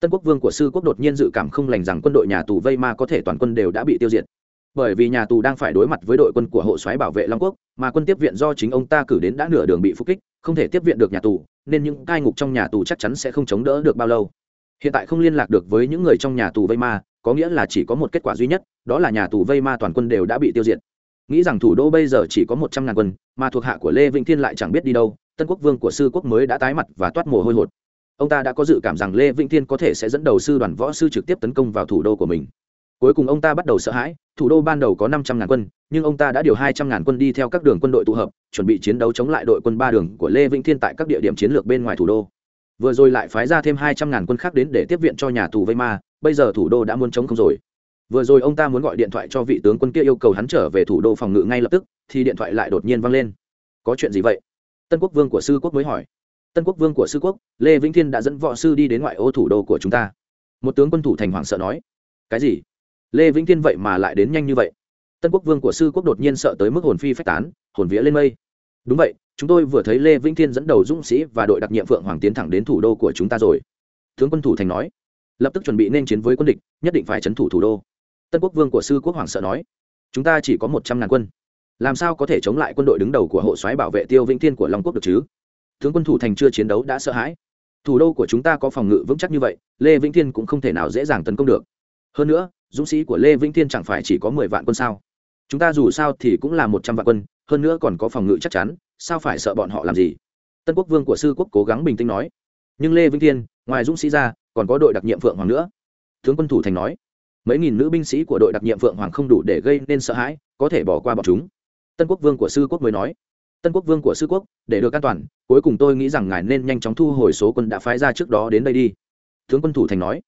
Tân quốc vương của sư quốc đột nhiên dự cảm không lành rằng quân đội nhà tù vây ma có thể toàn quân đều đã bị tiêu diệt. Bởi vì nhà tù đang phải đối mặt với đội quân của hộ soái bảo vệ long quốc, mà quân tiếp viện do chính ông ta cử đến đã nửa đường bị phục kích, không thể tiếp viện được nhà tù, nên những cai ngục trong nhà tù chắc chắn sẽ không chống đỡ được bao lâu. Hiện tại không liên lạc được với những người trong nhà tù vây ma, có nghĩa là chỉ có một kết quả duy nhất, đó là nhà tù vây ma toàn quân đều đã bị tiêu diệt. Nghĩ rằng thủ đô bây giờ chỉ có một trăm ngàn quân, mà thuộc hạ của lê vĩnh thiên lại chẳng biết đi đâu tân quốc vương của sư quốc mới đã tái mặt và toát mồ hôi hột. Ông ta đã có dự cảm rằng lê vĩnh thiên có thể sẽ dẫn đầu sư đoàn võ sư trực tiếp tấn công vào thủ đô của mình. Cuối cùng ông ta bắt đầu sợ hãi, thủ đô ban đầu có năm trăm ngàn quân, nhưng ông ta đã điều hai trăm ngàn quân đi theo các đường quân đội tụ hợp, chuẩn bị chiến đấu chống lại đội quân ba đường của lê vĩnh thiên tại các địa điểm chiến lược bên ngoài thủ đô. Vừa rồi lại phái ra thêm hai trăm ngàn quân khác đến để tiếp viện cho nhà tù vây ma, bây giờ thủ đô đã muốn chống không rồi. Vừa rồi ông ta muốn gọi điện thoại cho vị tướng quân kia yêu cầu hắn trở về thủ đô phòng ngự ngay lập tức, thì điện thoại lại đột nhiên văng lên. Có chuyện gì vậy? Tân quốc vương của sư quốc mới hỏi. Tân quốc vương của sư quốc, lê vĩnh thiên đã dẫn võ sư đi đến ngoại ô thủ đô của chúng ta. Một tướng quân thủ thành hoàng sợ nói. Cái gì? Lê vĩnh thiên vậy mà lại đến nhanh như vậy? Tân quốc vương của sư quốc đột nhiên sợ tới mức hồn phi phách tán, hồn vía lên mây. Đúng vậy, chúng tôi vừa thấy lê vĩnh thiên dẫn đầu dũng sĩ và đội đặc nhiệm phượng hoàng tiến thẳng đến thủ đô của chúng ta rồi. Tướng quân thủ thành nói. Lập tức chuẩn bị nên chiến với quân địch, nhất định phải c h ấ n thủ thủ đô. Tân quốc vương của sư quốc hoàng sợ nói. Chúng ta chỉ có một trăm ngàn quân làm sao có thể chống lại quân đội đứng đầu của hộ soái bảo vệ tiêu vĩnh thiên của long quốc được chứ? Tướng quân thủ thành chưa chiến đấu đã sợ hãi. Thủ đô của chúng ta có phòng ngự vững chắc như vậy, lê vĩnh thiên cũng không thể nào dễ dàng tấn công được. Hơn nữa, dũng sĩ của lê vĩnh thiên chẳng phải chỉ có mười vạn quân sao? Chúng ta dù sao thì cũng là một trăm vạn quân, hơn nữa còn có phòng ngự chắc chắn, sao phải sợ bọn họ làm gì? Tân quốc vương của sư quốc cố gắng bình tĩnh nói. Nhưng lê vĩnh thiên, ngoài dũng sĩ ra, còn có đội đặc nhiệm phượng hoàng nữa. Tướng quân thủ thành nói. Mấy nghìn nữ binh sĩ của đội đặc nhiệm phượng hoàng không đủ để gây nên sợ hãi, có thể bỏ qua bọn chúng tân quốc vương của sư quốc mới nói tân quốc vương của sư quốc để được an toàn cuối cùng tôi nghĩ rằng ngài nên nhanh chóng thu hồi số quân đã phái ra trước đó đến đây đi tướng quân thủ thành nói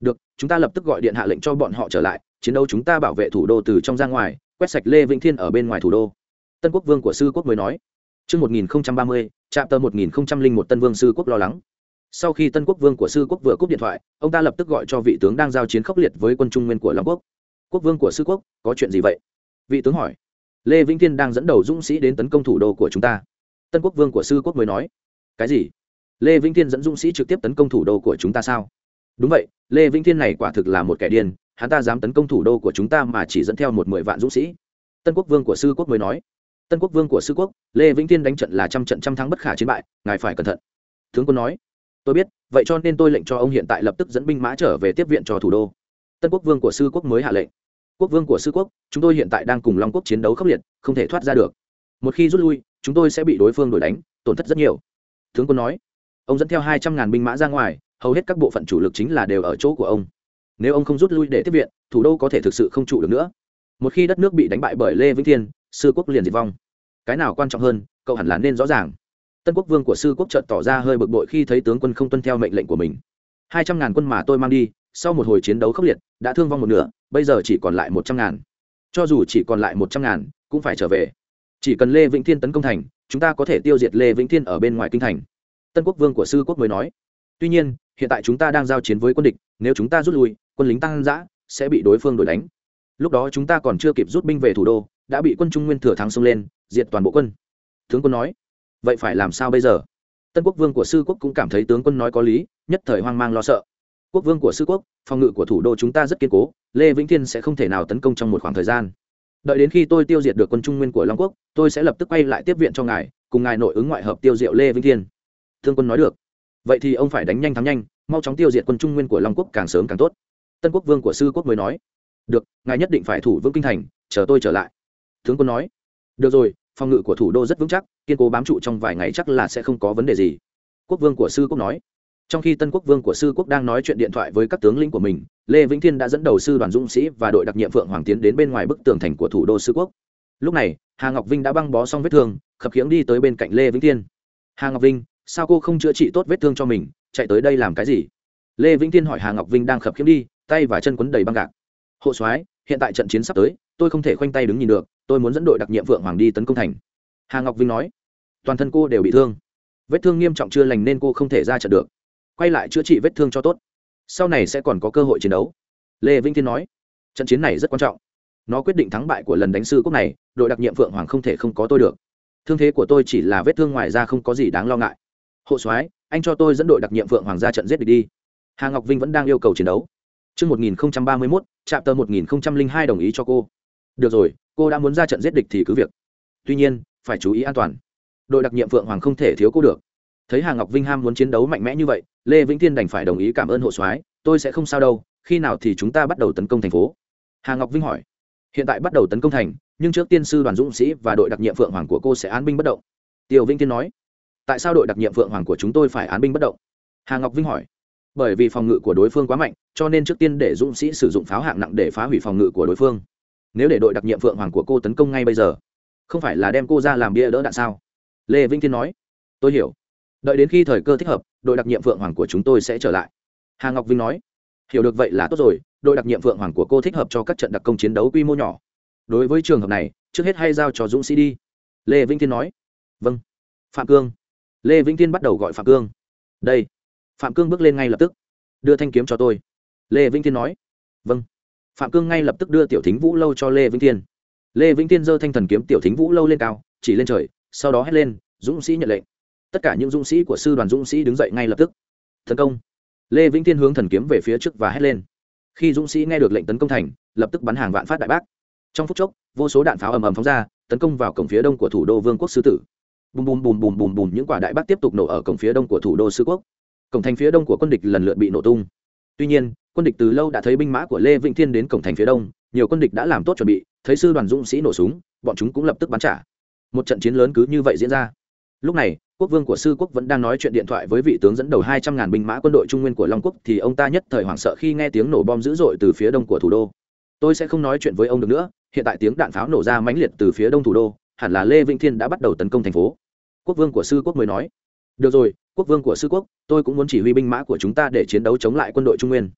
được chúng ta lập tức gọi điện hạ lệnh cho bọn họ trở lại chiến đấu chúng ta bảo vệ thủ đô từ trong ra ngoài quét sạch lê vĩnh thiên ở bên ngoài thủ đô tân quốc vương của sư quốc mới nói Trước 1030, trạm tờ 1001 Tân Vương Sư Quốc lo lắng. Sau khi Tân Quốc Vương của Sư Quốc vừa cúp điện thoại, ông ta lập tức gọi cho vị tướng đang giao chiến khốc liệt với quân Trung Nguyên của Long Quốc. Quốc Vương của Sư Quốc, có chuyện gì vậy? Vị tướng hỏi. Lê Vĩnh Thiên đang dẫn đầu dũng sĩ đến tấn công thủ đô của chúng ta. Tân Quốc Vương của Sư Quốc mới nói. Cái gì? Lê Vĩnh Thiên dẫn dũng sĩ trực tiếp tấn công thủ đô của chúng ta sao? đúng vậy, lê vĩnh thiên này quả thực là một kẻ điên, hắn ta dám tấn công thủ đô của chúng ta mà chỉ dẫn theo một mười vạn dũng sĩ tân quốc vương của sư quốc mới nói tân quốc vương của sư quốc, lê vĩnh thiên đánh trận là trăm trận trăm thắng bất khả chiến bại, ngài phải cẩn thận tướng quân nói tôi biết, vậy cho nên tôi lệnh cho ông hiện tại lập tức dẫn binh mã trở về tiếp viện cho thủ đô tân quốc vương của sư quốc mới hạ lệnh quốc vương của sư quốc, chúng tôi hiện tại đang cùng long quốc chiến đấu khốc liệt, không thể thoát ra được. Một khi rút lui, chúng tôi sẽ bị đối phương đuổi đánh, tổn thất rất nhiều. Tướng quân nói. Ông dẫn theo hai trăm ngàn binh mã ra ngoài, hầu hết các bộ phận chủ lực chính là đều ở chỗ của ông. Nếu ông không rút lui để tiếp viện, thủ đô có thể thực sự không trụ được nữa. Một khi đất nước bị đánh bại bởi lê vĩnh thiên, sư quốc liền diệt vong. Cái nào quan trọng hơn, cậu hẳn là nên rõ ràng. Tân quốc vương của sư quốc trợt tỏ ra hơi bực bội khi thấy tướng quân không tuân theo mệnh lệnh của mình. Hai trăm ngàn quân mà tôi mang đi sau một hồi chiến đấu khốc liệt, đã thương vong một nửa, bây giờ chỉ còn lại một trăm ngàn. Cho dù chỉ còn lại một trăm ngàn, cũng phải trở về. Chỉ cần lê vĩnh thiên tấn công thành, chúng ta có thể tiêu diệt lê vĩnh thiên ở bên ngoài kinh thành. Tân quốc vương của sư quốc mới nói. Tuy nhiên, hiện tại chúng ta đang giao chiến với quân địch, nếu chúng ta rút lui, quân lính tăng giã sẽ bị đối phương đuổi đánh. Lúc đó chúng ta còn chưa kịp rút binh về thủ đô, đã bị quân trung nguyên thừa thắng xông lên, diệt toàn bộ quân. Tướng quân nói, vậy phải làm sao bây giờ? Tân quốc vương của sư quốc cũng cảm thấy tướng quân nói có lý, nhất thời hoang mang lo sợ quốc vương của sư quốc, phòng ngự của thủ đô chúng ta rất kiên cố, lê vĩnh thiên sẽ không thể nào tấn công trong một khoảng thời gian. Đợi đến khi tôi tiêu diệt được quân trung nguyên của long quốc, tôi sẽ lập tức quay lại tiếp viện cho ngài, cùng ngài nội ứng ngoại hợp tiêu diệu lê vĩnh thiên. Thương quân nói được. Vậy thì ông phải đánh nhanh thắng nhanh, mau chóng tiêu diệt quân trung nguyên của long quốc càng sớm càng tốt. Tân quốc vương của sư quốc mới nói. Được, ngài nhất định phải thủ vững kinh thành, chờ tôi trở lại. Tướng quân nói. Được rồi, phòng ngự của thủ đô rất vững chắc, kiên cố bám trụ trong vài ngày chắc là sẽ không có vấn đề gì. Quốc vương của sư quốc nói trong khi tân quốc vương của sư quốc đang nói chuyện điện thoại với các tướng lĩnh của mình, lê vĩnh thiên đã dẫn đầu sư đoàn dũng sĩ và đội đặc nhiệm phượng hoàng tiến đến bên ngoài bức tường thành của thủ đô sư quốc. Lúc này, hà ngọc vinh đã băng bó xong vết thương, khập khiễng đi tới bên cạnh lê vĩnh thiên. Hà ngọc vinh, sao cô không chữa trị tốt vết thương cho mình? Chạy tới đây làm cái gì? Lê vĩnh thiên hỏi hà ngọc vinh đang khập khiễng đi, tay và chân quấn đầy băng gạc. Hộ soái, hiện tại trận chiến sắp tới, tôi không thể khoanh tay đứng nhìn được, tôi muốn dẫn đội đặc nhiệm vượng hoàng đi tấn công thành. Hà ngọc vinh nói. Toàn thân cô đều bị thương. Vết thương nghiêm trọng chưa lành nên cô không thể ra trận được quay lại chữa trị vết thương cho tốt. Sau này sẽ còn có cơ hội chiến đấu. Lê vĩnh thiên nói. Trận chiến này rất quan trọng. Nó quyết định thắng bại của lần đánh sư quốc này đội đặc nhiệm vượng hoàng không thể không có tôi được. Thương thế của tôi chỉ là vết thương ngoài ra không có gì đáng lo ngại. Hộ soái anh cho tôi dẫn đội đặc nhiệm vượng hoàng ra trận giết địch đi. Hà ngọc vinh vẫn đang yêu cầu chiến đấu. Trước 1031, chạm tờ 1002 đồng ý cho cô. được rồi cô đã muốn ra trận giết địch thì cứ việc. Tuy nhiên phải chú ý an toàn. Đội đặc nhiệm phượng hoàng không thể thiếu cô được. Thấy hà ngọc vinh ham muốn chiến đấu mạnh mẽ như vậy lê vĩnh thiên đành phải đồng ý cảm ơn hộ soái, tôi sẽ không sao đâu, khi nào thì chúng ta bắt đầu tấn công thành phố? Hà ngọc vinh hỏi. Hiện tại bắt đầu tấn công thành, nhưng trước tiên sư đoàn dũng sĩ và đội đặc nhiệm phượng hoàng của cô sẽ án binh bất động. Tiêu vĩnh thiên nói. Tại sao đội đặc nhiệm phượng hoàng của chúng tôi phải án binh bất động? Hà ngọc vinh hỏi. Bởi vì phòng ngự của đối phương quá mạnh, cho nên trước tiên để dũng sĩ sử dụng pháo hạng nặng để phá hủy phòng ngự của đối phương. Nếu để đội đặc nhiệm phượng hoàng của cô tấn công ngay bây giờ, không phải là đem cô ra làm bia đỡ đạn sao? Lê vĩnh thiên nói. Tôi hiểu. Đợi đến khi thời cơ thích hợp đội đặc nhiệm phượng hoàng của chúng tôi sẽ trở lại. Hà ngọc vinh nói, hiểu được vậy là tốt rồi, đội đặc nhiệm phượng hoàng của cô thích hợp cho các trận đặc công chiến đấu quy mô nhỏ. Đối với trường hợp này, trước hết hay giao cho dũng sĩ đi. Lê vĩnh thiên nói vâng. Phạm cương, lê vĩnh thiên bắt đầu gọi phạm cương. Đây. Phạm cương bước lên ngay lập tức, đưa thanh kiếm cho tôi. Lê vĩnh thiên nói vâng. Phạm cương ngay lập tức đưa tiểu thính vũ lâu cho lê vĩnh thiên. Lê vĩnh thiên giơ thanh thần kiếm tiểu thính vũ lâu lên cao, chỉ lên trời, sau đó hét lên, dũng sĩ nhận lệnh tất cả những dũng sĩ của sư đoàn dũng sĩ đứng dậy ngay lập tức. Tấn công. Lê vĩnh thiên hướng thần kiếm về phía trước và hét lên. Khi dũng sĩ nghe được lệnh tấn công thành, lập tức bắn hàng vạn phát đại bác. Trong phút chốc, vô số đạn pháo ầm ầm phóng ra, tấn công vào cổng phía đông của thủ đô vương quốc sư tử. Bùm bùm bùm bùm bùm bùm, những quả đại bác tiếp tục nổ ở cổng phía đông của thủ đô sư quốc. Cổng thành phía đông của quân địch lần lượt bị nổ tung. Tuy nhiên, quân địch từ lâu đã thấy binh mã của lê vĩnh thiên đến cổng thành phía đông, nhiều quân địch đã làm tốt chuẩn bị, thấy sư đoàn dũng sĩ nổ súng, bọn chúng cũng lập tức bắn trả. Một trận chiến lớn cứ như vậy diễn ra. Lúc này quốc vương của sư quốc vẫn đang nói chuyện điện thoại với vị tướng dẫn đầu hai trăm ngàn binh mã quân đội trung nguyên của long quốc, thì ông ta nhất thời hoảng sợ khi nghe tiếng nổ bom dữ dội từ phía đông của thủ đô. Tôi sẽ không nói chuyện với ông được nữa, hiện tại tiếng đạn pháo nổ ra mãnh liệt từ phía đông thủ đô, hẳn là lê vĩnh thiên đã bắt đầu tấn công thành phố. Quốc vương của sư quốc mới nói. Được rồi, quốc vương của sư quốc, tôi cũng muốn chỉ huy binh mã của chúng ta để chiến đấu chống lại quân đội trung nguyên.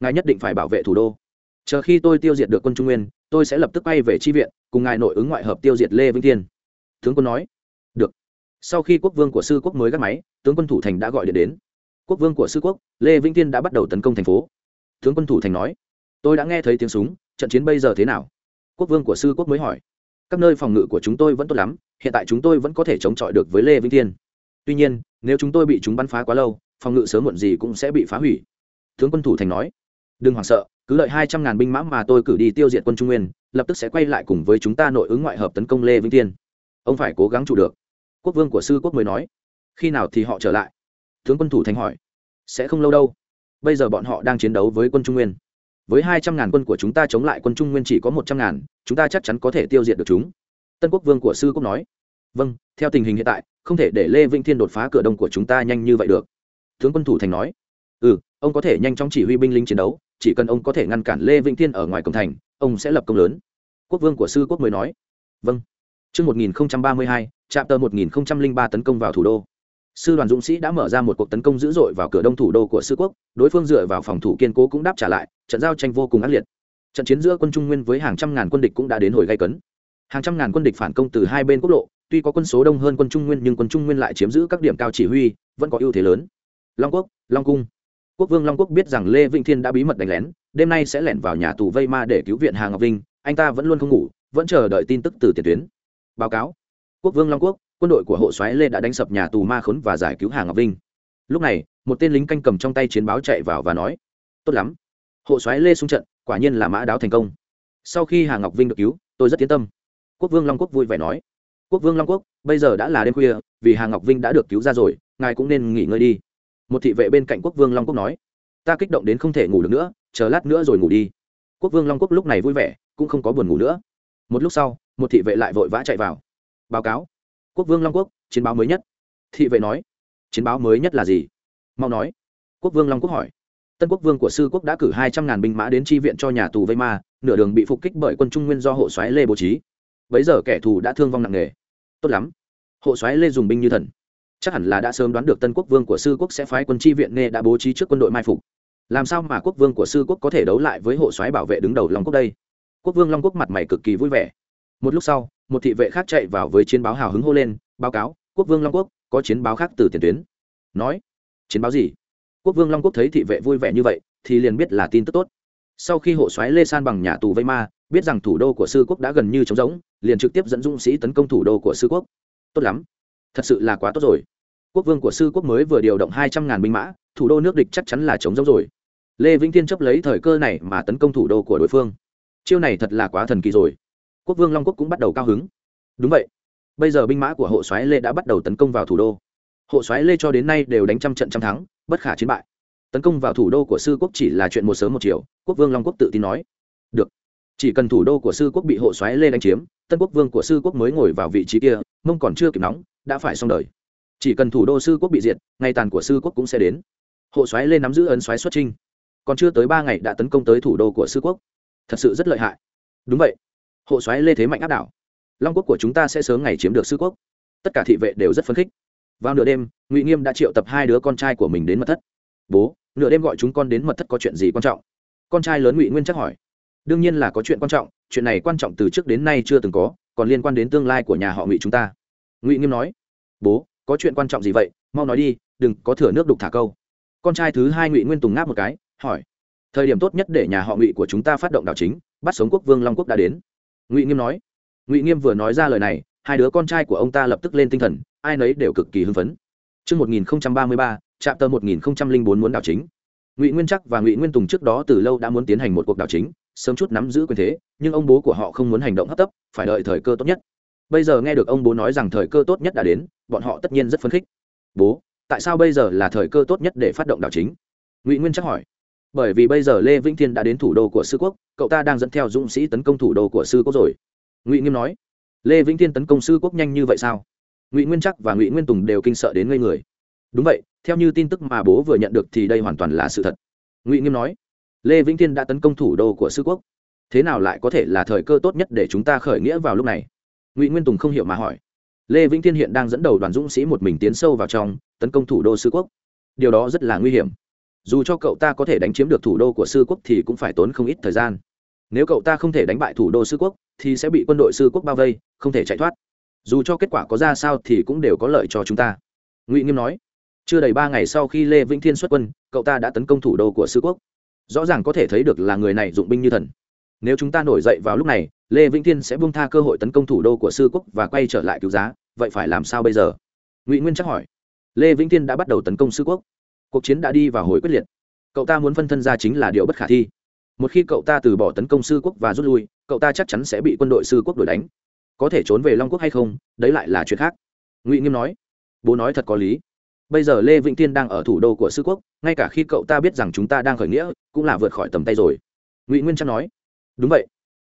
Ngài nhất định phải bảo vệ thủ đô. Chờ khi tôi tiêu diệt được quân trung nguyên, tôi sẽ lập tức bay về tri viện, cùng ngài nội ứng ngoại hợp tiêu diệt lê vĩnh thiên. Tướng quân nói sau khi quốc vương của sư quốc mới gác máy, tướng quân thủ thành đã gọi điện đến. Quốc vương của sư quốc, lê vĩnh thiên đã bắt đầu tấn công thành phố. Tướng quân thủ thành nói, tôi đã nghe thấy tiếng súng, trận chiến bây giờ thế nào? Quốc vương của sư quốc mới hỏi, các nơi phòng ngự của chúng tôi vẫn tốt lắm, hiện tại chúng tôi vẫn có thể chống chọi được với lê vĩnh thiên. Tuy nhiên, nếu chúng tôi bị chúng bắn phá quá lâu, phòng ngự sớm muộn gì cũng sẽ bị phá hủy. Tướng quân thủ thành nói, đừng hoảng sợ, cứ lợi hai trăm ngàn binh mã mà tôi cử đi tiêu diệt quân trung nguyên, lập tức sẽ quay lại cùng với chúng ta nội ứng ngoại hợp tấn công lê vĩnh thiên. Ông phải cố gắng trụ được quốc vương của sư quốc mới nói khi nào thì họ trở lại? Tướng quân thủ thành hỏi sẽ không lâu đâu. Bây giờ bọn họ đang chiến đấu với quân trung nguyên. Với hai trăm ngàn quân của chúng ta chống lại quân trung nguyên chỉ có một trăm ngàn chúng ta chắc chắn có thể tiêu diệt được chúng. Tân quốc vương của sư quốc nói vâng theo tình hình hiện tại không thể để lê vĩnh thiên đột phá cửa đông của chúng ta nhanh như vậy được. Tướng quân thủ thành nói ừ ông có thể nhanh chóng chỉ huy binh lính chiến đấu chỉ cần ông có thể ngăn cản lê vĩnh thiên ở ngoài cổng thành ông sẽ lập công lớn. Quốc vương của sư quốc mới nói vâng. Trước 1032, trạm tờ 1003 tấn công vào thủ đô. Sư đoàn dũng sĩ đã mở ra một cuộc tấn công dữ dội vào cửa đông thủ đô của sư quốc, đối phương dựa vào phòng thủ kiên cố cũng đáp trả lại, trận giao tranh vô cùng ác liệt. Trận chiến giữa quân Trung Nguyên với hàng trăm ngàn quân địch cũng đã đến hồi gay cấn. Hàng trăm ngàn quân địch phản công từ hai bên quốc lộ, tuy có quân số đông hơn quân Trung Nguyên nhưng quân Trung Nguyên lại chiếm giữ các điểm cao chỉ huy, vẫn có ưu thế lớn. Long Quốc, Long Cung. Quốc vương Long Quốc biết rằng Lê Vĩnh Thiên đã bí mật đánh lén, đêm nay sẽ lẻn vào nhà tù Vây Ma để cứu viện Hà Ngọc Vinh, anh ta vẫn luôn không ngủ, vẫn chờ đợi tin tức từ tiền tuyến. Báo cáo quốc vương long quốc, quân đội của hộ soái lê đã đánh sập nhà tù ma khốn và giải cứu hà ngọc vinh. Lúc này, một tên lính canh cầm trong tay chiến báo chạy vào và nói, tốt lắm. Hộ soái lê xung trận, quả nhiên là mã đáo thành công. Sau khi hà ngọc vinh được cứu, tôi rất tiến tâm. Quốc vương long quốc vui vẻ nói, quốc vương long quốc, bây giờ đã là đêm khuya, vì hà ngọc vinh đã được cứu ra rồi, ngài cũng nên nghỉ ngơi đi. Một thị vệ bên cạnh quốc vương long quốc nói, ta kích động đến không thể ngủ được nữa, chờ lát nữa rồi ngủ đi. Quốc vương long quốc lúc này vui vẻ, cũng không có buồn ngủ nữa. Một lúc sau, một thị vệ lại vội vã chạy vào báo cáo. Quốc vương long quốc, chiến báo mới nhất. Thị vệ nói. Chiến báo mới nhất là gì? Mau nói. Quốc vương long quốc hỏi. Tân quốc vương của sư quốc đã cử hai trăm ngàn binh mã đến tri viện cho nhà tù vây ma, nửa đường bị phục kích bởi quân trung nguyên do hộ soái lê bố trí. Bấy giờ kẻ thù đã thương vong nặng nề. Tốt lắm. Hộ soái lê dùng binh như thần. Chắc hẳn là đã sớm đoán được tân quốc vương của sư quốc sẽ phái quân tri viện nghe đã bố trí trước quân đội mai phục. Làm sao mà quốc vương của sư quốc có thể đấu lại với hộ soái bảo vệ đứng đầu long quốc đây? Quốc vương long quốc mặt mày cực kỳ vui vẻ một lúc sau, một thị vệ khác chạy vào với chiến báo hào hứng hô lên, báo cáo, quốc vương long quốc, có chiến báo khác từ tiền tuyến. Nói, chiến báo gì? Quốc vương long quốc thấy thị vệ vui vẻ như vậy, thì liền biết là tin tức tốt. Sau khi hộ xoáy lê san bằng nhà tù vây ma, biết rằng thủ đô của sư quốc đã gần như trống rỗng, liền trực tiếp dẫn dũng sĩ tấn công thủ đô của sư quốc. Tốt lắm, thật sự là quá tốt rồi. Quốc vương của sư quốc mới vừa điều động hai trăm ngàn binh mã, thủ đô nước địch chắc chắn là trống rỗng rồi. Lê vĩnh thiên chấp lấy thời cơ này mà tấn công thủ đô của đối phương. Chiêu này thật là quá thần kỳ rồi quốc vương long quốc cũng bắt đầu cao hứng. Đúng vậy. Bây giờ binh mã của hộ soái lê đã bắt đầu tấn công vào thủ đô. Hộ soái lê cho đến nay đều đánh trăm trận trăm thắng, bất khả chiến bại. Tấn công vào thủ đô của sư quốc chỉ là chuyện một sớm một chiều, quốc vương long quốc tự tin nói. Được. Chỉ cần thủ đô của sư quốc bị hộ soái lê đánh chiếm, tân quốc vương của sư quốc mới ngồi vào vị trí kia, mông còn chưa kịp nóng, đã phải xong đời. Chỉ cần thủ đô sư quốc bị diệt ngày tàn của sư quốc cũng sẽ đến. Hộ soái lê nắm giữ ấn soái xuất trinh còn chưa tới ba ngày đã tấn công tới thủ đô của sư quốc. Thật sự rất lợi hại. Đúng vậy hộ soái lê thế mạnh áp đảo. Long quốc của chúng ta sẽ sớm ngày chiếm được sư quốc. Tất cả thị vệ đều rất phấn khích. Vào nửa đêm, ngụy nghiêm đã triệu tập hai đứa con trai của mình đến mật thất. Bố, nửa đêm gọi chúng con đến mật thất có chuyện gì quan trọng? Con trai lớn ngụy nguyên chắc hỏi. Đương nhiên là có chuyện quan trọng, chuyện này quan trọng từ trước đến nay chưa từng có, còn liên quan đến tương lai của nhà họ ngụy chúng ta. Ngụy nghiêm nói. Bố, có chuyện quan trọng gì vậy? Mau nói đi, đừng có thừa nước đục thả câu. Con trai thứ hai ngụy nguyên tùng ngáp một cái, hỏi. Thời điểm tốt nhất để nhà họ ngụy của chúng ta phát động đảo chính, bắt sống quốc vương long quốc đã đến ngụy nghiêm nói ngụy nghiêm vừa nói ra lời này hai đứa con trai của ông ta lập tức lên tinh thần ai nấy đều cực kỳ hưng phấn Trước 1033, trạm tờ 1004 muốn đảo chính. Ngụy Nguyên Chắc và Ngụy Nguyên Tùng trước đó từ lâu đã muốn tiến hành một cuộc đảo chính, sớm chút nắm giữ quyền thế, nhưng ông bố của họ không muốn hành động hấp tấp, phải đợi thời cơ tốt nhất. Bây giờ nghe được ông bố nói rằng thời cơ tốt nhất đã đến, bọn họ tất nhiên rất phấn khích. "Bố, tại sao bây giờ là thời cơ tốt nhất để phát động đảo chính?" Ngụy Nguyên Chắc hỏi. "Bởi vì bây giờ Lê Vĩnh Thiên đã đến thủ đô của sư quốc, cậu ta đang dẫn theo dũng sĩ tấn công thủ đô của sư quốc rồi." Ngụy Nghiêm nói. "Lê Vĩnh Thiên tấn công sư quốc nhanh như vậy sao?" ngụy nguyên chắc và ngụy nguyên tùng đều kinh sợ đến ngây người đúng vậy theo như tin tức mà bố vừa nhận được thì đây hoàn toàn là sự thật ngụy nghiêm nói lê vĩnh thiên đã tấn công thủ đô của sư quốc thế nào lại có thể là thời cơ tốt nhất để chúng ta khởi nghĩa vào lúc này ngụy nguyên tùng không hiểu mà hỏi lê vĩnh thiên hiện đang dẫn đầu đoàn dũng sĩ một mình tiến sâu vào trong tấn công thủ đô sư quốc điều đó rất là nguy hiểm dù cho cậu ta có thể đánh chiếm được thủ đô của sư quốc thì cũng phải tốn không ít thời gian. Nếu cậu ta không thể đánh bại thủ đô sư quốc, thì sẽ bị quân đội sư quốc bao vây, không thể chạy thoát. Dù cho kết quả có ra sao thì cũng đều có lợi cho chúng ta. Ngụy nghiêm nói. Chưa đầy ba ngày sau khi lê vĩnh thiên xuất quân, cậu ta đã tấn công thủ đô của sư quốc. Rõ ràng có thể thấy được là người này dụng binh như thần. Nếu chúng ta nổi dậy vào lúc này, lê vĩnh thiên sẽ buông tha cơ hội tấn công thủ đô của sư quốc và quay trở lại cứu giá. Vậy phải làm sao bây giờ? Ngụy nguyên chắc hỏi. Lê vĩnh thiên đã bắt đầu tấn công sư quốc cuộc chiến đã đi vào hồi quyết liệt. Cậu ta muốn phân thân ra chính là điều bất khả thi. Một khi cậu ta từ bỏ tấn công sư quốc và rút lui, cậu ta chắc chắn sẽ bị quân đội sư quốc đuổi đánh. Có thể trốn về long quốc hay không, đấy lại là chuyện khác. Ngụy nghiêm nói, bố nói thật có lý. Bây giờ lê vĩnh tiên đang ở thủ đô của sư quốc, ngay cả khi cậu ta biết rằng chúng ta đang khởi nghĩa, cũng là vượt khỏi tầm tay rồi. Ngụy nguyên trang nói, đúng vậy.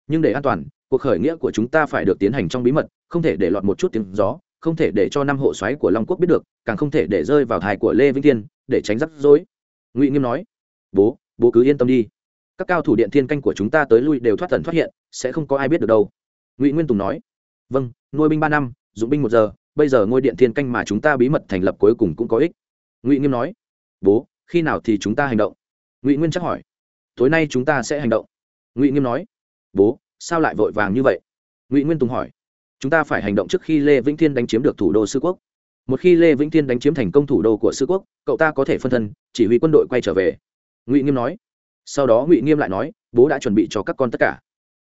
Nhưng để an toàn, cuộc khởi nghĩa của chúng ta phải được tiến hành trong bí mật, không thể để lọt một chút tiếng gió, không thể để cho năm hộ xoáy của long quốc biết được, càng không thể để rơi vào thai của lê vĩnh tiên để tránh rắc rối. Ngụy nghiêm nói, bố bố cứ yên tâm đi. Các cao thủ điện thiên canh của chúng ta tới lui đều thoát tần thoát hiện, sẽ không có ai biết được đâu. Ngụy nguyên tùng nói vâng nuôi binh ba năm, dụng binh một giờ, bây giờ ngôi điện thiên canh mà chúng ta bí mật thành lập cuối cùng cũng có ích. Ngụy nghiêm nói, bố, khi nào thì chúng ta hành động? Ngụy nguyên chắc hỏi, tối nay chúng ta sẽ hành động. Ngụy nghiêm nói, bố, sao lại vội vàng như vậy? Ngụy nguyên tùng hỏi, chúng ta phải hành động trước khi lê vĩnh thiên đánh chiếm được thủ đô sư quốc một khi lê vĩnh thiên đánh chiếm thành công thủ đô của sư quốc, cậu ta có thể phân thân, chỉ huy quân đội quay trở về. Ngụy nghiêm nói. Sau đó ngụy nghiêm lại nói, bố đã chuẩn bị cho các con tất cả.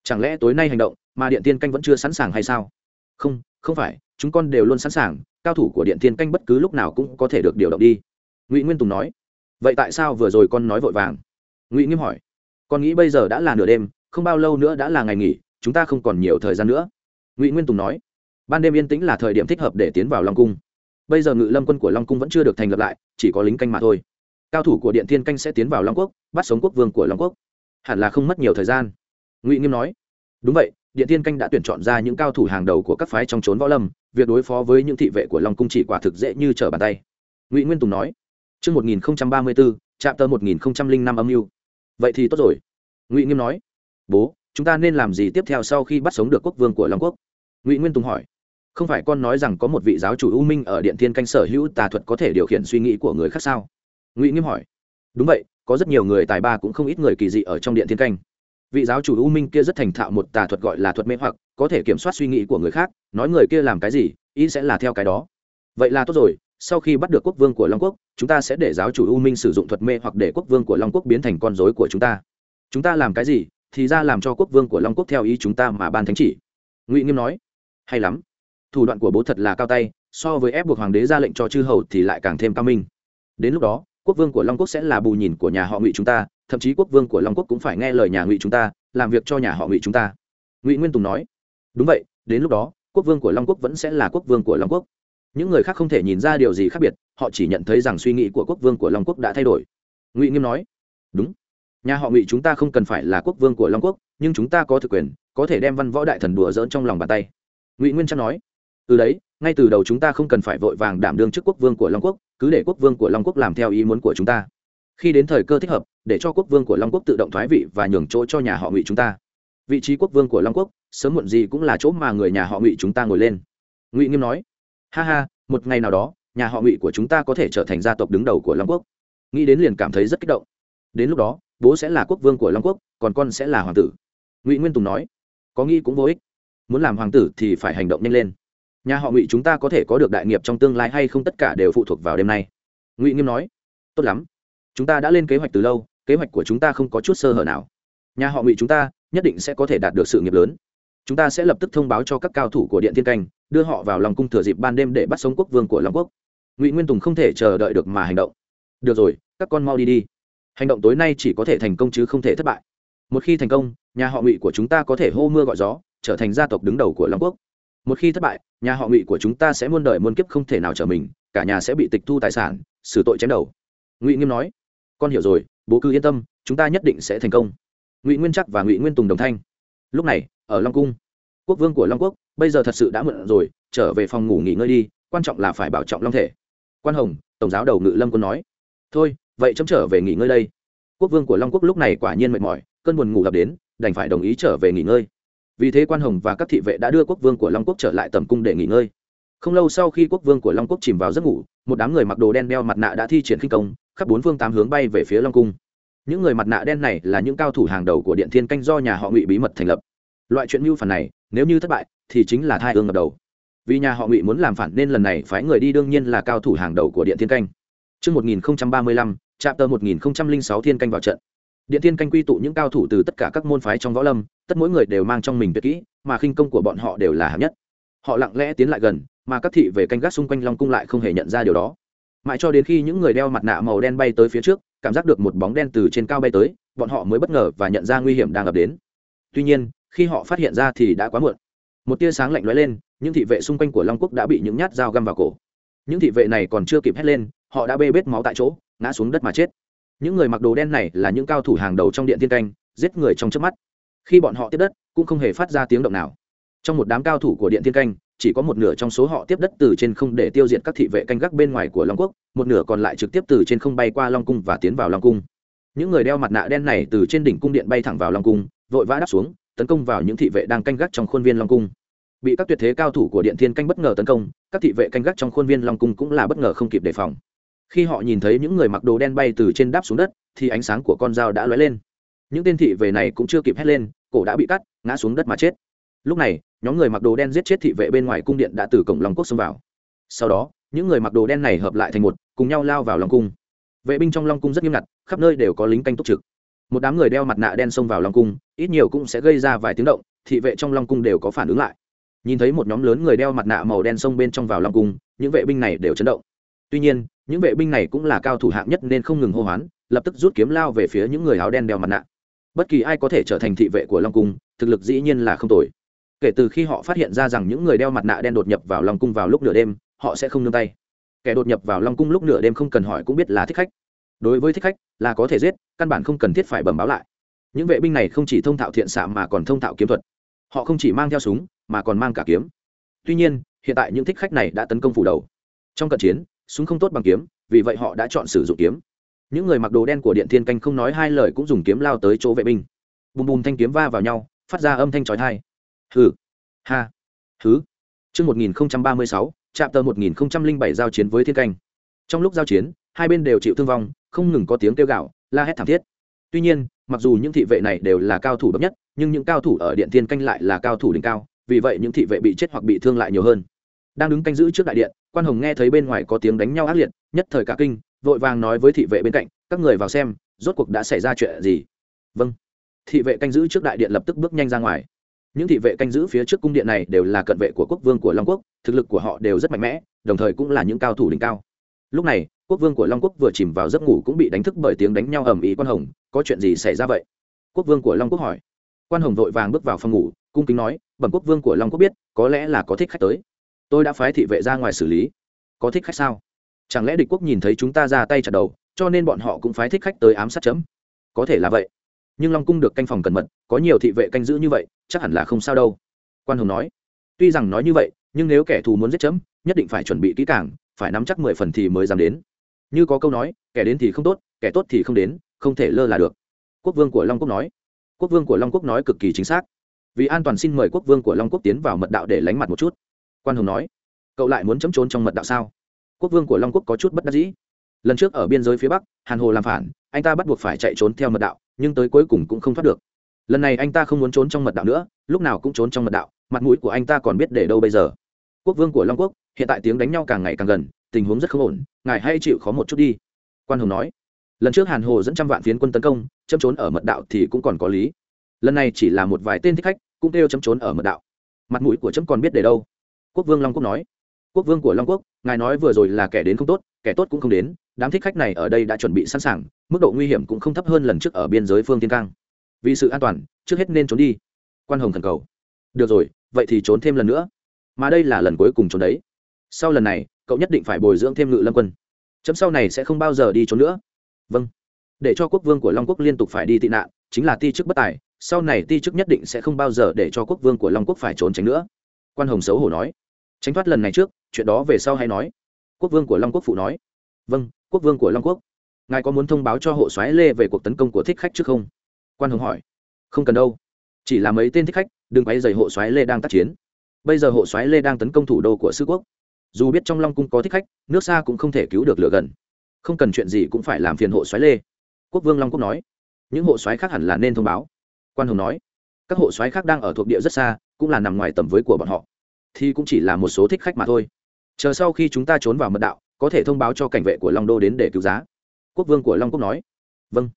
Chẳng lẽ tối nay hành động mà điện tiên canh vẫn chưa sẵn sàng hay sao? Không không phải, chúng con đều luôn sẵn sàng, cao thủ của điện tiên canh bất cứ lúc nào cũng có thể được điều động đi. Ngụy nguyên tùng nói. Vậy tại sao vừa rồi con nói vội vàng? Ngụy nghiêm hỏi. Con nghĩ bây giờ đã là nửa đêm, không bao lâu nữa đã là ngày nghỉ, chúng ta không còn nhiều thời gian nữa. Ngụy nguyên tùng nói. Ban đêm yên tĩnh là thời điểm thích hợp để tiến vào long cung bây giờ ngự lâm quân của long cung vẫn chưa được thành lập lại chỉ có lính canh mà thôi cao thủ của điện thiên canh sẽ tiến vào long quốc bắt sống quốc vương của long quốc hẳn là không mất nhiều thời gian ngụy nghiêm nói đúng vậy điện thiên canh đã tuyển chọn ra những cao thủ hàng đầu của các phái trong trốn võ lâm việc đối phó với những thị vệ của long cung chỉ quả thực dễ như trở bàn tay ngụy nguyên tùng nói Trước 1034, trạm tờ 1005 âm mưu vậy thì tốt rồi ngụy nghiêm nói bố chúng ta nên làm gì tiếp theo sau khi bắt sống được quốc vương của long quốc ngụy nguyên tùng hỏi không phải con nói rằng có một vị giáo chủ u minh ở điện thiên canh sở hữu tà thuật có thể điều khiển suy nghĩ của người khác sao? Ngụy nghiêm hỏi. Đúng vậy, có rất nhiều người tài ba cũng không ít người kỳ dị ở trong điện thiên canh. Vị giáo chủ u minh kia rất thành thạo một tà thuật gọi là thuật mê hoặc, có thể kiểm soát suy nghĩ của người khác, nói người kia làm cái gì, ý sẽ là theo cái đó. Vậy là tốt rồi, sau khi bắt được quốc vương của long quốc, chúng ta sẽ để giáo chủ u minh sử dụng thuật mê hoặc để quốc vương của long quốc biến thành con dối của chúng ta. Chúng ta làm cái gì, thì ra làm cho quốc vương của long quốc theo ý chúng ta mà ban thánh chỉ. Ngụy nghiêm nói. Hay lắm thủ đoạn của bố thật là cao tay, so với ép buộc hoàng đế ra lệnh cho chư hầu thì lại càng thêm cao minh. Đến lúc đó, quốc vương của long quốc sẽ là bù nhìn của nhà họ ngụy chúng ta, thậm chí quốc vương của long quốc cũng phải nghe lời nhà ngụy chúng ta, làm việc cho nhà họ ngụy chúng ta. Ngụy nguyên tùng nói. Đúng vậy, đến lúc đó, quốc vương của long quốc vẫn sẽ là quốc vương của long quốc. Những người khác không thể nhìn ra điều gì khác biệt, họ chỉ nhận thấy rằng suy nghĩ của quốc vương của long quốc đã thay đổi. Ngụy nghiêm nói. Đúng. Nhà họ ngụy chúng ta không cần phải là quốc vương của long quốc, nhưng chúng ta có thực quyền, có thể đem văn võ đại thần đùa dỡn trong lòng bàn tay. Ngụy nguyên trang nói từ đấy, ngay từ đầu chúng ta không cần phải vội vàng đảm đương chức quốc vương của long quốc, cứ để quốc vương của long quốc làm theo ý muốn của chúng ta. Khi đến thời cơ thích hợp, để cho quốc vương của long quốc tự động thoái vị và nhường chỗ cho nhà họ ngụy chúng ta. Vị trí quốc vương của long quốc, sớm muộn gì cũng là chỗ mà người nhà họ ngụy chúng ta ngồi lên. Ngụy nghiêm nói, ha ha, một ngày nào đó, nhà họ ngụy của chúng ta có thể trở thành gia tộc đứng đầu của long quốc. Nghĩ đến liền cảm thấy rất kích động. Đến lúc đó, bố sẽ là quốc vương của long quốc, còn con sẽ là hoàng tử. Ngụy nguyên tùng nói, có nghĩ cũng vô ích. Muốn làm hoàng tử thì phải hành động nhanh lên nhà họ ngụy chúng ta có thể có được đại nghiệp trong tương lai hay không tất cả đều phụ thuộc vào đêm nay ngụy nghiêm nói tốt lắm chúng ta đã lên kế hoạch từ lâu kế hoạch của chúng ta không có chút sơ hở nào nhà họ ngụy chúng ta nhất định sẽ có thể đạt được sự nghiệp lớn chúng ta sẽ lập tức thông báo cho các cao thủ của điện thiên canh đưa họ vào lòng cung thừa dịp ban đêm để bắt sống quốc vương của long quốc ngụy nguyên tùng không thể chờ đợi được mà hành động được rồi các con mau đi đi hành động tối nay chỉ có thể thành công chứ không thể thất bại một khi thành công nhà họ ngụy của chúng ta có thể hô mưa gọi gió trở thành gia tộc đứng đầu của long quốc một khi thất bại, nhà họ ngụy của chúng ta sẽ muôn đời muôn kiếp không thể nào trở mình, cả nhà sẽ bị tịch thu tài sản, xử tội chém đầu. Ngụy nghiêm nói. Con hiểu rồi, bố cứ yên tâm, chúng ta nhất định sẽ thành công. Ngụy nguyên chắc và ngụy nguyên tùng đồng thanh. Lúc này, ở long cung, quốc vương của long quốc, bây giờ thật sự đã mượn rồi, trở về phòng ngủ nghỉ ngơi đi, quan trọng là phải bảo trọng long thể. Quan hồng, tổng giáo đầu ngự lâm quân nói. Thôi, vậy chấm trở về nghỉ ngơi đây. Quốc vương của long quốc lúc này quả nhiên mệt mỏi, cơn buồn ngủ gặp đến, đành phải đồng ý trở về nghỉ ngơi vì thế quan hồng và các thị vệ đã đưa quốc vương của long quốc trở lại tầm cung để nghỉ ngơi không lâu sau khi quốc vương của long quốc chìm vào giấc ngủ một đám người mặc đồ đen đeo mặt nạ đã thi triển khinh công khắp bốn phương tám hướng bay về phía long cung những người mặt nạ đen này là những cao thủ hàng đầu của điện thiên canh do nhà họ ngụy bí mật thành lập loại chuyện mưu phản này nếu như thất bại thì chính là thai ương ngập đầu vì nhà họ ngụy muốn làm phản nên lần này phái người đi đương nhiên là cao thủ hàng đầu của điện thiên canh Trước 1035, chạm tờ 1006 thiên canh vào trận. Điện thiên canh quy tụ những cao thủ từ tất cả các môn phái trong võ lâm, tất mỗi người đều mang trong mình tuyệt kỹ, mà khinh công của bọn họ đều là hạng nhất. Họ lặng lẽ tiến lại gần, mà các thị về canh gác xung quanh Long cung lại không hề nhận ra điều đó. Mãi cho đến khi những người đeo mặt nạ màu đen bay tới phía trước, cảm giác được một bóng đen từ trên cao bay tới, bọn họ mới bất ngờ và nhận ra nguy hiểm đang ập đến. Tuy nhiên, khi họ phát hiện ra thì đã quá muộn một tia sáng lạnh lóe lên những thị vệ xung quanh của long quốc đã bị những nhát dao găm vào cổ những thị vệ này còn chưa kịp hét lên họ đã bê bết máu tại chỗ ngã xuống đất mà chết những người mặc đồ đen này là những cao thủ hàng đầu trong điện thiên canh, giết người trong trước mắt. Khi bọn họ tiếp đất, cũng không hề phát ra tiếng động nào. Trong một đám cao thủ của điện thiên canh, chỉ có một nửa trong số họ tiếp đất từ trên không để tiêu diệt các thị vệ canh gác bên ngoài của long quốc, một nửa còn lại trực tiếp từ trên không bay qua long cung và tiến vào long cung. Những người đeo mặt nạ đen này từ trên đỉnh cung điện bay thẳng vào long cung, vội vã đáp xuống, tấn công vào những thị vệ đang canh gác trong khuôn viên long cung. Bị các tuyệt thế cao thủ của điện thiên canh bất ngờ tấn công, các thị vệ canh gác trong khuôn viên long cung cũng là bất ngờ không kịp đề phòng khi họ nhìn thấy những người mặc đồ đen bay từ trên đáp xuống đất, thì ánh sáng của con dao đã lóe lên. Những tên thị vệ này cũng chưa kịp hét lên, cổ đã bị cắt, ngã xuống đất mà chết. Lúc này, nhóm người mặc đồ đen giết chết thị vệ bên ngoài cung điện đã từ cổng long quốc xông vào. Sau đó, những người mặc đồ đen này hợp lại thành một, cùng nhau lao vào long cung. Vệ binh trong long cung rất nghiêm ngặt, khắp nơi đều có lính canh túc trực. Một đám người đeo mặt nạ đen xông vào long cung, ít nhiều cũng sẽ gây ra vài tiếng động, thị vệ trong long cung đều có phản ứng lại. Nhìn thấy một nhóm lớn người đeo mặt nạ màu đen xông bên trong vào long cung, những vệ binh này đều chấn động tuy nhiên, những vệ binh này cũng là cao thủ hạng nhất nên không ngừng hô hoán, lập tức rút kiếm lao về phía những người áo đen đeo mặt nạ. Bất kỳ ai có thể trở thành thị vệ của long cung, thực lực dĩ nhiên là không tồi. Kể từ khi họ phát hiện ra rằng những người đeo mặt nạ đen đột nhập vào long cung vào lúc nửa đêm, họ sẽ không nương tay. Kẻ đột nhập vào long cung lúc nửa đêm không cần hỏi cũng biết là thích khách. Đối với thích khách, là có thể giết, căn bản không cần thiết phải bẩm báo lại. Những vệ binh này không chỉ thông thạo thiện xạ mà còn thông thạo kiếm thuật. Họ không chỉ mang theo súng, mà còn mang cả kiếm. Tuy nhiên, hiện tại những thích khách này đã tấn công phủ đầu. Trong cận chiến súng không tốt bằng kiếm, vì vậy họ đã chọn sử dụng kiếm. Những người mặc đồ đen của điện thiên canh không nói hai lời cũng dùng kiếm lao tới chỗ vệ binh. Bùm bùm thanh kiếm va vào nhau, phát ra âm thanh trói thai hừ. Ha. Hứ. Chương một nghìn ba mươi sáu trạm tờ một nghìn bảy giao chiến với thiên canh. Trong lúc giao chiến, hai bên đều chịu thương vong, không ngừng có tiếng kêu gạo la hét thảm thiết. Tuy nhiên, mặc dù những thị vệ này đều là cao thủ bậc nhất, nhưng những cao thủ ở điện thiên canh lại là cao thủ đỉnh cao, vì vậy những thị vệ bị chết hoặc bị thương lại nhiều hơn. Đang đứng canh giữ trước đại điện quan hồng nghe thấy bên ngoài có tiếng đánh nhau ác liệt, nhất thời cả kinh, vội vàng nói với thị vệ bên cạnh, các người vào xem, rốt cuộc đã xảy ra chuyện gì? Vâng. Thị vệ canh giữ trước đại điện lập tức bước nhanh ra ngoài. Những thị vệ canh giữ phía trước cung điện này đều là cận vệ của quốc vương của long quốc, thực lực của họ đều rất mạnh mẽ, đồng thời cũng là những cao thủ đỉnh cao. Lúc này, quốc vương của long quốc vừa chìm vào giấc ngủ cũng bị đánh thức bởi tiếng đánh nhau ầm ĩ quan hồng, có chuyện gì xảy ra vậy? Quốc vương của long quốc hỏi. Quan hồng vội vàng bước vào phòng ngủ, cung kính nói, bẩm quốc vương của long quốc biết, có lẽ là có thích khách tới tôi đã phái thị vệ ra ngoài xử lý. Có thích khách sao? Chẳng lẽ địch quốc nhìn thấy chúng ta ra tay chặt đầu, cho nên bọn họ cũng phái thích khách tới ám sát chấm? Có thể là vậy. Nhưng long cung được canh phòng cẩn mật, có nhiều thị vệ canh giữ như vậy, chắc hẳn là không sao đâu. Quan hồng nói. Tuy rằng nói như vậy, nhưng nếu kẻ thù muốn giết chấm, nhất định phải chuẩn bị kỹ càng, phải nắm chắc mười phần thì mới dám đến. Như có câu nói, kẻ đến thì không tốt, kẻ tốt thì không đến, không thể lơ là được. Quốc vương của long quốc nói. Quốc vương của long quốc nói cực kỳ chính xác. Vì an toàn xin mời quốc vương của long quốc tiến vào mật đạo để lánh mặt một chút quan hồng nói, cậu lại muốn chấm trốn trong mật đạo sao? Quốc vương của long quốc có chút bất đắc dĩ. Lần trước ở biên giới phía bắc, hàn hồ làm phản, anh ta bắt buộc phải chạy trốn theo mật đạo, nhưng tới cuối cùng cũng không thoát được. Lần này anh ta không muốn trốn trong mật đạo nữa, lúc nào cũng trốn trong mật đạo, mặt mũi của anh ta còn biết để đâu bây giờ. Quốc vương của long quốc, hiện tại tiếng đánh nhau càng ngày càng gần, tình huống rất không ổn, ngài hay chịu khó một chút đi. Quan hồng nói, lần trước hàn hồ dẫn trăm vạn phiến quân tấn công châm trốn ở mật đạo thì cũng còn có lý. Lần này chỉ là một vài tên thích khách, cũng kêu chấm trốn ở mật đạo. Mặt mũi của chấm còn biết để đâu quốc vương long quốc nói, quốc vương của long quốc, ngài nói vừa rồi là kẻ đến không tốt, kẻ tốt cũng không đến, đám thích khách này ở đây đã chuẩn bị sẵn sàng, mức độ nguy hiểm cũng không thấp hơn lần trước ở biên giới phương tiên cang. Vì sự an toàn, trước hết nên trốn đi. Quan hồng thần cầu. Được rồi, vậy thì trốn thêm lần nữa. Mà đây là lần cuối cùng trốn đấy. Sau lần này, cậu nhất định phải bồi dưỡng thêm ngự lâm quân. Chấm sau này sẽ không bao giờ đi trốn nữa. Vâng. Để cho quốc vương của long quốc liên tục phải đi tị nạn, chính là ti chức bất tài, sau này ti chức nhất định sẽ không bao giờ để cho quốc vương của long quốc phải trốn tránh nữa. Quan hồng xấu hổ nói tránh thoát lần này trước, chuyện đó về sau hay nói. Quốc vương của long quốc phụ nói. Vâng quốc vương của long quốc. Ngài có muốn thông báo cho hộ soái lê về cuộc tấn công của thích khách trước không? Quan hồng hỏi. Không cần đâu. Chỉ là mấy tên thích khách, đừng quay dày hộ soái lê đang tác chiến. Bây giờ hộ soái lê đang tấn công thủ đô của sư quốc. Dù biết trong long cung có thích khách, nước xa cũng không thể cứu được lửa gần. Không cần chuyện gì cũng phải làm phiền hộ soái lê. Quốc vương long quốc nói. Những hộ soái khác hẳn là nên thông báo. Quan hồng nói. Các hộ soái khác đang ở thuộc địa rất xa, cũng là nằm ngoài tầm với của bọn họ thì cũng chỉ là một số thích khách mà thôi. Chờ sau khi chúng ta trốn vào mật đạo, có thể thông báo cho cảnh vệ của long đô đến để cứu giá. Quốc vương của long quốc nói. Vâng.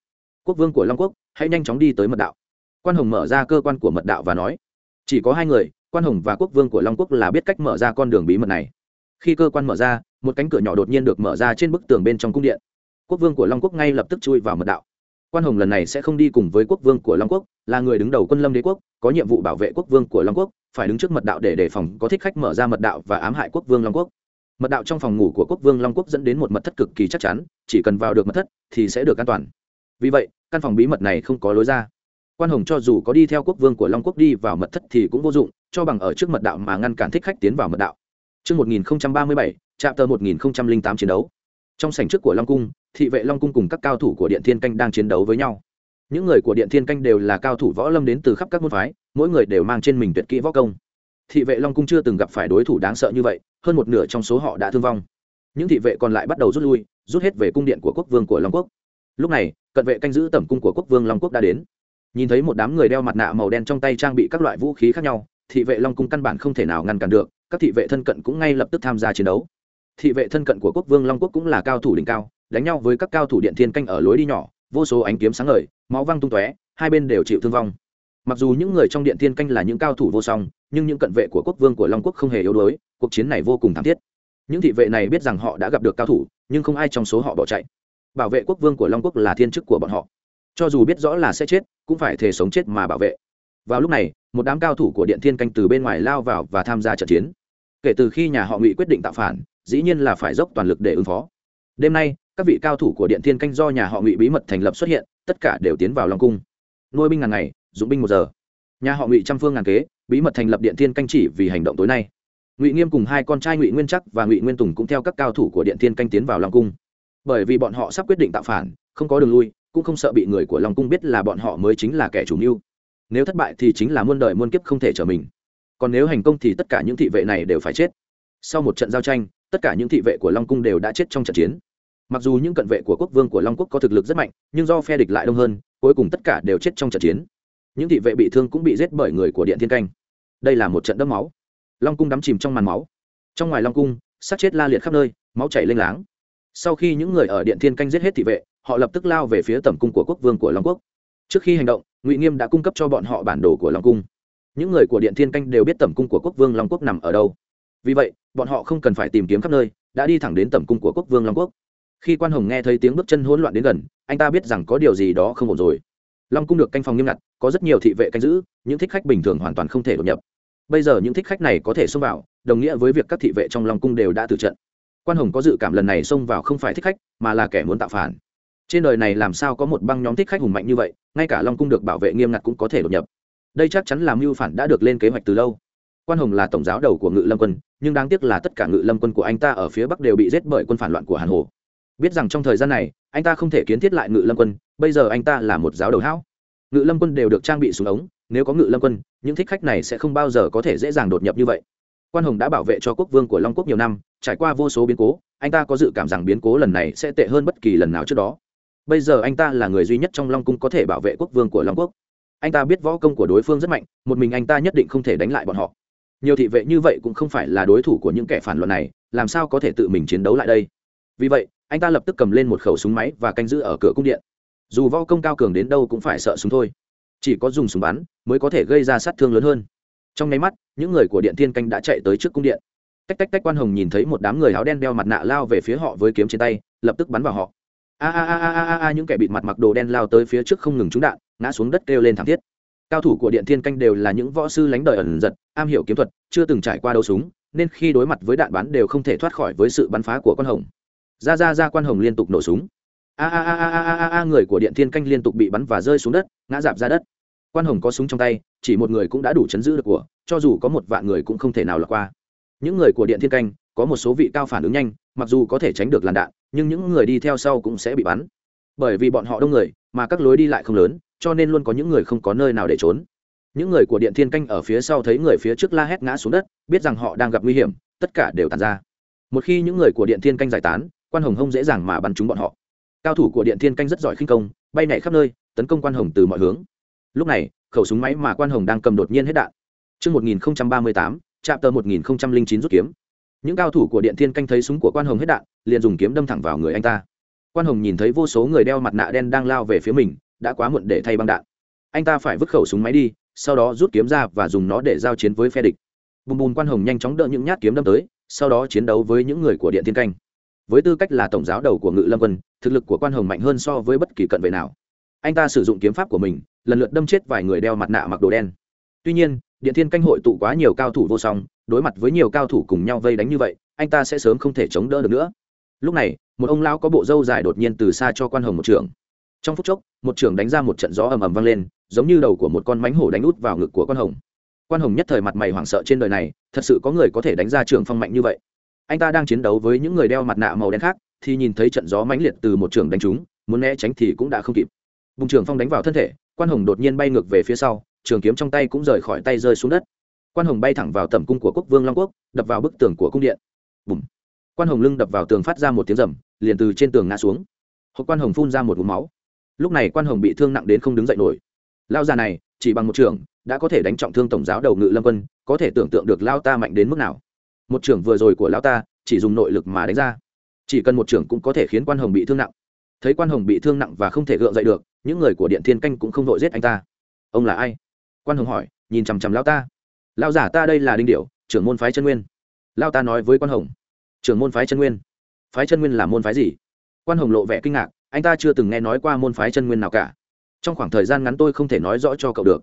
Quốc vương của long quốc, hãy nhanh chóng đi tới mật đạo. Quan hồng mở ra cơ quan của mật đạo và nói. Chỉ có hai người, quan hồng và quốc vương của long quốc là biết cách mở ra con đường bí mật này. Khi cơ quan mở ra, một cánh cửa nhỏ đột nhiên được mở ra trên bức tường bên trong cung điện. Quốc vương của long quốc ngay lập tức chui vào mật đạo. Quan hồng lần này sẽ không đi cùng với quốc vương của long quốc, là người đứng đầu quân lâm đế quốc, có nhiệm vụ bảo vệ quốc vương của long quốc phải đứng trước mật đạo để đề phòng có thích khách mở ra mật đạo và ám hại quốc vương long quốc mật đạo trong phòng ngủ của quốc vương long quốc dẫn đến một mật thất cực kỳ chắc chắn chỉ cần vào được mật thất thì sẽ được an toàn vì vậy căn phòng bí mật này không có lối ra quan hồng cho dù có đi theo quốc vương của long quốc đi vào mật thất thì cũng vô dụng cho bằng ở trước mật đạo mà ngăn cản thích khách tiến vào mật đạo Trước 1037, trạm tờ 1008 chiến đấu. Trong sảnh trước của Long Cung, thị vệ Long Cung cùng các cao thủ của Điện Thiên Canh đang chiến đấu với nhau. Những người của Điện Thiên Canh đều là cao thủ võ lâm đến từ khắp các môn phái, mỗi người đều mang trên mình tuyệt kỹ võ công. Thị vệ Long Cung chưa từng gặp phải đối thủ đáng sợ như vậy, hơn một nửa trong số họ đã thương vong. Những thị vệ còn lại bắt đầu rút lui, rút hết về cung điện của quốc vương của Long Quốc. Lúc này, cận vệ canh giữ tẩm cung của quốc vương Long Quốc đã đến. Nhìn thấy một đám người đeo mặt nạ màu đen trong tay trang bị các loại vũ khí khác nhau, thị vệ Long Cung căn bản không thể nào ngăn cản được, các thị vệ thân cận cũng ngay lập tức tham gia chiến đấu thị vệ thân cận của quốc vương long quốc cũng là cao thủ đỉnh cao đánh nhau với các cao thủ điện thiên canh ở lối đi nhỏ vô số ánh kiếm sáng ngời, máu văng tung tóe, hai bên đều chịu thương vong. Mặc dù những người trong điện thiên canh là những cao thủ vô song, nhưng những cận vệ của quốc vương của long quốc không hề yếu đuối, cuộc chiến này vô cùng thảm thiết. Những thị vệ này biết rằng họ đã gặp được cao thủ, nhưng không ai trong số họ bỏ chạy. Bảo vệ quốc vương của long quốc là thiên chức của bọn họ. Cho dù biết rõ là sẽ chết, cũng phải thề sống chết mà bảo vệ. Vào lúc này, một đám cao thủ của điện thiên canh từ bên ngoài lao vào và tham gia trận chiến. Kể từ khi nhà họ ngụy quyết định tạo phản, dĩ nhiên là phải dốc toàn lực để ứng phó. Đêm nay các vị cao thủ của điện thiên canh do nhà họ ngụy bí mật thành lập xuất hiện, tất cả đều tiến vào long cung. Nuôi binh ngàn ngày, dụng binh một giờ. Nhà họ ngụy trăm phương ngàn kế, bí mật thành lập điện thiên canh chỉ vì hành động tối nay. Ngụy nghiêm cùng hai con trai ngụy nguyên chắc và ngụy nguyên tùng cũng theo các cao thủ của điện thiên canh tiến vào long cung. Bởi vì bọn họ sắp quyết định tạo phản, không có đường lui, cũng không sợ bị người của long cung biết là bọn họ mới chính là kẻ chủ mưu. Nếu thất bại thì chính là muôn đời muôn kiếp không thể trở mình. Còn nếu thành công thì tất cả những thị vệ này đều phải chết. Sau một trận giao tranh, tất cả những thị vệ của long cung đều đã chết trong trận chiến mặc dù những cận vệ của quốc vương của long quốc có thực lực rất mạnh, nhưng do phe địch lại đông hơn, cuối cùng tất cả đều chết trong trận chiến. Những thị vệ bị thương cũng bị giết bởi người của điện thiên canh. Đây là một trận đẫm máu. Long cung đắm chìm trong màn máu. Trong ngoài long cung, sát chết la liệt khắp nơi, máu chảy lênh láng. Sau khi những người ở điện thiên canh giết hết thị vệ, họ lập tức lao về phía tẩm cung của quốc vương của long quốc. Trước khi hành động, ngụy nghiêm đã cung cấp cho bọn họ bản đồ của long cung. Những người của điện thiên canh đều biết tẩm cung của quốc vương long quốc nằm ở đâu. Vì vậy, bọn họ không cần phải tìm kiếm khắp nơi, đã đi thẳng đến tẩm cung của quốc vương long quốc khi quan hồng nghe thấy tiếng bước chân hỗn loạn đến gần, anh ta biết rằng có điều gì đó không ổn rồi. Long cung được canh phòng nghiêm ngặt, có rất nhiều thị vệ canh giữ, những thích khách bình thường hoàn toàn không thể đột nhập. Bây giờ những thích khách này có thể xông vào, đồng nghĩa với việc các thị vệ trong long cung đều đã tử trận. Quan hồng có dự cảm lần này xông vào không phải thích khách, mà là kẻ muốn tạo phản. Trên đời này làm sao có một băng nhóm thích khách hùng mạnh như vậy, ngay cả long cung được bảo vệ nghiêm ngặt cũng có thể đột nhập. Đây chắc chắn là mưu phản đã được lên kế hoạch từ lâu. Quan hồng là tổng giáo đầu của ngự lâm quân, nhưng đáng tiếc là tất cả ngự lâm quân của anh ta ở phía bắc đều bị giết bởi quân phản loạn của hàn hồ biết rằng trong thời gian này, anh ta không thể kiến thiết lại ngự lâm quân, bây giờ anh ta là một giáo đầu hão. Ngự lâm quân đều được trang bị súng ống, nếu có ngự lâm quân, những thích khách này sẽ không bao giờ có thể dễ dàng đột nhập như vậy. Quan hồng đã bảo vệ cho quốc vương của long quốc nhiều năm, trải qua vô số biến cố, anh ta có dự cảm rằng biến cố lần này sẽ tệ hơn bất kỳ lần nào trước đó. Bây giờ anh ta là người duy nhất trong long cung có thể bảo vệ quốc vương của long quốc. Anh ta biết võ công của đối phương rất mạnh, một mình anh ta nhất định không thể đánh lại bọn họ. Nhiều thị vệ như vậy cũng không phải là đối thủ của những kẻ phản loạn này, làm sao có thể tự mình chiến đấu lại đây? Vì vậy anh ta lập tức cầm lên một khẩu súng máy và canh giữ ở cửa cung điện. Dù võ công cao cường đến đâu cũng phải sợ súng thôi. Chỉ có dùng súng bắn mới có thể gây ra sát thương lớn hơn. Trong nháy mắt, những người của điện thiên canh đã chạy tới trước cung điện. Tách tách tách quan hồng nhìn thấy một đám người áo đen đeo mặt nạ lao về phía họ với kiếm trên tay, lập tức bắn vào họ. A a a a a a những kẻ bịt mặt mặc đồ đen lao tới phía trước không ngừng trúng đạn, ngã xuống đất kêu lên thảm thiết. Cao thủ của điện thiên canh đều là những võ sư lánh đời ẩn giật, am hiểu kiếm thuật, chưa từng trải qua đấu súng, nên khi đối mặt với đạn bắn đều không thể thoát khỏi với sự bắn phá của quan hồng ra ra ra quan hồng liên tục nổ súng. A a a a a a a người của điện thiên canh liên tục bị bắn và rơi xuống đất, ngã dạp ra đất. Quan hồng có súng trong tay, chỉ một người cũng đã đủ chấn giữ được của, cho dù có một vạn người cũng không thể nào lọt qua. Những người của điện thiên canh, có một số vị cao phản ứng nhanh, mặc dù có thể tránh được làn đạn, nhưng những người đi theo sau cũng sẽ bị bắn. Bởi vì bọn họ đông người, mà các lối đi lại không lớn, cho nên luôn có những người không có nơi nào để trốn. Những người của điện thiên canh ở phía sau thấy người phía trước la hét ngã xuống đất, biết rằng họ đang gặp nguy hiểm, tất cả đều tàn ra. Một khi những người của điện thiên canh giải tán quan hồng hông dễ dàng mà bắn trúng bọn họ cao thủ của điện thiên canh rất giỏi khinh công bay nhảy khắp nơi tấn công quan hồng từ mọi hướng lúc này khẩu súng máy mà quan hồng đang cầm đột nhiên hết đạn Trước 1038, chạm tờ 1009 rút kiếm. Những cao thủ của Điện Thiên canh thấy súng của Quan Hồng hết đạn, liền dùng kiếm đâm thẳng vào người anh ta. Quan Hồng nhìn thấy vô số người đeo mặt nạ đen đang lao về phía mình, đã quá muộn để thay băng đạn. Anh ta phải vứt khẩu súng máy đi, sau đó rút kiếm ra và dùng nó để giao chiến với phe địch. Bùm bùm Quan Hồng nhanh chóng đỡ những nhát kiếm đâm tới, sau đó chiến đấu với những người của Điện Thiên canh. Với tư cách là tổng giáo đầu của Ngự Lâm quân, thực lực của Quan Hồng mạnh hơn so với bất kỳ cận vệ nào. Anh ta sử dụng kiếm pháp của mình, lần lượt đâm chết vài người đeo mặt nạ mặc đồ đen. Tuy nhiên, điện thiên canh hội tụ quá nhiều cao thủ vô song đối mặt với nhiều cao thủ cùng nhau vây đánh như vậy anh ta sẽ sớm không thể chống đỡ được nữa lúc này một ông lão có bộ râu dài đột nhiên từ xa cho quan hồng một trường trong phút chốc một trường đánh ra một trận gió ầm ầm vang lên giống như đầu của một con mánh hổ đánh út vào ngực của quan hồng quan hồng nhất thời mặt mày hoảng sợ trên đời này thật sự có người có thể đánh ra trường phong mạnh như vậy anh ta đang chiến đấu với những người đeo mặt nạ màu đen khác, thì nhìn thấy trận gió mãnh liệt từ một trường đánh trúng, muốn né tránh thì cũng đã không kịp. Bùng trường phong đánh vào thân thể, quan hồng đột nhiên bay ngược về phía sau, trường kiếm trong tay cũng rời khỏi tay rơi xuống đất. Quan hồng bay thẳng vào tầm cung của quốc vương long quốc, đập vào bức tường của cung điện. Bùm. Quan hồng lưng đập vào tường phát ra một tiếng rầm, liền từ trên tường ngã xuống. Hộp quan hồng phun ra một vùng máu. Lúc này quan hồng bị thương nặng đến không đứng dậy nổi. Lao già này, chỉ bằng một trường, đã có thể đánh trọng thương tổng giáo đầu ngự lâm quân, có thể tưởng tượng được lao ta mạnh đến mức nào một trưởng vừa rồi của lão ta, chỉ dùng nội lực mà đánh ra. Chỉ cần một trưởng cũng có thể khiến quan hồng bị thương nặng. Thấy quan hồng bị thương nặng và không thể gượng dậy được, những người của điện thiên canh cũng không vội giết anh ta. Ông là ai? Quan hồng hỏi, nhìn chằm chằm lao ta. Lao giả ta đây là đinh điệu trưởng môn phái chân nguyên. Lao ta nói với quan hồng. Trưởng môn phái chân nguyên? Phái chân nguyên là môn phái gì? Quan hồng lộ vẻ kinh ngạc, anh ta chưa từng nghe nói qua môn phái chân nguyên nào cả. Trong khoảng thời gian ngắn tôi không thể nói rõ cho cậu được.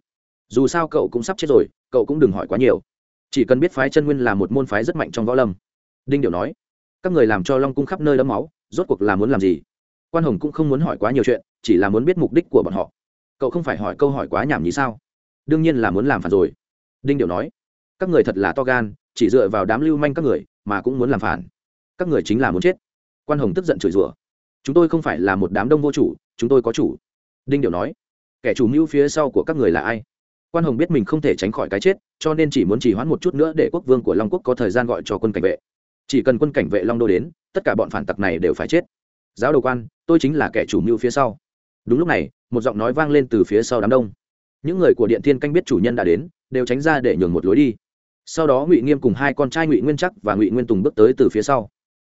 Dù sao cậu cũng sắp chết rồi, cậu cũng đừng hỏi quá nhiều chỉ cần biết phái chân nguyên là một môn phái rất mạnh trong võ lâm. Đinh điệu nói, các người làm cho long cung khắp nơi lấm máu, rốt cuộc là muốn làm gì? Quan hồng cũng không muốn hỏi quá nhiều chuyện, chỉ là muốn biết mục đích của bọn họ. Cậu không phải hỏi câu hỏi quá nhảm nhí sao? Đương nhiên là muốn làm phản rồi. Đinh điệu nói, các người thật là to gan, chỉ dựa vào đám lưu manh các người mà cũng muốn làm phản. Các người chính là muốn chết. Quan hồng tức giận chửi rủa, chúng tôi không phải là một đám đông vô chủ, chúng tôi có chủ. Đinh điệu nói, kẻ chủ mưu phía sau của các người là ai? Quan hồng biết mình không thể tránh khỏi cái chết, cho nên chỉ muốn chỉ hoãn một chút nữa để quốc vương của long quốc có thời gian gọi cho quân cảnh vệ. Chỉ cần quân cảnh vệ long đô đến, tất cả bọn phản tặc này đều phải chết. Giáo đầu quan, tôi chính là kẻ chủ mưu phía sau. Đúng lúc này, một giọng nói vang lên từ phía sau đám đông. Những người của điện thiên canh biết chủ nhân đã đến, đều tránh ra để nhường một lối đi. Sau đó ngụy nghiêm cùng hai con trai ngụy nguyên chắc và ngụy nguyên tùng bước tới từ phía sau.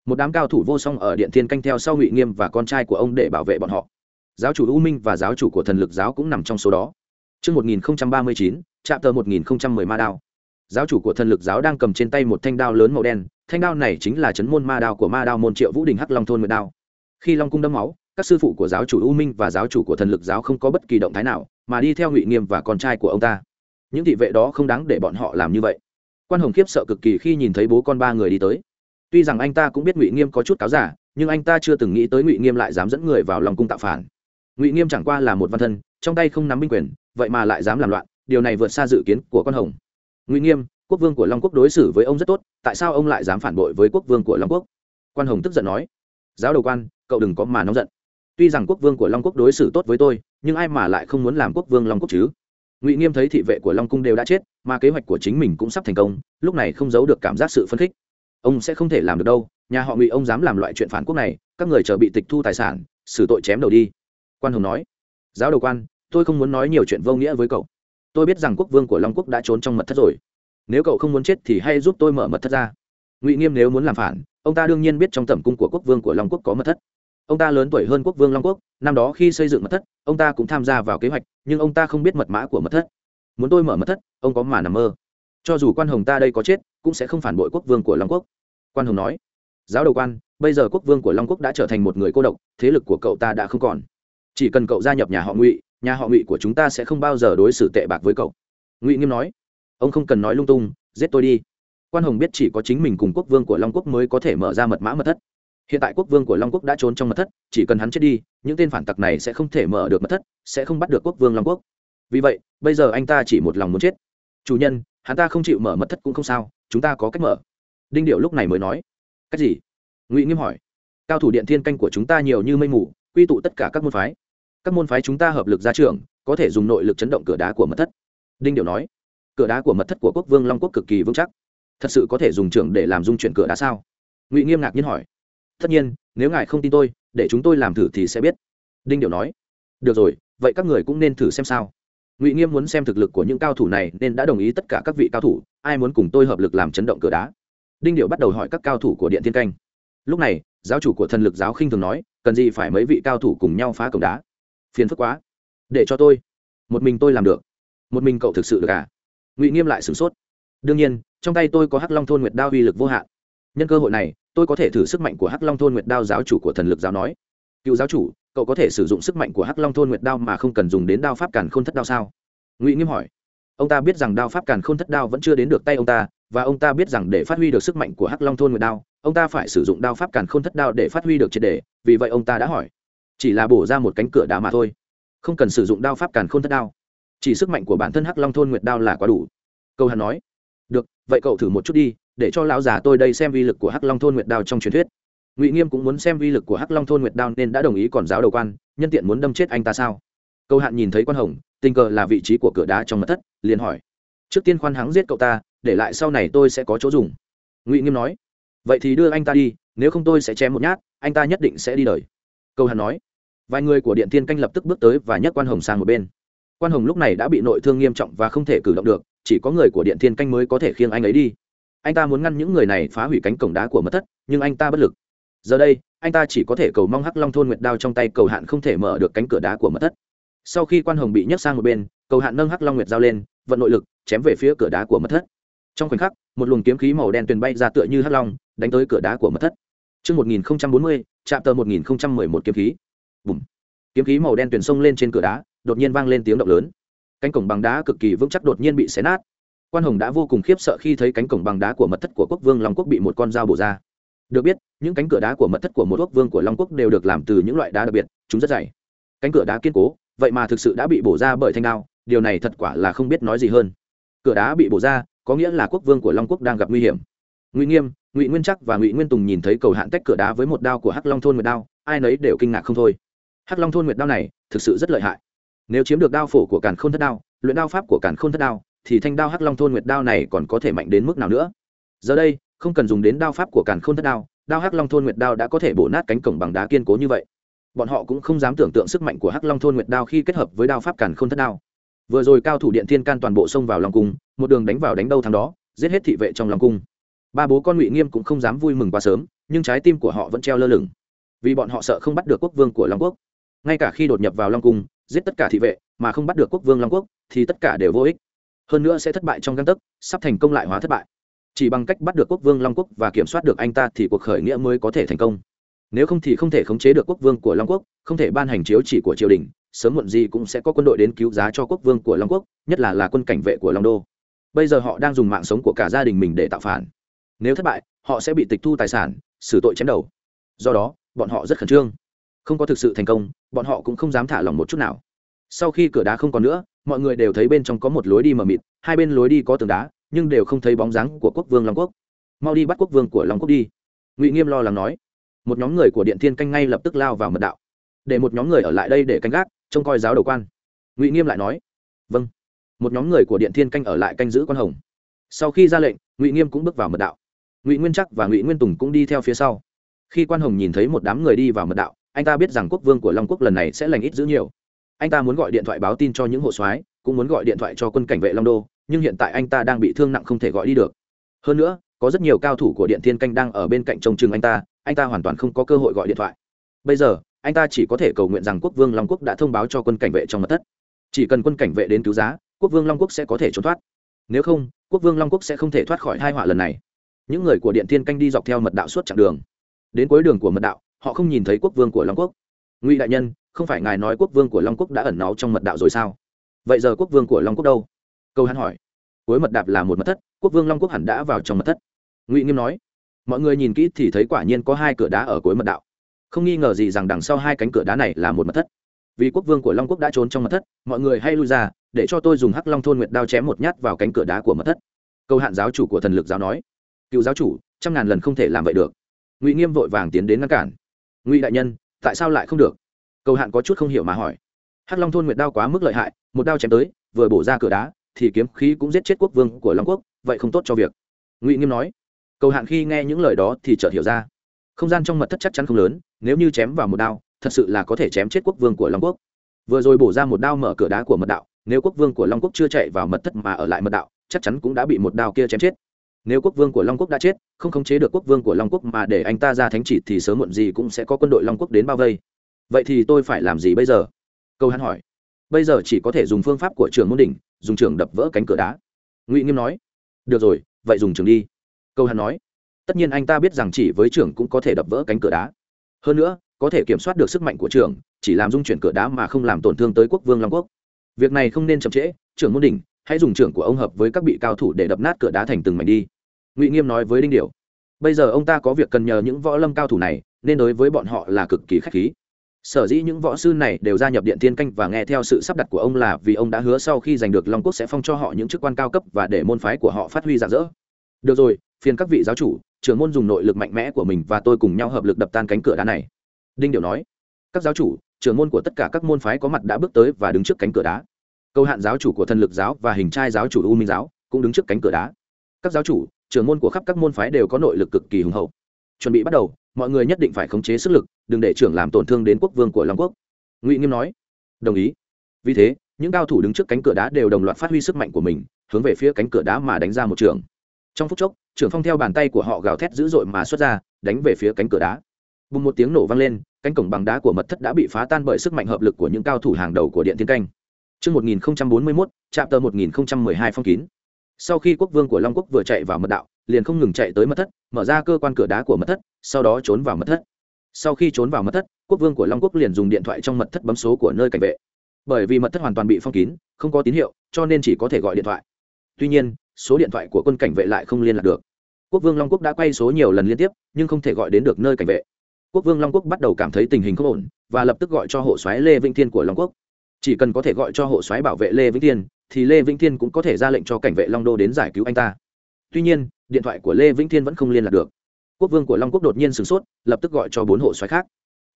Một đám cao thủ vô song ở điện thiên canh theo sau ngụy nghiêm và con trai của ông để bảo vệ bọn họ. Giáo chủ u minh và giáo chủ của thần lực giáo cũng nằm trong số đó. Trước 1039, chạm tờ 1010 ma đao. Giáo chủ của thần lực giáo đang cầm trên tay một thanh đao lớn màu đen, thanh đao này chính là chấn môn ma đao của ma đao môn triệu vũ đình hắc long thôn nguyệt đao. Khi long cung đâm máu, các sư phụ của giáo chủ u minh và giáo chủ của thần lực giáo không có bất kỳ động thái nào mà đi theo ngụy nghiêm và con trai của ông ta những thị vệ đó không đáng để bọn họ làm như vậy quan hồng khiếp sợ cực kỳ khi nhìn thấy bố con ba người đi tới tuy rằng anh ta cũng biết ngụy nghiêm có chút cáo giả nhưng anh ta chưa từng nghĩ tới ngụy nghiêm lại dám dẫn người vào long cung tạo phản ngụy nghiêm chẳng qua là một văn thân trong tay không nắm binh quyền vậy mà lại dám làm loạn, điều này vượt xa dự kiến của con hồng. Ngụy nghiêm, quốc vương của long quốc đối xử với ông rất tốt, tại sao ông lại dám phản bội với quốc vương của long quốc? Quan hồng tức giận nói, giáo đầu quan, cậu đừng có mà nóng giận. Tuy rằng quốc vương của long quốc đối xử tốt với tôi, nhưng ai mà lại không muốn làm quốc vương long quốc chứ? Ngụy nghiêm thấy thị vệ của long cung đều đã chết, mà kế hoạch của chính mình cũng sắp thành công, lúc này không giấu được cảm giác sự phấn khích. Ông sẽ không thể làm được đâu, nhà họ ngụy ông dám làm loại chuyện phản quốc này, các người chờ bị tịch thu tài sản, xử tội chém đầu đi. Quan hồng nói, giáo đầu quan tôi không muốn nói nhiều chuyện vô nghĩa với cậu. Tôi biết rằng quốc vương của long quốc đã trốn trong mật thất rồi. Nếu cậu không muốn chết thì hãy giúp tôi mở mật thất ra. Ngụy nghiêm nếu muốn làm phản, ông ta đương nhiên biết trong tầm cung của quốc vương của long quốc có mật thất. Ông ta lớn tuổi hơn quốc vương long quốc, năm đó khi xây dựng mật thất, ông ta cũng tham gia vào kế hoạch, nhưng ông ta không biết mật mã của mật thất. Muốn tôi mở mật thất, ông có mà nằm mơ. Cho dù quan hồng ta đây có chết, cũng sẽ không phản bội quốc vương của long quốc. Quan hồng nói, giáo đầu quan, bây giờ quốc vương của long quốc đã trở thành một người cô độc, thế lực của cậu ta đã không còn. Chỉ cần cậu gia nhập nhà họ ngụy nhà họ ngụy của chúng ta sẽ không bao giờ đối xử tệ bạc với cậu. Ngụy nghiêm nói, ông không cần nói lung tung, giết tôi đi. Quan hồng biết chỉ có chính mình cùng quốc vương của long quốc mới có thể mở ra mật mã mật thất. Hiện tại quốc vương của long quốc đã trốn trong mật thất, chỉ cần hắn chết đi, những tên phản tặc này sẽ không thể mở được mật thất, sẽ không bắt được quốc vương long quốc. Vì vậy, bây giờ anh ta chỉ một lòng muốn chết. Chủ nhân, hắn ta không chịu mở mật thất cũng không sao, chúng ta có cách mở. Đinh điệu lúc này mới nói, cách gì? Ngụy nghiêm hỏi, cao thủ điện thiên canh của chúng ta nhiều như mây mù, quy tụ tất cả các môn phái các môn phái chúng ta hợp lực ra trường, có thể dùng nội lực chấn động cửa đá của mật thất. Đinh điệu nói. Cửa đá của mật thất của quốc vương long quốc cực kỳ vững chắc. Thật sự có thể dùng trưởng để làm dung chuyển cửa đá sao? Ngụy nghiêm ngạc nhiên hỏi. Tất nhiên, nếu ngài không tin tôi, để chúng tôi làm thử thì sẽ biết. Đinh điệu nói. Được rồi, vậy các người cũng nên thử xem sao. Ngụy nghiêm muốn xem thực lực của những cao thủ này nên đã đồng ý tất cả các vị cao thủ, ai muốn cùng tôi hợp lực làm chấn động cửa đá. Đinh điệu bắt đầu hỏi các cao thủ của điện thiên canh. Lúc này, giáo chủ của thần lực giáo khinh thường nói, cần gì phải mấy vị cao thủ cùng nhau phá cổng đá? Phiền phức quá. Để cho tôi. Một mình tôi làm được. Một mình cậu thực sự được à? Ngụy nghiêm lại sửng sốt. Đương nhiên, trong tay tôi có hắc long thôn nguyệt đao uy lực vô hạn. Nhân cơ hội này, tôi có thể thử sức mạnh của hắc long thôn nguyệt đao giáo chủ của thần lực giáo nói. Cựu giáo chủ, cậu có thể sử dụng sức mạnh của hắc long thôn nguyệt đao mà không cần dùng đến đao pháp càn k h ô n thất đao sao? Ngụy nghiêm hỏi. Ông ta biết rằng đao pháp càn k h ô n thất đao vẫn chưa đến được tay ông ta, và ông ta biết rằng để phát huy được sức mạnh của hắc long thôn nguyệt đao, ông ta phải sử dụng đao pháp càn k h ô n thất đao để phát huy được triệt đề vì vậy ông ta đã hỏi chỉ là bổ ra một cánh cửa đá mà thôi. Không cần sử dụng đao pháp càn k h ô n thất đao. Chỉ sức mạnh của bản thân hắc long thôn nguyệt đao là quá đủ. Câu hắn nói, được, vậy cậu thử một chút đi, để cho lão già tôi đây xem vi lực của hắc long thôn nguyệt đao trong truyền thuyết. Ngụy nghiêm cũng muốn xem vi lực của hắc long thôn nguyệt đao nên đã đồng ý còn giáo đầu quan, nhân tiện muốn đâm chết anh ta sao? Câu hạn nhìn thấy quan hồng, tình cờ là vị trí của cửa đá trong mật thất, liền hỏi, trước tiên khoan hắng giết cậu ta, để lại sau này tôi sẽ có chỗ dùng. Ngụy nghiêm nói, vậy thì đưa anh ta đi, nếu không tôi sẽ chém một nhát, anh ta nhất định sẽ đi đời. Câu hạn nói vài người của điện thiên canh lập tức bước tới và nhấc quan hồng sang một bên. Quan hồng lúc này đã bị nội thương nghiêm trọng và không thể cử động được chỉ có người của điện thiên canh mới có thể khiêng anh ấy đi. Anh ta muốn ngăn những người này phá hủy cánh cổng đá của mật thất nhưng anh ta bất lực. Giờ đây anh ta chỉ có thể cầu mong hắc long thôn nguyệt đao trong tay cầu hạn không thể mở được cánh cửa đá của mật thất. Sau khi quan hồng bị nhấc sang một bên cầu hạn nâng hắc long nguyệt dao lên vận nội lực chém về phía cửa đá của mật thất. Trong khoảnh khắc một luồng kiếm khí màu đen tuyền bay ra tựa như hắc long đánh tới cửa đá của mật thất. Trước 1040, chạm tờ 1011 kiếm khí. Bùm. Kiếm khí màu đen tuyển sông lên trên cửa đá, đột nhiên vang lên tiếng động lớn. Cánh cổng bằng đá cực kỳ vững chắc đột nhiên bị xé nát. Quan Hồng đã vô cùng khiếp sợ khi thấy cánh cổng bằng đá của mật thất của quốc vương Long Quốc bị một con dao bổ ra được biết những cánh cửa đá của mật thất của một quốc vương của long quốc đều được làm từ những loại đá đặc biệt chúng rất dày cánh cửa đá kiên cố vậy mà thực sự đã bị bổ ra bởi thanh đao điều này thật quả là không biết nói gì hơn cửa đá bị bổ ra có nghĩa là quốc vương của long quốc đang gặp nguy hiểm ngụy nghiêm ngụy nguyên chắc và ngụy nguyên tùng nhìn thấy cầu hạn tách cửa đá với một đao của hắc long thôn một đao ai nấy đều kinh ngạc không thôi hắc long thôn nguyệt đao này thực sự rất lợi hại. Nếu chiếm được đao phổ của càn Khôn thất đao, luyện đao pháp của càn Khôn thất đao, thì thanh đao hắc long thôn nguyệt đao này còn có thể mạnh đến mức nào nữa? Giờ đây, không cần dùng đến đao pháp của càn khôn thất đao đao hắc long thôn nguyệt đao đã có thể bổ nát cánh cổng bằng đá kiên cố như vậy. Bọn họ cũng không dám tưởng tượng sức mạnh của hắc long thôn nguyệt đao khi kết hợp với đao pháp càn khôn thất đao. Vừa rồi cao thủ điện thiên can toàn bộ xông vào long cung, một đường đánh vào đánh đâu thắng đó, giết hết thị vệ trong long cung. Ba bố con ngụy nghiêm cũng không dám vui mừng quá sớm, nhưng trái tim của họ vẫn treo lơ lửng. Vì bọn họ sợ không bắt được quốc vương của long quốc ngay cả khi đột nhập vào long cung, giết tất cả thị vệ, mà không bắt được quốc vương long quốc, thì tất cả đều vô ích. Hơn nữa sẽ thất bại trong găng tấc, sắp thành công lại hóa thất bại. Chỉ bằng cách bắt được quốc vương long quốc và kiểm soát được anh ta thì cuộc khởi nghĩa mới có thể thành công. Nếu không thì không thể khống chế được quốc vương của long quốc, không thể ban hành chiếu chỉ của triều đình, sớm muộn gì cũng sẽ có quân đội đến cứu giá cho quốc vương của long quốc, nhất là là quân cảnh vệ của long đô. Bây giờ họ đang dùng mạng sống của cả gia đình mình để tạo phản. Nếu thất bại, họ sẽ bị tịch thu tài sản, xử tội chém đầu. Do đó, bọn họ rất khẩn trương không có thực sự thành công, bọn họ cũng không dám thả lòng một chút nào. Sau khi cửa đá không còn nữa, mọi người đều thấy bên trong có một lối đi mờ mịt, hai bên lối đi có tường đá, nhưng đều không thấy bóng dáng của quốc vương long quốc. Mau đi bắt quốc vương của long quốc đi. Ngụy nghiêm lo lắng nói. Một nhóm người của điện thiên canh ngay lập tức lao vào mật đạo. Để một nhóm người ở lại đây để canh gác, trông coi giáo đầu quan. Ngụy nghiêm lại nói. Vâng. Một nhóm người của điện thiên canh ở lại canh giữ con hồng. Sau khi ra lệnh, ngụy nghiêm cũng bước vào mật đạo. Ngụy nguyên chắc và ngụy nguyên tùng cũng đi theo phía sau. Khi quan hồng nhìn thấy một đám người đi vào mật đạo anh ta biết rằng quốc vương của long quốc lần này sẽ lành ít giữ nhiều. Anh ta muốn gọi điện thoại báo tin cho những hộ soái, cũng muốn gọi điện thoại cho quân cảnh vệ long đô, nhưng hiện tại anh ta đang bị thương nặng không thể gọi đi được. Hơn nữa, có rất nhiều cao thủ của điện thiên canh đang ở bên cạnh trông chừng anh ta anh ta hoàn toàn không có cơ hội gọi điện thoại. Bây giờ, anh ta chỉ có thể cầu nguyện rằng quốc vương long quốc đã thông báo cho quân cảnh vệ trong mật thất. Chỉ cần quân cảnh vệ đến cứu giá, quốc vương long quốc sẽ có thể trốn thoát. Nếu không, quốc vương long quốc sẽ không thể thoát khỏi hai họa lần này. Những người của điện thiên canh đi dọc theo mật đạo suốt chặng đường. Đến cuối đường của mật đạo họ không nhìn thấy quốc vương của long quốc. Ngụy đại nhân, không phải ngài nói quốc vương của long quốc đã ẩn náu trong mật đạo rồi sao? Vậy giờ quốc vương của long quốc đâu? Câu hắn hỏi. Cuối mật đạp là một mật thất, quốc vương long quốc hẳn đã vào trong mật thất. Ngụy nghiêm nói. Mọi người nhìn kỹ thì thấy quả nhiên có hai cửa đá ở cuối mật đạo. Không nghi ngờ gì rằng đằng sau hai cánh cửa đá này là một mật thất. Vì quốc vương của long quốc đã trốn trong mật thất, mọi người hay lui ra, để cho tôi dùng hắc long thôn nguyệt đao chém một nhát vào cánh cửa đá của mật thất. Câu hạn giáo chủ của thần lực giáo nói. Cựu giáo chủ, trăm ngàn lần không thể làm vậy được. Ngụy nghiêm vội vàng tiến đến ngăn cản ngụy đại nhân tại sao lại không được cầu hạn có chút không hiểu mà hỏi hắc long thôn nguyệt đao quá mức lợi hại một đao chém tới vừa bổ ra cửa đá thì kiếm khí cũng giết chết quốc vương của long quốc vậy không tốt cho việc ngụy nghiêm nói cầu hạn khi nghe những lời đó thì chợt hiểu ra không gian trong mật thất chắc chắn không lớn nếu như chém vào một đao thật sự là có thể chém chết quốc vương của long quốc vừa rồi bổ ra một đao mở cửa đá của mật đạo nếu quốc vương của long quốc chưa chạy vào mật thất mà ở lại mật đạo chắc chắn cũng đã bị một đao kia chém chết nếu quốc vương của long quốc đã chết, không khống chế được quốc vương của long quốc mà để anh ta ra thánh chỉ thì sớm muộn gì cũng sẽ có quân đội long quốc đến bao vây. Vậy thì tôi phải làm gì bây giờ? Câu hắn hỏi. Bây giờ chỉ có thể dùng phương pháp của trường môn đỉnh, dùng trường đập vỡ cánh cửa đá. Ngụy nghiêm nói. Được rồi, vậy dùng trường đi. Câu hắn nói. Tất nhiên anh ta biết rằng chỉ với trưởng cũng có thể đập vỡ cánh cửa đá. Hơn nữa, có thể kiểm soát được sức mạnh của trưởng, chỉ làm dung chuyển cửa đá mà không làm tổn thương tới quốc vương long quốc. Việc này không nên chậm trễ, trưởng môn đỉnh hãy dùng trưởng của ông hợp với các bị cao thủ để đập nát cửa đá thành từng mảnh đi. Ngụy nghiêm nói với đinh Điểu. bây giờ ông ta có việc cần nhờ những võ lâm cao thủ này, nên đối với bọn họ là cực kỳ k h á c h khí. Sở dĩ những võ sư này đều gia nhập điện Thiên canh và nghe theo sự sắp đặt của ông là vì ông đã hứa sau khi giành được long quốc sẽ phong cho họ những chức quan cao cấp và để môn phái của họ phát huy rạng rỡ. Được rồi, phiền các vị giáo chủ, trưởng môn dùng nội lực mạnh mẽ của mình và tôi cùng nhau hợp lực đập tan cánh cửa đá này. Đinh Điểu nói, các giáo chủ, trưởng môn của tất cả các môn phái có mặt đã bước tới và đứng trước cánh cửa đá câu hạn giáo chủ của thần lực giáo và hình trai giáo chủ u minh giáo cũng đứng trước cánh cửa đá. Các giáo chủ, trưởng môn của khắp các môn phái đều có nội lực cực kỳ hùng hậu. Chuẩn bị bắt đầu, mọi người nhất định phải khống chế sức lực, đừng để trưởng làm tổn thương đến quốc vương của long quốc. Ngụy nghiêm nói. Đồng ý. Vì thế, những cao thủ đứng trước cánh cửa đá đều đồng loạt phát huy sức mạnh của mình, hướng về phía cánh cửa đá mà đánh ra một trường. Trong phút chốc, trưởng phong theo bàn tay của họ gào thét dữ dội mà xuất ra, đánh về phía cánh cửa đá. Bùng một tiếng nổ vang lên, cánh cổng bằng đá của mật thất đã bị phá tan bởi sức mạnh hợp lực của những cao thủ hàng đầu của điện thiên canh. Trước 1041, chạm tờ 1012 phong kín. Sau khi quốc vương của Long Quốc vừa chạy vào mật đạo, liền không ngừng chạy tới mật thất, mở ra cơ quan cửa đá của mật thất, sau đó trốn vào mật thất. Sau khi trốn vào mật thất, quốc vương của Long Quốc liền dùng điện thoại trong mật thất bấm số của nơi cảnh vệ. Bởi vì mật thất hoàn toàn bị phong kín, không có tín hiệu, cho nên chỉ có thể gọi điện thoại. Tuy nhiên, số điện thoại của quân cảnh vệ lại không liên lạc được. Quốc vương Long Quốc đã quay số nhiều lần liên tiếp, nhưng không thể gọi đến được nơi cảnh vệ. Quốc vương Long Quốc bắt đầu cảm thấy tình hình không ổn, và lập tức gọi cho hộ soái Lê Vĩnh Thiên của Long Quốc chỉ cần có thể gọi cho hộ soái bảo vệ lê vĩnh thiên, thì lê vĩnh thiên cũng có thể ra lệnh cho cảnh vệ long đô đến giải cứu anh ta. Tuy nhiên, điện thoại của lê vĩnh thiên vẫn không liên lạc được. Quốc vương của long quốc đột nhiên sửng sốt, lập tức gọi cho bốn hộ soái khác.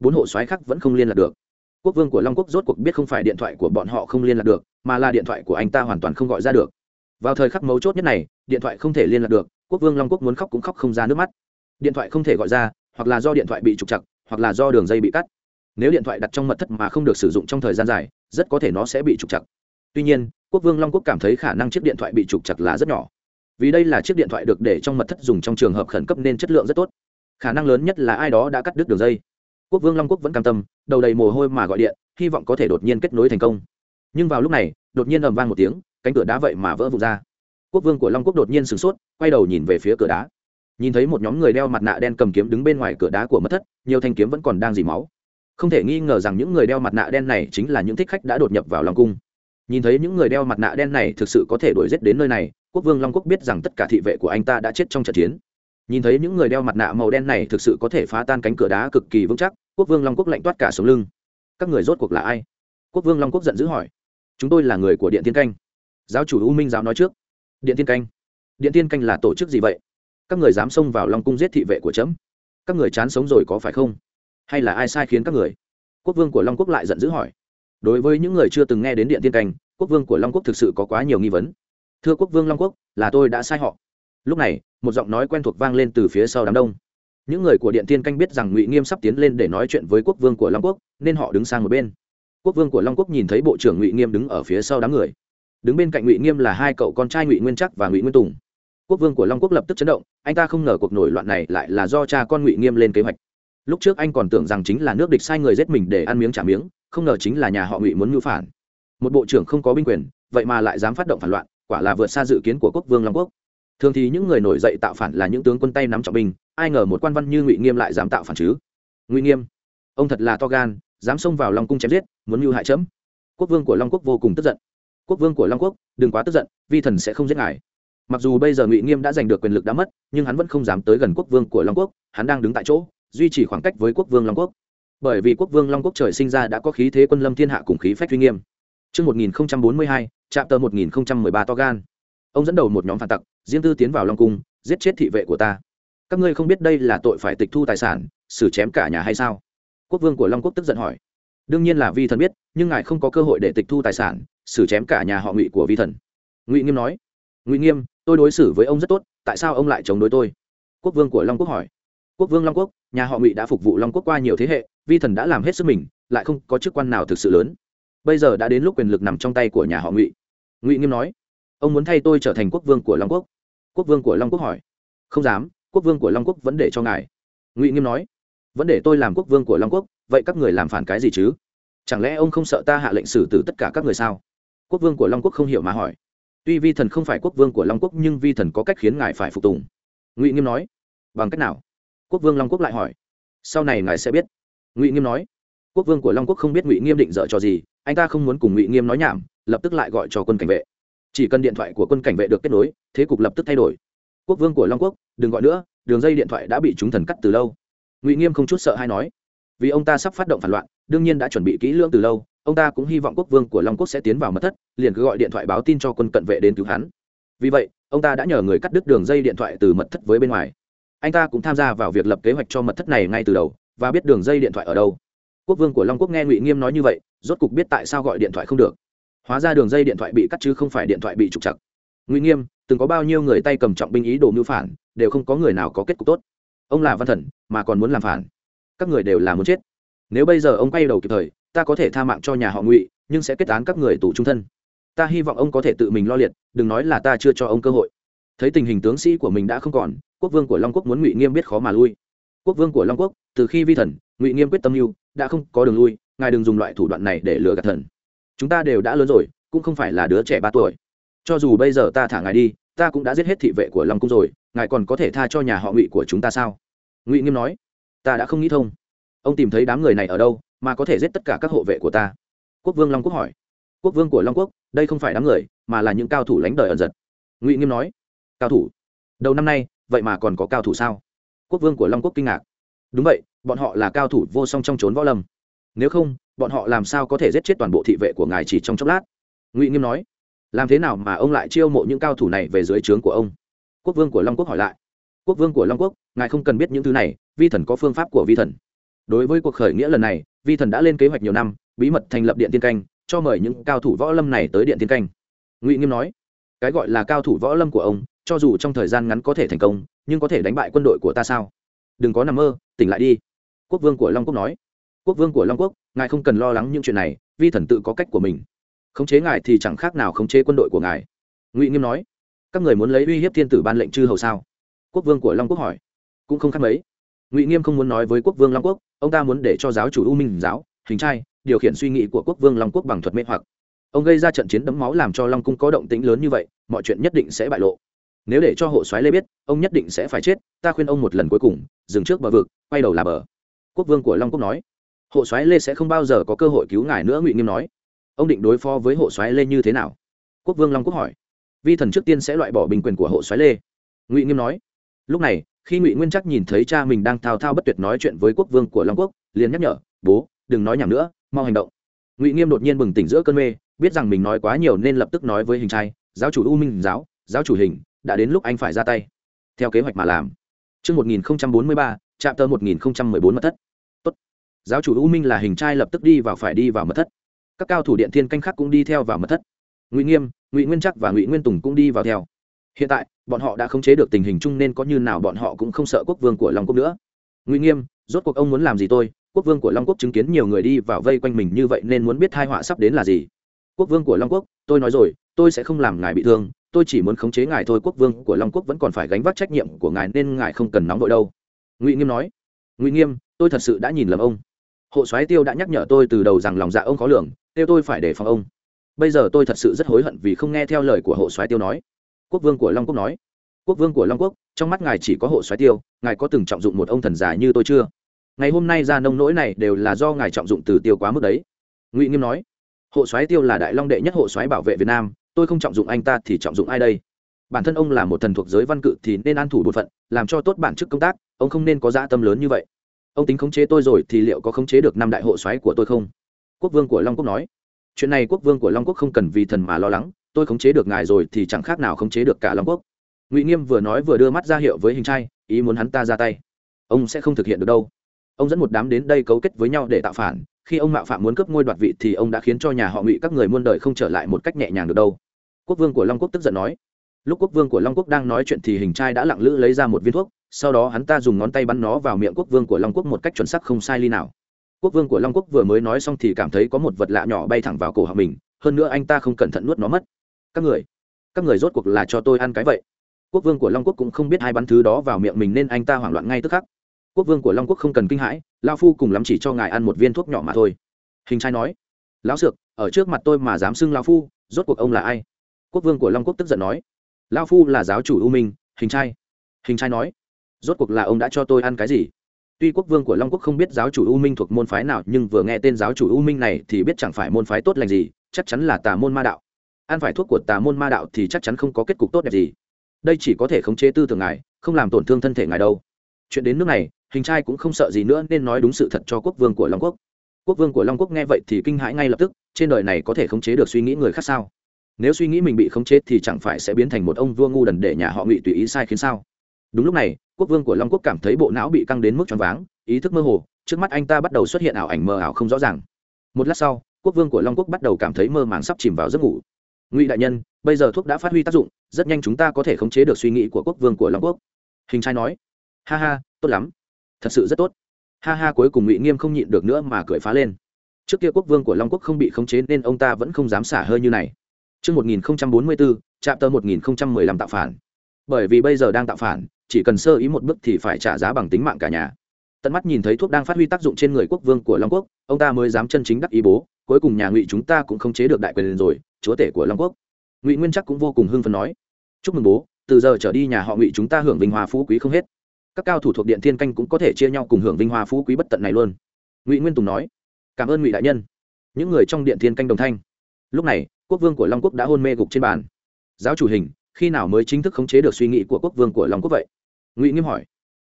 Bốn hộ soái khác vẫn không liên lạc được. Quốc vương của long quốc rốt cuộc biết không phải điện thoại của bọn họ không liên lạc được, mà là điện thoại của anh ta hoàn toàn không gọi ra được. Vào thời khắc mấu chốt nhất này, điện thoại không thể liên lạc được, quốc vương long quốc muốn khóc cũng khóc không ra nước mắt. Điện thoại không thể gọi ra, hoặc là do điện thoại bị trục chặt hoặc là do đường dây bị cắt nếu điện thoại đặt trong mật thất mà không được sử dụng trong thời gian dài, rất có thể nó sẽ bị trục chặt tuy nhiên, quốc vương long quốc cảm thấy khả năng chiếc điện thoại bị trục chặt là rất nhỏ. Vì đây là chiếc điện thoại được để trong mật thất dùng trong trường hợp khẩn cấp nên chất lượng rất tốt. Khả năng lớn nhất là ai đó đã cắt đứt đường dây. Quốc vương long quốc vẫn cam tâm, đầu đầy mồ hôi mà gọi điện, hy vọng có thể đột nhiên kết nối thành công. Nhưng vào lúc này, đột nhiên ầm vang một tiếng, cánh cửa đá vậy mà vỡ vụt ra. Quốc vương của long quốc đột nhiên sửng sốt, quay đầu nhìn về phía cửa đá. Nhìn thấy một nhóm người đeo mặt nạ đen cầm kiếm đứng bên ngoài cửa đá của mật thất, nhiều thanh kiếm vẫn còn đang dì máu không thể nghi ngờ rằng những người đeo mặt nạ đen này chính là những thích khách đã đột nhập vào long cung. Nhìn thấy những người đeo mặt nạ đen này thực sự có thể đuổi giết đến nơi này, quốc vương long quốc biết rằng tất cả thị vệ của anh ta đã chết trong trận chiến. Nhìn thấy những người đeo mặt nạ màu đen này thực sự có thể phá tan cánh cửa đá cực kỳ vững chắc, quốc vương long quốc lạnh toát cả sống lưng. Các người rốt cuộc là ai? Quốc vương long quốc giận dữ hỏi. Chúng tôi là người của điện tiên canh. Giáo chủ u minh giáo nói trước. Điện tiên canh. Điện tiên canh là tổ chức gì vậy? Các người dám xông vào long cung giết thị vệ của trẫm các người chán sống rồi có phải không? Hay là ai sai khiến các người? Quốc vương của long quốc lại giận dữ hỏi. Đối với những người chưa từng nghe đến điện tiên canh quốc vương của long quốc thực sự có quá nhiều nghi vấn. Thưa quốc vương long quốc, là tôi đã sai họ. Lúc này, một giọng nói quen thuộc vang lên từ phía sau đám đông. Những người của điện tiên canh biết rằng ngụy nghiêm sắp tiến lên để nói chuyện với quốc vương của long quốc, nên họ đứng sang một bên. Quốc vương của long quốc nhìn thấy bộ trưởng ngụy nghiêm đứng ở phía sau đám người. Đứng bên cạnh ngụy nghiêm là hai cậu con trai ngụy nguyên chắc và ngụy nguyên tùng. Quốc vương của long quốc lập tức chấn động, anh ta không ngờ cuộc nổi loạn này lại là do cha con ngụy nghiêm lên kế hoạch lúc trước anh còn tưởng rằng chính là nước địch sai người giết mình để ăn miếng trả miếng, không ngờ chính là nhà họ ngụy muốn mưu phản. Một bộ trưởng không có binh quyền, vậy mà lại dám phát động phản loạn, quả là vượt xa dự kiến của quốc vương long quốc. Thường thì những người nổi dậy tạo phản là những tướng quân tay nắm trọng binh, ai ngờ một quan văn như ngụy nghiêm lại dám tạo phản chứ? Ngụy nghiêm, ông thật là to gan, dám xông vào long cung chém giết, muốn mưu hại chấm. Quốc vương của long quốc vô cùng tức giận. Quốc vương của long quốc, đừng quá tức giận, vi thần sẽ không giết ngài. Mặc dù bây giờ ngụy nghiêm đã giành được quyền lực đã mất, nhưng hắn vẫn không dám tới gần quốc vương của long quốc, hắn đang đứng tại chỗ duy trì khoảng cách với quốc vương long quốc bởi vì quốc vương long quốc trời sinh ra đã có khí thế quân lâm thiên hạ cùng khí phách uy nghiêm Trước 1042, chạm tờ 1013 to gan. Ông dẫn đầu một nhóm phản tặc, riêng tư tiến vào Long Cung, giết chết thị vệ của ta. Các ngươi không biết đây là tội phải tịch thu tài sản, xử chém cả nhà hay sao? Quốc vương của Long Quốc tức giận hỏi. Đương nhiên là vi thần biết, nhưng ngài không có cơ hội để tịch thu tài sản, xử chém cả nhà họ Ngụy của vi thần. Ngụy Nghiêm nói. Ngụy Nghiêm, tôi đối xử với ông rất tốt, tại sao ông lại chống đối tôi? Quốc vương của Long Quốc hỏi. Quốc vương Long Quốc, nhà họ Ngụy đã phục vụ Long Quốc qua nhiều thế hệ, vi thần đã làm hết sức mình, lại không có chức quan nào thực sự lớn. Bây giờ đã đến lúc quyền lực nằm trong tay của nhà họ ngụy. Ngụy nghiêm nói ông muốn thay tôi trở thành quốc vương của long quốc? Quốc vương của long quốc hỏi. Không dám quốc vương của long quốc vẫn để cho ngài. Ngụy nghiêm nói vẫn để tôi làm quốc vương của long quốc vậy các người làm phản cái gì chứ? Chẳng lẽ ông không sợ ta hạ lệnh xử tử tất cả các người sao? Quốc vương của long quốc không hiểu mà hỏi. Tuy vi thần không phải quốc vương của long quốc nhưng vi thần có cách khiến ngài phải phục tùng. Ngụy nghiêm nói bằng cách nào? Quốc vương long quốc lại hỏi. Sau này ngài sẽ biết. Ngụy nghiêm nói. Quốc vương của long quốc không biết ngụy nghiêm định dở cho gì, anh ta không muốn cùng ngụy nghiêm nói nhảm, lập tức lại gọi cho quân cảnh vệ. Chỉ cần điện thoại của quân cảnh vệ được kết nối, thế cục lập tức thay đổi. Quốc vương của long quốc, đừng gọi nữa, đường dây điện thoại đã bị chúng thần cắt từ lâu. Ngụy nghiêm không chút sợ hay nói. Vì ông ta sắp phát động phản loạn, đương nhiên đã chuẩn bị kỹ lưỡng từ lâu, ông ta cũng hy vọng quốc vương của long quốc sẽ tiến vào mật thất, liền cứ gọi điện thoại báo tin cho quân cận vệ đến cứu hắn. Vì vậy, ông ta đã nhờ người cắt đứt đường dây điện thoại từ mật thất với bên ngoài anh ta cũng tham gia vào việc lập kế hoạch cho mật thất này ngay từ đầu, và biết đường dây điện thoại ở đâu. Quốc vương của long quốc nghe ngụy nghiêm nói như vậy, rốt cục biết tại sao gọi điện thoại không được. Hóa ra đường dây điện thoại bị cắt chứ không phải điện thoại bị trục chặt. Ngụy nghiêm, từng có bao nhiêu người tay cầm trọng binh ý đồ mưu phản, đều không có người nào có kết cục tốt. Ông là văn thần, mà còn muốn làm phản. Các người đều là muốn chết. Nếu bây giờ ông quay đầu kịp thời, ta có thể tha mạng cho nhà họ ngụy, nhưng sẽ kết án các người tù trung thân. Ta hy vọng ông có thể tự mình lo liệt, đừng nói là ta chưa cho ông cơ hội thấy tình hình tướng sĩ của mình đã không còn, quốc vương của long quốc muốn ngụy nghiêm biết khó mà lui. Quốc vương của long quốc, từ khi vi thần, ngụy nghiêm quyết tâm mưu, đã không có đường lui, ngài đừng dùng loại thủ đoạn này để lừa gạt thần. Chúng ta đều đã lớn rồi, cũng không phải là đứa trẻ ba tuổi. Cho dù bây giờ ta thả ngài đi, ta cũng đã giết hết thị vệ của long cung rồi, ngài còn có thể tha cho nhà họ ngụy của chúng ta sao? Ngụy nghiêm nói, ta đã không nghĩ thông. Ông tìm thấy đám người này ở đâu, mà có thể giết tất cả các hộ vệ của ta? Quốc vương long quốc hỏi. Quốc vương của long quốc, đây không phải đám người, mà là những cao thủ lãnh đời ẩn giật. Ngụy nghiêm nói cao thủ. Đầu năm nay, vậy mà còn có cao thủ sao? Quốc vương của long quốc kinh ngạc. Đúng vậy, bọn họ là cao thủ vô song trong trốn võ lâm. Nếu không, bọn họ làm sao có thể giết chết toàn bộ thị vệ của ngài chỉ trong chốc lát? Ngụy nghiêm nói. Làm thế nào mà ông lại chiêu mộ những cao thủ này về dưới trướng của ông? Quốc vương của long quốc hỏi lại. Quốc vương của long quốc, ngài không cần biết những thứ này, vi thần có phương pháp của vi thần. Đối với cuộc khởi nghĩa lần này, vi thần đã lên kế hoạch nhiều năm, bí mật thành lập điện tiên canh, cho mời những cao thủ võ lâm này tới điện tiên canh. Ngụy nghiêm nói. Cái gọi là cao thủ võ lâm của ông cho dù trong thời gian ngắn có thể thành công, nhưng có thể đánh bại quân đội của ta sao? Đừng có nằm mơ, tỉnh lại đi. Quốc vương của long quốc nói. Quốc vương của long quốc, ngài không cần lo lắng những chuyện này, vi thần tự có cách của mình. Khống chế ngài thì chẳng khác nào khống chế quân đội của ngài. Ngụy nghiêm nói. Các người muốn lấy uy hiếp thiên tử ban lệnh chư hầu sao? Quốc vương của long quốc hỏi. Cũng không khác mấy. Ngụy nghiêm không muốn nói với quốc vương long quốc, ông ta muốn để cho giáo chủ u minh giáo, hình trai, điều khiển suy nghĩ của quốc vương long quốc bằng thuật mê hoặc. Ông gây ra trận chiến đẫm máu làm cho long cung có động tĩnh lớn như vậy, mọi chuyện nhất định sẽ bại lộ nếu để cho hộ soái lê biết, ông nhất định sẽ phải chết, ta khuyên ông một lần cuối cùng, dừng trước bờ vực, quay đầu là bờ. Quốc vương của long quốc nói. Hộ soái lê sẽ không bao giờ có cơ hội cứu ngài nữa, ngụy nghiêm nói. Ông định đối phó với hộ soái lê như thế nào? Quốc vương long quốc hỏi. Vi thần trước tiên sẽ loại bỏ bình quyền của hộ soái lê. Ngụy nghiêm nói. Lúc này, khi ngụy nguyên chắc nhìn thấy cha mình đang thao thao bất tuyệt nói chuyện với quốc vương của long quốc, liền nhắc nhở, bố, đừng nói nhảm nữa, mau hành động. Ngụy nghiêm đột nhiên bừng tỉnh giữa cơn mê, biết rằng mình nói quá nhiều nên lập tức nói với hình trai, giáo chủ u minh giáo giáo chủ hình đã đến lúc anh phải ra tay theo kế hoạch mà làm Trước 1043, chạm tờ 1014 mật thất. Tốt. Giáo chủ U Minh là hình trai lập tức đi vào phải đi vào mật thất. Các cao thủ điện thiên canh khác cũng đi theo vào mật thất. Ngụy Nghiêm, Ngụy Nguyên Chắc và Ngụy Nguyên Tùng cũng đi vào theo. Hiện tại, bọn họ đã khống chế được tình hình chung nên có như nào bọn họ cũng không sợ quốc vương của Long quốc nữa. Ngụy Nghiêm, rốt cuộc ông muốn làm gì tôi? Quốc vương của Long quốc chứng kiến nhiều người đi vào vây quanh mình như vậy nên muốn biết tai họa sắp đến là gì. Quốc vương của Long quốc, tôi nói rồi, tôi sẽ không làm ngài bị thương, tôi chỉ muốn khống chế ngài thôi, quốc vương của long quốc vẫn còn phải gánh vác trách nhiệm của ngài nên ngài không cần nóng vội đâu. Ngụy nghiêm nói. Ngụy nghiêm, tôi thật sự đã nhìn lầm ông. Hộ soái tiêu đã nhắc nhở tôi từ đầu rằng lòng dạ ông khó lường tiêu tôi phải đề phòng ông. Bây giờ tôi thật sự rất hối hận vì không nghe theo lời của hộ soái tiêu nói. Quốc vương của long quốc nói. Quốc vương của long quốc, trong mắt ngài chỉ có hộ soái tiêu, ngài có từng trọng dụng một ông thần già như tôi chưa? Ngày hôm nay ra nông nỗi này đều là do ngài trọng dụng từ tiêu quá mức đấy. Ngụy nghiêm nói. Hộ soái tiêu là đại long đệ nhất hộ soái bảo vệ việt nam tôi không trọng dụng anh ta thì trọng dụng ai đây? Bản thân ông là một thần thuộc giới văn cự thì nên an thủ bột phận, làm cho tốt bản chức công tác, ông không nên có dã tâm lớn như vậy. Ông tính khống chế tôi rồi thì liệu có khống chế được năm đại hộ xoáy của tôi không? Quốc vương của long quốc nói. Chuyện này quốc vương của long quốc không cần vì thần mà lo lắng, tôi khống chế được ngài rồi thì chẳng khác nào khống chế được cả long quốc. Ngụy nghiêm vừa nói vừa đưa mắt ra hiệu với hình trai, ý muốn hắn ta ra tay. Ông sẽ không thực hiện được đâu. Ông dẫn một đám đến đây cấu kết với nhau để tạo phản khi ông mạo phạm muốn cướp ngôi đoạt vị thì ông đã khiến cho nhà họ ngụy các người muôn đời không trở lại một cách nhẹ nhàng được đâu quốc vương của long quốc tức giận nói lúc quốc vương của long quốc đang nói chuyện thì hình trai đã lặng lữ lấy ra một viên thuốc sau đó hắn ta dùng ngón tay bắn nó vào miệng quốc vương của long quốc một cách chuẩn xác không sai ly nào quốc vương của long quốc vừa mới nói xong thì cảm thấy có một vật lạ nhỏ bay thẳng vào cổ họng mình hơn nữa anh ta không cẩn thận nuốt nó mất các người các người rốt cuộc là cho tôi ăn cái vậy quốc vương của long quốc cũng không biết hai bắn thứ đó vào miệng mình nên anh ta hoảng loạn ngay tức khắc quốc vương của long quốc không cần kinh hãi lao phu cùng lắm chỉ cho ngài ăn một viên thuốc nhỏ mà thôi hình trai nói lão sược ở trước mặt tôi mà dám xưng lao phu rốt cuộc ông là ai quốc vương của long quốc tức giận nói lao phu là giáo chủ u minh hình trai hình trai nói rốt cuộc là ông đã cho tôi ăn cái gì tuy quốc vương của long quốc không biết giáo chủ u minh thuộc môn phái nào nhưng vừa nghe tên giáo chủ u minh này thì biết chẳng phải môn phái tốt lành gì chắc chắn là tà môn ma đạo ăn phải thuốc của tà môn ma đạo thì chắc chắn không có kết cục tốt đẹp gì đây chỉ có thể khống chế tư tưởng ngài không làm tổn thương thân thể ngài đâu chuyện đến nước này hình trai cũng không sợ gì nữa nên nói đúng sự thật cho quốc vương của long quốc. Quốc vương của long quốc nghe vậy thì kinh hãi ngay lập tức, trên đời này có thể khống chế được suy nghĩ người khác sao? Nếu suy nghĩ mình bị khống chế thì chẳng phải sẽ biến thành một ông vua ngu đần để nhà họ ngụy tùy ý sai khiến sao? Đúng lúc này, quốc vương của long quốc cảm thấy bộ não bị căng đến mức choáng váng, ý thức mơ hồ, trước mắt anh ta bắt đầu xuất hiện ảo ảnh mờ ảo không rõ ràng. Một lát sau, quốc vương của long quốc bắt đầu cảm thấy mơ màng sắp chìm vào giấc ngủ. Ngụy đại nhân, bây giờ thuốc đã phát huy tác dụng, rất nhanh chúng ta có thể khống chế được suy nghĩ của quốc vương của long quốc. Hình trai nói. Ha ha, tốt lắm thật sự rất tốt ha ha cuối cùng ngụy nghiêm không nhịn được nữa mà cười phá lên trước kia quốc vương của long quốc không bị khống chế nên ông ta vẫn không dám xả hơi như này Trước 1044, chạm tờ 1015 tạo phản. Bởi vì bây giờ đang tạo phản, chỉ cần sơ ý một bước thì phải trả giá bằng tính mạng cả nhà. Tận mắt nhìn thấy thuốc đang phát huy tác dụng trên người quốc vương của Long Quốc, ông ta mới dám chân chính đắc ý bố, cuối cùng nhà Ngụy chúng ta cũng khống chế được đại quyền rồi, chúa tể của Long Quốc. Ngụy Nguyên chắc cũng vô cùng hưng phấn nói: "Chúc mừng bố, từ giờ trở đi nhà họ Ngụy chúng ta hưởng vinh hoa phú quý không hết." Các cao thủ thuộc điện thiên canh cũng có thể chia nhau cùng hưởng vinh hoa phú quý bất tận này luôn. Ngụy nguyên tùng nói, cảm ơn ngụy đại nhân. Những người trong điện thiên canh đồng thanh. Lúc này, quốc vương của long quốc đã hôn mê gục trên bàn. Giáo chủ hình, khi nào mới chính thức khống chế được suy nghĩ của quốc vương của long quốc vậy? Ngụy nghiêm hỏi.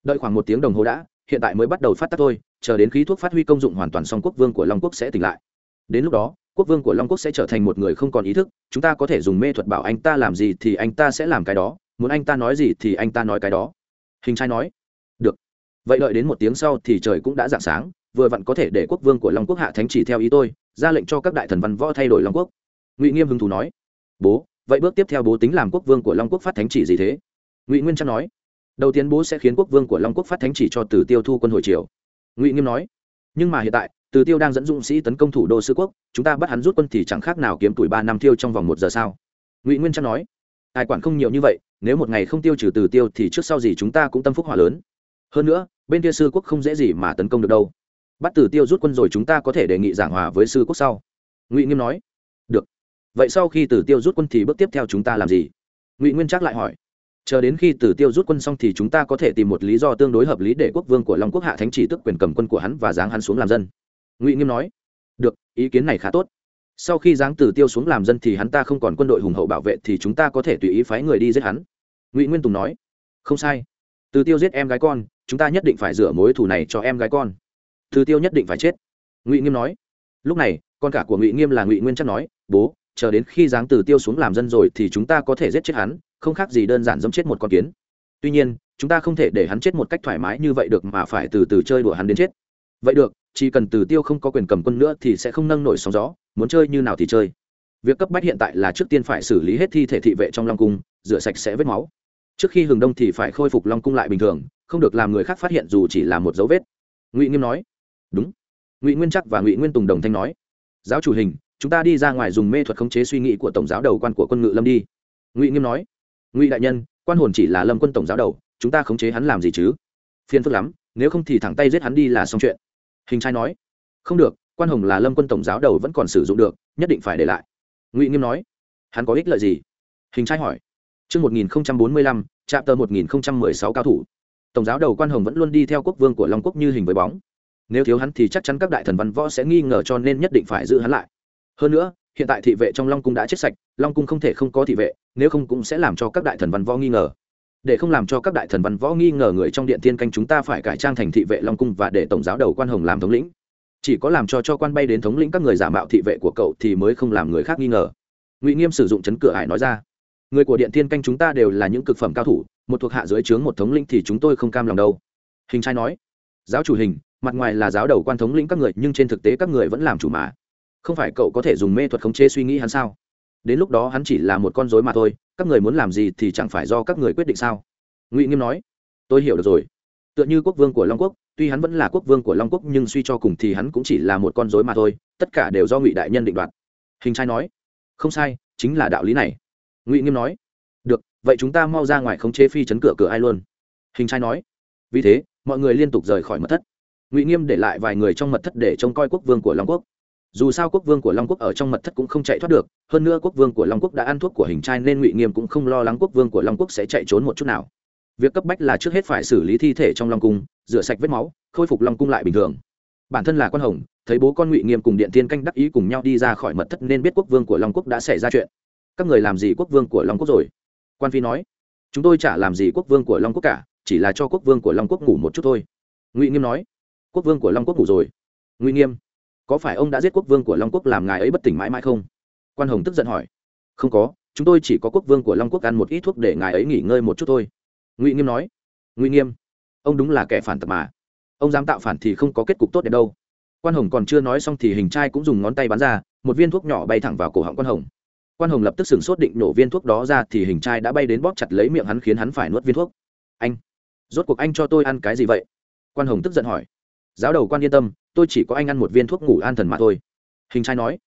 Đợi khoảng một tiếng đồng hồ đã, hiện tại mới bắt đầu phát tác thôi, chờ đến khí thuốc phát huy công dụng hoàn toàn xong quốc vương của long quốc sẽ tỉnh lại. Đến lúc đó, quốc vương của long quốc sẽ trở thành một người không còn ý thức, chúng ta có thể dùng mê thuật bảo anh ta làm gì thì anh ta sẽ làm cái đó, muốn anh ta nói gì thì anh ta nói cái đó hình trai nói, được. Vậy đợi đến một tiếng sau thì trời cũng đã d ạ n g sáng, vừa vặn có thể để quốc vương của long quốc hạ thánh chỉ theo ý tôi, ra lệnh cho các đại thần văn võ thay đổi long quốc. Ngụy nghiêm hứng thú nói, bố, vậy bước tiếp theo bố tính làm quốc vương của long quốc phát thánh chỉ gì thế? Ngụy nguyên trang nói, đầu tiên bố sẽ khiến quốc vương của long quốc phát thánh chỉ cho từ tiêu thu quân hồi triều. Ngụy nghiêm nói, nhưng mà hiện tại, từ tiêu đang dẫn dũng sĩ tấn công thủ đô sư quốc, chúng ta bắt hắn rút quân thì chẳng khác nào kiếm tuổi ba năm tiêu trong vòng một giờ sao? Ngụy nguyên trang nói ai quản không nhiều như vậy, nếu một ngày không tiêu trừ từ tiêu thì trước sau gì chúng ta cũng tâm phúc hỏa lớn. Hơn nữa, bên kia sư quốc không dễ gì mà tấn công được đâu. Bắt từ tiêu rút quân rồi chúng ta có thể đề nghị giảng hòa với sư quốc sau. Ngụy nghiêm nói. Được. Vậy sau khi từ tiêu rút quân thì bước tiếp theo chúng ta làm gì? Ngụy nguyên trác lại hỏi. Chờ đến khi từ tiêu rút quân xong thì chúng ta có thể tìm một lý do tương đối hợp lý để quốc vương của long quốc hạ thánh chỉ tức quyền cầm quân của hắn và giáng hắn xuống làm dân. Ngụy nghiêm nói. Được, ý kiến này khá tốt sau khi giáng từ tiêu xuống làm dân thì hắn ta không còn quân đội hùng hậu bảo vệ thì chúng ta có thể tùy ý phái người đi giết hắn. Ngụy nguyên tùng nói, không sai. Từ tiêu giết em gái con, chúng ta nhất định phải rửa mối thù này cho em gái con. Từ tiêu nhất định phải chết. Ngụy nghiêm nói. Lúc này, con cả của ngụy nghiêm là ngụy nguyên chắc nói, bố, chờ đến khi giáng từ tiêu xuống làm dân rồi thì chúng ta có thể giết chết hắn, không khác gì đơn giản dẫm chết một con kiến. Tuy nhiên, chúng ta không thể để hắn chết một cách thoải mái như vậy được mà phải từ từ chơi đùa hắn đến chết. Vậy được, chỉ cần từ tiêu không có quyền cầm quân nữa thì sẽ không nâng nổi sóng gió muốn chơi như nào thì chơi. Việc cấp bách hiện tại là trước tiên phải xử lý hết thi thể thị vệ trong long cung, rửa sạch sẽ vết máu. Trước khi hừng đông thì phải khôi phục long cung lại bình thường, không được làm người khác phát hiện dù chỉ là một dấu vết. Ngụy nghiêm nói. Đúng. Ngụy nguyên chắc và ngụy nguyên tùng đồng thanh nói. Giáo chủ hình, chúng ta đi ra ngoài dùng mê thuật khống chế suy nghĩ của tổng giáo đầu quan của quân ngự lâm đi. Ngụy nghiêm nói. Ngụy đại nhân, quan hồn chỉ là lâm quân tổng giáo đầu, chúng ta khống chế hắn làm gì chứ? Phiền phức lắm, nếu không thì thẳng tay giết hắn đi là xong chuyện. Hình trai nói. Không được quan hồng là lâm quân tổng giáo đầu vẫn còn sử dụng được nhất định phải để lại ngụy nghiêm nói hắn có ích lợi gì hình trai hỏi Trước 1045, trạm tờ 1016 cao thủ. Tổng giáo đầu quan hồng vẫn luôn đi theo quốc vương của Long quốc như hình với bóng. Nếu thiếu hắn thì chắc chắn các đại thần văn võ sẽ nghi ngờ cho nên nhất định phải giữ hắn lại. Hơn nữa, hiện tại thị vệ trong Long cung đã chết sạch, Long cung không thể không có thị vệ, nếu không cũng sẽ làm cho các đại thần văn võ nghi ngờ. Để không làm cho các đại thần văn võ nghi ngờ người trong điện tiên canh chúng ta phải cải trang thành thị vệ Long cung và để tổng giáo đầu quan hồng làm thống lĩnh. Chỉ có làm cho cho quan bay đến thống lĩnh các người giả mạo thị vệ của cậu thì mới không làm người khác nghi ngờ. Ngụy Nghiêm sử dụng chấn cửa hải nói ra, người của điện thiên canh chúng ta đều là những cực phẩm cao thủ, một thuộc hạ dưới trướng một thống lĩnh thì chúng tôi không cam lòng đâu. Hình trai nói, giáo chủ hình, mặt ngoài là giáo đầu quan thống lĩnh các người, nhưng trên thực tế các người vẫn làm chủ mà. Không phải cậu có thể dùng mê thuật khống chế suy nghĩ hắn sao? Đến lúc đó hắn chỉ là một con dối mà thôi, các người muốn làm gì thì chẳng phải do các người quyết định sao? Ngụy nghiêm nói, tôi hiểu được rồi. Tựa như quốc vương của long quốc tuy hắn vẫn là quốc vương của long quốc, nhưng suy cho cùng thì hắn cũng chỉ là một con dối mà thôi, tất cả đều do ngụy đại nhân định đoạt. Hình trai nói, không sai, chính là đạo lý này. Ngụy nghiêm nói, được, vậy chúng ta mau ra ngoài khống chế phi chấn cửa cửa ai luôn. Hình trai nói, vì thế, mọi người liên tục rời khỏi mật thất. Ngụy nghiêm để lại vài người trong mật thất để trông coi quốc vương của long quốc. Dù sao quốc vương của long quốc ở trong mật thất cũng không chạy thoát được, hơn nữa quốc vương của long quốc đã ăn thuốc của hình trai nên ngụy nghiêm cũng không lo lắng quốc vương của long quốc sẽ chạy trốn một chút nào việc cấp bách là trước hết phải xử lý thi thể trong long cung, rửa sạch vết máu, khôi phục long cung lại bình thường. Bản thân là con hồng, thấy bố con ngụy nghiêm cùng điện tiên canh đắc ý cùng nhau đi ra khỏi mật thất nên biết quốc vương của long quốc đã xảy ra chuyện. Các người làm gì quốc vương của long quốc rồi? Quan phi nói. Chúng tôi chả làm gì quốc vương của long quốc cả, chỉ là cho quốc vương của long quốc ngủ một chút thôi. Ngụy nghiêm nói. Quốc vương của long quốc ngủ rồi. Ngụy nghiêm. Có phải ông đã giết quốc vương của long quốc làm ngài ấy bất tỉnh mãi mãi không? Quan hồng tức giận hỏi. Không có, chúng tôi chỉ có quốc vương của long quốc ăn một ít thuốc để ngài ấy nghỉ ngơi một chút thôi ngụy nghiêm nói, ngụy nghiêm, ông đúng là kẻ phản tập mà. Ông dám tạo phản thì không có kết cục tốt đẹp đâu. Quan hồng còn chưa nói xong thì hình trai cũng dùng ngón tay bắn ra, một viên thuốc nhỏ bay thẳng vào cổ họng quan hồng. Quan hồng lập tức sửng sốt định nổ viên thuốc đó ra thì hình trai đã bay đến bóp chặt lấy miệng hắn khiến hắn phải nuốt viên thuốc. Anh, rốt cuộc anh cho tôi ăn cái gì vậy? Quan hồng tức giận hỏi. Giáo đầu quan yên tâm, tôi chỉ có anh ăn một viên thuốc ngủ an thần mà thôi. Hình trai nói.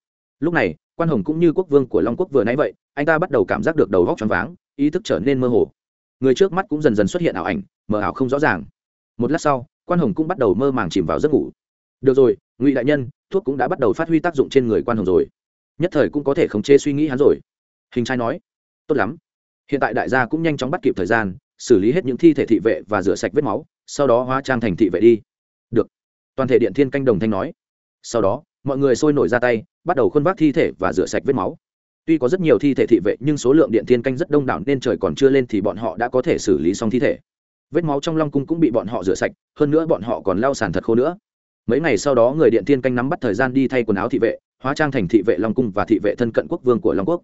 Lúc này, quan hồng cũng như quốc vương của long quốc vừa nãy vậy, anh ta bắt đầu cảm giác được đầu góc choáng váng, ý thức trở nên mơ hồ người trước mắt cũng dần dần xuất hiện ảo ảnh, mờ ảo không rõ ràng. Một lát sau, quan hồng cũng bắt đầu mơ màng chìm vào giấc ngủ. Được rồi, ngụy đại nhân, thuốc cũng đã bắt đầu phát huy tác dụng trên người quan hồng rồi. Nhất thời cũng có thể khống chế suy nghĩ hắn rồi. Hình trai nói, tốt lắm. Hiện tại đại gia cũng nhanh chóng bắt kịp thời gian, xử lý hết những thi thể thị vệ và rửa sạch vết máu, sau đó hóa trang thành thị vệ đi. Được. Toàn thể điện thiên canh đồng thanh nói. Sau đó, mọi người sôi nổi ra tay, bắt đầu khuân vác thi thể và rửa sạch vết máu tuy có rất nhiều thi thể thị vệ nhưng số lượng điện thiên canh rất đông đảo nên trời còn chưa lên thì bọn họ đã có thể xử lý xong thi thể vết máu trong long cung cũng bị bọn họ rửa sạch hơn nữa bọn họ còn lao sàn thật khô nữa mấy ngày sau đó người điện thiên canh nắm bắt thời gian đi thay quần áo thị vệ hóa trang thành thị vệ long cung và thị vệ thân cận quốc vương của long quốc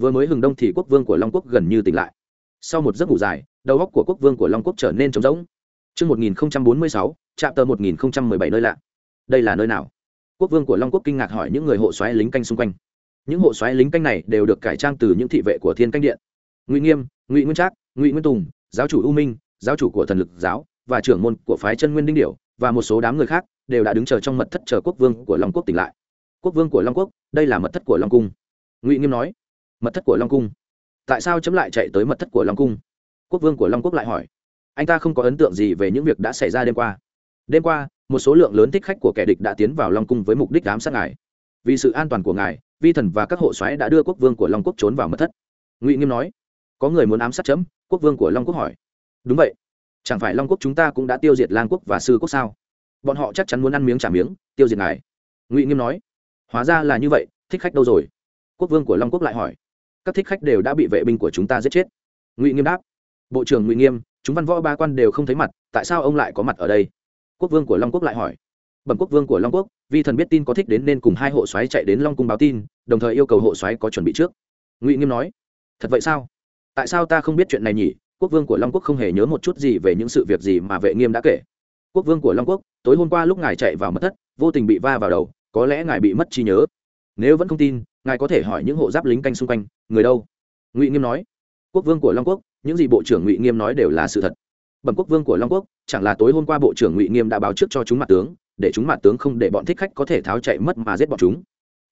vừa mới hừng đông thì quốc vương của long quốc gần như tỉnh lại sau một giấc ngủ dài đầu óc của quốc vương của long quốc trở nên trống rỗng Trước 1046, trạm tờ 1017 nơi lạ. Đây là nơi nào? Quốc vương của Long Quốc kinh ngạc hỏi những người hộ soái lính canh xung quanh. Những hộ xoáy lính canh này đều được cải trang từ những thị vệ của Thiên Canh Điện. Ngụy Nghiêm, Ngụy Nguyên Trác, Ngụy Nguyên Tùng, giáo chủ U Minh, giáo chủ của Thần Lực giáo và trưởng môn của phái Chân Nguyên Đinh Điểu và một số đám người khác đều đã đứng chờ trong mật thất chờ quốc vương của Long Quốc tỉnh lại. Quốc vương của long quốc đây là mật thất của long cung. Ngụy nghiêm nói mật thất của long cung? Tại sao chấm lại chạy tới mật thất của long cung? Quốc vương của long quốc lại hỏi anh ta không có ấn tượng gì về những việc đã xảy ra đêm qua. Đêm qua một số lượng lớn thích khách của kẻ địch đã tiến vào long cung với mục đích ám sát ngài. Vì sự an toàn của ngài vi thần và các hộ xoáy đã đưa quốc vương của long quốc trốn vào mật thất. Ngụy nghiêm nói, có người muốn ám sát chấm? Quốc vương của long quốc hỏi. Đúng vậy. Chẳng phải long quốc chúng ta cũng đã tiêu diệt lang quốc và sư quốc sao? Bọn họ chắc chắn muốn ăn miếng trả miếng, tiêu diệt ngài. Ngụy nghiêm nói, hóa ra là như vậy, thích khách đâu rồi? Quốc vương của long quốc lại hỏi, các thích khách đều đã bị vệ binh của chúng ta giết chết. Ngụy nghiêm đáp, bộ trưởng ngụy nghiêm, chúng văn võ ba quan đều không thấy mặt, tại sao ông lại có mặt ở đây? Quốc vương của long quốc lại hỏi bẩm quốc vương của long quốc, vi thần biết tin có thích đến nên cùng hai hộ soái chạy đến long cung báo tin, đồng thời yêu cầu hộ soái có chuẩn bị trước. Ngụy nghiêm nói, thật vậy sao? Tại sao ta không biết chuyện này nhỉ? Quốc vương của long quốc không hề nhớ một chút gì về những sự việc gì mà vệ nghiêm đã kể. Quốc vương của long quốc, tối hôm qua lúc ngài chạy vào mất thất, vô tình bị va vào đầu, có lẽ ngài bị mất trí nhớ. Nếu vẫn không tin, ngài có thể hỏi những hộ giáp lính canh xung quanh, người đâu? Ngụy nghiêm nói, quốc vương của long quốc, những gì bộ trưởng ngụy nghiêm nói đều là sự thật. Bẩm quốc vương của long quốc, chẳng là tối hôm qua bộ trưởng ngụy nghiêm đã báo trước cho chúng mặt tướng để chúng mặt tướng không để bọn thích khách có thể tháo chạy mất mà giết bọn chúng.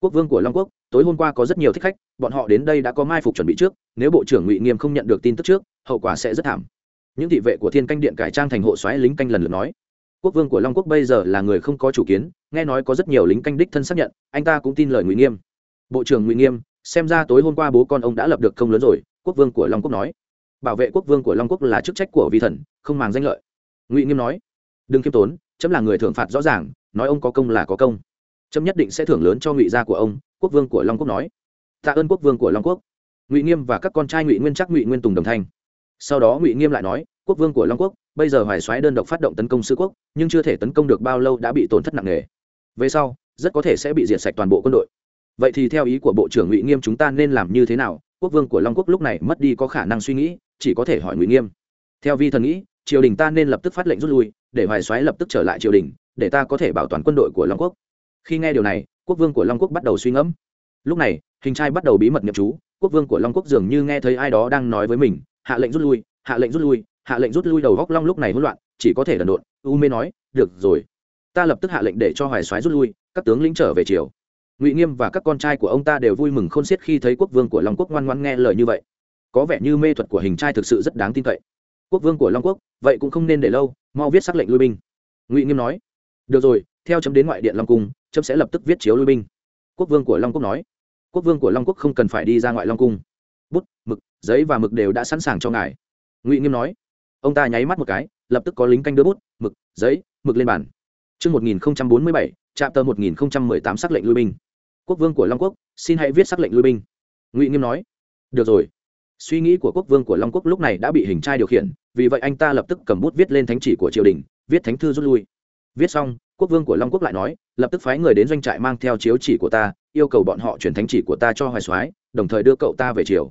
Quốc vương của long quốc, tối hôm qua có rất nhiều thích khách, bọn họ đến đây đã có mai phục chuẩn bị trước, nếu bộ trưởng ngụy nghiêm không nhận được tin tức trước, hậu quả sẽ rất thảm. Những thị vệ của thiên canh điện cải trang thành hộ xoáy lính canh lần lượt nói. Quốc vương của long quốc bây giờ là người không có chủ kiến, nghe nói có rất nhiều lính canh đích thân xác nhận, anh ta cũng tin lời ngụy nghiêm. Bộ trưởng ngụy nghiêm, xem ra tối hôm qua bố con ông đã lập được công lớn rồi, quốc vương của long quốc nói. Bảo vệ quốc vương của long quốc là chức trách của vi thần, không màng danh lợi. Ngụy nghiêm nói. Đừng khiêm tốn chấm là người thưởng phạt rõ ràng, nói ông có công là có công. Chấm nhất định sẽ thưởng lớn cho ngụy gia của ông, quốc vương của long quốc nói. Tạ ơn quốc vương của long quốc. Ngụy nghiêm và các con trai ngụy nguyên chắc ngụy nguyên tùng đồng thanh. Sau đó ngụy nghiêm lại nói, quốc vương của long quốc, bây giờ hoài soái đơn độc phát động tấn công sư quốc, nhưng chưa thể tấn công được bao lâu đã bị tổn thất nặng nề. Về sau, rất có thể sẽ bị diệt sạch toàn bộ quân đội. Vậy thì theo ý của bộ trưởng ngụy nghiêm chúng ta nên làm như thế nào? Quốc vương của long quốc lúc này mất đi có khả năng suy nghĩ, chỉ có thể hỏi ngụy nghiêm. Theo vi thần nghĩ, triều đình ta nên lập tức phát lệnh rút lui để hoài soái lập tức trở lại triều đình, để ta có thể bảo toàn quân đội của long quốc. Khi nghe điều này, quốc vương của long quốc bắt đầu suy ngẫm. Lúc này, hình trai bắt đầu bí mật nhậm chú, quốc vương của long quốc dường như nghe thấy ai đó đang nói với mình, hạ lệnh rút lui, hạ lệnh rút lui, hạ lệnh rút lui đầu góc long lúc này hỗn loạn, chỉ có thể đần độn. U mê nói, được rồi, ta lập tức hạ lệnh để cho hoài soái rút lui, các tướng lĩnh trở về triều. Ngụy nghiêm và các con trai của ông ta đều vui mừng khôn xiết khi thấy quốc vương của long quốc ngoan ngoan nghe lời như vậy. Có vẻ như mê thuật của hình trai thực sự rất đáng tin cậy quốc vương của long quốc vậy cũng không nên để lâu mau viết xác lệnh lui binh ngụy nghiêm nói được rồi theo chấm đến ngoại điện long cung chấm sẽ lập tức viết chiếu lui binh quốc vương của long quốc nói quốc vương của long quốc không cần phải đi ra ngoại long cung bút mực giấy và mực đều đã sẵn sàng cho ngài ngụy nghiêm nói ông ta nháy mắt một cái lập tức có lính canh đưa bút mực giấy mực lên bàn Trước 1047, trạm tờ 1018 sắc lệnh lui binh. Quốc vương của Long Quốc, xin hãy viết sắc lệnh lui binh. Ngụy Nghiêm nói. Được rồi. Suy nghĩ của quốc vương của Long Quốc lúc này đã bị hình trai điều khiển, vì vậy anh ta lập tức cầm bút viết lên thánh chỉ của triều đình, viết thánh thư rút lui. Viết xong, quốc vương của Long Quốc lại nói, lập tức phái người đến doanh trại mang theo chiếu chỉ của ta, yêu cầu bọn họ chuyển thánh chỉ của ta cho Hoài Soái, đồng thời đưa cậu ta về triều.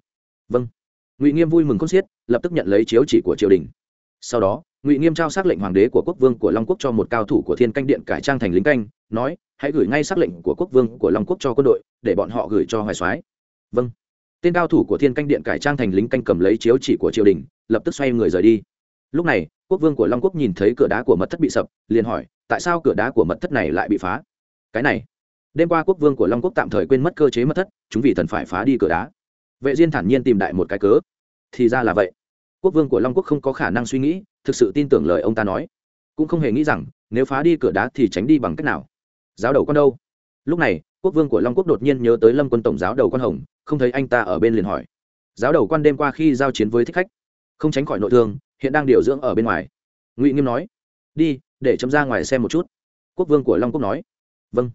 Vâng. Ngụy Nghiêm vui mừng khôn xiết, lập tức nhận lấy chiếu chỉ của triều đình. Sau đó, ngụy nghiêm trao xác lệnh hoàng đế của quốc vương của long quốc cho một cao thủ của thiên canh điện cải trang thành lính canh nói hãy gửi ngay xác lệnh của quốc vương của long quốc cho quân đội để bọn họ gửi cho hoài soái vâng tên cao thủ của thiên canh điện cải trang thành lính canh cầm lấy chiếu chỉ của triều đình, lập tức xoay người rời đi. Lúc này, quốc vương của long quốc nhìn thấy cửa đá của mật thất bị sập, liền hỏi, tại sao cửa đá của mật thất này lại bị phá? Cái này, đêm qua quốc vương của long quốc tạm thời quên mất cơ chế mật thất, chúng vì thần phải phá đi cửa đá. Vệ diên thản nhiên tìm đại một cái cớ. Thì ra là vậy. Quốc vương của long quốc không có khả năng suy nghĩ, thực sự tin tưởng lời ông ta nói. Cũng không hề nghĩ rằng, nếu phá đi cửa đá thì tránh đi bằng cách nào. Giáo đầu con đâu? Lúc này quốc vương của long quốc đột nhiên nhớ tới lâm quân tổng giáo đầu quan hồng, không thấy anh ta ở bên liền hỏi. Giáo đầu quan đêm qua khi giao chiến với thích khách, không tránh khỏi nội thương, hiện đang điều dưỡng ở bên ngoài. Ngụy nghiêm nói, đi, để chấm ra ngoài xem một chút. Quốc vương của long quốc nói vâng.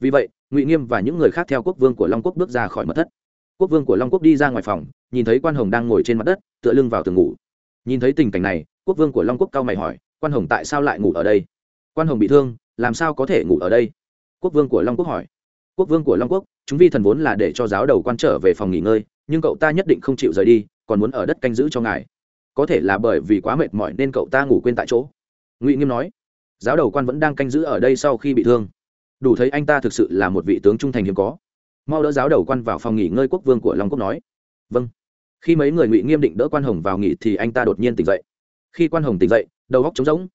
Vì vậy, ngụy nghiêm và những người khác theo quốc vương của long quốc bước ra khỏi mật thất. Quốc vương của long quốc đi ra ngoài phòng, nhìn thấy quan hồng đang ngồi trên mặt đất, tựa lưng vào tường ngủ. Nhìn thấy tình cảnh này, quốc vương của long quốc cao mày hỏi, quan hồng tại sao lại ngủ ở đây? Quan hồng bị thương, làm sao có thể ngủ ở đây? Quốc vương của long quốc hỏi quốc vương của long quốc, chúng vi thần vốn là để cho giáo đầu quan trở về phòng nghỉ ngơi, nhưng cậu ta nhất định không chịu rời đi, còn muốn ở đất canh giữ cho ngài. Có thể là bởi vì quá mệt mỏi nên cậu ta ngủ quên tại chỗ. Ngụy nghiêm nói. Giáo đầu quan vẫn đang canh giữ ở đây sau khi bị thương. Đủ thấy anh ta thực sự là một vị tướng trung thành hiếm có. Mau đỡ giáo đầu quan vào phòng nghỉ ngơi quốc vương của long quốc nói. Vâng. Khi mấy người ngụy nghiêm định đỡ quan hồng vào nghỉ thì anh ta đột nhiên tỉnh dậy. Khi quan hồng tỉnh dậy, đầu góc trống rỗng.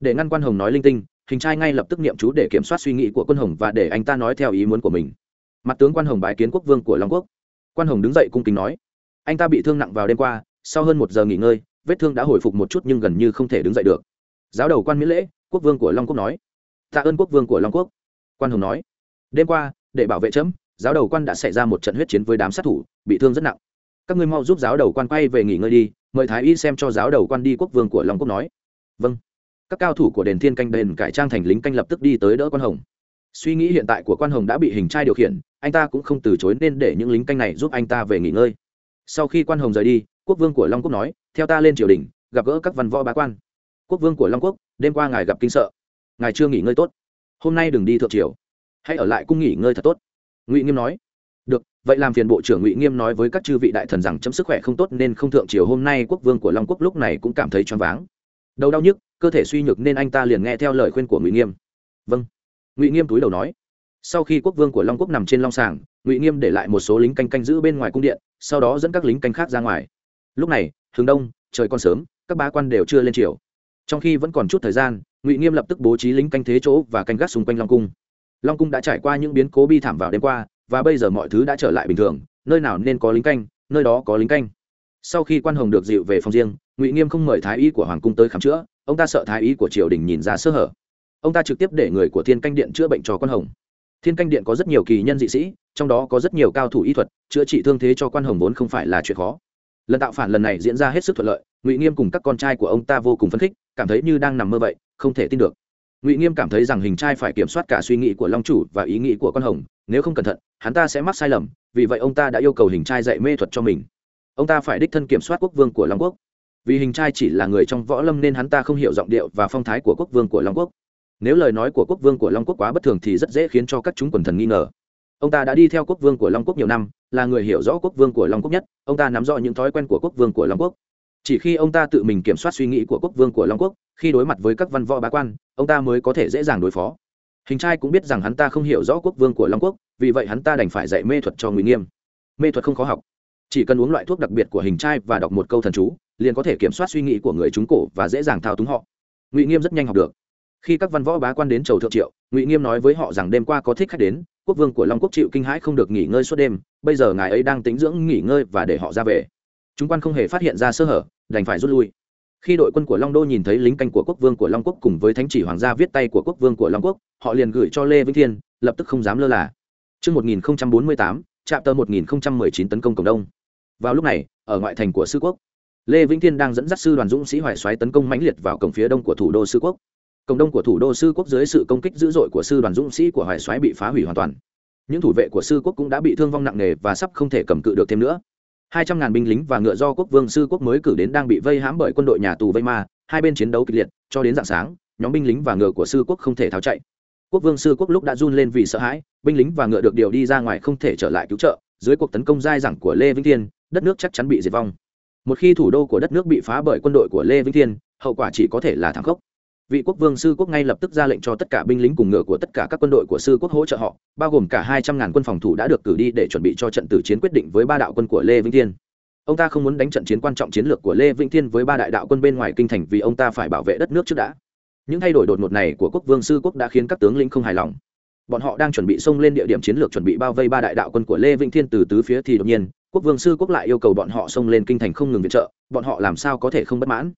Để ngăn quan hồng nói linh tinh hình trai ngay lập tức niệm chú để kiểm soát suy nghĩ của quân hồng và để anh ta nói theo ý muốn của mình. Mặt tướng quan hồng bái kiến quốc vương của long quốc. Quan hồng đứng dậy cung kính nói, anh ta bị thương nặng vào đêm qua, sau hơn một giờ nghỉ ngơi, vết thương đã hồi phục một chút nhưng gần như không thể đứng dậy được. Giáo đầu quan miễn lễ, quốc vương của long quốc nói, tạ ơn quốc vương của long quốc. Quan hồng nói, đêm qua, để bảo vệ chấm, giáo đầu quan đã xảy ra một trận huyết chiến với đám sát thủ, bị thương rất nặng. Các ngươi mau giúp giáo đầu quan quay về nghỉ ngơi đi, mời thái y xem cho giáo đầu quan đi quốc vương của long quốc nói. Vâng các cao thủ của đền thiên canh đền cải trang thành lính canh lập tức đi tới đỡ quan hồng. Suy nghĩ hiện tại của quan hồng đã bị hình trai điều khiển, anh ta cũng không từ chối nên để những lính canh này giúp anh ta về nghỉ ngơi. Sau khi quan hồng rời đi, quốc vương của long quốc nói, theo ta lên triều đình, gặp gỡ các văn võ bá quan. Quốc vương của long quốc, đêm qua ngài gặp kinh sợ. Ngài chưa nghỉ ngơi tốt. Hôm nay đừng đi thượng triều. Hãy ở lại cung nghỉ ngơi thật tốt. Ngụy nghiêm nói, được, vậy làm phiền bộ trưởng ngụy nghiêm nói với các chư vị đại thần rằng chấm sức khỏe không tốt nên không thượng triều. Hôm nay quốc vương của long quốc lúc này cũng cảm thấy choáng váng đầu đau nhức, cơ thể suy nhược nên anh ta liền nghe theo lời khuyên của ngụy nghiêm. Vâng. Ngụy nghiêm túi đầu nói. Sau khi quốc vương của long quốc nằm trên long sàng, ngụy nghiêm để lại một số lính canh canh giữ bên ngoài cung điện, sau đó dẫn các lính canh khác ra ngoài. Lúc này, hướng đông, trời còn sớm, các bá quan đều chưa lên triều. Trong khi vẫn còn chút thời gian, ngụy nghiêm lập tức bố trí lính canh thế chỗ và canh gác xung quanh long cung. Long cung đã trải qua những biến cố bi thảm vào đêm qua, và bây giờ mọi thứ đã trở lại bình thường, nơi nào nên có lính canh, nơi đó có lính canh. Sau khi quan hồng được dịu về phòng riêng ngụy nghiêm không mời thái y của hoàng cung tới khám chữa ông ta sợ thái y của triều đình nhìn ra sơ hở ông ta trực tiếp để người của thiên canh điện chữa bệnh cho quan hồng thiên canh điện có rất nhiều kỳ nhân dị sĩ trong đó có rất nhiều cao thủ y thuật chữa trị thương thế cho quan hồng vốn không phải là chuyện khó lần tạo phản lần này diễn ra hết sức thuận lợi ngụy nghiêm cùng các con trai của ông ta vô cùng phấn khích cảm thấy như đang nằm mơ vậy không thể tin được ngụy nghiêm cảm thấy rằng hình trai phải kiểm soát cả suy nghĩ của long chủ và ý nghĩ của con hồng nếu không cẩn thận hắn ta sẽ mắc sai lầm vì vậy ông ta đã yêu cầu hình trai dạy mê thuật cho mình ông ta phải đích thân kiểm soát quốc vương của long quốc vì hình trai chỉ là người trong võ lâm nên hắn ta không hiểu giọng điệu và phong thái của quốc vương của long quốc. Nếu lời nói của quốc vương của long quốc quá bất thường thì rất dễ khiến cho các chúng quần thần nghi ngờ. Ông ta đã đi theo quốc vương của long quốc nhiều năm, là người hiểu rõ quốc vương của long quốc nhất, ông ta nắm rõ những thói quen của quốc vương của long quốc. Chỉ khi ông ta tự mình kiểm soát suy nghĩ của quốc vương của long quốc, khi đối mặt với các văn võ bá quan, ông ta mới có thể dễ dàng đối phó. Hình trai cũng biết rằng hắn ta không hiểu rõ quốc vương của long quốc, vì vậy hắn ta đành phải dạy mê thuật cho ngụy nghiêm. Mê thuật không khó học. Chỉ cần uống loại thuốc đặc biệt của hình trai và đọc một câu thần chú liền có thể kiểm soát suy nghĩ của người chúng cổ và dễ dàng thao túng họ. Ngụy nghiêm rất nhanh học được. Khi các văn võ bá quan đến chầu thượng triệu ngụy nghiêm nói với họ rằng đêm qua có thích khách đến quốc vương của long quốc chịu kinh hãi không được nghỉ ngơi suốt đêm bây giờ ngài ấy đang tính dưỡng nghỉ ngơi và để họ ra về. Chúng quan không hề phát hiện ra sơ hở đành phải rút lui. Khi đội quân của long đô nhìn thấy lính canh của quốc vương của long quốc cùng với thánh chỉ hoàng gia viết tay của quốc vương của long quốc họ liền gửi cho lê vĩnh thiên lập tức không dám lơ là. Trước 1048, trạm tờ 1019 tấn công Cộng Đông. Vào lúc này, ở ngoại thành của sư quốc, Lê Vĩnh Thiên đang dẫn dắt sư đoàn dũng sĩ hoài xoáy tấn công mãnh liệt vào cổng phía đông của thủ đô sư quốc. Cổng đông của thủ đô sư quốc dưới sự công kích dữ dội của sư đoàn dũng sĩ của hoài xoáy bị phá hủy hoàn toàn. Những thủ vệ của sư quốc cũng đã bị thương vong nặng nề và sắp không thể cầm cự được thêm nữa hai trăm ngàn binh lính và ngựa do quốc vương sư quốc mới cử đến đang bị vây hãm bởi quân đội nhà tù vây ma, hai bên chiến đấu kịch liệt, cho đến dạng sáng, nhóm binh lính và ngựa của sư quốc không thể tháo chạy quốc vương sư quốc lúc đã run lên vì sợ hãi, binh lính và ngựa được điều đi ra ngoài không thể trở lại cứu trợ, dưới cuộc tấn công dai dẳng của lê vĩnh thiên, đất nước chắc chắn bị diệt vong một khi thủ đô của đất nước bị phá bởi quân đội của lê vĩnh thiên, hậu quả chỉ có thể là thảm khốc. Vị quốc vương sư quốc ngay lập tức ra lệnh cho tất cả binh lính cùng ngựa của tất cả các quân đội của sư quốc hỗ trợ họ, bao gồm cả hai trăm ngàn quân phòng thủ đã được cử đi để chuẩn bị cho trận tử chiến quyết định với ba đạo quân của lê vĩnh thiên. Ông ta không muốn đánh trận chiến quan trọng chiến lược của lê vĩnh thiên với ba đại đạo quân bên ngoài kinh thành vì ông ta phải bảo vệ đất nước trước đã. Những thay đổi đột ngột này của quốc vương sư quốc đã khiến các tướng lĩnh không hài lòng. Bọn họ đang chuẩn bị xông lên địa điểm chiến lược chuẩn bị bao vây ba đại đạo quân của lê vĩnh thiên từ tứ phía thì đột nhiên quốc vương sư quốc lại yêu cầu bọn họ xông lên kinh thành không ngừng viện trợ, bọn họ làm sao có thể không bất mãn?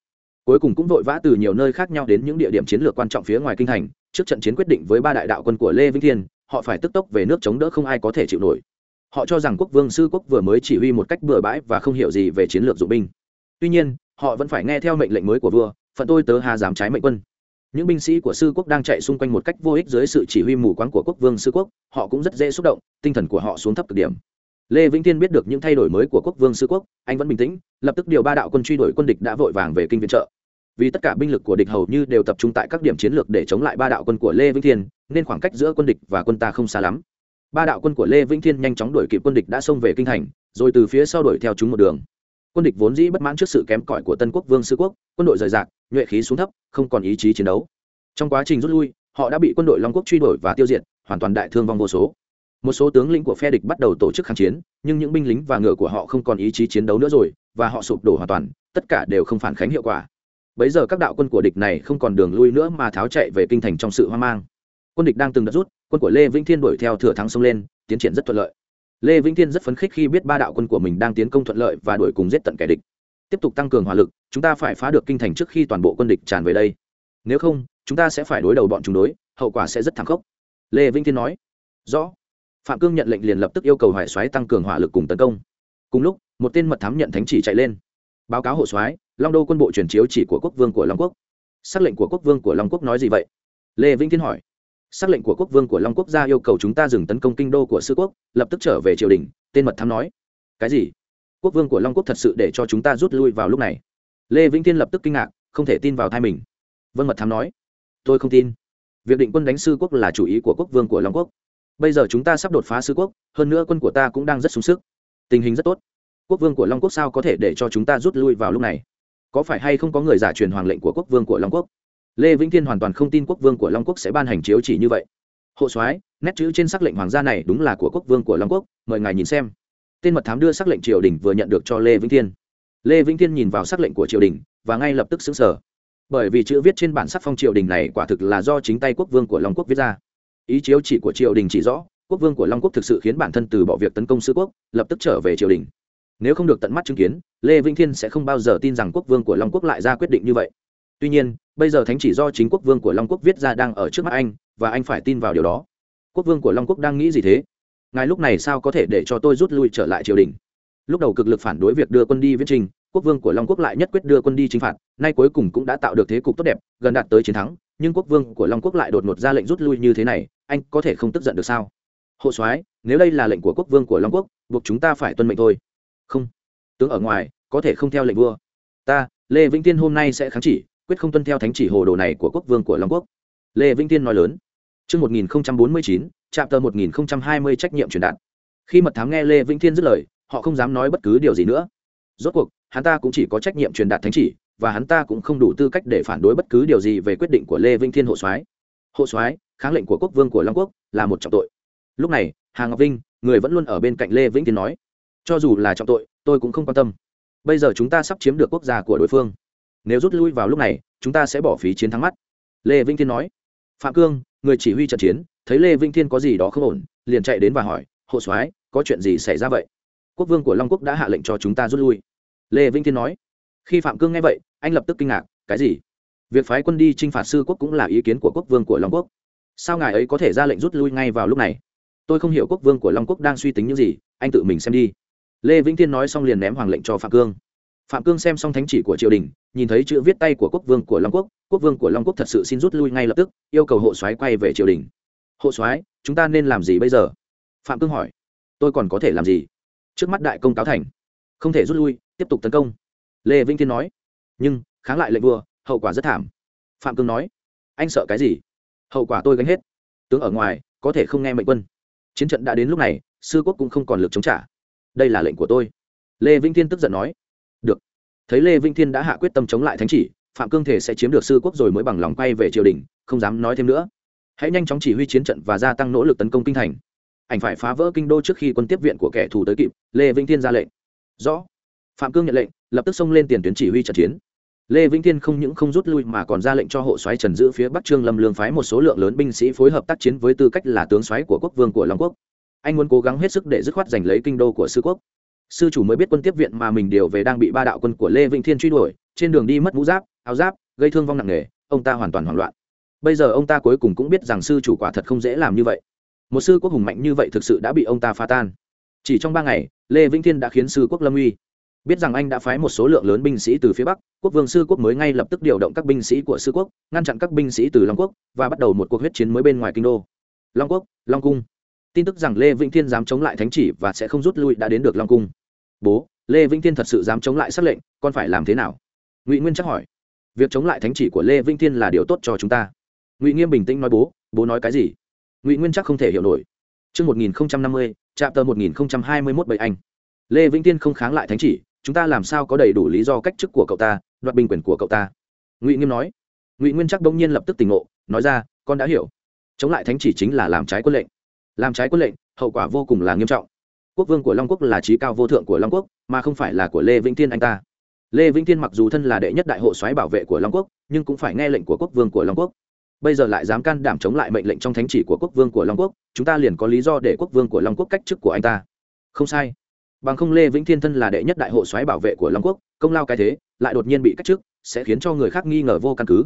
Cuối cùng cũng vội vã từ nhiều nơi khác nhau đến những địa điểm chiến lược quan trọng phía ngoài kinh thành, trước trận chiến quyết định với ba đại đạo quân của lê vĩnh thiên, họ phải tức tốc về nước chống đỡ không ai có thể chịu nổi. Họ cho rằng quốc vương sư quốc vừa mới chỉ huy một cách bừa bãi và không hiểu gì về chiến lược dụng binh. Tuy nhiên, họ vẫn phải nghe theo mệnh lệnh mới của vua, phận tôi tớ hà dám trái mệnh quân. Những binh sĩ của sư quốc đang chạy xung quanh một cách vô ích dưới sự chỉ huy mù quáng của quốc vương sư quốc, họ cũng rất dễ xúc động, tinh thần của họ xuống thấp cực điểm lê vĩnh Thiên biết được những thay đổi mới của quốc vương sư quốc, anh vẫn bình tĩnh, lập tức điều ba đạo quân truy đuổi quân địch đã vội vàng về kinh viện trợ. Vì tất cả binh lực của địch hầu như đều tập trung tại các điểm chiến lược để chống lại ba đạo quân của lê vĩnh thiên, nên khoảng cách giữa quân địch và quân ta không xa lắm. Ba đạo quân của lê vĩnh thiên nhanh chóng đuổi kịp quân địch đã xông về kinh thành, rồi từ phía sau đuổi theo chúng một đường. Quân địch vốn dĩ bất mãn trước sự kém cỏi của tân quốc vương sư quốc, quân đội rời rạc, nhuệ khí xuống thấp, không còn ý chí chiến đấu. Trong quá trình rút lui, họ đã bị quân đội long quốc truy đuổi và tiêu diệt, hoàn toàn đại thương vong vô số một số tướng lĩnh của phe địch bắt đầu tổ chức kháng chiến, nhưng những binh lính và ngựa của họ không còn ý chí chiến đấu nữa rồi, và họ sụp đổ hoàn toàn, tất cả đều không phản kháng hiệu quả. Bấy giờ các đạo quân của địch này không còn đường lui nữa mà tháo chạy về kinh thành trong sự hoang mang. Quân địch đang từng đợt rút, quân của lê vĩnh thiên đuổi theo thừa thắng sông lên, tiến triển rất thuận lợi. Lê vĩnh thiên rất phấn khích khi biết ba đạo quân của mình đang tiến công thuận lợi và đuổi cùng giết tận kẻ địch. Tiếp tục tăng cường hỏa lực, chúng ta phải phá được kinh thành trước khi toàn bộ quân địch tràn về đây. Nếu không, chúng ta sẽ phải đối đầu bọn chúng đối, hậu quả sẽ rất thảm khốc. Lê vĩnh thiên nói. Rõ phạm cương nhận lệnh liền lập tức yêu cầu hải soái tăng cường hỏa lực cùng tấn công. Cùng lúc, một tên mật thám nhận thánh chỉ chạy lên. Báo cáo hộ soái, long đô quân bộ truyền chiếu chỉ của quốc vương của long quốc. Xác lệnh của quốc vương của long quốc nói gì vậy? Lê vĩnh thiên hỏi. Xác lệnh của quốc vương của long quốc gia yêu cầu chúng ta dừng tấn công kinh đô của sư quốc, lập tức trở về triều đình, tên mật thám nói. Cái gì? Quốc vương của long quốc thật sự để cho chúng ta rút lui vào lúc này? Lê vĩnh Thiên lập tức kinh ngạc, không thể tin vào thai mình. Vân mật thám nói. Tôi không tin. Việc định quân đánh sư quốc là chủ ý của quốc vương của long quốc bây giờ chúng ta sắp đột phá sư quốc, hơn nữa quân của ta cũng đang rất sung sức. Tình hình rất tốt. Quốc vương của long quốc sao có thể để cho chúng ta rút lui vào lúc này? Có phải hay không có người giả truyền hoàng lệnh của quốc vương của long quốc? Lê vĩnh thiên hoàn toàn không tin quốc vương của long quốc sẽ ban hành chiếu chỉ như vậy. Hộ soái, nét chữ trên sắc lệnh hoàng gia này đúng là của quốc vương của long quốc, mời ngài nhìn xem. Tên mật thám đưa sắc lệnh triều đình vừa nhận được cho lê vĩnh thiên. Lê vĩnh thiên nhìn vào sắc lệnh của triều đình, và ngay lập tức xứng sở bởi vì chữ viết trên bản sắc phong triều đình này quả thực là do chính tay quốc vương của long quốc viết ra ý chiếu chỉ của triều đình chỉ rõ, quốc vương của long quốc thực sự khiến bản thân từ bỏ việc tấn công sư quốc, lập tức trở về triều đình. Nếu không được tận mắt chứng kiến, lê vĩnh thiên sẽ không bao giờ tin rằng quốc vương của long quốc lại ra quyết định như vậy. Tuy nhiên, bây giờ thánh chỉ do chính quốc vương của long quốc viết ra đang ở trước mắt anh, và anh phải tin vào điều đó. Quốc vương của long quốc đang nghĩ gì thế? Ngài lúc này sao có thể để cho tôi rút lui trở lại triều đình? Lúc đầu cực lực phản đối việc đưa quân đi viễn trình, quốc vương của long quốc lại nhất quyết đưa quân đi chinh phạt, nay cuối cùng cũng đã tạo được thế cục tốt đẹp, gần đạt tới chiến thắng nhưng quốc vương của long quốc lại đột ngột ra lệnh rút lui như thế này anh có thể không tức giận được sao? Hộ soái nếu đây là lệnh của quốc vương của long quốc buộc chúng ta phải tuân mệnh thôi. Không. Tướng ở ngoài có thể không theo lệnh vua. Ta lê vĩnh tiên hôm nay sẽ kháng chỉ quyết không tuân theo thánh chỉ hồ đồ này của quốc vương của long quốc. Lê vĩnh tiên nói lớn. Trước 1049, trạm tờ 1020 trách nhiệm truyền đạt. Khi mật thám nghe Lê Vĩnh Thiên dứt lời, họ không dám nói bất cứ điều gì nữa. Rốt cuộc, hắn ta cũng chỉ có trách nhiệm truyền đạt thánh chỉ, và hắn ta cũng không đủ tư cách để phản đối bất cứ điều gì về quyết định của Lê Vinh Thiên hộ soái. Hộ soái, kháng lệnh của quốc vương của Long Quốc là một trọng tội. Lúc này, Hà Ngọc Vinh, người vẫn luôn ở bên cạnh Lê Vĩnh Thiên nói, cho dù là trọng tội, tôi cũng không quan tâm. Bây giờ chúng ta sắp chiếm được quốc gia của đối phương. Nếu rút lui vào lúc này, chúng ta sẽ bỏ phí chiến thắng mắt. Lê Vĩnh Thiên nói. Phạm Cương, người chỉ huy trận chiến thấy lê vĩnh thiên có gì đó không ổn liền chạy đến và hỏi hộ soái có chuyện gì xảy ra vậy quốc vương của long quốc đã hạ lệnh cho chúng ta rút lui lê vĩnh thiên nói khi phạm cương nghe vậy, anh lập tức kinh ngạc, cái gì? Việc phái quân đi t r i n h phạt sư quốc cũng là ý kiến của quốc vương của long quốc. Sao ngài ấy có thể ra lệnh rút lui ngay vào lúc này? Tôi không hiểu quốc vương của long quốc đang suy tính những gì, anh tự mình xem đi. Lê vĩnh thiên nói xong liền ném hoàng lệnh cho phạm cương. Phạm cương xem xong thánh chỉ của triều đình, nhìn thấy chữ viết tay của quốc vương của long quốc quốc vương của long quốc thật sự xin rút lui ngay lập tức, yêu cầu hộ soái quay về triều đình. Hộ soái, chúng ta nên làm gì bây giờ? Phạm cương hỏi. Tôi còn có thể làm gì? Trước mắt đại công cáo thành. Không thể rút lui, tiếp tục tấn công lê vĩnh thiên nói nhưng kháng lại lệnh vua hậu quả rất thảm phạm cương nói anh sợ cái gì hậu quả tôi gánh hết tướng ở ngoài có thể không nghe mệnh quân chiến trận đã đến lúc này sư quốc cũng không còn lực chống trả đây là lệnh của tôi lê vĩnh thiên tức giận nói được thấy lê vĩnh thiên đã hạ quyết tâm chống lại thánh chỉ phạm cương thể sẽ chiếm được sư quốc rồi mới bằng lòng quay về triều đình không dám nói thêm nữa hãy nhanh chóng chỉ huy chiến trận và gia tăng nỗ lực tấn công kinh thành ảnh phải phá vỡ kinh đô trước khi quân tiếp viện của kẻ thù tới kịp lê vĩnh thiên ra lệnh rõ phạm cương nhận lệnh lập tức xông lên tiền tuyến chỉ huy trận chiến. Lê vĩnh thiên không những không rút lui mà còn ra lệnh cho hộ soái trần giữ phía bắc trương lâm lương phái một số lượng lớn binh sĩ phối hợp tác chiến với tư cách là tướng soái của quốc vương của long quốc. Anh muốn cố gắng hết sức để dứt khoát giành lấy kinh đô của sư quốc. Sư chủ mới biết quân tiếp viện mà mình điều về đang bị ba đạo quân của lê vĩnh thiên truy đuổi, trên đường đi mất mũ giáp, áo giáp, gây thương vong nặng nề, ông ta hoàn toàn hoảng loạn. Bây giờ ông ta cuối cùng cũng biết rằng sư chủ quả thật không dễ làm như vậy. Một sư quốc hùng mạnh như vậy thực sự đã bị ông ta phá tan. Chỉ trong ba ngày, lê vĩnh thiên đã khiến sư quốc lâm uy biết rằng anh đã phái một số lượng lớn binh sĩ từ phía bắc quốc vương sư quốc mới ngay lập tức điều động các binh sĩ của sư quốc ngăn chặn các binh sĩ từ long quốc và bắt đầu một cuộc huyết chiến mới bên ngoài kinh đô. Long quốc long cung. Tin tức rằng lê vĩnh thiên dám chống lại thánh chỉ và sẽ không rút lui đã đến được long cung. Bố lê vĩnh thiên thật sự dám chống lại s lệnh con phải làm thế nào? Ngụy nguyên chắc hỏi. Việc chống lại thánh chỉ của lê vĩnh thiên là điều tốt cho chúng ta. Ngụy nghiêm bình tĩnh nói bố bố nói cái gì? Ngụy nguyên chắc không thể hiểu nổi. Trước 1050, trạm tờ 1021 bảy anh. Lê Vĩnh Tiên không kháng lại thánh chỉ, chúng ta làm sao có đầy đủ lý do cách chức của cậu ta, đoạt binh quyền của cậu ta. Ngụy Nghiêm nói. Ngụy Nguyên chắc bỗng nhiên lập tức tỉnh ngộ, nói ra, con đã hiểu. Chống lại thánh chỉ chính là làm trái quân lệnh. Làm trái quân lệnh, hậu quả vô cùng là nghiêm trọng. Quốc vương của Long quốc là trí cao vô thượng của Long quốc, mà không phải là của Lê Vĩnh Thiên anh ta lê vĩnh thiên mặc dù thân là đệ nhất đại hộ soái bảo vệ của long quốc nhưng cũng phải nghe lệnh của quốc vương của long quốc bây giờ lại dám can đảm chống lại mệnh lệnh trong thánh chỉ của quốc vương của long quốc chúng ta liền có lý do để quốc vương của long quốc cách chức của anh ta không sai bằng không lê vĩnh thiên thân là đệ nhất đại hộ soái bảo vệ của long quốc, công lao cái thế, lại đột nhiên bị cách chức, sẽ khiến cho người khác nghi ngờ vô căn cứ.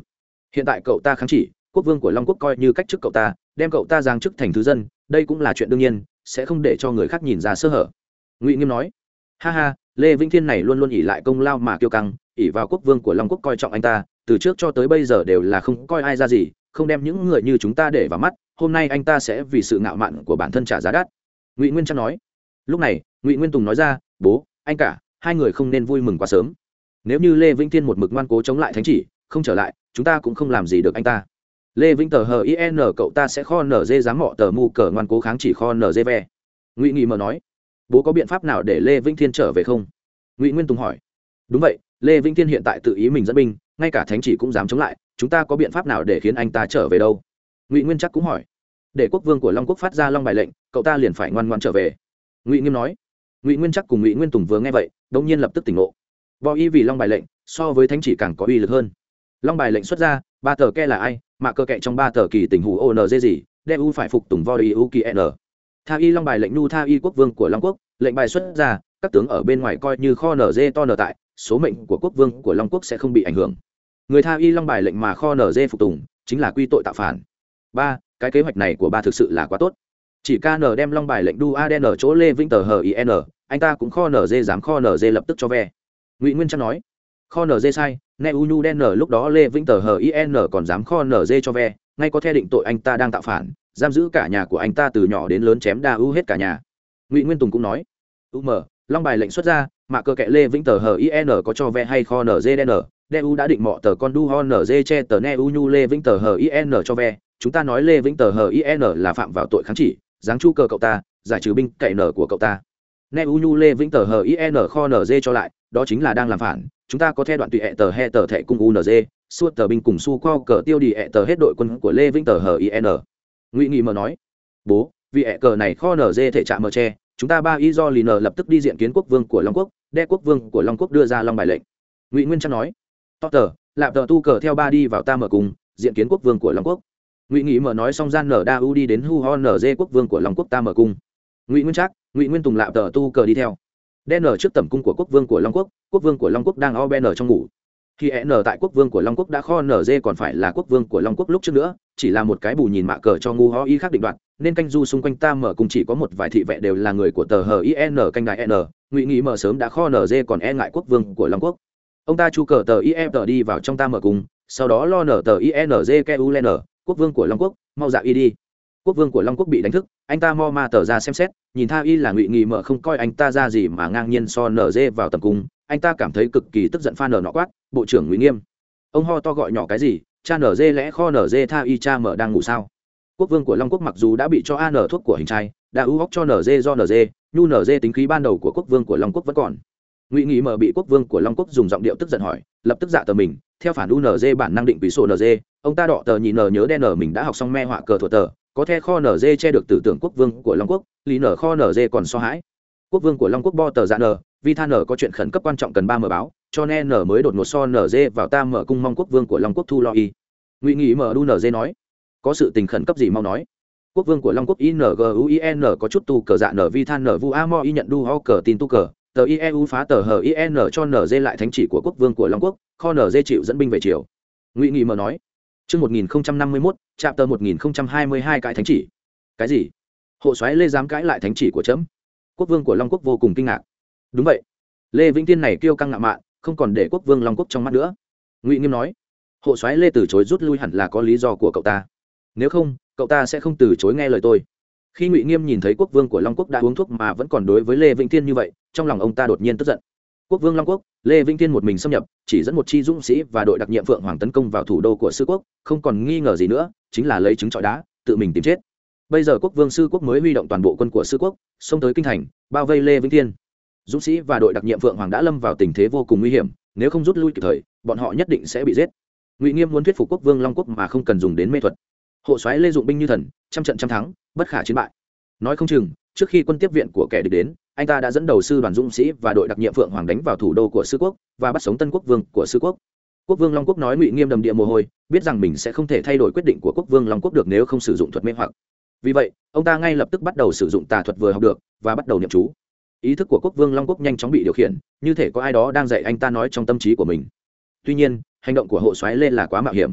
Hiện tại cậu ta kháng chỉ, quốc vương của long quốc coi như cách chức cậu ta, đem cậu ta giáng chức thành thứ dân, đây cũng là chuyện đương nhiên, sẽ không để cho người khác nhìn ra sơ hở. Ngụy nghiêm nói, ha ha, lê vĩnh thiên này luôn luôn ỉ lại công lao mà kiêu căng ỉ vào quốc vương của long quốc coi trọng anh ta, từ trước cho tới bây giờ đều là không coi ai ra gì, không đem những người như chúng ta để vào mắt, hôm nay anh ta sẽ vì sự ngạo mạn của bản thân trả giá đắt. Ngụy nguyên trang nói, lúc này ngụy nguyên tùng nói ra, bố, anh cả, hai người không nên vui mừng quá sớm. Nếu như lê vĩnh thiên một mực ngoan cố chống lại thánh chỉ, không trở lại, chúng ta cũng không làm gì được anh ta. Lê vĩnh tờ hờ in cậu ta sẽ kho nở dê dám mọ tờ mù cờ ngoan cố kháng chỉ kho nở dê ve. Ngụy nghị mờ nói, bố có biện pháp nào để lê vĩnh thiên trở về không? Ngụy nguyên tùng hỏi, đúng vậy, lê vĩnh thiên hiện tại tự ý mình dẫn binh, ngay cả thánh chỉ cũng dám chống lại, chúng ta có biện pháp nào để khiến anh ta trở về đâu? Ngụy nguyên chắc cũng hỏi, để quốc vương của long quốc phát ra long bài lệnh, cậu ta liền phải ngoan ngoan trở về. Ngụy nghiêm nói ngụy nguyên chắc cùng ngụy nguyên tùng vừa nghe vậy đông nhiên lập tức tỉnh ngộ. Bò y vì long bài lệnh, so với thánh chỉ càng có uy lực hơn. Long bài lệnh xuất ra, ba tờ ke là ai, mà cơ kệ trong ba tờ kỳ tình hủ ôn dê gì đe u phải phục tùng vo đi u kỳ n. Tha y long bài lệnh nu tha y quốc vương của long quốc, lệnh bài xuất ra, các tướng ở bên ngoài coi như kho nở to n tại, số mệnh của quốc vương của long quốc sẽ không bị ảnh hưởng. Người tha y long bài lệnh mà kho nở phục tùng, chính là quy tội tạo phản. Ba, cái kế hoạch này của ba thực sự là quá tốt. Chỉ kn đem long bài lệnh đu adn chỗ lê vĩnh tờ hờ in anh ta cũng kho nở dê dám kho nở dê lập tức cho ve. Ngụy nguyên trang nói, kho nở dê sai ne u nhu đen lúc đó lê vĩnh tờ hờ in còn dám kho nở dê cho ve, ngay có the định tội anh ta đang tạo phản, giam giữ cả nhà của anh ta từ nhỏ đến lớn chém đa ưu hết cả nhà. Ngụy nguyên tùng cũng nói, u mờ, long bài lệnh xuất ra mạ cơ kệ lê vĩnh tờ hờ in có cho ve hay kho nở dê đen u đã định mọ tờ con đu ho nở dê che tờ ne u nhu lê vĩnh tờ hờ in cho ve, chúng ta nói lê vĩnh tờ hờ in là phạm vào tội kháng chỉ, giáng chu cờ cậu ta, giải trừ binh cậy nở của cậu ta ne u nhu lê vĩnh tờ hờ in e kho nz cho lại, đó chính là đang làm phản. Chúng ta có theo đoạn tùy hẹ tờ he tờ thẻ cung unz suốt tờ binh cùng su qua cờ tiêu đi hẹ tờ hết đội quân của lê vĩnh tờ hờ in e ngụy nghị mờ nói, bố, vì hẹ cờ này kho nz thể chạm mờ che, chúng ta ba y do lì nờ lập tức đi diện kiến quốc vương của long quốc, đe quốc vương của long quốc đưa ra long bài lệnh. Ngụy nguyên trang nói, to tờ, lạp tờ tu cờ theo ba đi vào ta mở cùng, diện kiến quốc vương của long quốc. Ngụy nghị mở nói xong gian nở đa u đi đến hu ho nở dê quốc vương của long quốc ta mở cung ngụy nguyên trác ngụy nguyên tùng lạ tờ tu cờ đi theo đen nở trước tầm cung của quốc vương của long quốc quốc vương của long quốc đang o ben ở trong ngủ khi e nở tại quốc vương của long quốc đã kho nở còn phải là quốc vương của long quốc lúc trước nữa chỉ là một cái bù nhìn mạ cờ cho ngu ho y khác định đoạt nên canh du xung quanh ta mở cùng chỉ có một vài thị vệ đều là người của tờ hờ in e canh đại e n ngụy nghĩ mở sớm đã kho nở còn e ngại quốc vương của long quốc ông ta chu cờ tờ im e tờ đi vào trong ta mở cùng sau đó lo nở tờ inz k u len quốc vương của long quốc mau dạ y đi quốc vương của long quốc bị đánh thức anh ta mo ma tờ ra xem xét nhìn tha y là ngụy nghị mở không coi anh ta ra gì mà ngang nhiên so nở dê vào tầm cung anh ta cảm thấy cực kỳ tức giận pha nở nọ quát bộ trưởng ngụy nghiêm ông ho to gọi nhỏ cái gì cha nở dê lẽ kho nở dê tha y cha mở đang ngủ sao quốc vương của long quốc mặc dù đã bị cho a nở thuốc của hình trai đã ưu hóc cho nở dê do nở dê nhu nở dê tính khí ban đầu của quốc vương của long quốc vẫn còn ngụy nghị mở bị quốc vương của long quốc dùng giọng điệu tức giận hỏi lập tức dạ tờ mình theo phản u nở dê bản năng định quỷ sổ nz ông ta đọ tờ nhị nở nhớ đen nở mình đã học xong me họa cờ thuộc tờ có the kho nz che được tử tưởng quốc vương của long quốc, lý nở kho nz còn so hãi. Quốc vương của long quốc bo tờ dạ nờ vì than nở có chuyện khẩn cấp quan trọng cần ba mở báo, cho nên nở mới đột ngột so nz vào ta mở cung mong quốc vương của long quốc thu lo y. Ngụy nghị mở đu nz nói, có sự tình khẩn cấp gì mau nói. Quốc vương của long quốc inguin có chút tu cờ dạ nở vi than nở vu a mo y nhận đu ho cờ tin tu cờ, tờ ieu phá tờ hờ in cho nz lại thánh chỉ của quốc vương của long quốc, kho nz chịu dẫn binh về triều. Ngụy nghị mở nói Trước 1051, chạm tờ 1022 cái thánh chỉ. Cái gì? Hộ soái Lê dám cãi lại thánh chỉ của chấm. Quốc vương của Long quốc vô cùng kinh ngạc. Đúng vậy. Lê Vĩnh Tiên này kiêu căng ngạo mạn, không còn để quốc vương Long quốc trong mắt nữa. Ngụy Nghiêm nói. Hộ soái Lê từ chối rút lui hẳn là có lý do của cậu ta. Nếu không, cậu ta sẽ không từ chối nghe lời tôi khi ngụy nghiêm nhìn thấy quốc vương của long quốc đã uống thuốc mà vẫn còn đối với lê vĩnh thiên như vậy trong lòng ông ta đột nhiên tức giận quốc vương long quốc, lê vĩnh thiên một mình xâm nhập, chỉ dẫn một chi dũng sĩ và đội đặc nhiệm phượng hoàng tấn công vào thủ đô của sư quốc, không còn nghi ngờ gì nữa, chính là lấy trứng trọi đá, tự mình tìm chết. Bây giờ quốc vương sư quốc mới huy động toàn bộ quân của sư quốc, xông tới kinh thành, bao vây lê vĩnh thiên dũng sĩ và đội đặc nhiệm phượng hoàng đã lâm vào tình thế vô cùng nguy hiểm, nếu không rút lui kịp thời, bọn họ nhất định sẽ bị giết. Ngụy nghiêm muốn thuyết phục quốc vương long quốc mà không cần dùng đến mê thuật. Hộ soái lê dụng binh như thần, trăm trận trăm thắng, bất khả chiến bại. Nói không chừng, trước khi quân tiếp viện của kẻ địch đến anh ta đã dẫn đầu sư đoàn dũng sĩ và đội đặc nhiệm phượng hoàng đánh vào thủ đô của sư quốc và bắt sống tân quốc vương của sư quốc. Quốc vương long quốc nói ngụy nghiêm đầm địa mồ hôi, biết rằng mình sẽ không thể thay đổi quyết định của quốc vương long quốc được nếu không sử dụng thuật mê hoặc. Vì vậy, ông ta ngay lập tức bắt đầu sử dụng tà thuật vừa học được và bắt đầu niệm chú. Ý thức của quốc vương long quốc nhanh chóng bị điều khiển, như thể có ai đó đang dạy anh ta nói trong tâm trí của mình. Tuy nhiên, hành động của hộ soái lên là quá mạo hiểm.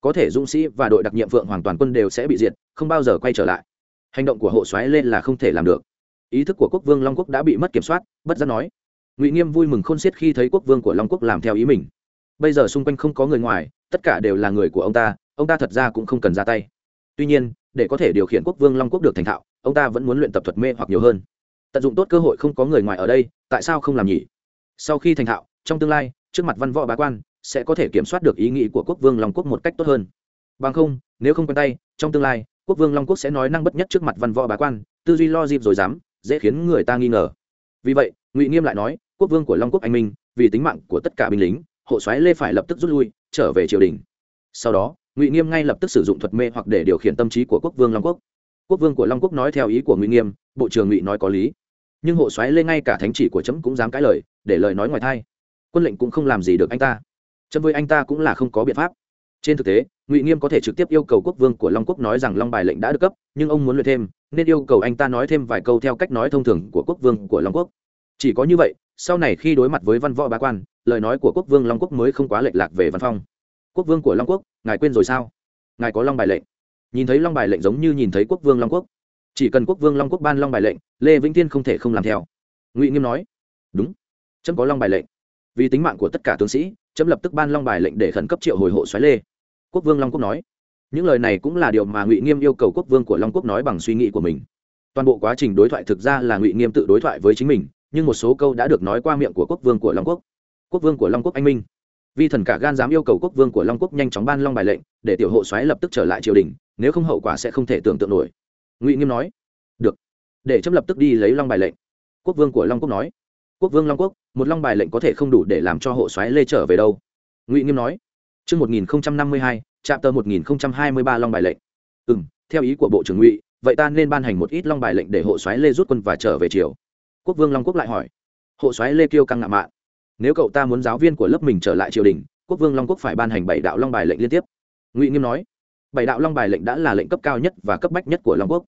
Có thể dũng sĩ và đội đặc nhiệm phượng hoàn toàn quân đều sẽ bị diệt, không bao giờ quay trở lại. Hành động của hộ soái lên là không thể làm được ý thức của quốc vương long quốc đã bị mất kiểm soát bất giác nói ngụy nghiêm vui mừng khôn xiết khi thấy quốc vương của long quốc làm theo ý mình bây giờ xung quanh không có người ngoài tất cả đều là người của ông ta ông ta thật ra cũng không cần ra tay tuy nhiên để có thể điều khiển quốc vương long quốc được thành thạo ông ta vẫn muốn luyện tập thuật mê hoặc nhiều hơn tận dụng tốt cơ hội không có người ngoài ở đây tại sao không làm nhỉ sau khi thành thạo trong tương lai trước mặt văn võ bá quan sẽ có thể kiểm soát được ý nghĩ của quốc vương long quốc một cách tốt hơn bằng không nếu không quen tay trong tương lai quốc vương long quốc sẽ nói năng bất nhất trước mặt văn võ bá quan tư duy lo dịp rồi dám dễ khiến người ta nghi ngờ. Vì vậy, ngụy nghiêm lại nói, quốc vương của long quốc anh minh, vì tính mạng của tất cả binh lính, hộ soái lê phải lập tức rút lui, trở về triều đình. Sau đó, ngụy nghiêm ngay lập tức sử dụng thuật mê hoặc để điều khiển tâm trí của quốc vương long quốc. Quốc vương của long quốc nói theo ý của ngụy nghiêm, bộ trưởng ngụy nói có lý. Nhưng hộ soái lê ngay cả thánh chỉ của trẫm cũng dám cãi lời, để lời nói ngoài thai quân lệnh cũng không làm gì được anh ta. Trẫm với anh ta cũng là không có biện pháp. Trên thực tế ngụy nghiêm có thể trực tiếp yêu cầu quốc vương của long quốc nói rằng long bài lệnh đã được cấp, nhưng ông muốn luyện thêm, nên yêu cầu anh ta nói thêm vài câu theo cách nói thông thường của quốc vương của long quốc. Chỉ có như vậy, sau này khi đối mặt với văn võ bá quan, lời nói của quốc vương long quốc mới không quá lệch lạc về văn phong. Quốc vương của long quốc, ngài quên rồi sao? Ngài có long bài lệnh. Nhìn thấy long bài lệnh giống như nhìn thấy quốc vương long quốc. Chỉ cần quốc vương long quốc ban long bài lệnh, lê vĩnh tiên không thể không làm theo. Ngụy nghiêm nói, đúng, chấm có long bài lệnh. Vì tính mạng của tất cả tướng sĩ, chấm lập tức ban long bài lệnh để khẩn cấp triệu hồi hộ xoáy lê quốc vương long quốc nói. Những lời này cũng là điều mà ngụy nghiêm yêu cầu quốc vương của long quốc nói bằng suy nghĩ của mình. Toàn bộ quá trình đối thoại thực ra là ngụy nghiêm tự đối thoại với chính mình, nhưng một số câu đã được nói qua miệng của quốc vương của long quốc. Quốc vương của long quốc anh minh. Vi thần cả gan dám yêu cầu quốc vương của long quốc nhanh chóng ban long bài lệnh, để tiểu hộ xoáy lập tức trở lại triều đình, nếu không hậu quả sẽ không thể tưởng tượng nổi. Ngụy nghiêm nói. Được. Để chấm lập tức đi lấy long bài lệnh. Quốc vương của long quốc nói. Quốc vương long quốc, một long bài lệnh có thể không đủ để làm cho hộ xoáy lê trở về đâu. Ngụy nghiêm nói. Trước 1052, chạm tờ 1023 long bài lệnh. Ừm, theo ý của Bộ trưởng Ngụy, vậy ta nên ban hành một ít long bài lệnh để hộ soái Lê rút quân và trở về triều. Quốc vương Long Quốc lại hỏi. Hộ soái Lê Kiêu căng ngạo mạn. Nếu cậu ta muốn giáo viên của lớp mình trở lại triều đình, Quốc vương Long Quốc phải ban hành bảy đạo long bài lệnh liên tiếp. Ngụy Nghiêm nói. Bảy đạo long bài lệnh đã là lệnh cấp cao nhất và cấp bách nhất của Long Quốc.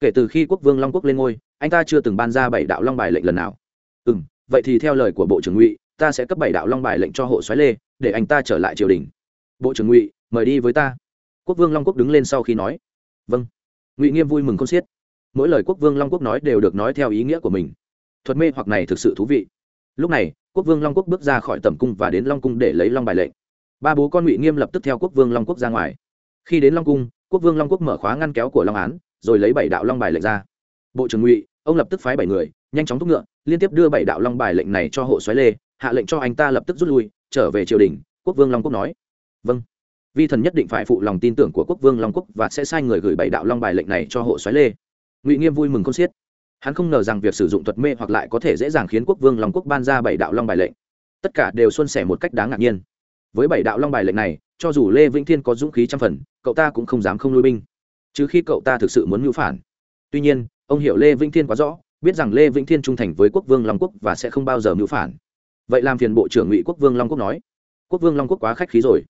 Kể từ khi Quốc vương Long Quốc lên ngôi, anh ta chưa từng ban ra bảy đạo long bài lệnh lần nào. Ừm, vậy thì theo lời của Bộ trưởng Ngụy, ta sẽ cấp bảy đạo long bài lệnh cho hộ soái Lê, để anh ta trở lại triều đình bộ trưởng ngụy mời đi với ta quốc vương long quốc đứng lên sau khi nói vâng ngụy nghiêm vui mừng con xiết mỗi lời quốc vương long quốc nói đều được nói theo ý nghĩa của mình thuật mê hoặc này thực sự thú vị lúc này quốc vương long quốc bước ra khỏi tầm cung và đến long cung để lấy long bài lệnh ba bố con ngụy nghiêm lập tức theo quốc vương long quốc ra ngoài khi đến long cung quốc vương long quốc mở khóa ngăn kéo của long án rồi lấy bảy đạo long bài lệnh ra bộ trưởng ngụy ông lập tức phái bảy người nhanh chóng thúc ngựa liên tiếp đưa bảy đạo long bài lệnh này cho hộ xoáy lê hạ lệnh cho anh ta lập tức rút lui trở về triều đình quốc vương long quốc nói vâng. Vi thần nhất định phải phụ lòng tin tưởng của quốc vương long quốc và sẽ sai người gửi bảy đạo long bài lệnh này cho hộ xoáy lê. Ngụy nghiêm vui mừng con xiết. Hắn không ngờ rằng việc sử dụng thuật mê hoặc lại có thể dễ dàng khiến quốc vương long quốc ban ra bảy đạo long bài lệnh. Tất cả đều xuân sẻ một cách đáng ngạc nhiên. Với bảy đạo long bài lệnh này, cho dù lê vĩnh thiên có dũng khí trăm phần, cậu ta cũng không dám không lui binh. Chứ khi cậu ta thực sự muốn mưu phản. Tuy nhiên, ông hiểu lê vĩnh thiên quá rõ, biết rằng lê vĩnh thiên trung thành với quốc vương long quốc và sẽ không bao giờ mưu phản. Vậy làm phiền bộ trưởng ngụy quốc vương long quốc nói. Quốc vương long quốc quá khách khí rồi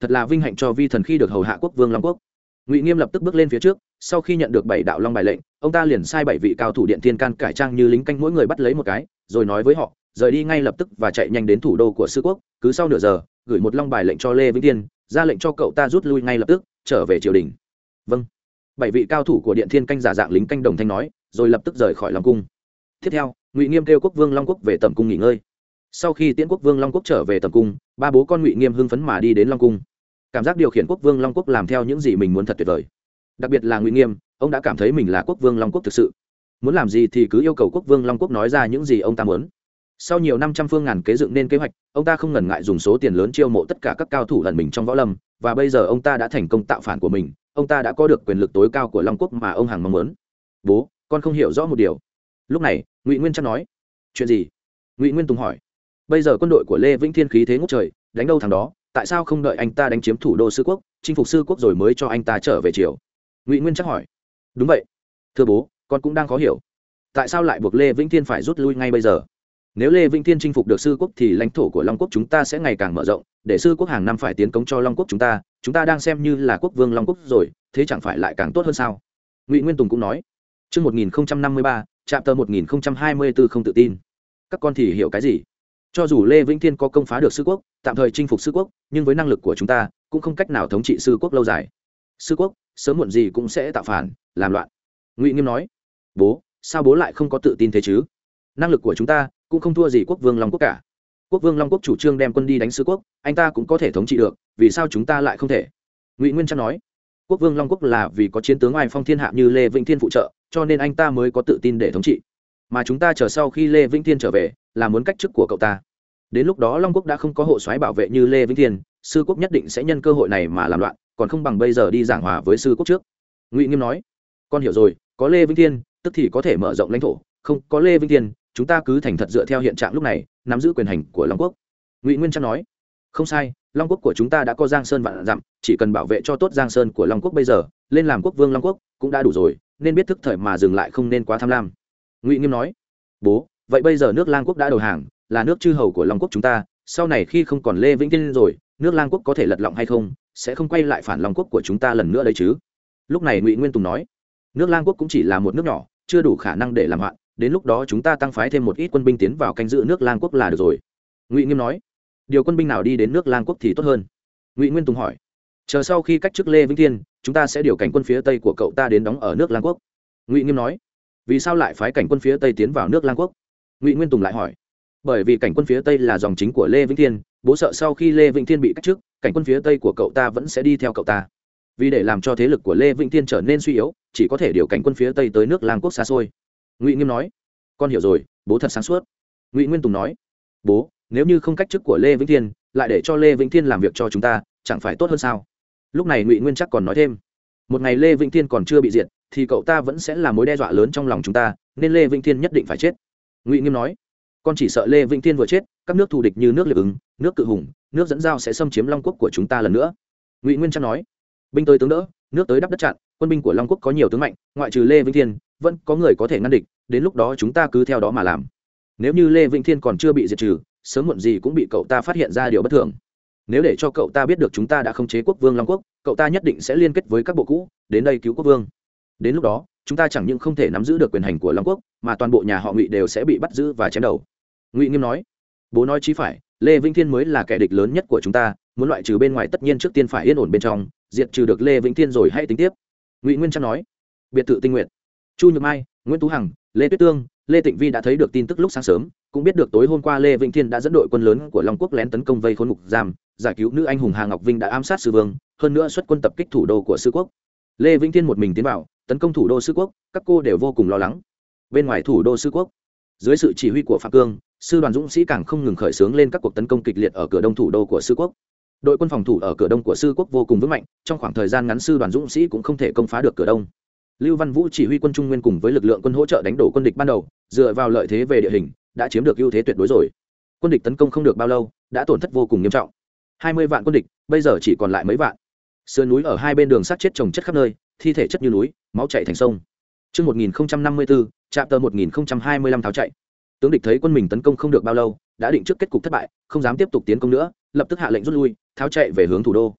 thật là vinh hạnh cho vi thần khi được hầu hạ quốc vương long quốc ngụy nghiêm lập tức bước lên phía trước sau khi nhận được bảy đạo long bài lệnh ông ta liền sai bảy vị cao thủ điện thiên can cải trang như lính canh mỗi người bắt lấy một cái rồi nói với họ rời đi ngay lập tức và chạy nhanh đến thủ đô của sư quốc cứ sau nửa giờ gửi một long bài lệnh cho lê vĩnh tiên ra lệnh cho cậu ta rút lui ngay lập tức trở về triều đình vâng bảy vị cao thủ của điện thiên canh giả dạng lính canh đồng thanh nói rồi lập tức rời khỏi lòng cung tiếp theo ngụy nghiêm kêu quốc vương long quốc về tầm cung nghỉ ngơi sau khi tiễn quốc vương long quốc trở về tầm cung ba bố con ngụy nghiêm hưng phấn mà đi đến long cung cảm giác điều khiển quốc vương long quốc làm theo những gì mình muốn thật tuyệt vời. Đặc biệt là ngụy nghiêm, ông đã cảm thấy mình là quốc vương long quốc thực sự. Muốn làm gì thì cứ yêu cầu quốc vương long quốc nói ra những gì ông ta muốn. Sau nhiều năm trăm phương ngàn kế dựng nên kế hoạch, ông ta không ngần ngại dùng số tiền lớn chiêu mộ tất cả các cao thủ lần mình trong võ lâm, và bây giờ ông ta đã thành công tạo phản của mình, ông ta đã có được quyền lực tối cao của long quốc mà ông hằng mong muốn. Bố, con không hiểu rõ một điều. Lúc này, ngụy nguyên chắc nói, chuyện gì? Ngụy nguyên tùng hỏi, bây giờ quân đội của lê vĩnh thiên khí thế ngốc trời, đánh đâu thằng đó? Tại sao không đợi anh ta đánh chiếm thủ đô sư quốc chinh phục sư quốc rồi mới cho anh ta trở về triều? Ngụy nguyên chắc hỏi. Đúng vậy. Thưa bố con cũng đang khó hiểu. Tại sao lại buộc lê vĩnh thiên phải rút lui ngay bây giờ? Nếu lê vĩnh thiên chinh phục được sư quốc thì lãnh thổ của long quốc chúng ta sẽ ngày càng mở rộng để sư quốc hàng năm phải tiến công cho long quốc chúng ta chúng ta đang xem như là quốc vương long quốc rồi thế chẳng phải lại càng tốt hơn sao? Ngụy nguyên tùng cũng nói. Trước 1053, Trạm tờ 1024 không tự tin. Các con thì hiểu cái gì? Cho dù lê vĩnh thiên có công phá được sư quốc, tạm thời chinh phục sư quốc, nhưng với năng lực của chúng ta, cũng không cách nào thống trị sư quốc lâu dài. Sư quốc, sớm muộn gì cũng sẽ tạo phản, làm loạn. Ngụy nghiêm nói, bố, sao bố lại không có tự tin thế chứ? Năng lực của chúng ta cũng không thua gì quốc vương long quốc cả. Quốc vương long quốc chủ trương đem quân đi đánh sư quốc, anh ta cũng có thể thống trị được, vì sao chúng ta lại không thể? Ngụy nguyên trang nói, quốc vương long quốc là vì có chiến tướng oai phong thiên hạ như lê vĩnh thiên phụ trợ, cho nên anh ta mới có tự tin để thống trị. Mà chúng ta chờ sau khi lê vĩnh thiên trở về, là muốn cách chức của cậu ta đến lúc đó long quốc đã không có hộ soái bảo vệ như lê vĩnh thiên, sư quốc nhất định sẽ nhân cơ hội này mà làm loạn, còn không bằng bây giờ đi giảng hòa với sư quốc trước. Ngụy nghiêm nói. Con hiểu rồi, có lê vĩnh thiên, tức thì có thể mở rộng lãnh thổ, không, có lê vĩnh thiên, chúng ta cứ thành thật dựa theo hiện trạng lúc này, nắm giữ quyền hành của long quốc. Ngụy nguyên trang nói. Không sai, long quốc của chúng ta đã có giang sơn vạn dặm, chỉ cần bảo vệ cho tốt giang sơn của long quốc bây giờ, lên làm quốc vương long quốc cũng đã đủ rồi, nên biết thức thời mà dừng lại không nên quá tham lam. Ngụy nghiêm nói. Bố, vậy bây giờ nước lang quốc đã đầu hàng là nước chư hầu của long quốc chúng ta, sau này khi không còn lê vĩnh tiên rồi, nước lang quốc có thể lật lọng hay không, sẽ không quay lại phản long quốc của chúng ta lần nữa đấy chứ? Lúc này ngụy nguyên tùng nói, nước lang quốc cũng chỉ là một nước nhỏ, chưa đủ khả năng để làm hoạn, đến lúc đó chúng ta tăng phái thêm một ít quân binh tiến vào canh giữ nước lang quốc là được rồi. Ngụy nghiêm nói, điều quân binh nào đi đến nước lang quốc thì tốt hơn. Ngụy nguyên tùng hỏi, chờ sau khi cách chức lê vĩnh thiên chúng ta sẽ điều cảnh quân phía tây của cậu ta đến đóng ở nước lang quốc. Ngụy nghiêm nói, vì sao lại phái cảnh quân phía tây tiến vào nước lang quốc? Ngụy nguyên tùng lại hỏi bởi vì cảnh quân phía tây là dòng chính của lê vĩnh thiên, bố sợ sau khi lê vĩnh thiên bị cách chức, cảnh quân phía tây của cậu ta vẫn sẽ đi theo cậu ta. Vì để làm cho thế lực của lê vĩnh thiên trở nên suy yếu, chỉ có thể điều cảnh quân phía tây tới nước lang quốc xa xôi. Ngụy nghiêm nói, con hiểu rồi, bố thật sáng suốt. Ngụy nguyên tùng nói, bố, nếu như không cách chức của lê vĩnh thiên, lại để cho lê vĩnh thiên làm việc cho chúng ta, chẳng phải tốt hơn sao? Lúc này ngụy nguyên chắc còn nói thêm, một ngày lê vĩnh thiên còn chưa bị diệt, thì cậu ta vẫn sẽ là mối đe dọa lớn trong lòng chúng ta, nên lê vĩnh thiên nhất định phải chết. Ngụy nghiêm nói con chỉ sợ lê vĩnh thiên vừa chết, các nước thù địch như nước liệt ứng, nước cự hùng, nước dẫn giao sẽ xâm chiếm long quốc của chúng ta lần nữa. Ngụy nguyên trang nói, binh tới tướng đỡ, nước tới đắp đất chặn, quân binh của long quốc có nhiều tướng mạnh, ngoại trừ lê vĩnh thiên, vẫn có người có thể ngăn địch, đến lúc đó chúng ta cứ theo đó mà làm. Nếu như lê vĩnh thiên còn chưa bị diệt trừ, sớm muộn gì cũng bị cậu ta phát hiện ra điều bất thường. Nếu để cho cậu ta biết được chúng ta đã khống chế quốc vương long quốc, cậu ta nhất định sẽ liên kết với các bộ cũ, đến đây cứu quốc vương. Đến lúc đó chúng ta chẳng những không thể nắm giữ được quyền hành của long quốc, mà toàn bộ nhà họ ngụy đều sẽ bị bắt giữ và chém đầu. Ngụy nghiêm nói. Bố nói chí phải, lê vĩnh thiên mới là kẻ địch lớn nhất của chúng ta, muốn loại trừ bên ngoài tất nhiên trước tiên phải yên ổn bên trong, diệt trừ được lê vĩnh thiên rồi hãy tính tiếp. Ngụy nguyên trang nói. Biệt thự tinh nguyện chu nhược mai, nguyễn tú hằng, lê tuyết tương, lê tịnh vi đã thấy được tin tức lúc sáng sớm, cũng biết được tối hôm qua lê vĩnh thiên đã dẫn đội quân lớn của long quốc lén tấn công vây khốn ngục giam, giải cứu nữ anh hùng hà ngọc vinh đã ám sát sư vương, hơn nữa xuất quân tập kích thủ đô của sư quốc. Lê vĩnh thiên một mình tiến vào tấn công thủ đô sư quốc, các cô đều vô cùng lo lắng. Bên ngoài thủ đô sư quốc, dưới sự chỉ huy của phạm cương, sư đoàn dũng sĩ càng không ngừng khởi xướng lên các cuộc tấn công kịch liệt ở cửa đông thủ đô của sư quốc. Đội quân phòng thủ ở cửa đông của sư quốc vô cùng vững mạnh, trong khoảng thời gian ngắn sư đoàn dũng sĩ cũng không thể công phá được cửa đông. Lưu văn vũ chỉ huy quân trung nguyên cùng với lực lượng quân hỗ trợ đánh đổ quân địch ban đầu, dựa vào lợi thế về địa hình, đã chiếm được ưu thế tuyệt đối rồi. Quân địch tấn công không được bao lâu, đã tổn thất vô cùng nghiêm trọng. Hai mươi vạn quân địch, bây giờ chỉ còn lại mấy vạn. Sườn núi ở hai bên đường sát chết trồng chất khắp nơi thi thể chất như núi máu chạy thành sông Trước 1054, chạm tờ 1025 tháo chạy. Tướng địch thấy quân mình tấn công không được bao lâu, đã định trước kết cục thất bại, không dám tiếp tục tiến công nữa, lập tức hạ lệnh rút lui, tháo chạy về hướng thủ đô.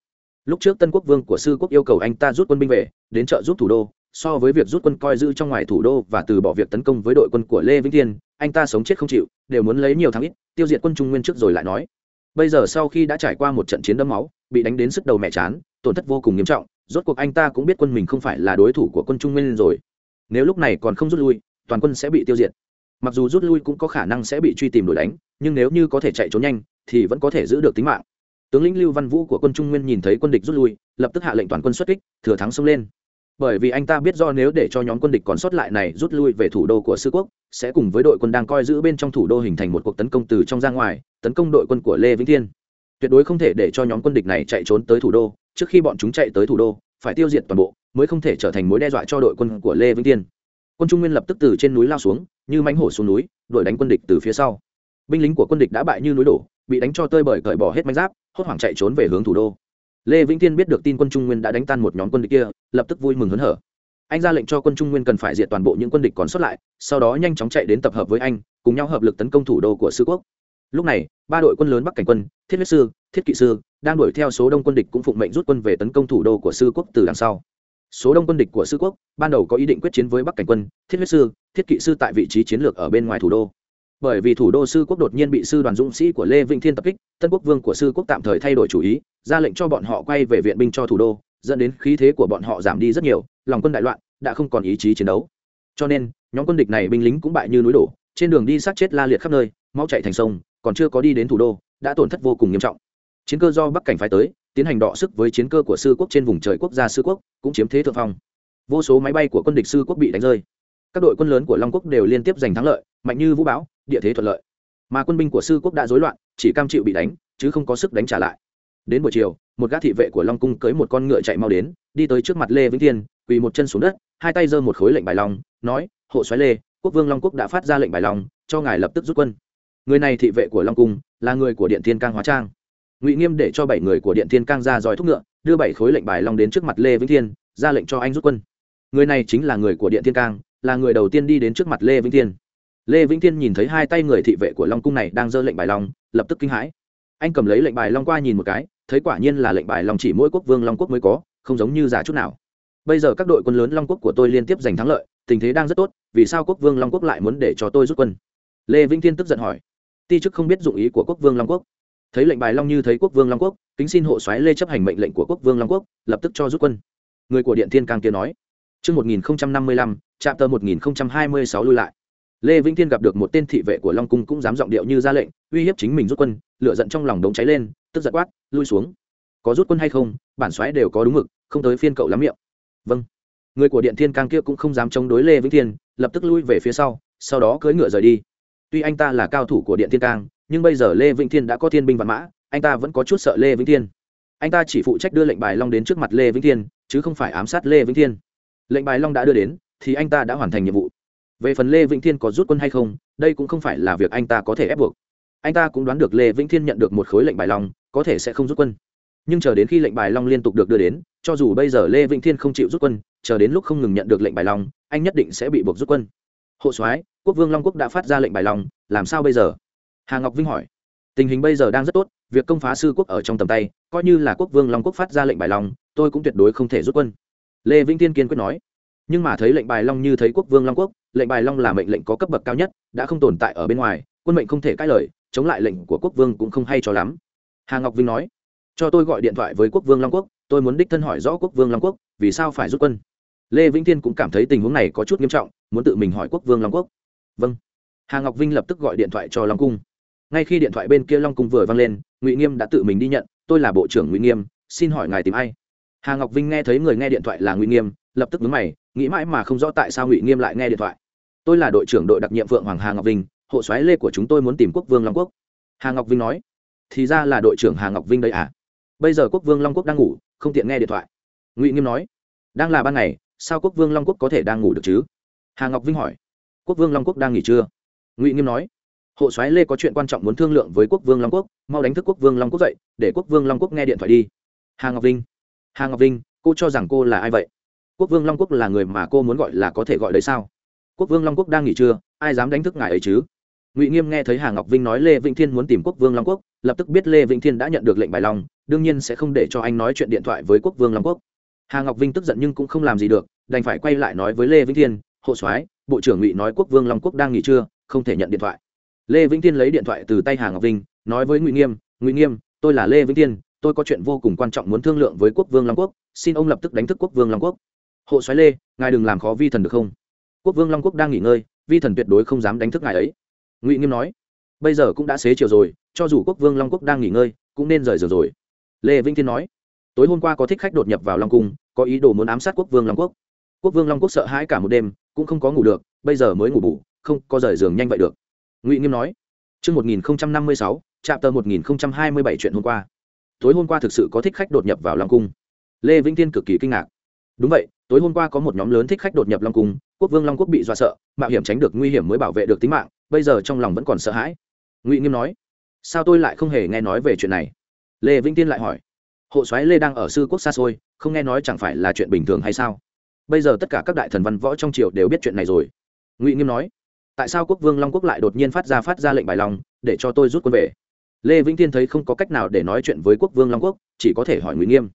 Lúc trước Tân Quốc Vương của sư quốc yêu cầu anh ta rút quân binh về, đến trợ giúp thủ đô, so với việc rút quân coi giữ trong ngoài thủ đô và từ bỏ việc tấn công với đội quân của lê vĩnh thiên anh ta sống chết không chịu đều muốn lấy nhiều thắng ít tiêu diệt quân trung nguyên trước rồi lại nói bây giờ sau khi đã trải qua một trận chiến đẫm máu bị đánh đến sức đầu mẹ chán tổn thất vô cùng nghiêm trọng rốt cuộc anh ta cũng biết quân mình không phải là đối thủ của quân trung nguyên rồi. Nếu lúc này còn không rút lui, toàn quân sẽ bị tiêu diệt. Mặc dù rút lui cũng có khả năng sẽ bị truy tìm đuổi đánh, nhưng nếu như có thể chạy trốn nhanh, thì vẫn có thể giữ được tính mạng. Tướng lĩnh lưu văn vũ của quân trung nguyên nhìn thấy quân địch rút lui, lập tức hạ lệnh toàn quân xuất kích, thừa thắng xông lên. Bởi vì anh ta biết do nếu để cho nhóm quân địch còn sót lại này rút lui về thủ đô của sư quốc, sẽ cùng với đội quân đang coi giữ bên trong thủ đô hình thành một cuộc tấn công từ trong ra ngoài, tấn công đội quân của lê vĩnh thiên. Tuyệt đối không thể để cho nhóm quân địch này chạy trốn tới thủ đô trước khi bọn chúng chạy tới thủ đô, phải tiêu diệt toàn bộ, mới không thể trở thành mối đe dọa cho đội quân của lê vĩnh thiên quân trung nguyên lập tức từ trên núi lao xuống, như mánh hổ xuống núi, đuổi đánh quân địch từ phía sau. Binh lính của quân địch đã bại như núi đổ, bị đánh cho tơi bời cởi bỏ hết manh giáp, hốt hoảng chạy trốn về hướng thủ đô. Lê vĩnh thiên biết được tin quân trung nguyên đã đánh tan một nhóm quân địch kia, lập tức vui mừng hớn hở. Anh ra lệnh cho quân trung nguyên cần phải diệt toàn bộ những quân địch còn sót lại, sau đó nhanh chóng chạy đến tập hợp với anh, cùng nhau hợp lực tấn công thủ đô của sư quốc. Lúc này, ba đội quân lớn bắc cảnh quân, thiết huyết sư thiết kỵ sư, đang đuổi theo số đông quân địch cũng phụng mệnh rút quân về tấn công thủ đô của sư quốc từ đằng sau. Số đông quân địch của sư quốc ban đầu có ý định quyết chiến với bắc cảnh quân, thiết huyết sư, thiết kỵ sư tại vị trí chiến lược ở bên ngoài thủ đô. Bởi vì thủ đô sư quốc đột nhiên bị sư đoàn dũng sĩ của lê vĩnh thiên tập kích, tân quốc vương của sư quốc tạm thời thay đổi chủ ý, ra lệnh cho bọn họ quay về viện binh cho thủ đô, dẫn đến khí thế của bọn họ giảm đi rất nhiều, lòng quân đại loạn, đã không còn ý chí chiến đấu. Cho nên, nhóm quân địch này binh lính cũng bại như núi đổ, trên đường đi sát chết la liệt khắp nơi, máu chạy thành sông, còn chưa có đi đến thủ đô, đã tổn thất vô cùng nghiêm trọng chiến cơ do bắc cảnh phái tới, tiến hành đọ sức với chiến cơ của sư quốc trên vùng trời quốc gia sư quốc, cũng chiếm thế thượng phong. Vô số máy bay của quân địch sư quốc bị đánh rơi. Các đội quân lớn của long quốc đều liên tiếp giành thắng lợi, mạnh như vũ bão, địa thế thuận lợi. Mà quân binh của sư quốc đã rối loạn, chỉ cam chịu bị đánh, chứ không có sức đánh trả lại. Đến buổi chiều, một gã thị vệ của long cung cưới một con ngựa chạy mau đến, đi tới trước mặt lê vĩnh thiên, quỳ một chân xuống đất, hai tay giơ một khối lệnh bài long, nói, hộ xoáy lê, quốc vương long quốc đã phát ra lệnh bài long, cho ngài lập tức rút quân. Người này thị vệ của long cung, là người của điện thiên cang hóa trang ngụy nghiêm để cho bảy người của điện thiên cang ra dòi thúc ngựa, đưa bảy khối lệnh bài long đến trước mặt lê vĩnh thiên, ra lệnh cho anh rút quân. Người này chính là người của điện thiên cang, là người đầu tiên đi đến trước mặt lê vĩnh thiên. Lê vĩnh thiên nhìn thấy hai tay người thị vệ của long cung này đang giơ lệnh bài long, lập tức kinh hãi. Anh cầm lấy lệnh bài long qua nhìn một cái, thấy quả nhiên là lệnh bài long chỉ mỗi quốc vương long quốc mới có, không giống như giả chút nào. Bây giờ các đội quân lớn long quốc của tôi liên tiếp giành thắng lợi, tình thế đang rất tốt, vì sao quốc vương long quốc lại muốn để cho tôi rút quân? Lê vĩnh thiên tức giận hỏi. Ti chức không biết dụng ý của quốc vương long quốc thấy lệnh bài long như thấy quốc vương long quốc kính xin hộ soái lê chấp hành mệnh lệnh của quốc vương long quốc lập tức cho rút quân người của điện thiên càng kia nói Trước 1055, trạm tờ 1026 lui lại. Lê Vĩnh Thiên gặp được một tên thị vệ của Long Cung cũng dám giọng điệu như ra lệnh, uy hiếp chính mình rút quân, lửa giận trong lòng đống cháy lên, tức giận quát, lui xuống. Có rút quân hay không, bản soái đều có đúng mực, không tới phiên cậu lắm miệng. Vâng. Người của Điện Thiên Cang kia cũng không dám chống đối Lê Vĩnh Thiên, lập tức lui về phía sau, sau đó cưỡi ngựa rời đi. Tuy anh ta là cao thủ của Điện Thiên Cang, nhưng bây giờ Lê Vĩnh Thiên đã có thiên binh vạn mã, anh ta vẫn có chút sợ Lê Vĩnh Thiên. Anh ta chỉ phụ trách đưa lệnh bài long đến trước mặt Lê Vĩnh Thiên, chứ không phải ám sát Lê Vĩnh Thiên. Lệnh bài long đã đưa đến thì anh ta đã hoàn thành nhiệm vụ. Về phần lê vĩnh thiên có rút quân hay không đây cũng không phải là việc anh ta có thể ép buộc. Anh ta cũng đoán được lê vĩnh thiên nhận được một khối lệnh bài long có thể sẽ không rút quân. Nhưng chờ đến khi lệnh bài long liên tục được đưa đến cho dù bây giờ lê vĩnh thiên không chịu rút quân chờ đến lúc không ngừng nhận được lệnh bài long anh nhất định sẽ bị buộc rút quân. Hộ soái quốc vương long quốc đã phát ra lệnh bài long làm sao bây giờ? Hà ngọc vinh hỏi. Tình hình bây giờ đang rất tốt, việc công phá sư quốc ở trong tầm tay, coi như là quốc vương long quốc phát ra lệnh bài long, tôi cũng tuyệt đối không thể rút quân. Lê vĩnh tiên kiên quyết nói. Nhưng mà thấy lệnh bài long như thấy quốc vương long quốc, lệnh bài long là mệnh lệnh có cấp bậc cao nhất, đã không tồn tại ở bên ngoài, quân mệnh không thể cãi lời, chống lại lệnh của quốc vương cũng không hay cho lắm. Hà ngọc vinh nói. Cho tôi gọi điện thoại với quốc vương long quốc, tôi muốn đích thân hỏi rõ quốc vương long quốc, vì sao phải rút quân. Lê vĩnh thiên cũng cảm thấy tình huống này có chút nghiêm trọng, muốn tự mình hỏi quốc vương long quốc. Vâng. Hà ngọc vinh lập tức gọi điện thoại cho long cung ngay khi điện thoại bên kia long cung vừa vang lên, ngụy nghiêm đã tự mình đi nhận, tôi là bộ trưởng ngụy nghiêm, xin hỏi ngài tìm ai? Hà ngọc vinh nghe thấy người nghe điện thoại là ngụy nghiêm, lập tức vướng mày, nghĩ mãi mà không rõ tại sao ngụy nghiêm lại nghe điện thoại. Tôi là đội trưởng đội đặc nhiệm phượng hoàng hà ngọc vinh, hộ soái lê của chúng tôi muốn tìm quốc vương long quốc. Hà ngọc vinh nói, thì ra là đội trưởng hà ngọc vinh đây à? Bây giờ quốc vương long quốc đang ngủ, không tiện nghe điện thoại. Ngụy nghiêm nói, đang là ban ngày, sao quốc vương long quốc có thể đang ngủ được chứ? Hà ngọc vinh hỏi, quốc vương long quốc đang nghỉ trưa ngụy nghiêm nói hộ soái lê có chuyện quan trọng muốn thương lượng với quốc vương long quốc, mau đánh thức quốc vương long quốc dậy, để quốc vương long quốc nghe điện thoại đi. Hà ngọc vinh. Hà ngọc vinh, cô cho rằng cô là ai vậy? Quốc vương long quốc là người mà cô muốn gọi là có thể gọi đấy sao? Quốc vương long quốc đang nghỉ trưa, ai dám đánh thức ngài ấy chứ? Ngụy nghiêm nghe thấy hà ngọc vinh nói lê vĩnh thiên muốn tìm quốc vương long quốc, lập tức biết lê vĩnh thiên đã nhận được lệnh bài long, đương nhiên sẽ không để cho anh nói chuyện điện thoại với quốc vương long quốc. Hà ngọc vinh tức giận nhưng cũng không làm gì được, đành phải quay lại nói với lê vĩnh thiên, hộ soái, bộ trưởng ngụy nói quốc vương long quốc đang nghỉ trưa, không thể nhận điện thoại lê vĩnh thiên lấy điện thoại từ tay hà ngọc vinh, nói với ngụy nghiêm ngụy nghiêm, tôi là lê vĩnh thiên tôi có chuyện vô cùng quan trọng muốn thương lượng với quốc vương long quốc, xin ông lập tức đánh thức quốc vương long quốc. Hộ xoáy lê, ngài đừng làm khó vi thần được không? Quốc vương long quốc đang nghỉ ngơi, vi thần tuyệt đối không dám đánh thức ngài ấy. Ngụy nghiêm nói, bây giờ cũng đã xế chiều rồi, cho dù quốc vương long quốc đang nghỉ ngơi, cũng nên rời giường rồi. Lê vĩnh thiên nói, tối hôm qua có thích khách đột nhập vào long cung, có ý đồ muốn ám sát quốc vương long quốc. Quốc vương long quốc sợ hãi cả một đêm, cũng không có ngủ được, bây giờ mới ngủ bủ không có rời giường nhanh vậy được ngụy nghiêm nói Trước 1056, chạm tờ 1027 chuyện hôm qua. Tối hôm qua thực sự có thích khách đột nhập vào long cung. Lê vĩnh tiên cực kỳ kinh ngạc. Đúng vậy tối hôm qua có một nhóm lớn thích khách đột nhập long cung quốc vương long quốc bị dọa sợ mạo hiểm tránh được nguy hiểm mới bảo vệ được tính mạng bây giờ trong lòng vẫn còn sợ hãi. Ngụy nghiêm nói sao tôi lại không hề nghe nói về chuyện này? Lê vĩnh tiên lại hỏi hộ soái lê đang ở sư quốc xa xôi không nghe nói chẳng phải là chuyện bình thường hay sao? Bây giờ tất cả các đại thần văn võ trong triều đều biết chuyện này rồi. Ngụy nghiêm nói tại sao quốc vương long quốc lại đột nhiên phát ra phát ra lệnh bài lòng để cho tôi rút quân về? Lê vĩnh tiên thấy không có cách nào để nói chuyện với quốc vương long quốc, chỉ có thể hỏi ngụy nghiêm.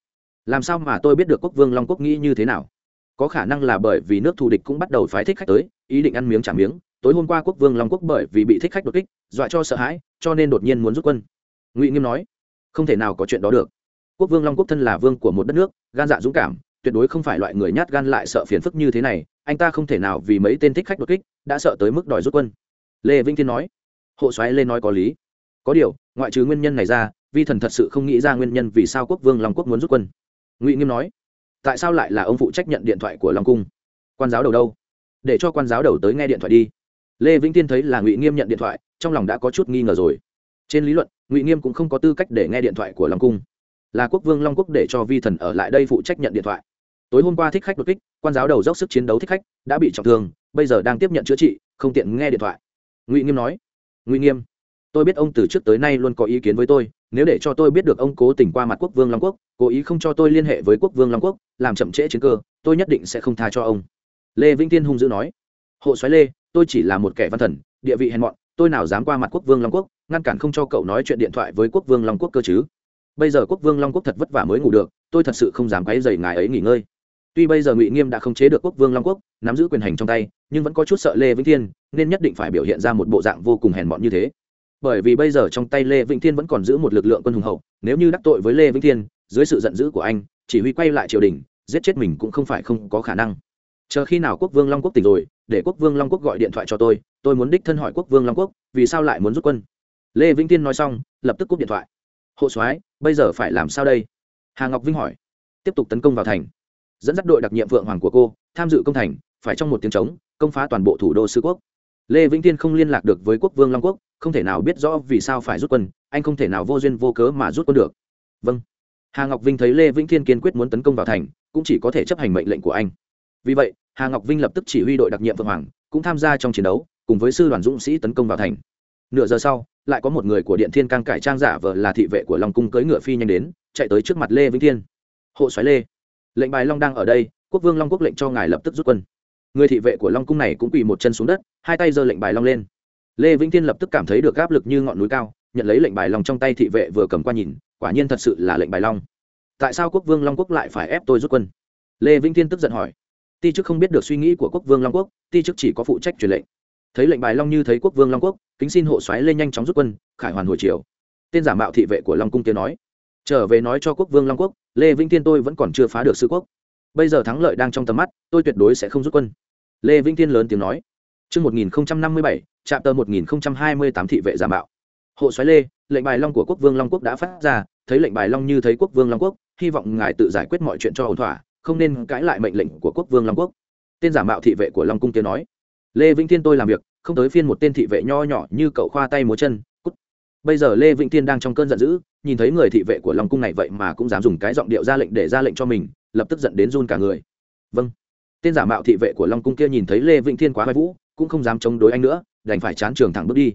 Làm sao mà tôi biết được quốc vương long quốc nghĩ như thế nào? Có khả năng là bởi vì nước thù địch cũng bắt đầu phái thích khách tới, ý định ăn miếng trả miếng, tối hôm qua quốc vương long quốc bởi vì bị thích khách đột kích, dọa cho sợ hãi, cho nên đột nhiên muốn rút quân. Ngụy nghiêm nói, không thể nào có chuyện đó được. Quốc vương long quốc thân là vương của một đất nước, gan dạ dũng cảm tuyệt đối không phải loại người nhát gan lại sợ phiền phức như thế này, anh ta không thể nào vì mấy tên thích khách đột kích, đã sợ tới mức đòi rút quân. Lê vĩnh thiên nói. Hộ xoáy Lê nói có lý. Có điều, ngoại trừ nguyên nhân này ra, vi thần thật sự không nghĩ ra nguyên nhân vì sao quốc vương long quốc muốn rút quân. Ngụy nghiêm nói. Tại sao lại là ông phụ trách nhận điện thoại của long cung? Quan giáo đầu đâu? Để cho quan giáo đầu tới nghe điện thoại đi. Lê vĩnh tiên thấy là ngụy nghiêm nhận điện thoại, trong lòng đã có chút nghi ngờ rồi. Trên lý luận, ngụy nghiêm cũng không có tư cách để nghe điện thoại của long cung. Là quốc vương long quốc để cho vi thần ở lại đây phụ trách nhận điện thoại tối hôm qua thích khách đột kích, quan giáo đầu dốc sức chiến đấu thích khách, đã bị trọng thương, bây giờ đang tiếp nhận chữa trị, không tiện nghe điện thoại. Ngụy nghiêm nói. Ngụy nghiêm, tôi biết ông từ trước tới nay luôn có ý kiến với tôi, nếu để cho tôi biết được ông cố tình qua mặt quốc vương long quốc, cố ý không cho tôi liên hệ với quốc vương long quốc, làm chậm trễ chiến cơ, tôi nhất định sẽ không tha cho ông. Lê vĩnh tiên hung dữ nói. Hộ xoáy lê, tôi chỉ là một kẻ văn thần, địa vị hèn mọn, tôi nào dám qua mặt quốc vương long quốc, ngăn cản không cho cậu nói chuyện điện thoại với quốc vương long quốc cơ chứ? Bây giờ quốc vương long quốc thật vất vả mới ngủ được, tôi thật sự không dám quấy dày ngài ấy nghỉ ngơi tuy bây giờ ngụy nghiêm đã không chế được quốc vương long quốc, nắm giữ quyền hành trong tay, nhưng vẫn có chút sợ lê vĩnh thiên, nên nhất định phải biểu hiện ra một bộ dạng vô cùng hèn mọn như thế. Bởi vì bây giờ trong tay lê vĩnh thiên vẫn còn giữ một lực lượng quân hùng hậu, nếu như đắc tội với lê vĩnh thiên, dưới sự giận dữ của anh, chỉ huy quay lại triều đình, giết chết mình cũng không phải không có khả năng. Chờ khi nào quốc vương long quốc tỉnh rồi, để quốc vương long quốc gọi điện thoại cho tôi tôi muốn đích thân hỏi quốc vương long quốc, vì sao lại muốn rút quân. Lê vĩnh tiên nói xong, lập tức cúp điện thoại. Hộ soái, bây giờ phải làm sao đây? Hà ngọc vinh hỏi. Tiếp tục tấn công vào thành dẫn dắt đội đặc nhiệm vượng hoàng của cô, tham dự công thành, phải trong một tiếng trống, công phá toàn bộ thủ đô sư quốc. Lê vĩnh tiên không liên lạc được với quốc vương long quốc, không thể nào biết rõ vì sao phải rút quân, anh không thể nào vô duyên vô cớ mà rút quân được. Vâng. Hà ngọc vinh thấy lê vĩnh thiên kiên quyết muốn tấn công vào thành, cũng chỉ có thể chấp hành mệnh lệnh của anh. Vì vậy, hà ngọc vinh lập tức chỉ huy đội đặc nhiệm vượng hoàng, cũng tham gia trong chiến đấu, cùng với sư đoàn dũng sĩ tấn công vào thành. Nửa giờ sau, lại có một người của điện thiên cang cải trang giả vờ là thị vệ của long cung cưỡi ngựa phi nhanh đến, chạy tới trước mặt lê vĩnh thiên hộ xoáy lê lệnh bài long đang ở đây, quốc vương long quốc lệnh cho ngài lập tức rút quân. Người thị vệ của long cung này cũng quỳ một chân xuống đất, hai tay giơ lệnh bài long lên. Lê vĩnh thiên lập tức cảm thấy được áp lực như ngọn núi cao, nhận lấy lệnh bài long trong tay thị vệ vừa cầm qua nhìn, quả nhiên thật sự là lệnh bài long. Tại sao quốc vương long quốc lại phải ép tôi rút quân? Lê vĩnh thiên tức giận hỏi. Ti chức không biết được suy nghĩ của quốc vương long quốc, ti chức chỉ có phụ trách truyền lệnh. Thấy lệnh bài long như thấy quốc vương long quốc, kính xin hộ xoáy lên nhanh chóng rút quân, khải hoàn hồi chiều tên giả mạo thị vệ của long cung tiến nói trở về nói cho quốc vương long quốc lê vĩnh tiên tôi vẫn còn chưa phá được sư quốc bây giờ thắng lợi đang trong tầm mắt tôi tuyệt đối sẽ không rút quân lê vĩnh tiên lớn tiếng nói Trước 1057, trạm tờ 1028 thị vệ giả mạo. Hộ soái Lê, lệnh bài Long của Quốc Vương Long Quốc đã phát ra, thấy lệnh bài Long như thấy Quốc Vương Long Quốc, hy vọng ngài tự giải quyết mọi chuyện cho ổn thỏa, không nên cãi lại mệnh lệnh của Quốc Vương Long Quốc. Tên giả mạo thị vệ của Long cung kia nói. Lê Vĩnh Thiên tôi làm việc, không tới phiên một tên thị vệ nho nhỏ như cậu khoa tay múa chân. Bây giờ Lê Vĩnh Thiên đang trong cơn giận dữ, nhìn thấy người thị vệ của Long cung này vậy mà cũng dám dùng cái giọng điệu ra lệnh để ra lệnh cho mình, lập tức giận đến run cả người. Vâng. Tên giả mạo thị vệ của Long cung kia nhìn thấy Lê Vĩnh Thiên quá vai vũ, cũng không dám chống đối anh nữa đành phải chán trường thẳng bước đi.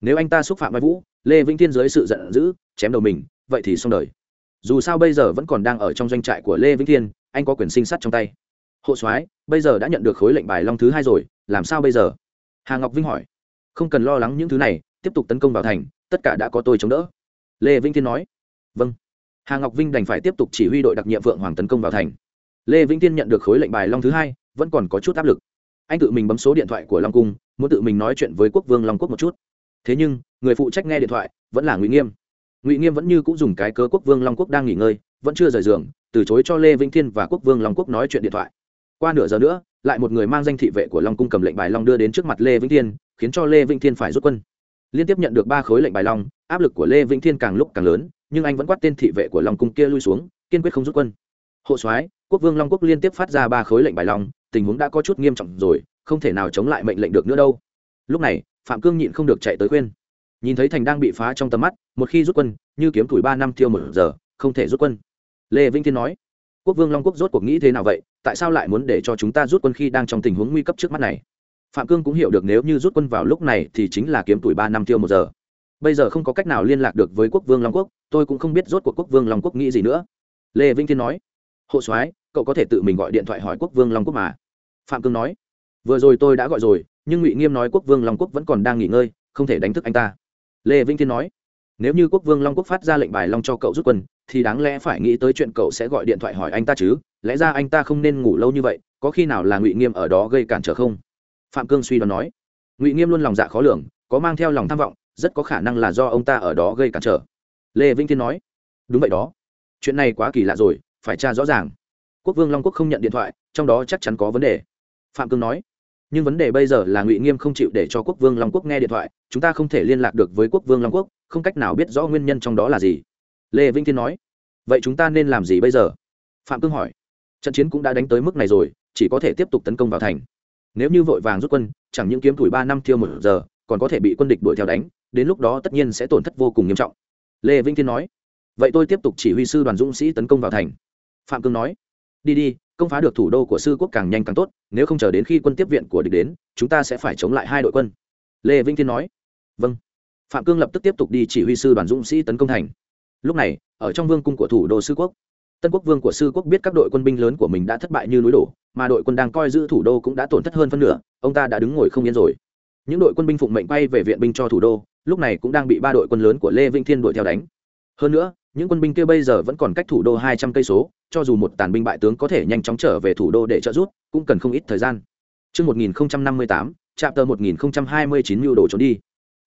Nếu anh ta xúc phạm vai vũ lê vĩnh thiên dưới sự giận dữ chém đầu mình vậy thì xong đời. Dù sao bây giờ vẫn còn đang ở trong doanh trại của lê vĩnh thiên anh có quyền sinh sát trong tay. Hộ soái bây giờ đã nhận được khối lệnh bài long thứ hai rồi làm sao bây giờ? Hà ngọc vinh hỏi. Không cần lo lắng những thứ này tiếp tục tấn công vào thành tất cả đã có tôi chống đỡ. Lê vĩnh thiên nói vâng. Hà ngọc vinh đành phải tiếp tục chỉ huy đội đặc nhiệm vượng hoàng tấn công vào thành. Lê vĩnh thiên nhận được khối lệnh bài long thứ hai, vẫn còn có chút áp lực. Anh tự mình bấm số điện thoại của long cung, muốn tự mình nói chuyện với quốc vương long quốc một chút. Thế nhưng, người phụ trách nghe điện thoại vẫn là ngụy nghiêm. Ngụy nghiêm vẫn như cũng dùng cái cớ quốc vương long quốc đang nghỉ ngơi, vẫn chưa rời giường, từ chối cho lê vĩnh thiên và quốc vương long quốc nói chuyện điện thoại. Qua nửa giờ nữa, lại một người mang danh thị vệ của long cung cầm lệnh bài long đưa đến trước mặt lê vĩnh thiên, khiến cho lê vĩnh thiên phải rút quân liên tiếp nhận được ba khối lệnh bài long, áp lực của lê vĩnh thiên càng lúc càng lớn, nhưng anh vẫn quát tên thị vệ của long cung kia lui xuống, kiên quyết không rút quân. Hộ soái, quốc vương long quốc liên tiếp phát ra ba khối lệnh bài long, tình huống đã có chút nghiêm trọng rồi, không thể nào chống lại mệnh lệnh được nữa đâu. Lúc này, phạm cương nhịn không được chạy tới khuyên. Nhìn thấy thành đang bị phá trong tầm mắt, một khi rút quân, như kiếm tuổi ba năm tiêu một giờ, không thể rút quân. Lê vĩnh thiên nói, quốc vương long quốc rốt cuộc nghĩ thế nào vậy? Tại sao lại muốn để cho chúng ta rút quân khi đang trong tình huống nguy cấp trước mắt này? Phạm cương cũng hiểu được nếu như rút quân vào lúc này thì chính là kiếm tuổi ba năm tiêu một giờ. Bây giờ không có cách nào liên lạc được với quốc vương long quốc, tôi cũng không biết rốt cuộc quốc vương long quốc nghĩ gì nữa. Lê vĩnh thiên nói, hộ soái, cậu có thể tự mình gọi điện thoại hỏi quốc vương long quốc mà. Phạm cương nói, vừa rồi tôi đã gọi rồi, nhưng ngụy nghiêm nói quốc vương long quốc vẫn còn đang nghỉ ngơi, không thể đánh thức anh ta. Lê vĩnh thiên nói, nếu như quốc vương long quốc phát ra lệnh bài long cho cậu rút quân, thì đáng lẽ phải nghĩ tới chuyện cậu sẽ gọi điện thoại hỏi anh ta chứ. Lẽ ra anh ta không nên ngủ lâu như vậy, có khi nào là ngụy nghiêm ở đó gây cản trở không? Phạm cương suy đoán nói, ngụy nghiêm luôn lòng dạ khó lường, có mang theo lòng tham vọng, rất có khả năng là do ông ta ở đó gây cản trở. Lê vĩnh thiên nói, đúng vậy đó, chuyện này quá kỳ lạ rồi, phải tra rõ ràng. Quốc vương long quốc không nhận điện thoại, trong đó chắc chắn có vấn đề. Phạm cương nói, nhưng vấn đề bây giờ là ngụy nghiêm không chịu để cho quốc vương long quốc nghe điện thoại, chúng ta không thể liên lạc được với quốc vương long quốc, không cách nào biết rõ nguyên nhân trong đó là gì. Lê vĩnh thiên nói, vậy chúng ta nên làm gì bây giờ? Phạm cương hỏi, trận chiến cũng đã đánh tới mức này rồi, chỉ có thể tiếp tục tấn công vào thành nếu như vội vàng rút quân, chẳng những kiếm tuổi ba năm thiêu một giờ, còn có thể bị quân địch đuổi theo đánh, đến lúc đó tất nhiên sẽ tổn thất vô cùng nghiêm trọng. Lê vĩnh thiên nói, vậy tôi tiếp tục chỉ huy sư đoàn dũng sĩ tấn công vào thành. Phạm cương nói, đi đi, công phá được thủ đô của sư quốc càng nhanh càng tốt, nếu không chờ đến khi quân tiếp viện của địch đến, chúng ta sẽ phải chống lại hai đội quân. Lê vĩnh thiên nói vâng. Phạm cương lập tức tiếp tục đi chỉ huy sư đoàn dũng sĩ tấn công thành. Lúc này, ở trong vương cung của thủ đô sư quốc, tân quốc vương của sư quốc biết các đội quân binh lớn của mình đã thất bại như núi đổ mà đội quân đang coi giữ thủ đô cũng đã tổn thất hơn phân nửa ông ta đã đứng ngồi không yên rồi những đội quân binh phụng mệnh quay về viện binh cho thủ đô lúc này cũng đang bị ba đội quân lớn của lê vĩnh thiên đuổi theo đánh hơn nữa những quân binh kia bây giờ vẫn còn cách thủ đô hai trăm cây số cho dù một tàn binh bại tướng có thể nhanh chóng trở về thủ đô để trợ giúp cũng cần không ít thời gian Trước 1058, chạm tờ 1029 mưu đồ trốn đi.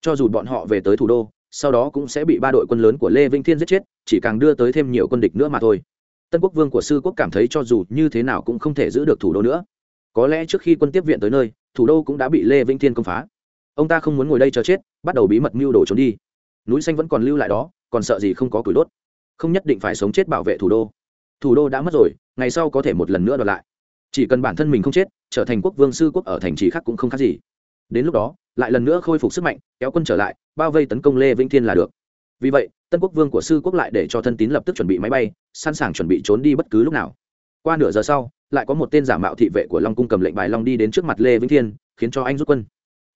Cho dù bọn họ về tới thủ đô, sau đó cũng sẽ bị ba đội quân lớn của Lê Vĩnh Thiên giết chết, chỉ càng đưa tới thêm nhiều quân địch nữa mà thôi. Tân Quốc Vương của Sư Quốc cảm thấy cho dù như thế nào cũng không thể giữ được thủ đô nữa. Có lẽ trước khi quân tiếp viện tới nơi, thủ đô cũng đã bị Lê Vĩnh Thiên công phá. Ông ta không muốn ngồi đây chờ chết, bắt đầu bí mật mưu đồ trốn đi. Núi xanh vẫn còn lưu lại đó, còn sợ gì không có củi đốt. Không nhất định phải sống chết bảo vệ thủ đô. Thủ đô đã mất rồi, ngày sau có thể một lần nữa đoạt lại. Chỉ cần bản thân mình không chết, trở thành quốc vương sư quốc ở thành trì khác cũng không khác gì. Đến lúc đó, lại lần nữa khôi phục sức mạnh, kéo quân trở lại, bao vây tấn công Lê Vĩnh Thiên là được. Vì vậy, tân quốc vương của sư quốc lại để cho thân tín lập tức chuẩn bị máy bay, sẵn sàng chuẩn bị trốn đi bất cứ lúc nào. Qua nửa giờ sau, lại có một tên giả mạo thị vệ của Long cung cầm lệnh bài Long đi đến trước mặt Lê Vĩnh Thiên, khiến cho anh rút quân.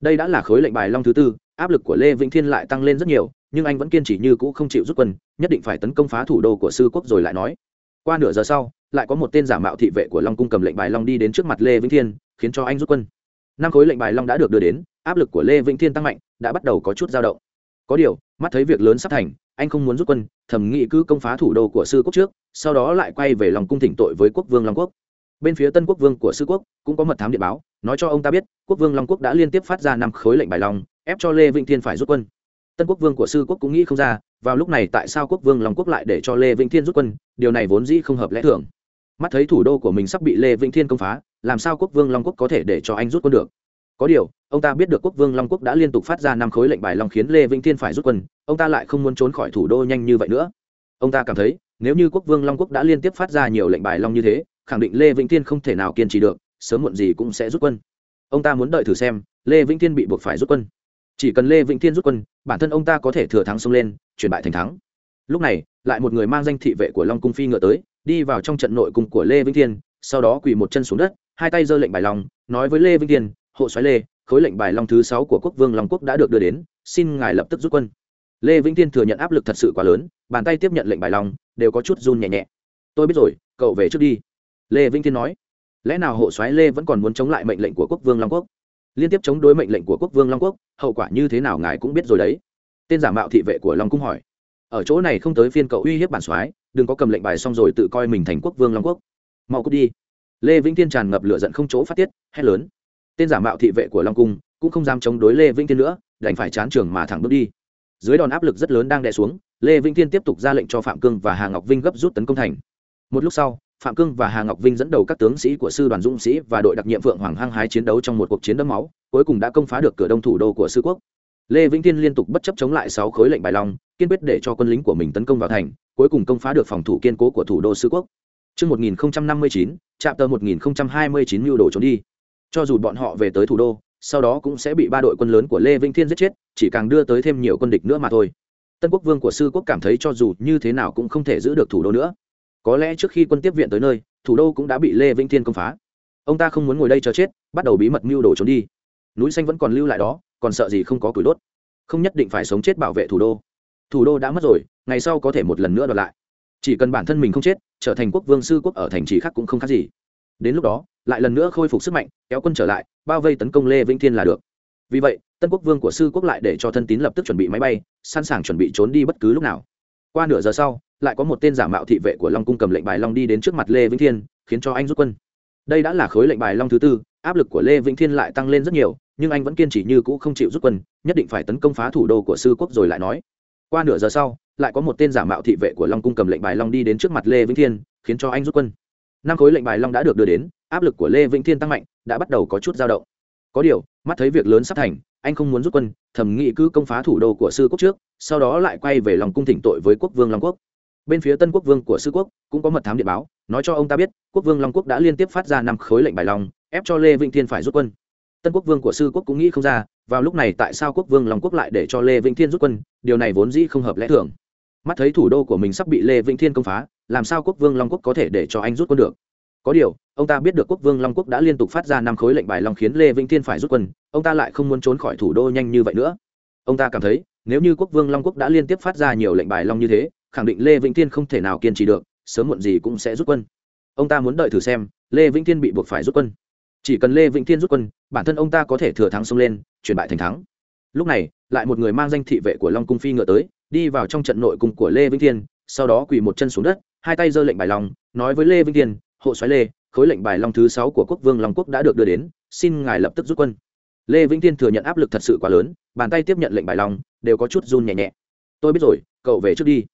Đây đã là khối lệnh bài Long thứ tư, áp lực của Lê Vĩnh Thiên lại tăng lên rất nhiều, nhưng anh vẫn kiên trì như cũ không chịu rút quân, nhất định phải tấn công phá thủ đô của sư quốc rồi lại nói. Qua nửa giờ sau, lại có một tên giả mạo thị vệ của Long cung cầm lệnh bài Long đi đến trước mặt Lê Vĩnh Thiên, khiến cho anh rút quân. Năm khối lệnh bài Long đã được đưa đến, áp lực của Lê Vĩnh Thiên tăng mạnh, đã bắt đầu có chút dao động. Có điều, mắt thấy việc lớn sắp thành, anh không muốn rút quân, thầm nghĩ cứ công phá thủ đô của sư quốc trước, sau đó lại quay về lòng cung thỉnh tội với quốc vương Long quốc. Bên phía Tân quốc vương của sư quốc cũng có mật thám điện báo, nói cho ông ta biết, quốc vương Long quốc đã liên tiếp phát ra năm khối lệnh bài Long, ép cho Lê Vĩnh Thiên phải rút quân. Tân quốc vương của sư quốc cũng nghĩ không ra, vào lúc này tại sao quốc vương Long quốc lại để cho Lê Vĩnh Thiên rút quân, điều này vốn dĩ không hợp lẽ thường. Mắt thấy thủ đô của mình sắp bị Lê Vĩnh Thiên công phá, làm sao quốc vương Long quốc có thể để cho anh rút quân được? Có điều, ông ta biết được quốc vương long quốc đã liên tục phát ra năm khối lệnh bài long khiến lê vĩnh thiên phải rút quân, ông ta lại không muốn trốn khỏi thủ đô nhanh như vậy nữa. Ông ta cảm thấy, nếu như quốc vương long quốc đã liên tiếp phát ra nhiều lệnh bài long như thế, khẳng định lê vĩnh thiên không thể nào kiên trì được, sớm muộn gì cũng sẽ rút quân. Ông ta muốn đợi thử xem, lê vĩnh thiên bị buộc phải rút quân. Chỉ cần lê vĩnh thiên rút quân, bản thân ông ta có thể thừa thắng xông lên, chuyển bại thành thắng. Lúc này, lại một người mang danh thị vệ của long cung phi ngựa tới, đi vào trong trận nội cung của lê vĩnh thiên, sau đó quỳ một chân xuống đất, hai tay giơ lệnh bài long, nói với lê vĩnh thiên hộ xoáy lê, khối lệnh bài long thứ sáu của quốc vương long quốc đã được đưa đến, xin ngài lập tức rút quân. Lê vĩnh thiên thừa nhận áp lực thật sự quá lớn, bàn tay tiếp nhận lệnh bài long, đều có chút run nhẹ nhẹ. Tôi biết rồi, cậu về trước đi. Lê vĩnh thiên nói. Lẽ nào hộ soái lê vẫn còn muốn chống lại mệnh lệnh của quốc vương long quốc? Liên tiếp chống đối mệnh lệnh của quốc vương long quốc, hậu quả như thế nào ngài cũng biết rồi đấy. Tên giả mạo thị vệ của long cung hỏi. Ở chỗ này không tới phiên cậu uy hiếp bản soái, đừng có cầm lệnh bài xong rồi tự coi mình thành quốc vương long quốc. Mau cút đi. Lê vĩnh thiên tràn ngập lửa giận không chỗ phát tiết, hét lớn tên giả mạo thị vệ của long cung cũng không dám chống đối lê vĩnh thiên nữa đành phải chán trường mà thẳng bước đi. Dưới đòn áp lực rất lớn đang đè xuống lê vĩnh thiên tiếp tục ra lệnh cho phạm cương và hà ngọc vinh gấp rút tấn công thành. Một lúc sau phạm cương và hà ngọc vinh dẫn đầu các tướng sĩ của sư đoàn dũng sĩ và đội đặc nhiệm phượng hoàng hăng hái chiến đấu trong một cuộc chiến đẫm máu cuối cùng đã công phá được cửa đông thủ đô của sư quốc. Lê vĩnh thiên liên tục bất chấp chống lại sáu khối lệnh bài long kiên quyết để cho quân lính của mình tấn công vào thành cuối cùng công phá được phòng thủ kiên cố của thủ đô sư quốc. Trước 1059, chạm tờ 1029 mưu đồ trốn đi cho dù bọn họ về tới thủ đô, sau đó cũng sẽ bị ba đội quân lớn của lê vĩnh thiên giết chết, chỉ càng đưa tới thêm nhiều quân địch nữa mà thôi. Tân quốc vương của sư quốc cảm thấy cho dù như thế nào cũng không thể giữ được thủ đô nữa. Có lẽ trước khi quân tiếp viện tới nơi, thủ đô cũng đã bị lê vĩnh thiên công phá. Ông ta không muốn ngồi đây chờ chết, bắt đầu bí mật mưu đồ trốn đi. Núi xanh vẫn còn lưu lại đó, còn sợ gì không có củi đốt. Không nhất định phải sống chết bảo vệ thủ đô. Thủ đô đã mất rồi, ngày sau có thể một lần nữa đoạt lại. Chỉ cần bản thân mình không chết, trở thành quốc vương sư quốc ở thành trì khác cũng không khác gì đến lúc đó, lại lần nữa khôi phục sức mạnh, kéo quân trở lại, bao vây tấn công lê vĩnh thiên là được. Vì vậy, tân quốc vương của sư quốc lại để cho thân tín lập tức chuẩn bị máy bay, sẵn sàng chuẩn bị trốn đi bất cứ lúc nào. Qua nửa giờ sau, lại có một tên giả mạo thị vệ của long cung cầm lệnh bài long đi đến trước mặt lê vĩnh thiên, khiến cho anh rút quân. Đây đã là khối lệnh bài long thứ tư, áp lực của lê vĩnh thiên lại tăng lên rất nhiều, nhưng anh vẫn kiên trì như cũ không chịu rút quân, nhất định phải tấn công phá thủ đô của sư quốc rồi lại nói. Qua nửa giờ sau, lại có một tên giả mạo thị vệ của long cung cầm lệnh bài long đi đến trước mặt lê vĩnh thiên, khiến cho anh rút quân năm khối lệnh bài long đã được đưa đến, áp lực của lê vĩnh thiên tăng mạnh, đã bắt đầu có chút dao động. Có điều, mắt thấy việc lớn sắp thành, anh không muốn rút quân thẩm nghĩ cứ công phá thủ đô của sư quốc trước, sau đó lại quay về lòng cung thỉnh tội với quốc vương long quốc. Bên phía tân quốc vương của sư quốc cũng có mật thám điện báo, nói cho ông ta biết, quốc vương long quốc đã liên tiếp phát ra năm khối lệnh bài long, ép cho lê vĩnh thiên phải rút quân. Tân quốc vương của sư quốc cũng nghĩ không ra, vào lúc này tại sao quốc vương long quốc lại để cho lê vĩnh thiên rút quân, điều này vốn dĩ không hợp lẽ thường. Mắt thấy thủ đô của mình sắp bị lê vĩnh thiên công phá làm sao quốc vương long quốc có thể để cho anh rút quân được? Có điều, ông ta biết được quốc vương long quốc đã liên tục phát ra năm khối lệnh bài long khiến lê vĩnh thiên phải rút quân, ông ta lại không muốn trốn khỏi thủ đô nhanh như vậy nữa. Ông ta cảm thấy, nếu như quốc vương long quốc đã liên tiếp phát ra nhiều lệnh bài long như thế, khẳng định lê vĩnh thiên không thể nào kiên trì được, sớm muộn gì cũng sẽ rút quân. Ông ta muốn đợi thử xem, lê vĩnh thiên bị buộc phải rút quân. Chỉ cần lê vĩnh thiên rút quân, bản thân ông ta có thể thừa thắng xông lên, chuyển bại thành thắng. Lúc này, lại một người mang danh thị vệ của long cung phi ngựa tới, đi vào trong trận nội cung của lê vĩnh thiên, sau đó quỳ một chân xuống đất hai tay giơ lệnh bài long, nói với lê vĩnh thiên hộ Soái lê, khối lệnh bài long thứ sáu của quốc vương long quốc đã được đưa đến, xin ngài lập tức rút quân. Lê vĩnh thiên thừa nhận áp lực thật sự quá lớn, bàn tay tiếp nhận lệnh bài long, đều có chút run nhẹ nhẹ. Tôi biết rồi, cậu về trước đi.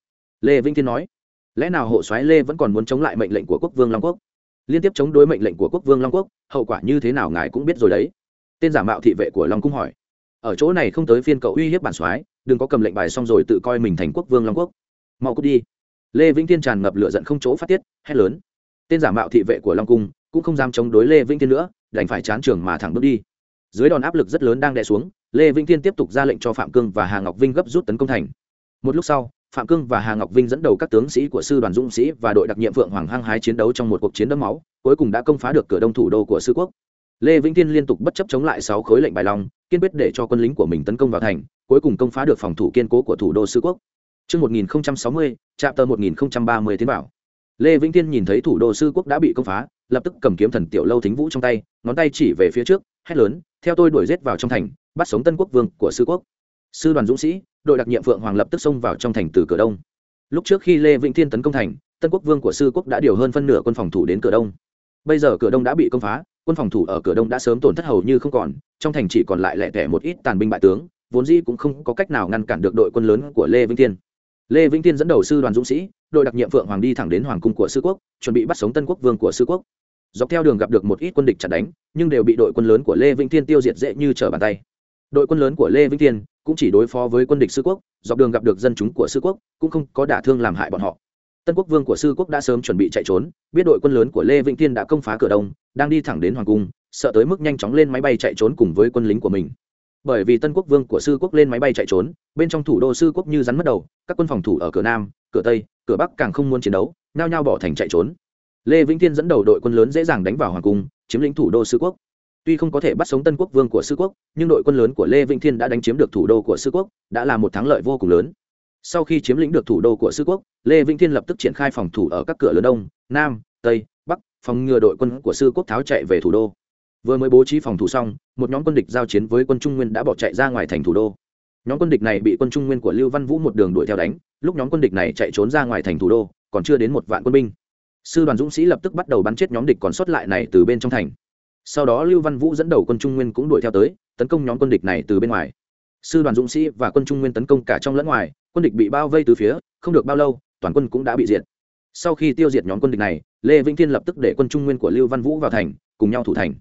Lê vĩnh thiên nói. Lẽ nào hộ soái lê vẫn còn muốn chống lại mệnh lệnh của quốc vương long quốc? Liên tiếp chống đối mệnh lệnh của quốc vương long quốc, hậu quả như thế nào ngài cũng biết rồi đấy. Tên giả mạo thị vệ của long cung hỏi. Ở chỗ này không tới phiên cậu uy hiếp bản soái, đừng có cầm lệnh bài xong rồi tự coi mình thành quốc vương long quốc. Mau cút đi lê vĩnh thiên tràn ngập lửa giận không chỗ phát tiết, hét lớn. Tên giả mạo thị vệ của long cung cũng không dám chống đối lê vĩnh thiên nữa, đành phải chán trường mà thẳng bước đi. Dưới đòn áp lực rất lớn đang đè xuống, lê vĩnh thiên tiếp tục ra lệnh cho phạm cương và hà ngọc vinh gấp rút tấn công thành. Một lúc sau, phạm cương và hà ngọc vinh dẫn đầu các tướng sĩ của sư đoàn dũng sĩ và đội đặc nhiệm vượng hoàng hăng hái chiến đấu trong một cuộc chiến đẫm máu, cuối cùng đã công phá được cửa đông thủ đô của sư quốc. Lê vĩnh thiên liên tục bất chấp chống lại sáu khối lệnh bài long, kiên quyết để cho quân lính của mình tấn công vào thành, cuối cùng công phá được phòng thủ kiên cố của thủ đô sư quốc. Trước 1060, chạm tờ 1030 tiến bảo. Lê Vĩnh Thiên nhìn thấy thủ đô sư quốc đã bị công phá, lập tức cầm kiếm thần tiểu lâu thính vũ trong tay, ngón tay chỉ về phía trước, hét lớn, theo tôi đuổi giết vào trong thành, bắt sống tân quốc vương của sư quốc. Sư đoàn dũng sĩ, đội đặc nhiệm Phượng Hoàng lập tức xông vào trong thành từ cửa đông. Lúc trước khi Lê Vĩnh Thiên tấn công thành, tân quốc vương của sư quốc đã điều hơn phân nửa quân phòng thủ đến cửa đông. Bây giờ cửa đông đã bị công phá, quân phòng thủ ở cửa đông đã sớm tổn thất hầu như không còn, trong thành chỉ còn lại lẻ tẻ một ít tàn binh bại tướng, vốn dĩ cũng không có cách nào ngăn cản được đội quân lớn của Lê Vĩnh Thiên lê vĩnh tiên dẫn đầu sư đoàn dũng sĩ, đội đặc nhiệm phượng hoàng đi thẳng đến hoàng cung của sư quốc, chuẩn bị bắt sống tân quốc vương của sư quốc. Dọc theo đường gặp được một ít quân địch chặt đánh, nhưng đều bị đội quân lớn của lê vĩnh tiên tiêu diệt dễ như trở bàn tay. Đội quân lớn của lê vĩnh tiên cũng chỉ đối phó với quân địch sư quốc, dọc đường gặp được dân chúng của sư quốc cũng không có đả thương làm hại bọn họ. Tân quốc vương của sư quốc đã sớm chuẩn bị chạy trốn, biết đội quân lớn của lê vĩnh tiên đã công phá cửa đông, đang đi thẳng đến hoàng cung, sợ tới mức nhanh chóng lên máy bay chạy trốn cùng với quân lính của mình bởi vì tân quốc vương của sư quốc lên máy bay chạy trốn, bên trong thủ đô sư quốc như rắn mất đầu, các quân phòng thủ ở cửa nam, cửa tây, cửa bắc càng không muốn chiến đấu, nhao nhao bỏ thành chạy trốn. Lê vĩnh thiên dẫn đầu đội quân lớn dễ dàng đánh vào hoàng cung, chiếm lĩnh thủ đô sư quốc. Tuy không có thể bắt sống tân quốc vương của sư quốc, nhưng đội quân lớn của lê vĩnh thiên đã đánh chiếm được thủ đô của sư quốc, đã là một thắng lợi vô cùng lớn. Sau khi chiếm lĩnh được thủ đô của sư quốc, lê vĩnh thiên lập tức triển khai phòng thủ ở các cửa lớn đông, nam, tây, bắc, phòng ngừa đội quân của sư quốc tháo chạy về thủ đô vừa mới bố trí phòng thủ xong, một nhóm quân địch giao chiến với quân trung nguyên đã bỏ chạy ra ngoài thành thủ đô. Nhóm quân địch này bị quân trung nguyên của lưu văn vũ một đường đuổi theo đánh, lúc nhóm quân địch này chạy trốn ra ngoài thành thủ đô, còn chưa đến một vạn quân binh. Sư đoàn dũng sĩ lập tức bắt đầu bắn chết nhóm địch còn sót lại này từ bên trong thành. Sau đó lưu văn vũ dẫn đầu quân trung nguyên cũng đuổi theo tới, tấn công nhóm quân địch này từ bên ngoài. Sư đoàn dũng sĩ và quân trung nguyên tấn công cả trong lẫn ngoài, quân địch bị bao vây từ phía, không được bao lâu, toàn quân cũng đã bị diệt. Sau khi tiêu diệt nhóm quân địch này, lê vĩnh thiên lập tức để quân trung nguyên của lưu văn vũ vào thành, cùng nhau thủ thành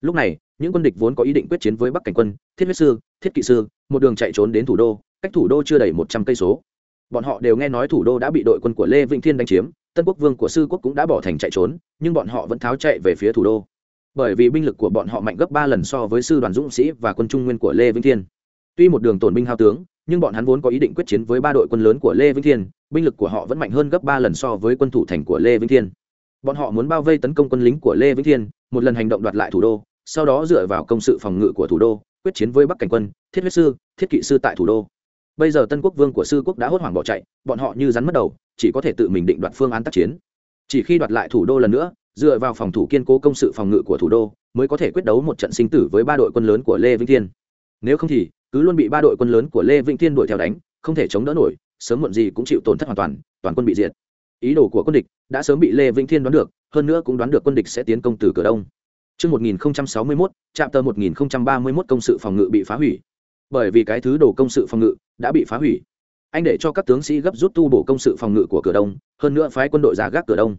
lúc này, những quân địch vốn có ý định quyết chiến với bắc cảnh quân, thiết huyết sư, thiết kỵ sư, một đường chạy trốn đến thủ đô, cách thủ đô chưa đầy một trăm cây số. Bọn họ đều nghe nói thủ đô đã bị đội quân của lê vĩnh thiên đánh chiếm, tân quốc vương của sư quốc cũng đã bỏ thành chạy trốn, nhưng bọn họ vẫn tháo chạy về phía thủ đô. Bởi vì binh lực của bọn họ mạnh gấp ba lần so với sư đoàn dũng sĩ và quân trung nguyên của lê vĩnh thiên. Tuy một đường tổn binh hao tướng, nhưng bọn hắn vốn có ý định quyết chiến với ba đội quân lớn của lê vĩnh thiên, binh lực của họ vẫn mạnh hơn gấp ba lần so với quân thủ thành của lê vĩnh thiên. Bọn họ muốn bao vây tấn công quân lính của lê vĩnh thiên một lần hành động đoạt lại thủ đô, sau đó dựa vào công sự phòng ngự của thủ đô, quyết chiến với bắc cảnh quân, thiết huyết sư, thiết kỵ sư tại thủ đô. Bây giờ tân quốc vương của sư quốc đã hốt hoảng bỏ chạy, bọn họ như rắn mất đầu, chỉ có thể tự mình định đoạt phương án tác chiến. Chỉ khi đoạt lại thủ đô lần nữa, dựa vào phòng thủ kiên cố công sự phòng ngự của thủ đô, mới có thể quyết đấu một trận sinh tử với ba đội quân lớn của lê vĩnh thiên. Nếu không thì, cứ luôn bị ba đội quân lớn của lê vĩnh thiên đuổi theo đánh, không thể chống đỡ nổi, sớm muộn gì cũng chịu tổn thất hoàn toàn toàn quân bị diệt. Ý đồ của quân địch đã sớm bị lê vĩnh thiên đoán được hơn nữa cũng đoán được quân địch sẽ tiến công từ cửa đông Trước 1061, trạm tờ 1031 công sự phòng ngự bị phá hủy. Bởi vì cái thứ đồ công sự phòng ngự đã bị phá hủy. Anh để cho các tướng sĩ gấp rút tu bổ công sự phòng ngự của cửa đông, hơn nữa phái quân đội ra gác cửa đông.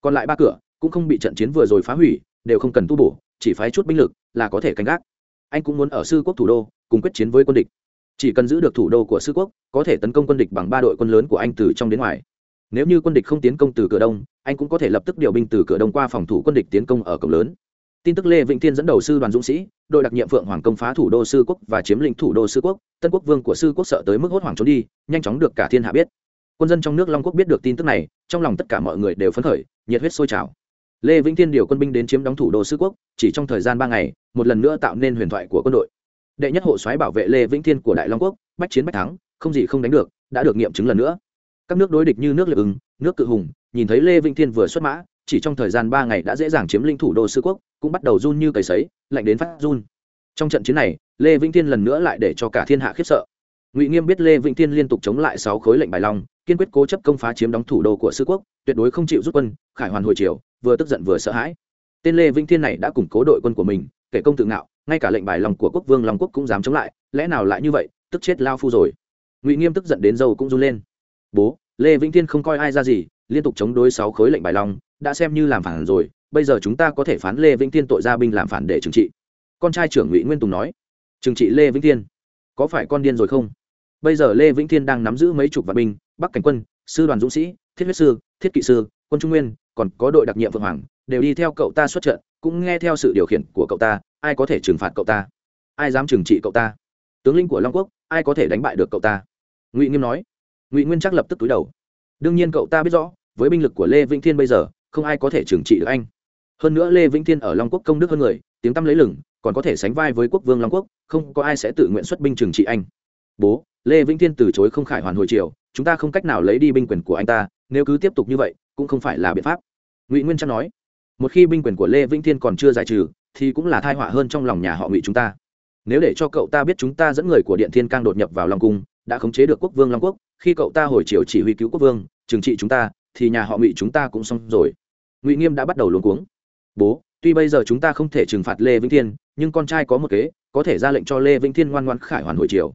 Còn lại ba cửa cũng không bị trận chiến vừa rồi phá hủy, đều không cần tu bổ, chỉ phái chút binh lực là có thể canh gác. Anh cũng muốn ở sư quốc thủ đô, cùng quyết chiến với quân địch. Chỉ cần giữ được thủ đô của sư quốc, có thể tấn công quân địch bằng ba đội quân lớn của anh từ trong đến ngoài nếu như quân địch không tiến công từ cửa đông, anh cũng có thể lập tức điều binh từ cửa đông qua phòng thủ quân địch tiến công ở cổng lớn. Tin tức lê vĩnh thiên dẫn đầu sư đoàn dũng sĩ, đội đặc nhiệm phượng hoàng công phá thủ đô sư quốc và chiếm lĩnh thủ đô sư quốc, tân quốc vương của sư quốc sợ tới mức hốt hoảng trốn đi, nhanh chóng được cả thiên hạ biết. Quân dân trong nước long quốc biết được tin tức này, trong lòng tất cả mọi người đều phấn khởi, nhiệt huyết sôi trào. Lê vĩnh thiên điều quân binh đến chiếm đóng thủ đô sư quốc, chỉ trong thời gian ba ngày, một lần nữa tạo nên huyền thoại của quân đội. Đệ nhất hộ soái bảo vệ lê vĩnh thiên của đại long quốc, bách chiến bách thắng, không gì không đánh được, đã được nghiệm chứng lần nữa các nước đối địch như nước liệp ứng nước cự hùng, nhìn thấy lê vĩnh thiên vừa xuất mã, chỉ trong thời gian ba ngày đã dễ dàng chiếm lĩnh thủ đô sư quốc, cũng bắt đầu run như cầy sấy, lạnh đến phát run. Trong trận chiến này, lê vĩnh thiên lần nữa lại để cho cả thiên hạ khiếp sợ. Ngụy nghiêm biết lê vĩnh thiên liên tục chống lại sáu khối lệnh bài long, kiên quyết cố chấp công phá chiếm đóng thủ đô của sư quốc, tuyệt đối không chịu rút quân, khải hoàn hồi chiều vừa tức giận vừa sợ hãi. Tên lê vĩnh thiên này đã củng cố đội quân của mình, kể công tự ngạo, ngay cả lệnh bài lòng của quốc vương long quốc cũng dám chống lại, lẽ nào lại như vậy, tức chết lao phu rồi. Ngụy nghiêm tức giận đến dâu cũng run lên bố, lê vĩnh thiên không coi ai ra gì, liên tục chống đối sáu khối lệnh bài long, đã xem như làm phản rồi, bây giờ chúng ta có thể phán lê vĩnh thiên tội gia binh làm phản để trừng trị. Con trai trưởng ngụy nguyên tùng nói. Trừng trị lê vĩnh thiên. Có phải con điên rồi không? Bây giờ lê vĩnh thiên đang nắm giữ mấy chục vạn binh, bắc cảnh quân, sư đoàn dũng sĩ, thiết huyết sư, thiết kỵ sư, quân trung nguyên, còn có đội đặc nhiệm vượng hoàng, đều đi theo cậu ta xuất trận, cũng nghe theo sự điều khiển của cậu ta, ai có thể trừng phạt cậu ta? Ai dám trừng trị cậu ta? Tướng linh của long quốc, ai có thể đánh bại được cậu ta? Ngụy nghiêm nói ngụy nguyên chắc lập tức túi đầu đương nhiên cậu ta biết rõ với binh lực của lê vĩnh thiên bây giờ không ai có thể trừng trị được anh hơn nữa lê vĩnh thiên ở long quốc công đức hơn người tiếng tăm lấy lừng còn có thể sánh vai với quốc vương long quốc không có ai sẽ tự nguyện xuất binh trừng trị anh bố lê vĩnh thiên từ chối không khải hoàn hồi triều, chúng ta không cách nào lấy đi binh quyền của anh ta nếu cứ tiếp tục như vậy cũng không phải là biện pháp ngụy nguyên trang nói một khi binh quyền của lê vĩnh thiên còn chưa giải trừ thì cũng là thai họa hơn trong lòng nhà họ ngụy chúng ta nếu để cho cậu ta biết chúng ta dẫn người của điện thiên cang đột nhập vào long cung đã khống chế được quốc vương long quốc, khi cậu ta hồi chiều chỉ huy cứu quốc vương, trừng trị chúng ta, thì nhà họ ngụy chúng ta cũng xong rồi. Ngụy nghiêm đã bắt đầu luống cuống. Bố, tuy bây giờ chúng ta không thể trừng phạt lê vĩnh thiên, nhưng con trai có một kế, có thể ra lệnh cho lê vĩnh thiên ngoan ngoan khải hoàn hồi chiều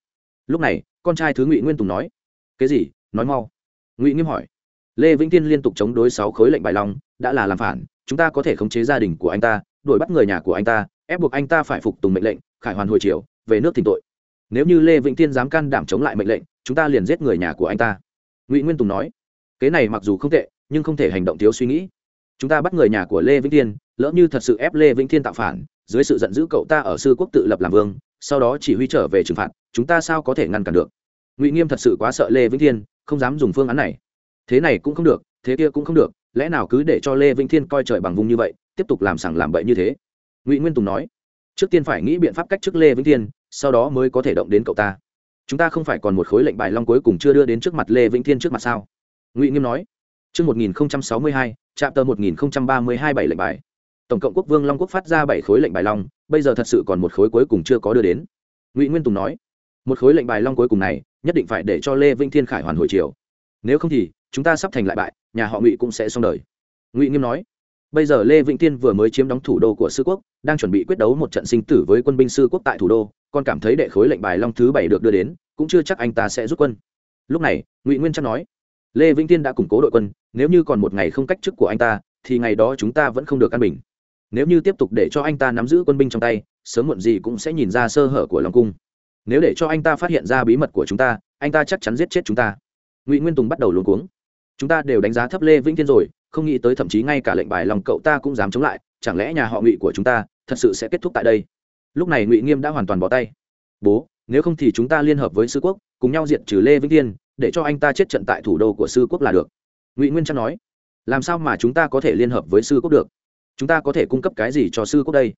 lúc này, con trai thứ ngụy nguyên tùng nói, cái gì? Nói mau. Ngụy nghiêm hỏi, lê vĩnh thiên liên tục chống đối sáu khối lệnh bài long, đã là làm phản, chúng ta có thể khống chế gia đình của anh ta, đuổi bắt người nhà của anh ta, ép buộc anh ta phải phục tùng mệnh lệnh, khải hoàn hồi chiều về nước thỉnh tội nếu như lê vĩnh thiên dám can đảm chống lại mệnh lệnh, chúng ta liền giết người nhà của anh ta. Ngụy nguyên tùng nói. Kế này mặc dù không tệ, nhưng không thể hành động thiếu suy nghĩ. Chúng ta bắt người nhà của lê vĩnh thiên lỡ như thật sự ép lê vĩnh thiên tạo phản, dưới sự giận dữ cậu ta ở sư quốc tự lập làm vương, sau đó chỉ huy trở về trừng phạt, chúng ta sao có thể ngăn cản được? Ngụy nghiêm thật sự quá sợ lê vĩnh thiên không dám dùng phương án này. Thế này cũng không được, thế kia cũng không được, lẽ nào cứ để cho lê vĩnh thiên coi trời bằng vùng như vậy, tiếp tục làm sảng làm bậy như thế? Ngụy nguyên tùng nói. Trước tiên phải nghĩ biện pháp cách chức lê vĩnh thiên sau đó mới có thể động đến cậu ta chúng ta không phải còn một khối lệnh bài long cuối cùng chưa đưa đến trước mặt lê vĩnh thiên trước mặt sao ngụy nghiêm nói Trước 1062, trạm tờ 1032 bảy lệnh bài. Tổng cộng quốc vương Long quốc phát ra bảy khối lệnh bài long, bây giờ thật sự còn một khối cuối cùng chưa có đưa đến. Ngụy Nguyên Tùng nói, một khối lệnh bài long cuối cùng này, nhất định phải để cho Lê Vĩnh Thiên khải hoàn hồi chiều. Nếu không thì, chúng ta sắp thành lại bại, nhà họ Ngụy cũng sẽ xong đời. Ngụy Nghiêm nói, bây giờ Lê Vĩnh Thiên vừa mới chiếm đóng thủ đô của sư quốc, đang chuẩn bị quyết đấu một trận sinh tử với quân binh sư quốc tại thủ đô, còn cảm thấy đệ khối lệnh bài long thứ bảy được đưa đến, cũng chưa chắc anh ta sẽ rút quân. Lúc này, Ngụy Nguyên chắc nói, lê vĩnh tiên đã củng cố đội quân nếu như còn một ngày không cách chức của anh ta thì ngày đó chúng ta vẫn không được căn bình. Nếu như tiếp tục để cho anh ta nắm giữ quân binh trong tay sớm muộn gì cũng sẽ nhìn ra sơ hở của lòng cung. Nếu để cho anh ta phát hiện ra bí mật của chúng ta anh ta chắc chắn giết chết chúng ta. Ngụy nguyên tùng bắt đầu luống cuống. Chúng ta đều đánh giá thấp lê vĩnh thiên rồi không nghĩ tới thậm chí ngay cả lệnh bài lòng cậu ta cũng dám chống lại, chẳng lẽ nhà họ ngụy của chúng ta thật sự sẽ kết thúc tại đây? Lúc này ngụy nghiêm đã hoàn toàn bỏ tay. Bố, nếu không thì chúng ta liên hợp với sư quốc, cùng nhau diện trừ lê vĩnh thiên, để cho anh ta chết trận tại thủ đô của sư quốc là được. Ngụy nguyên trang nói. Làm sao mà chúng ta có thể liên hợp với sư quốc được? Chúng ta có thể cung cấp cái gì cho sư quốc đây?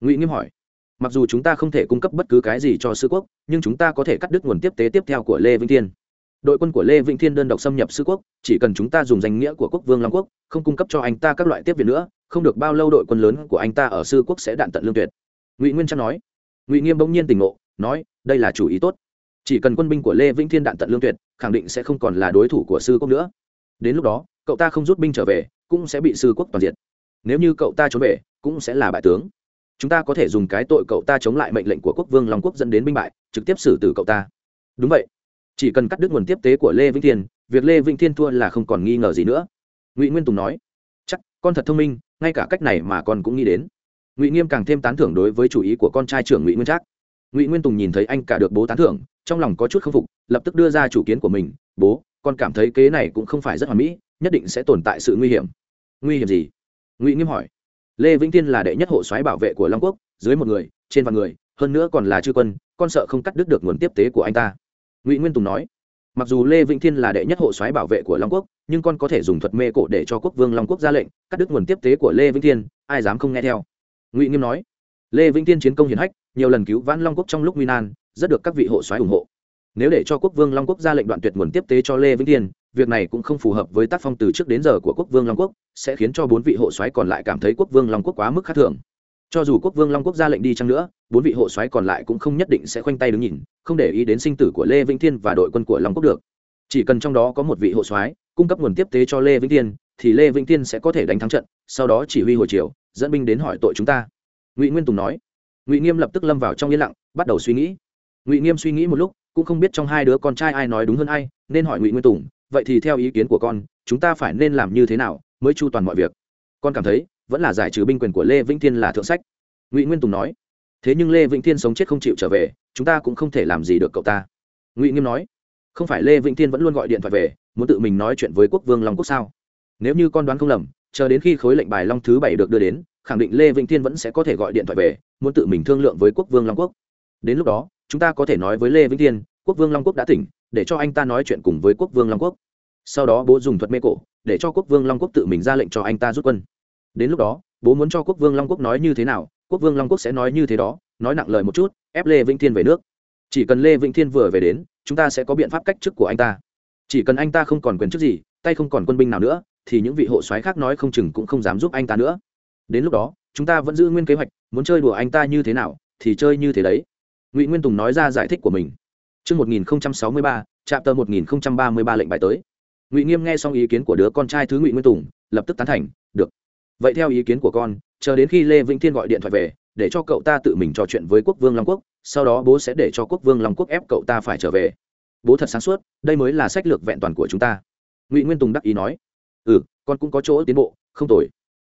Ngụy nghiêm hỏi. Mặc dù chúng ta không thể cung cấp bất cứ cái gì cho sư quốc, nhưng chúng ta có thể cắt đứt nguồn tiếp tế tiếp theo của lê vĩnh thiên đội quân của lê vĩnh thiên đơn độc xâm nhập sư quốc, chỉ cần chúng ta dùng danh nghĩa của quốc vương long quốc, không cung cấp cho anh ta các loại tiếp viện nữa, không được bao lâu đội quân lớn của anh ta ở sư quốc sẽ đạn tận lương tuyệt. Ngụy nguyên trang nói. Ngụy nghiêm bỗng nhiên tỉnh ngộ, nói, đây là chủ ý tốt. Chỉ cần quân binh của lê vĩnh thiên đạn tận lương tuyệt, khẳng định sẽ không còn là đối thủ của sư quốc nữa. Đến lúc đó, cậu ta không rút binh trở về, cũng sẽ bị sư quốc toàn diện nếu như cậu ta trốn về, cũng sẽ là bại tướng. Chúng ta có thể dùng cái tội cậu ta chống lại mệnh lệnh của quốc vương long quốc dẫn đến binh bại, trực tiếp xử tử cậu ta. Đúng vậy chỉ cần cắt đứt nguồn tiếp tế của lê vĩnh thiên, việc lê vĩnh thiên thua là không còn nghi ngờ gì nữa. Ngụy nguyên tùng nói, chắc, con thật thông minh, ngay cả cách này mà con cũng nghĩ đến. Ngụy nghiêm càng thêm tán thưởng đối với chủ ý của con trai trưởng ngụy nguyên trác. Ngụy nguyên tùng nhìn thấy anh cả được bố tán thưởng, trong lòng có chút k phục, lập tức đưa ra chủ kiến của mình, bố, con cảm thấy kế này cũng không phải rất hoàn mỹ, nhất định sẽ tồn tại sự nguy hiểm. Nguy hiểm gì? Ngụy nghiêm hỏi. Lê vĩnh tiên là đệ nhất hộ soái bảo vệ của long quốc, dưới một người, trên vạn người, hơn nữa còn là chư quân, con sợ không cắt đứt được nguồn tiếp tế của anh ta ngụy nguyên tùng nói mặc dù lê vĩnh thiên là đệ nhất hộ soái bảo vệ của long quốc nhưng con có thể dùng thuật mê cổ để cho quốc vương long quốc ra lệnh cắt đứt nguồn tiếp tế của lê vĩnh thiên ai dám không nghe theo ngụy nghiêm nói lê vĩnh thiên chiến công hiển hách nhiều lần cứu vãn long quốc trong lúc nguy nan rất được các vị hộ soái ủng hộ nếu để cho quốc vương long quốc ra lệnh đoạn tuyệt nguồn tiếp tế cho lê vĩnh thiên việc này cũng không phù hợp với tác phong từ trước đến giờ của quốc vương long quốc sẽ khiến cho bốn vị hộ soái còn lại cảm thấy quốc vương long quốc quá mức khác thường cho dù quốc vương long quốc ra lệnh đi chăng nữa, bốn vị hộ soái còn lại cũng không nhất định sẽ khoanh tay đứng nhìn, không để ý đến sinh tử của lê vĩnh thiên và đội quân của long quốc được. Chỉ cần trong đó có một vị hộ soái cung cấp nguồn tiếp tế cho lê vĩnh thiên, thì lê vĩnh thiên sẽ có thể đánh thắng trận, sau đó chỉ huy hồi chiều dẫn binh đến hỏi tội chúng ta. Ngụy nguyên tùng nói. Ngụy nghiêm lập tức lâm vào trong yên lặng, bắt đầu suy nghĩ. Ngụy nghiêm suy nghĩ một lúc, cũng không biết trong hai đứa con trai ai nói đúng hơn ai, nên hỏi ngụy nguyên tùng, vậy thì theo ý kiến của con, chúng ta phải nên làm như thế nào mới chu toàn mọi việc? Con cảm thấy vẫn là giải trừ binh quyền của lê vĩnh thiên là thượng sách. Ngụy nguyên tùng nói, thế nhưng lê vĩnh thiên sống chết không chịu trở về, chúng ta cũng không thể làm gì được cậu ta. Ngụy nghiêm nói, không phải lê vĩnh thiên vẫn luôn gọi điện thoại về, muốn tự mình nói chuyện với quốc vương long quốc sao? Nếu như con đoán không lầm, chờ đến khi khối lệnh bài long thứ bảy được đưa đến, khẳng định lê vĩnh thiên vẫn sẽ có thể gọi điện thoại về, muốn tự mình thương lượng với quốc vương long quốc. Đến lúc đó, chúng ta có thể nói với lê vĩnh thiên, quốc vương long quốc đã tỉnh, để cho anh ta nói chuyện cùng với quốc vương long quốc. Sau đó bố dùng thuật mê cổ, để cho quốc vương long quốc tự mình ra lệnh cho anh ta rút quân đến lúc đó bố muốn cho quốc vương long quốc nói như thế nào quốc vương long quốc sẽ nói như thế đó nói nặng lời một chút ép lê vĩnh thiên về nước chỉ cần lê vĩnh thiên vừa về đến chúng ta sẽ có biện pháp cách chức của anh ta chỉ cần anh ta không còn quyền chức gì tay không còn quân binh nào nữa thì những vị hộ soái khác nói không chừng cũng không dám giúp anh ta nữa đến lúc đó chúng ta vẫn giữ nguyên kế hoạch muốn chơi đùa anh ta như thế nào thì chơi như thế đấy ngụy nguyên tùng nói ra giải thích của mình Trước 1063, trạm tờ 1033 lệnh bài tới. Ngụy Nghiêm nghe xong ý kiến của đứa con trai thứ Ngụy Nguyên Tùng, lập tức tán thành, được. Vậy theo ý kiến của con, chờ đến khi Lê Vĩnh Thiên gọi điện thoại về, để cho cậu ta tự mình trò chuyện với Quốc Vương Long Quốc, sau đó bố sẽ để cho Quốc Vương Long Quốc ép cậu ta phải trở về. Bố thật sáng suốt, đây mới là sách lược vẹn toàn của chúng ta. Ngụy Nguyên Tùng đắc ý nói, "Ừ, con cũng có chỗ tiến bộ, không tồi."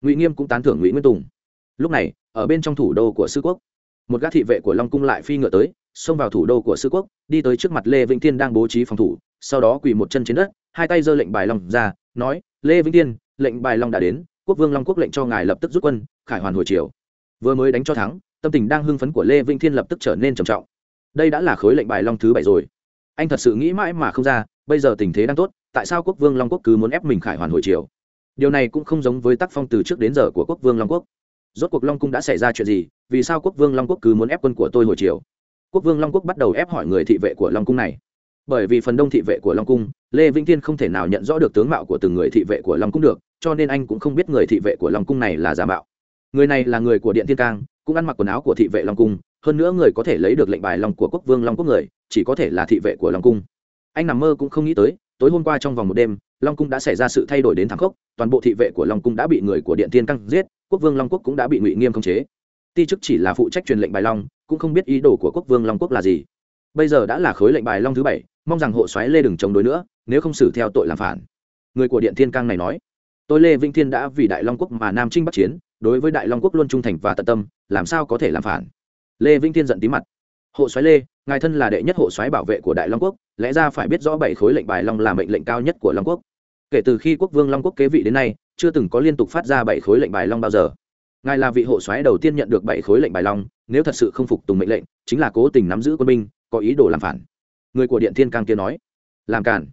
Ngụy Nghiêm cũng tán thưởng Ngụy Nguyên Tùng. Lúc này, ở bên trong thủ đô của sư quốc, một gã thị vệ của Long cung lại phi ngựa tới, xông vào thủ đô của sư quốc đi tới trước mặt lê vĩnh thiên đang bố trí phòng thủ sau đó quỳ một chân trên đất hai tay giơ lệnh bài long ra nói lê vĩnh thiên lệnh bài long đã đến quốc vương long quốc lệnh cho ngài lập tức rút quân, khải hoàn hồi chiều vừa mới đánh cho thắng, tâm tình đang hưng phấn của lê vĩnh thiên lập tức trở nên trầm trọng. Đây đã là khối lệnh bài long thứ bảy rồi. Anh thật sự nghĩ mãi mà không ra, bây giờ tình thế đang tốt, tại sao quốc vương long quốc cứ muốn ép mình khải hoàn hồi chiều điều này cũng không giống với tác phong từ trước đến giờ của quốc vương long quốc. Rốt cuộc long cung đã xảy ra chuyện gì, vì sao quốc vương long quốc cứ muốn ép quân của tôi hồi chiều quốc vương long quốc bắt đầu ép hỏi người thị vệ của long cung này. Bởi vì phần đông thị vệ của long cung, lê vĩnh thiên không thể nào nhận rõ được tướng mạo của từng người thị vệ của long cung được cho nên anh cũng không biết người thị vệ của long cung này là giả mạo. Người này là người của điện thiên cang, cũng ăn mặc quần áo của thị vệ long cung, hơn nữa người có thể lấy được lệnh bài long của quốc vương long quốc người, chỉ có thể là thị vệ của long cung. Anh nằm mơ cũng không nghĩ tới, tối hôm qua trong vòng một đêm, long cung đã xảy ra sự thay đổi đến thảm khốc, toàn bộ thị vệ của long cung đã bị người của điện thiên cang giết, quốc vương long quốc cũng đã bị ngụy nghiêm khống chế. Ti chức chỉ là phụ trách truyền lệnh bài long, cũng không biết ý đồ của quốc vương long quốc là gì. Bây giờ đã là khối lệnh bài long thứ bảy, mong rằng hộ xoáy lê đừng chống đối nữa, nếu không xử theo tội làm phản. Người của điện thiên cang này nói tôi lê vĩnh thiên đã vì đại long quốc mà nam trinh bắc chiến, đối với đại long quốc luôn trung thành và tận tâm, làm sao có thể làm phản? Lê vĩnh thiên giận tí mặt. Hộ xoáy lê, ngài thân là đệ nhất hộ xoáy bảo vệ của đại long quốc, lẽ ra phải biết rõ bảy khối lệnh bài long là mệnh lệnh cao nhất của long quốc. Kể từ khi quốc vương long quốc kế vị đến nay, chưa từng có liên tục phát ra bảy khối lệnh bài long bao giờ. Ngài là vị hộ soái đầu tiên nhận được bảy khối lệnh bài long, nếu thật sự không phục tùng mệnh lệnh, chính là cố tình nắm giữ quân binh, có ý đồ làm phản. Người của điện thiên cang kia nói. Làm cản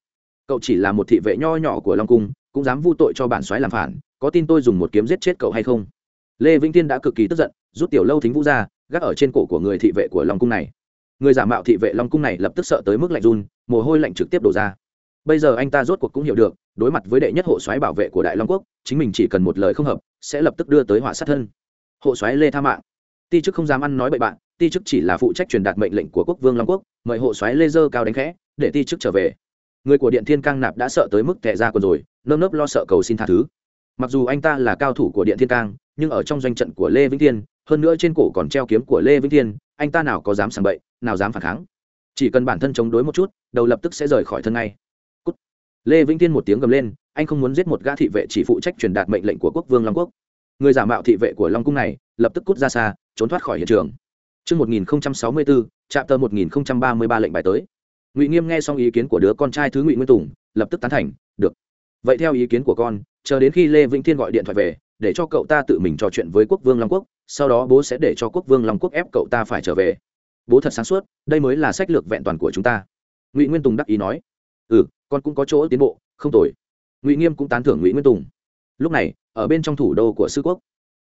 cậu chỉ là một thị vệ nho nhỏ của long cung cũng dám vu tội cho bản soái làm phản, có tin tôi dùng một kiếm giết chết cậu hay không? Lê vĩnh tiên đã cực kỳ tức giận, rút tiểu lâu thính vũ ra, gác ở trên cổ của người thị vệ của long cung này. Người giả mạo thị vệ long cung này lập tức sợ tới mức lạnh run, mồ hôi lạnh trực tiếp đổ ra. Bây giờ anh ta rốt cuộc cũng hiểu được, đối mặt với đệ nhất hộ soái bảo vệ của đại long quốc, chính mình chỉ cần một lời không hợp, sẽ lập tức đưa tới họa sát thân. Hộ soái lê tha mạng. Ti chức không dám ăn nói bậy bạn, ti chức chỉ là phụ trách truyền đạt mệnh lệnh của quốc vương long quốc, mời hộ soái lê dơ cao đánh khẽ, để ti chức trở về. Người của điện thiên cang nạp đã sợ tới mức tệ ra còn rồi nơm nớp lo sợ cầu xin tha thứ. Mặc dù anh ta là cao thủ của điện thiên cang nhưng ở trong doanh trận của lê vĩnh thiên hơn nữa trên cổ còn treo kiếm của lê vĩnh thiên anh ta nào có dám sàng bậy nào dám phản kháng. Chỉ cần bản thân chống đối một chút đầu lập tức sẽ rời khỏi thân ngay. Lê vĩnh thiên một tiếng gầm lên anh không muốn giết một gã thị vệ chỉ phụ trách truyền đạt mệnh lệnh của quốc vương long quốc. Người giả mạo thị vệ của long cung này lập tức cút ra xa trốn thoát khỏi hiện trường. Trước 1064, trạm tờ 1033 lệnh bài tới. Ngụy Nghiêm nghe xong ý kiến của đứa con trai thứ Ngụy Nguyên Tùng, lập tức tán thành vậy theo ý kiến của con, chờ đến khi lê vĩnh thiên gọi điện thoại về, để cho cậu ta tự mình trò chuyện với quốc vương long quốc, sau đó bố sẽ để cho quốc vương long quốc ép cậu ta phải trở về. Bố thật sáng suốt, đây mới là sách lược vẹn toàn của chúng ta. Ngụy nguyên tùng đắc ý nói. Ừ con cũng có chỗ tiến bộ, không tồi. Ngụy nghiêm cũng tán thưởng ngụy nguyên tùng. Lúc này, ở bên trong thủ đô của sư quốc,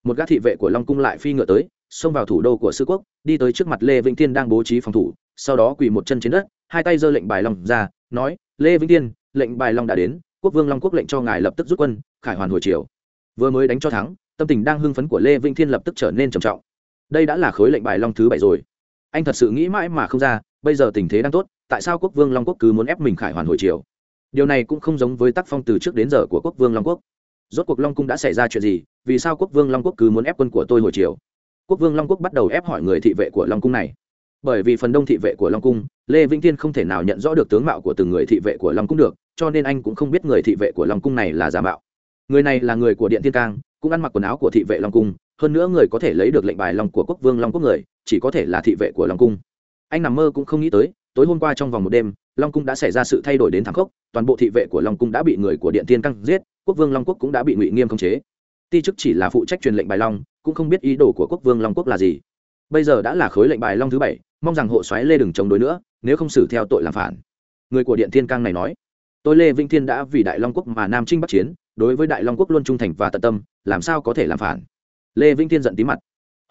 một gác thị vệ của long cung lại phi ngựa tới, xông vào thủ đô của sư quốc, đi tới trước mặt lê vĩnh thiên đang bố trí phòng thủ, sau đó quỳ một chân trên đất, hai tay giơ lệnh bài long ra, nói, lê vĩnh thiên, lệnh bài long đã đến quốc vương long quốc lệnh cho ngài lập tức rút quân, khải hoàn hồi chiều vừa mới đánh cho thắng, tâm tình đang hưng phấn của lê vĩnh thiên lập tức trở nên trầm trọng. Đây đã là khối lệnh bài long thứ bảy rồi. Anh thật sự nghĩ mãi mà không ra, bây giờ tình thế đang tốt, tại sao quốc vương long quốc cứ muốn ép mình khải hoàn hồi chiều điều này cũng không giống với tác phong từ trước đến giờ của quốc vương long quốc. Rốt cuộc long cung đã xảy ra chuyện gì, vì sao quốc vương long quốc cứ muốn ép quân của tôi hồi chiều quốc vương long quốc bắt đầu ép hỏi người thị vệ của long cung này. Bởi vì phần đông thị vệ của long cung, lê vĩnh Thiên không thể nào nhận rõ được tướng mạo của từng người thị vệ của long cung được cho nên anh cũng không biết người thị vệ của long cung này là giả mạo. Người này là người của điện thiên cang, cũng ăn mặc quần áo của thị vệ long cung, hơn nữa người có thể lấy được lệnh bài long của quốc vương long quốc người, chỉ có thể là thị vệ của long cung. Anh nằm mơ cũng không nghĩ tới, tối hôm qua trong vòng một đêm, long cung đã xảy ra sự thay đổi đến thảm khốc, toàn bộ thị vệ của long cung đã bị người của điện thiên căng giết, quốc vương long quốc cũng đã bị ngụy nghiêm khống chế. Ti chức chỉ là phụ trách truyền lệnh bài long, cũng không biết ý đồ của quốc vương long quốc là gì. Bây giờ đã là khối lệnh bài long thứ bảy, mong rằng hộ xoáy lê đừng chống đối nữa, nếu không xử theo tội làm phản. Người của điện thiên cang này nói tôi lê vĩnh thiên đã vì đại long quốc mà nam trinh bắc chiến, đối với đại long quốc luôn trung thành và tận tâm, làm sao có thể làm phản? Lê vĩnh thiên giận tí mặt.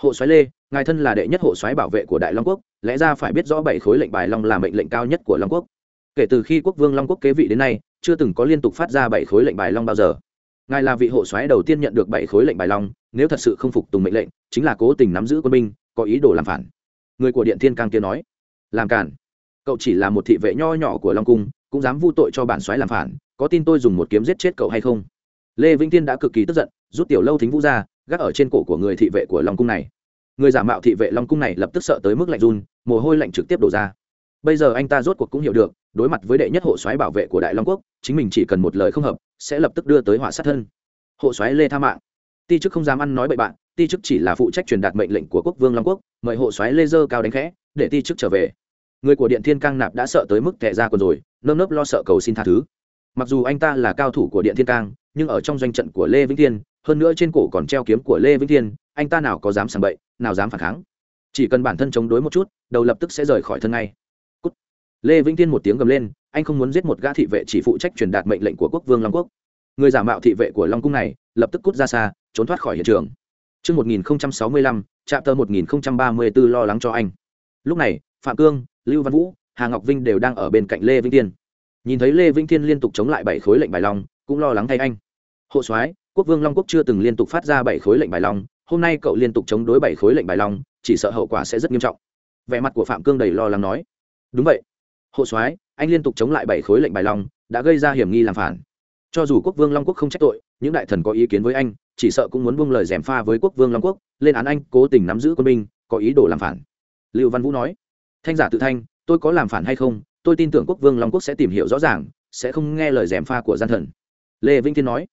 Hộ xoáy lê, ngài thân là đệ nhất hộ xoáy bảo vệ của đại long quốc, lẽ ra phải biết rõ bảy khối lệnh bài long là mệnh lệnh cao nhất của long quốc. Kể từ khi quốc vương long quốc kế vị đến nay, chưa từng có liên tục phát ra bảy khối lệnh bài long bao giờ. Ngài là vị hộ soái đầu tiên nhận được bảy khối lệnh bài long, nếu thật sự không phục tùng mệnh lệnh, chính là cố tình nắm giữ quân binh, có ý đồ làm phản. Người của điện thiên cang kia nói, làm cản. Cậu chỉ là một thị vệ nho nhỏ của long cung cũng dám vu tội cho bản soái làm phản, có tin tôi dùng một kiếm giết chết cậu hay không? Lê vĩnh tiên đã cực kỳ tức giận, rút tiểu lâu thính vũ ra, gác ở trên cổ của người thị vệ của long cung này. Người giả mạo thị vệ long cung này lập tức sợ tới mức lạnh run, mồ hôi lạnh trực tiếp đổ ra. Bây giờ anh ta rốt cuộc cũng hiểu được, đối mặt với đệ nhất hộ soái bảo vệ của đại long quốc, chính mình chỉ cần một lời không hợp, sẽ lập tức đưa tới họa sát thân. Hộ soái lê tha mạng. Ti chức không dám ăn nói bậy bạn, ti chức chỉ là phụ trách truyền đạt mệnh lệnh của quốc vương long quốc, mời hộ soái lê dơ cao đánh khẽ, để ti chức trở về. Người của điện thiên cang nạp đã sợ tới mức tệ ra còn rồi nơm nớp lo sợ cầu xin tha thứ. Mặc dù anh ta là cao thủ của điện thiên cang nhưng ở trong doanh trận của lê vĩnh thiên hơn nữa trên cổ còn treo kiếm của lê vĩnh thiên anh ta nào có dám sàng bậy nào dám phản kháng. Chỉ cần bản thân chống đối một chút đầu lập tức sẽ rời khỏi thân ngay. Lê vĩnh Thiên một tiếng gầm lên anh không muốn giết một gã thị vệ chỉ phụ trách truyền đạt mệnh lệnh của quốc vương long quốc. Người giả mạo thị vệ của long cung này lập tức cút ra xa trốn thoát khỏi hiện trường. Trước 1065, trạm tờ 1034 lo lắng cho anh. Lúc này, Phạm Cương, Lưu Văn Vũ, Hà Ngọc Vinh đều đang ở bên cạnh Lê Vĩnh Tiên. Nhìn thấy Lê Vĩnh Tiên liên tục chống lại bảy khối lệnh bài long, cũng lo lắng thay anh. Hộ soái, Quốc Vương Long Quốc chưa từng liên tục phát ra bảy khối lệnh bài long, hôm nay cậu liên tục chống đối bảy khối lệnh bài long, chỉ sợ hậu quả sẽ rất nghiêm trọng. Vẻ mặt của Phạm Cương đầy lo lắng nói: "Đúng vậy hộ soái anh liên tục chống lại bảy khối lệnh bài long đã gây ra hiểm nghi làm phản cho dù quốc vương long quốc không trách tội những đại thần có ý kiến với anh chỉ sợ cũng muốn buông lời gièm pha với quốc vương long quốc lên án anh cố tình nắm giữ quân binh có ý đồ làm phản lưu văn vũ nói thanh giả tự thanh tôi có làm phản hay không, tôi tin tưởng quốc vương long quốc sẽ tìm hiểu rõ ràng, sẽ không nghe lời gièm pha của gian thần. Lê vĩnh thiên nói.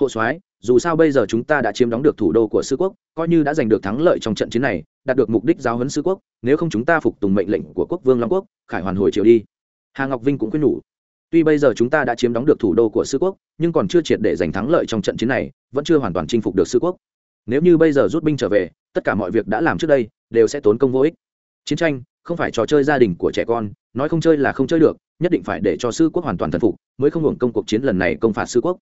Hộ soái, dù sao bây giờ chúng ta đã chiếm đóng được thủ đô của sư quốc, coi như đã giành được thắng lợi trong trận chiến này, đạt được mục đích giáo huấn sư quốc, nếu không chúng ta phục tùng mệnh lệnh của quốc vương long quốc, khải hoàn hồi triều đi. Hà ngọc vinh cũng khuyên nhủ. Tuy bây giờ chúng ta đã chiếm đóng được thủ đô của sư quốc, nhưng còn chưa triệt để giành thắng lợi trong trận chiến này, vẫn chưa hoàn toàn chinh phục được sư quốc. Nếu như bây giờ rút binh trở về, tất cả mọi việc đã làm trước đây, đều sẽ tốn công vô ích. Chiến tranh không phải trò chơi gia đình của trẻ con, nói không chơi là không chơi được, nhất định phải để cho sư quốc hoàn toàn thần phục, mới không hưởng công cuộc chiến lần này công phạt sư quốc.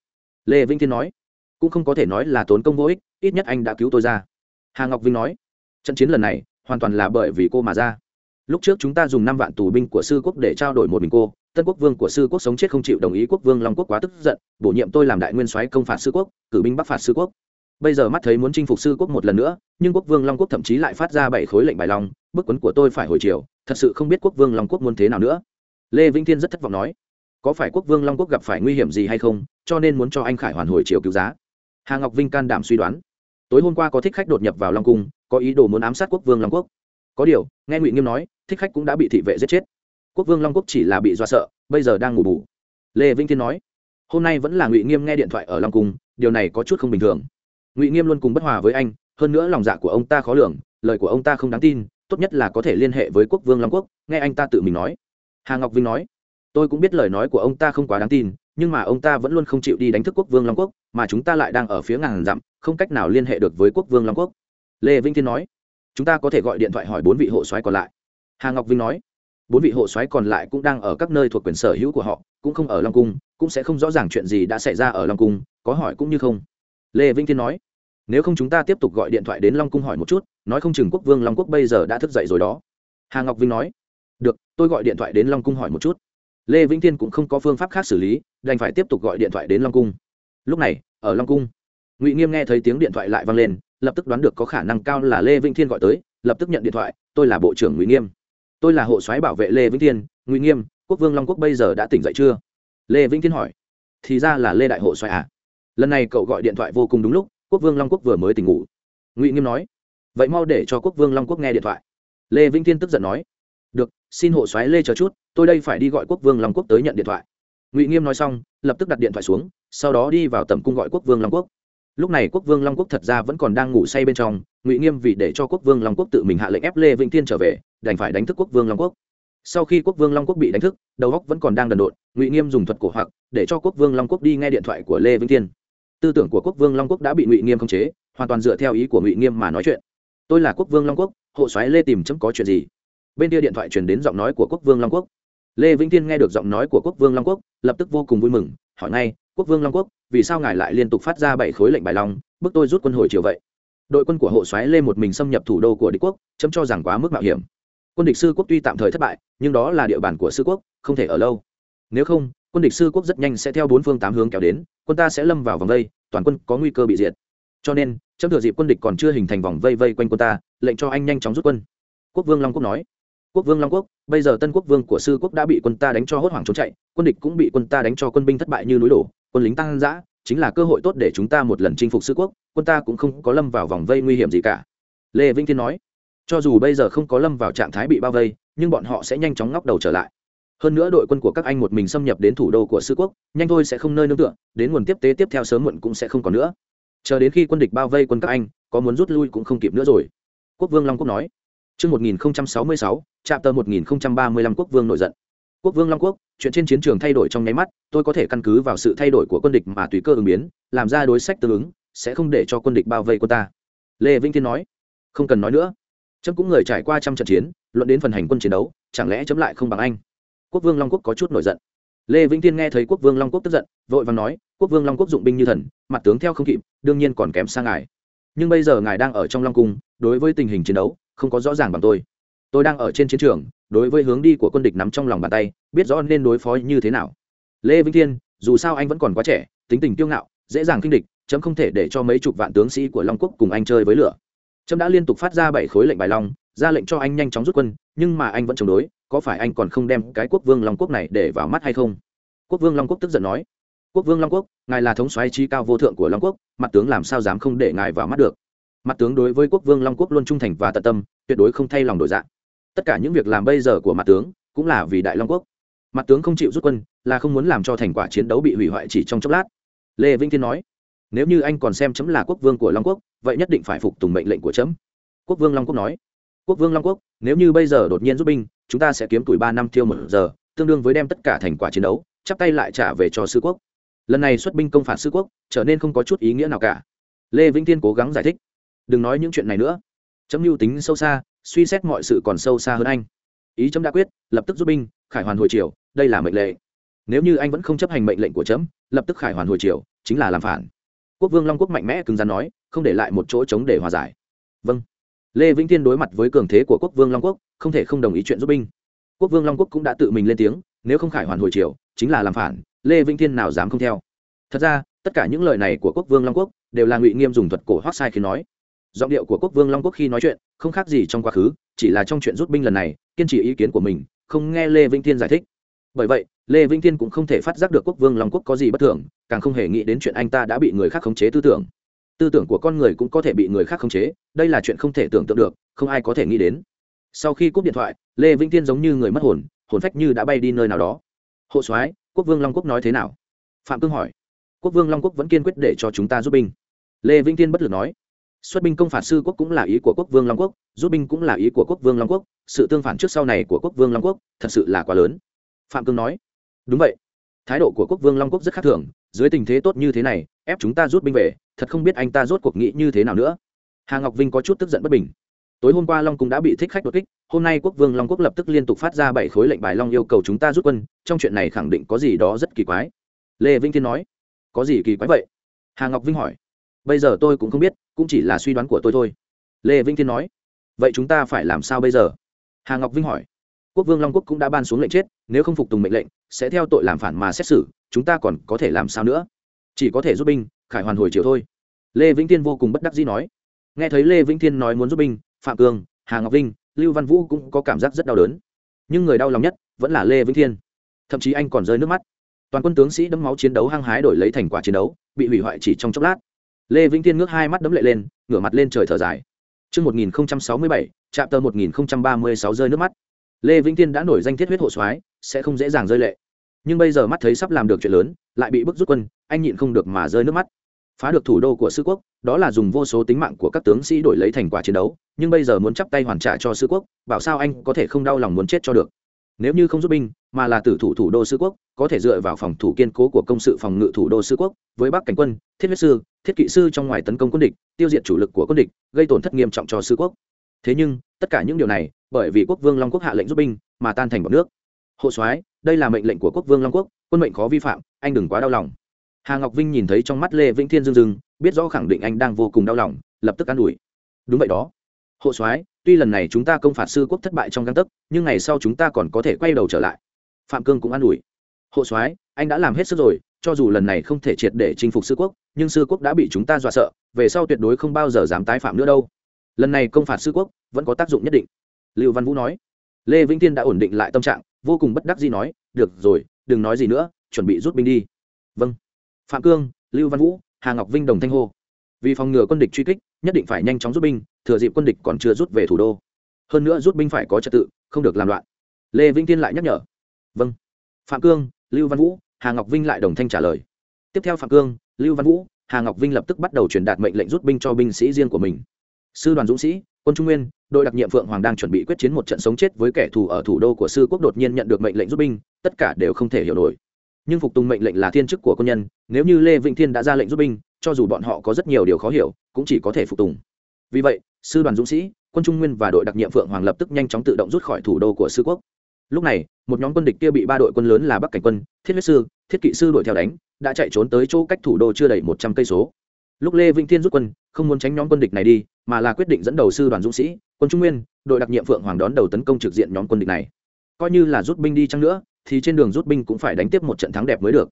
Lê vĩnh thiên nói. Cũng không có thể nói là tốn công vô ích, ít nhất anh đã cứu tôi ra. Hà ngọc vinh nói. Trận chiến lần này, hoàn toàn là bởi vì cô mà ra. Lúc trước chúng ta dùng năm vạn tù binh của sư quốc để trao đổi một mình cô, tân quốc vương của sư quốc sống chết không chịu đồng ý quốc vương long quốc quá tức giận, bổ nhiệm tôi làm đại nguyên soái công phạt sư quốc, cử binh bắc phạt sư quốc. Bây giờ mắt thấy muốn chinh phục sư quốc một lần nữa, nhưng quốc vương long quốc thậm chí lại phát ra bảy khối lệnh bài long bức quấn của tôi phải hồi chiều, thật sự không biết quốc vương long quốc muốn thế nào nữa. Lê vĩnh thiên rất thất vọng nói, có phải quốc vương long quốc gặp phải nguy hiểm gì hay không, cho nên muốn cho anh khải hoàn hồi chiều cứu giá. Hà ngọc vinh can đảm suy đoán, tối hôm qua có thích khách đột nhập vào long cung, có ý đồ muốn ám sát quốc vương long quốc. Có điều, nghe ngụy nghiêm nói, thích khách cũng đã bị thị vệ giết chết. Quốc vương long quốc chỉ là bị do sợ, bây giờ đang ngủ bù. Lê vĩnh thiên nói, hôm nay vẫn là ngụy nghiêm nghe điện thoại ở long cung, điều này có chút không bình thường. Ngụy nghiêm luôn cùng bất hòa với anh, hơn nữa lòng dạ của ông ta khó lường, lời của ông ta không đáng tin tốt nhất là có thể liên hệ với quốc vương long quốc, nghe anh ta tự mình nói. Hà ngọc vinh nói, tôi cũng biết lời nói của ông ta không quá đáng tin, nhưng mà ông ta vẫn luôn không chịu đi đánh thức quốc vương long quốc, mà chúng ta lại đang ở phía ngàn dặm, không cách nào liên hệ được với quốc vương long quốc. Lê vĩnh thiên nói, chúng ta có thể gọi điện thoại hỏi bốn vị hộ soái còn lại. Hà ngọc vinh nói, bốn vị hộ soái còn lại cũng đang ở các nơi thuộc quyền sở hữu của họ, cũng không ở long cung, cũng sẽ không rõ ràng chuyện gì đã xảy ra ở long cung, có hỏi cũng như không. Lê vĩnh thiên nói nếu không chúng ta tiếp tục gọi điện thoại đến long cung hỏi một chút, nói không chừng quốc vương long quốc bây giờ đã thức dậy rồi đó. Hà ngọc vinh nói. Được, tôi gọi điện thoại đến long cung hỏi một chút. Lê vĩnh thiên cũng không có phương pháp khác xử lý, đành phải tiếp tục gọi điện thoại đến long cung. Lúc này, ở long cung, ngụy nghiêm nghe thấy tiếng điện thoại lại vang lên, lập tức đoán được có khả năng cao là lê vĩnh thiên gọi tới, lập tức nhận điện thoại, tôi là bộ trưởng ngụy nghiêm. Tôi là hộ soái bảo vệ lê vĩnh thiên. Ngụy nghiêm, quốc vương long quốc bây giờ đã tỉnh dậy chưa? Lê vĩnh thiên hỏi. Thì ra là lê đại hộ soái à? Lần này cậu gọi điện thoại vô cùng đúng lúc quốc vương long quốc vừa mới tỉnh ngủ. Ngụy nghiêm nói, vậy mau để cho quốc vương long quốc nghe điện thoại. Lê vĩnh thiên tức giận nói, được, xin hộ soái lê chờ chút, tôi đây phải đi gọi quốc vương long quốc tới nhận điện thoại. Ngụy nghiêm nói xong, lập tức đặt điện thoại xuống, sau đó đi vào tầm cung gọi quốc vương long quốc. Lúc này quốc vương long quốc thật ra vẫn còn đang ngủ say bên trong, ngụy nghiêm vì để cho quốc vương long quốc tự mình hạ lệnh ép lê vĩnh thiên trở về, đành phải đánh thức quốc vương long quốc. Sau khi quốc vương long quốc bị đánh thức, đầu óc vẫn còn đang đần độn, ngụy nghiêm dùng thuật cổ hoặc để cho quốc vương long quốc đi nghe điện thoại của lê vĩnh thiên tư tưởng của quốc vương long quốc đã bị ngụy nghiêm khống chế, hoàn toàn dựa theo ý của ngụy nghiêm mà nói chuyện. Tôi là quốc vương long quốc, hộ soái lê tìm chấm có chuyện gì? Bên kia điện thoại truyền đến giọng nói của quốc vương long quốc. Lê vĩnh thiên nghe được giọng nói của quốc vương long quốc, lập tức vô cùng vui mừng, hỏi ngay, quốc vương long quốc, vì sao ngài lại liên tục phát ra bảy khối lệnh bài long, bức tôi rút quân hồi chiều vậy? Đội quân của hộ soái lê một mình xâm nhập thủ đô của đế quốc, chấm cho rằng quá mức mạo hiểm. Quân địch sư quốc tuy tạm thời thất bại, nhưng đó là địa bàn của sư quốc, không thể ở lâu. Nếu không quân địch sư quốc rất nhanh sẽ theo bốn phương tám hướng kéo đến, quân ta sẽ lâm vào vòng vây, toàn quân có nguy cơ bị diệt. Cho nên, trong thừa dịp quân địch còn chưa hình thành vòng vây vây quanh quân ta, lệnh cho anh nhanh chóng rút quân. Quốc vương long quốc nói. Quốc vương long quốc, bây giờ tân quốc vương của sư quốc đã bị quân ta đánh cho hốt hoảng trốn chạy, quân địch cũng bị quân ta đánh cho quân binh thất bại như núi đổ, quân lính tăng giã chính là cơ hội tốt để chúng ta một lần chinh phục sư quốc, quân ta cũng không có lâm vào vòng vây nguy hiểm gì cả. Lê vĩnh thiên nói. Cho dù bây giờ không có lâm vào trạng thái bị bao vây, nhưng bọn họ sẽ nhanh chóng ngóc đầu trở lại hơn nữa đội quân của các anh một mình xâm nhập đến thủ đô của sư quốc nhanh thôi sẽ không nơi nương tựa đến nguồn tiếp tế tiếp theo sớm muộn cũng sẽ không còn nữa chờ đến khi quân địch bao vây quân các anh có muốn rút lui cũng không kịp nữa rồi quốc vương long quốc nói Trước 1066, trạm tờ 1035 quốc vương nổi giận. Quốc vương Long Quốc, chuyện trên chiến trường thay đổi trong nháy mắt, tôi có thể căn cứ vào sự thay đổi của quân địch mà tùy cơ ứng biến, làm ra đối sách tương ứng, sẽ không để cho quân địch bao vây quân ta. Lê Vĩnh Thiên nói, không cần nói nữa. Chấm cũng người trải qua trăm trận chiến, luận đến phần hành quân chiến đấu, chẳng lẽ chấm lại không bằng anh? Quốc vương Long Quốc có chút nổi giận. Lê Vĩnh Thiên nghe thấy Quốc vương Long Quốc tức giận, vội vàng nói, Quốc vương Long Quốc dụng binh như thần, mặt tướng theo không kịp, đương nhiên còn kém xa ngài. Nhưng bây giờ ngài đang ở trong Long cung, đối với tình hình chiến đấu, không có rõ ràng bằng tôi tôi đang ở trên chiến trường đối với hướng đi của quân địch nắm trong lòng bàn tay biết rõ nên đối phó như thế nào lê vĩnh thiên dù sao anh vẫn còn quá trẻ tính tình kiêu ngạo dễ dàng kinh địch chấm không thể để cho mấy chục vạn tướng sĩ của long quốc cùng anh chơi với lửa trâm đã liên tục phát ra bảy khối lệnh bài long ra lệnh cho anh nhanh chóng rút quân, nhưng mà anh vẫn chống đối, có phải anh còn không đem cái quốc vương long quốc này để vào mắt hay không? Quốc vương long quốc tức giận nói. Quốc vương long quốc, ngài là thống soái trí cao vô thượng của long quốc, mặt tướng làm sao dám không để ngài vào mắt được? Mặt tướng đối với quốc vương long quốc luôn trung thành và tận tâm, tuyệt đối không thay lòng đổi dạng. Tất cả những việc làm bây giờ của mặt tướng, cũng là vì đại long quốc. Mặt tướng không chịu rút quân, là không muốn làm cho thành quả chiến đấu bị hủy hoại chỉ trong chốc lát. Lê vĩnh thiên nói, nếu như anh còn xem chấm là quốc vương của long quốc, vậy nhất định phải phục tùng mệnh lệnh của chấm. Quốc vương long quốc nói quốc vương long quốc, nếu như bây giờ đột nhiên rút binh, chúng ta sẽ kiếm tuổi ba năm thiêu một giờ, tương đương với đem tất cả thành quả chiến đấu, chắp tay lại trả về cho sư quốc. Lần này xuất binh công phạt sư quốc, trở nên không có chút ý nghĩa nào cả. Lê vĩnh thiên cố gắng giải thích. Đừng nói những chuyện này nữa. Chấm mưu tính sâu xa, suy xét mọi sự còn sâu xa hơn anh. Ý chấm đã quyết, lập tức rút binh, khải hoàn hồi triều, đây là mệnh lệ. Nếu như anh vẫn không chấp hành mệnh lệnh của chấm, lập tức khải hoàn hồi triều, chính là làm phản. Quốc vương long quốc mạnh mẽ cứng rắn nói, không để lại một chỗ trống để hòa giải. Vâng lê vĩnh thiên đối mặt với cường thế của quốc vương long quốc, không thể không đồng ý chuyện rút binh. Quốc vương long quốc cũng đã tự mình lên tiếng, nếu không khải hoàn hồi triều, chính là làm phản, lê vĩnh thiên nào dám không theo. Thật ra, tất cả những lời này của quốc vương long quốc đều là ngụy nghiêm dùng thuật cổ hoác sai khi nói. Giọng điệu của quốc vương long quốc khi nói chuyện không khác gì trong quá khứ, chỉ là trong chuyện rút binh lần này, kiên trì ý kiến của mình, không nghe lê vĩnh thiên giải thích. Bởi vậy, lê vĩnh thiên cũng không thể phát giác được quốc vương long quốc có gì bất thường, càng không hề nghĩ đến chuyện anh ta đã bị người khác khống chế tư tưởng tư tưởng của con người cũng có thể bị người khác khống chế, đây là chuyện không thể tưởng tượng được, không ai có thể nghĩ đến. Sau khi cúp điện thoại, lê vĩnh thiên giống như người mất hồn hồn phách như đã bay đi nơi nào đó. Hộ soái, quốc vương long quốc nói thế nào? Phạm cương hỏi. Quốc vương long quốc vẫn kiên quyết để cho chúng ta giúp binh. Lê vĩnh thiên bất lực nói. Xuất binh công phạt sư quốc cũng là ý của quốc vương long quốc rút binh cũng là ý của quốc vương long quốc, sự tương phản trước sau này của quốc vương long quốc thật sự là quá lớn. Phạm cương nói. Đúng vậy. Thái độ của quốc vương long quốc rất khác thường, dưới tình thế tốt như thế này, ép chúng ta rút binh về thật không biết anh ta rốt cuộc nghĩ như thế nào nữa. Hà ngọc vinh có chút tức giận bất bình. Tối hôm qua long cũng đã bị thích khách đột kích, hôm nay quốc vương long quốc lập tức liên tục phát ra bảy khối lệnh bài long yêu cầu chúng ta rút quân, trong chuyện này khẳng định có gì đó rất kỳ quái. Lê vĩnh thiên nói, có gì kỳ quái vậy? Hà ngọc vinh hỏi, bây giờ tôi cũng không biết, cũng chỉ là suy đoán của tôi thôi. Lê vĩnh thiên nói, vậy chúng ta phải làm sao bây giờ? Hà ngọc vinh hỏi, quốc vương long quốc cũng đã ban xuống lệnh chết, nếu không phục tùng mệnh lệnh, sẽ theo tội làm phản mà xét xử, chúng ta còn có thể làm sao nữa? Chỉ có thể rút binh khải hoàn hồi chiều thôi. Lê vĩnh thiên vô cùng bất đắc dĩ nói. Nghe thấy lê vĩnh thiên nói muốn giúp binh phạm Cường, hà ngọc vinh lưu văn vũ cũng có cảm giác rất đau đớn. Nhưng người đau lòng nhất vẫn là lê vĩnh thiên. Thậm chí anh còn rơi nước mắt. Toàn quân tướng sĩ đấm máu chiến đấu hăng hái đổi lấy thành quả chiến đấu bị hủy hoại chỉ trong chốc lát. Lê vĩnh thiên ngước hai mắt đấm lệ lên ngửa mặt lên trời thở dài. Trước 1067, chạm tờ 1036 rơi nước mắt. Lê Vĩnh Thiên đã nổi danh thiết huyết hộ soái, sẽ không dễ dàng rơi lệ. Nhưng bây giờ mắt thấy sắp làm được chuyện lớn, lại bị bức rút quân, anh nhịn không được mà rơi nước mắt. Phá được thủ đô của sư quốc, đó là dùng vô số tính mạng của các tướng sĩ đổi lấy thành quả chiến đấu, nhưng bây giờ muốn chắp tay hoàn trả cho sư quốc, bảo sao anh có thể không đau lòng muốn chết cho được. Nếu như không giúp binh, mà là tử thủ thủ đô sư quốc, có thể dựa vào phòng thủ kiên cố của công sự phòng ngự thủ đô sư quốc, với Bắc cảnh quân, thiết huyết sư, thiết kỵ sư trong ngoài tấn công quân địch, tiêu diệt chủ lực của quân địch, gây tổn thất nghiêm trọng cho sư quốc. Thế nhưng, tất cả những điều này, bởi vì quốc vương Long quốc hạ lệnh giúp binh, mà tan thành bọn nước. Hộ soái, đây là mệnh lệnh của quốc vương Long quốc, quân mệnh khó vi phạm, anh đừng quá đau lòng. Hà Ngọc Vinh nhìn thấy trong mắt Lê Vĩnh Thiên rưng rưng, biết rõ khẳng định anh đang vô cùng đau lòng, lập tức an ủi. Đúng vậy đó. Hộ soái, tuy lần này chúng ta công phạt sư quốc thất bại trong găng tấc, nhưng ngày sau chúng ta còn có thể quay đầu trở lại. Phạm Cương cũng an ủi. Hộ soái, anh đã làm hết sức rồi, cho dù lần này không thể triệt để chinh phục sư quốc, nhưng sư quốc đã bị chúng ta dọa sợ, về sau tuyệt đối không bao giờ dám tái phạm nữa đâu. Lần này công phạt sư quốc vẫn có tác dụng nhất định. Lưu Văn Vũ nói. Lê Vĩnh Tiên đã ổn định lại tâm trạng, vô cùng bất đắc dĩ nói, "Được rồi, đừng nói gì nữa, chuẩn bị rút binh đi." "Vâng." Phạm Cương, Lưu Văn Vũ, Hà Ngọc Vinh đồng thanh hô. Vì phòng ngừa quân địch truy kích, nhất định phải nhanh chóng rút binh, thừa dịp quân địch còn chưa rút về thủ đô. Hơn nữa rút binh phải có trật tự, không được làm loạn. Lê Vĩnh Tiên lại nhắc nhở. "Vâng." Phạm Cương, Lưu Văn Vũ, Hà Ngọc Vinh lại đồng thanh trả lời. Tiếp theo Phạm Cương, Lưu Văn Vũ, Hà Ngọc Vinh lập tức bắt đầu truyền đạt mệnh lệnh rút binh cho binh sĩ riêng của mình. Sư đoàn dũng sĩ, quân trung nguyên, đội đặc nhiệm Phượng Hoàng đang chuẩn bị quyết chiến một trận sống chết với kẻ thù ở thủ đô của sư quốc đột nhiên nhận được mệnh lệnh rút binh, tất cả đều không thể hiểu nổi. Nhưng phục tùng mệnh lệnh là thiên chức của quân nhân, nếu như Lê Vĩnh Thiên đã ra lệnh rút binh, cho dù bọn họ có rất nhiều điều khó hiểu, cũng chỉ có thể phục tùng. Vì vậy, sư đoàn dũng sĩ, quân trung nguyên và đội đặc nhiệm Phượng Hoàng lập tức nhanh chóng tự động rút khỏi thủ đô của sư quốc. Lúc này một nhóm quân địch kia bị ba đội quân lớn là bắc cảnh quân thiết huyết sư thiết kỵ sư đuổi theo đánh đã chạy trốn tới chỗ cách thủ đô chưa đầy một trăm cây số. Lúc lê vĩnh thiên rút quân không muốn tránh nhóm quân địch này đi mà là quyết định dẫn đầu sư đoàn dũng sĩ quân trung nguyên đội đặc nhiệm phượng hoàng đón đầu tấn công trực diện nhóm quân địch này. Coi như là rút binh đi chăng nữa thì trên đường rút binh cũng phải đánh tiếp một trận thắng đẹp mới được.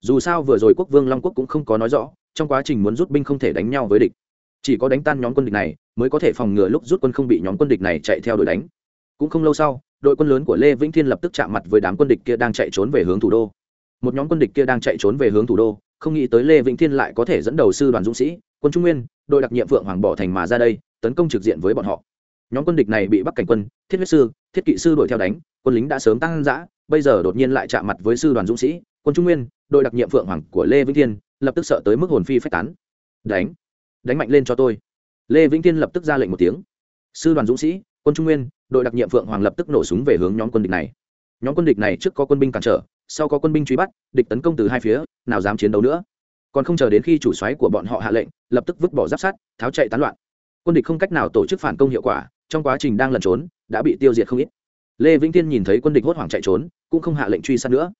Dù sao vừa rồi quốc vương long quốc cũng không có nói rõ, trong quá trình muốn rút binh không thể đánh nhau với địch. Chỉ có đánh tan nhóm quân địch này mới có thể phòng ngừa lúc rút quân không bị nhóm quân địch này chạy theo đuổi đánh. Cũng không lâu sau, đội quân lớn của lê vĩnh thiên lập tức chạm mặt với đám quân địch kia đang chạy trốn về hướng thủ đô. Một nhóm quân địch kia đang chạy trốn về hướng thủ đô, không nghĩ tới lê vĩnh thiên lại có thể dẫn đầu sư đoàn dũng sĩ, quân trung nguyên, đội đặc nhiệm vượng hoàng bỏ thành mà ra đây, tấn công trực diện với bọn họ. Nhóm quân địch này bị bắc cảnh quân, thiết huyết sư, thiết kỵ sư đuổi theo đánh, quân lính đã sớm tăng giã bây giờ đột nhiên lại chạm mặt với sư đoàn dũng sĩ, quân trung nguyên, đội đặc nhiệm vượng hoàng của lê vĩnh thiên, lập tức sợ tới mức hồn phi phách tán. Đánh đánh mạnh lên cho tôi. Lê vĩnh thiên lập tức ra lệnh một tiếng. Sư đoàn dũng sĩ, quân trung nguyên, đội đặc nhiệm phượng hoàng lập tức nổ súng về hướng nhóm quân địch này. Nhóm quân địch này trước có quân binh cản trở, sau có quân binh truy bắt, địch tấn công từ hai phía, nào dám chiến đấu nữa. Còn không chờ đến khi chủ xoáy của bọn họ hạ lệnh, lập tức vứt bỏ giáp sát tháo chạy tán loạn. Quân địch không cách nào tổ chức phản công hiệu quả, trong quá trình đang lẩn trốn, đã bị tiêu diệt không ít lê vĩnh tiên nhìn thấy quân địch hốt hoảng chạy trốn, cũng không hạ lệnh truy sát nữa.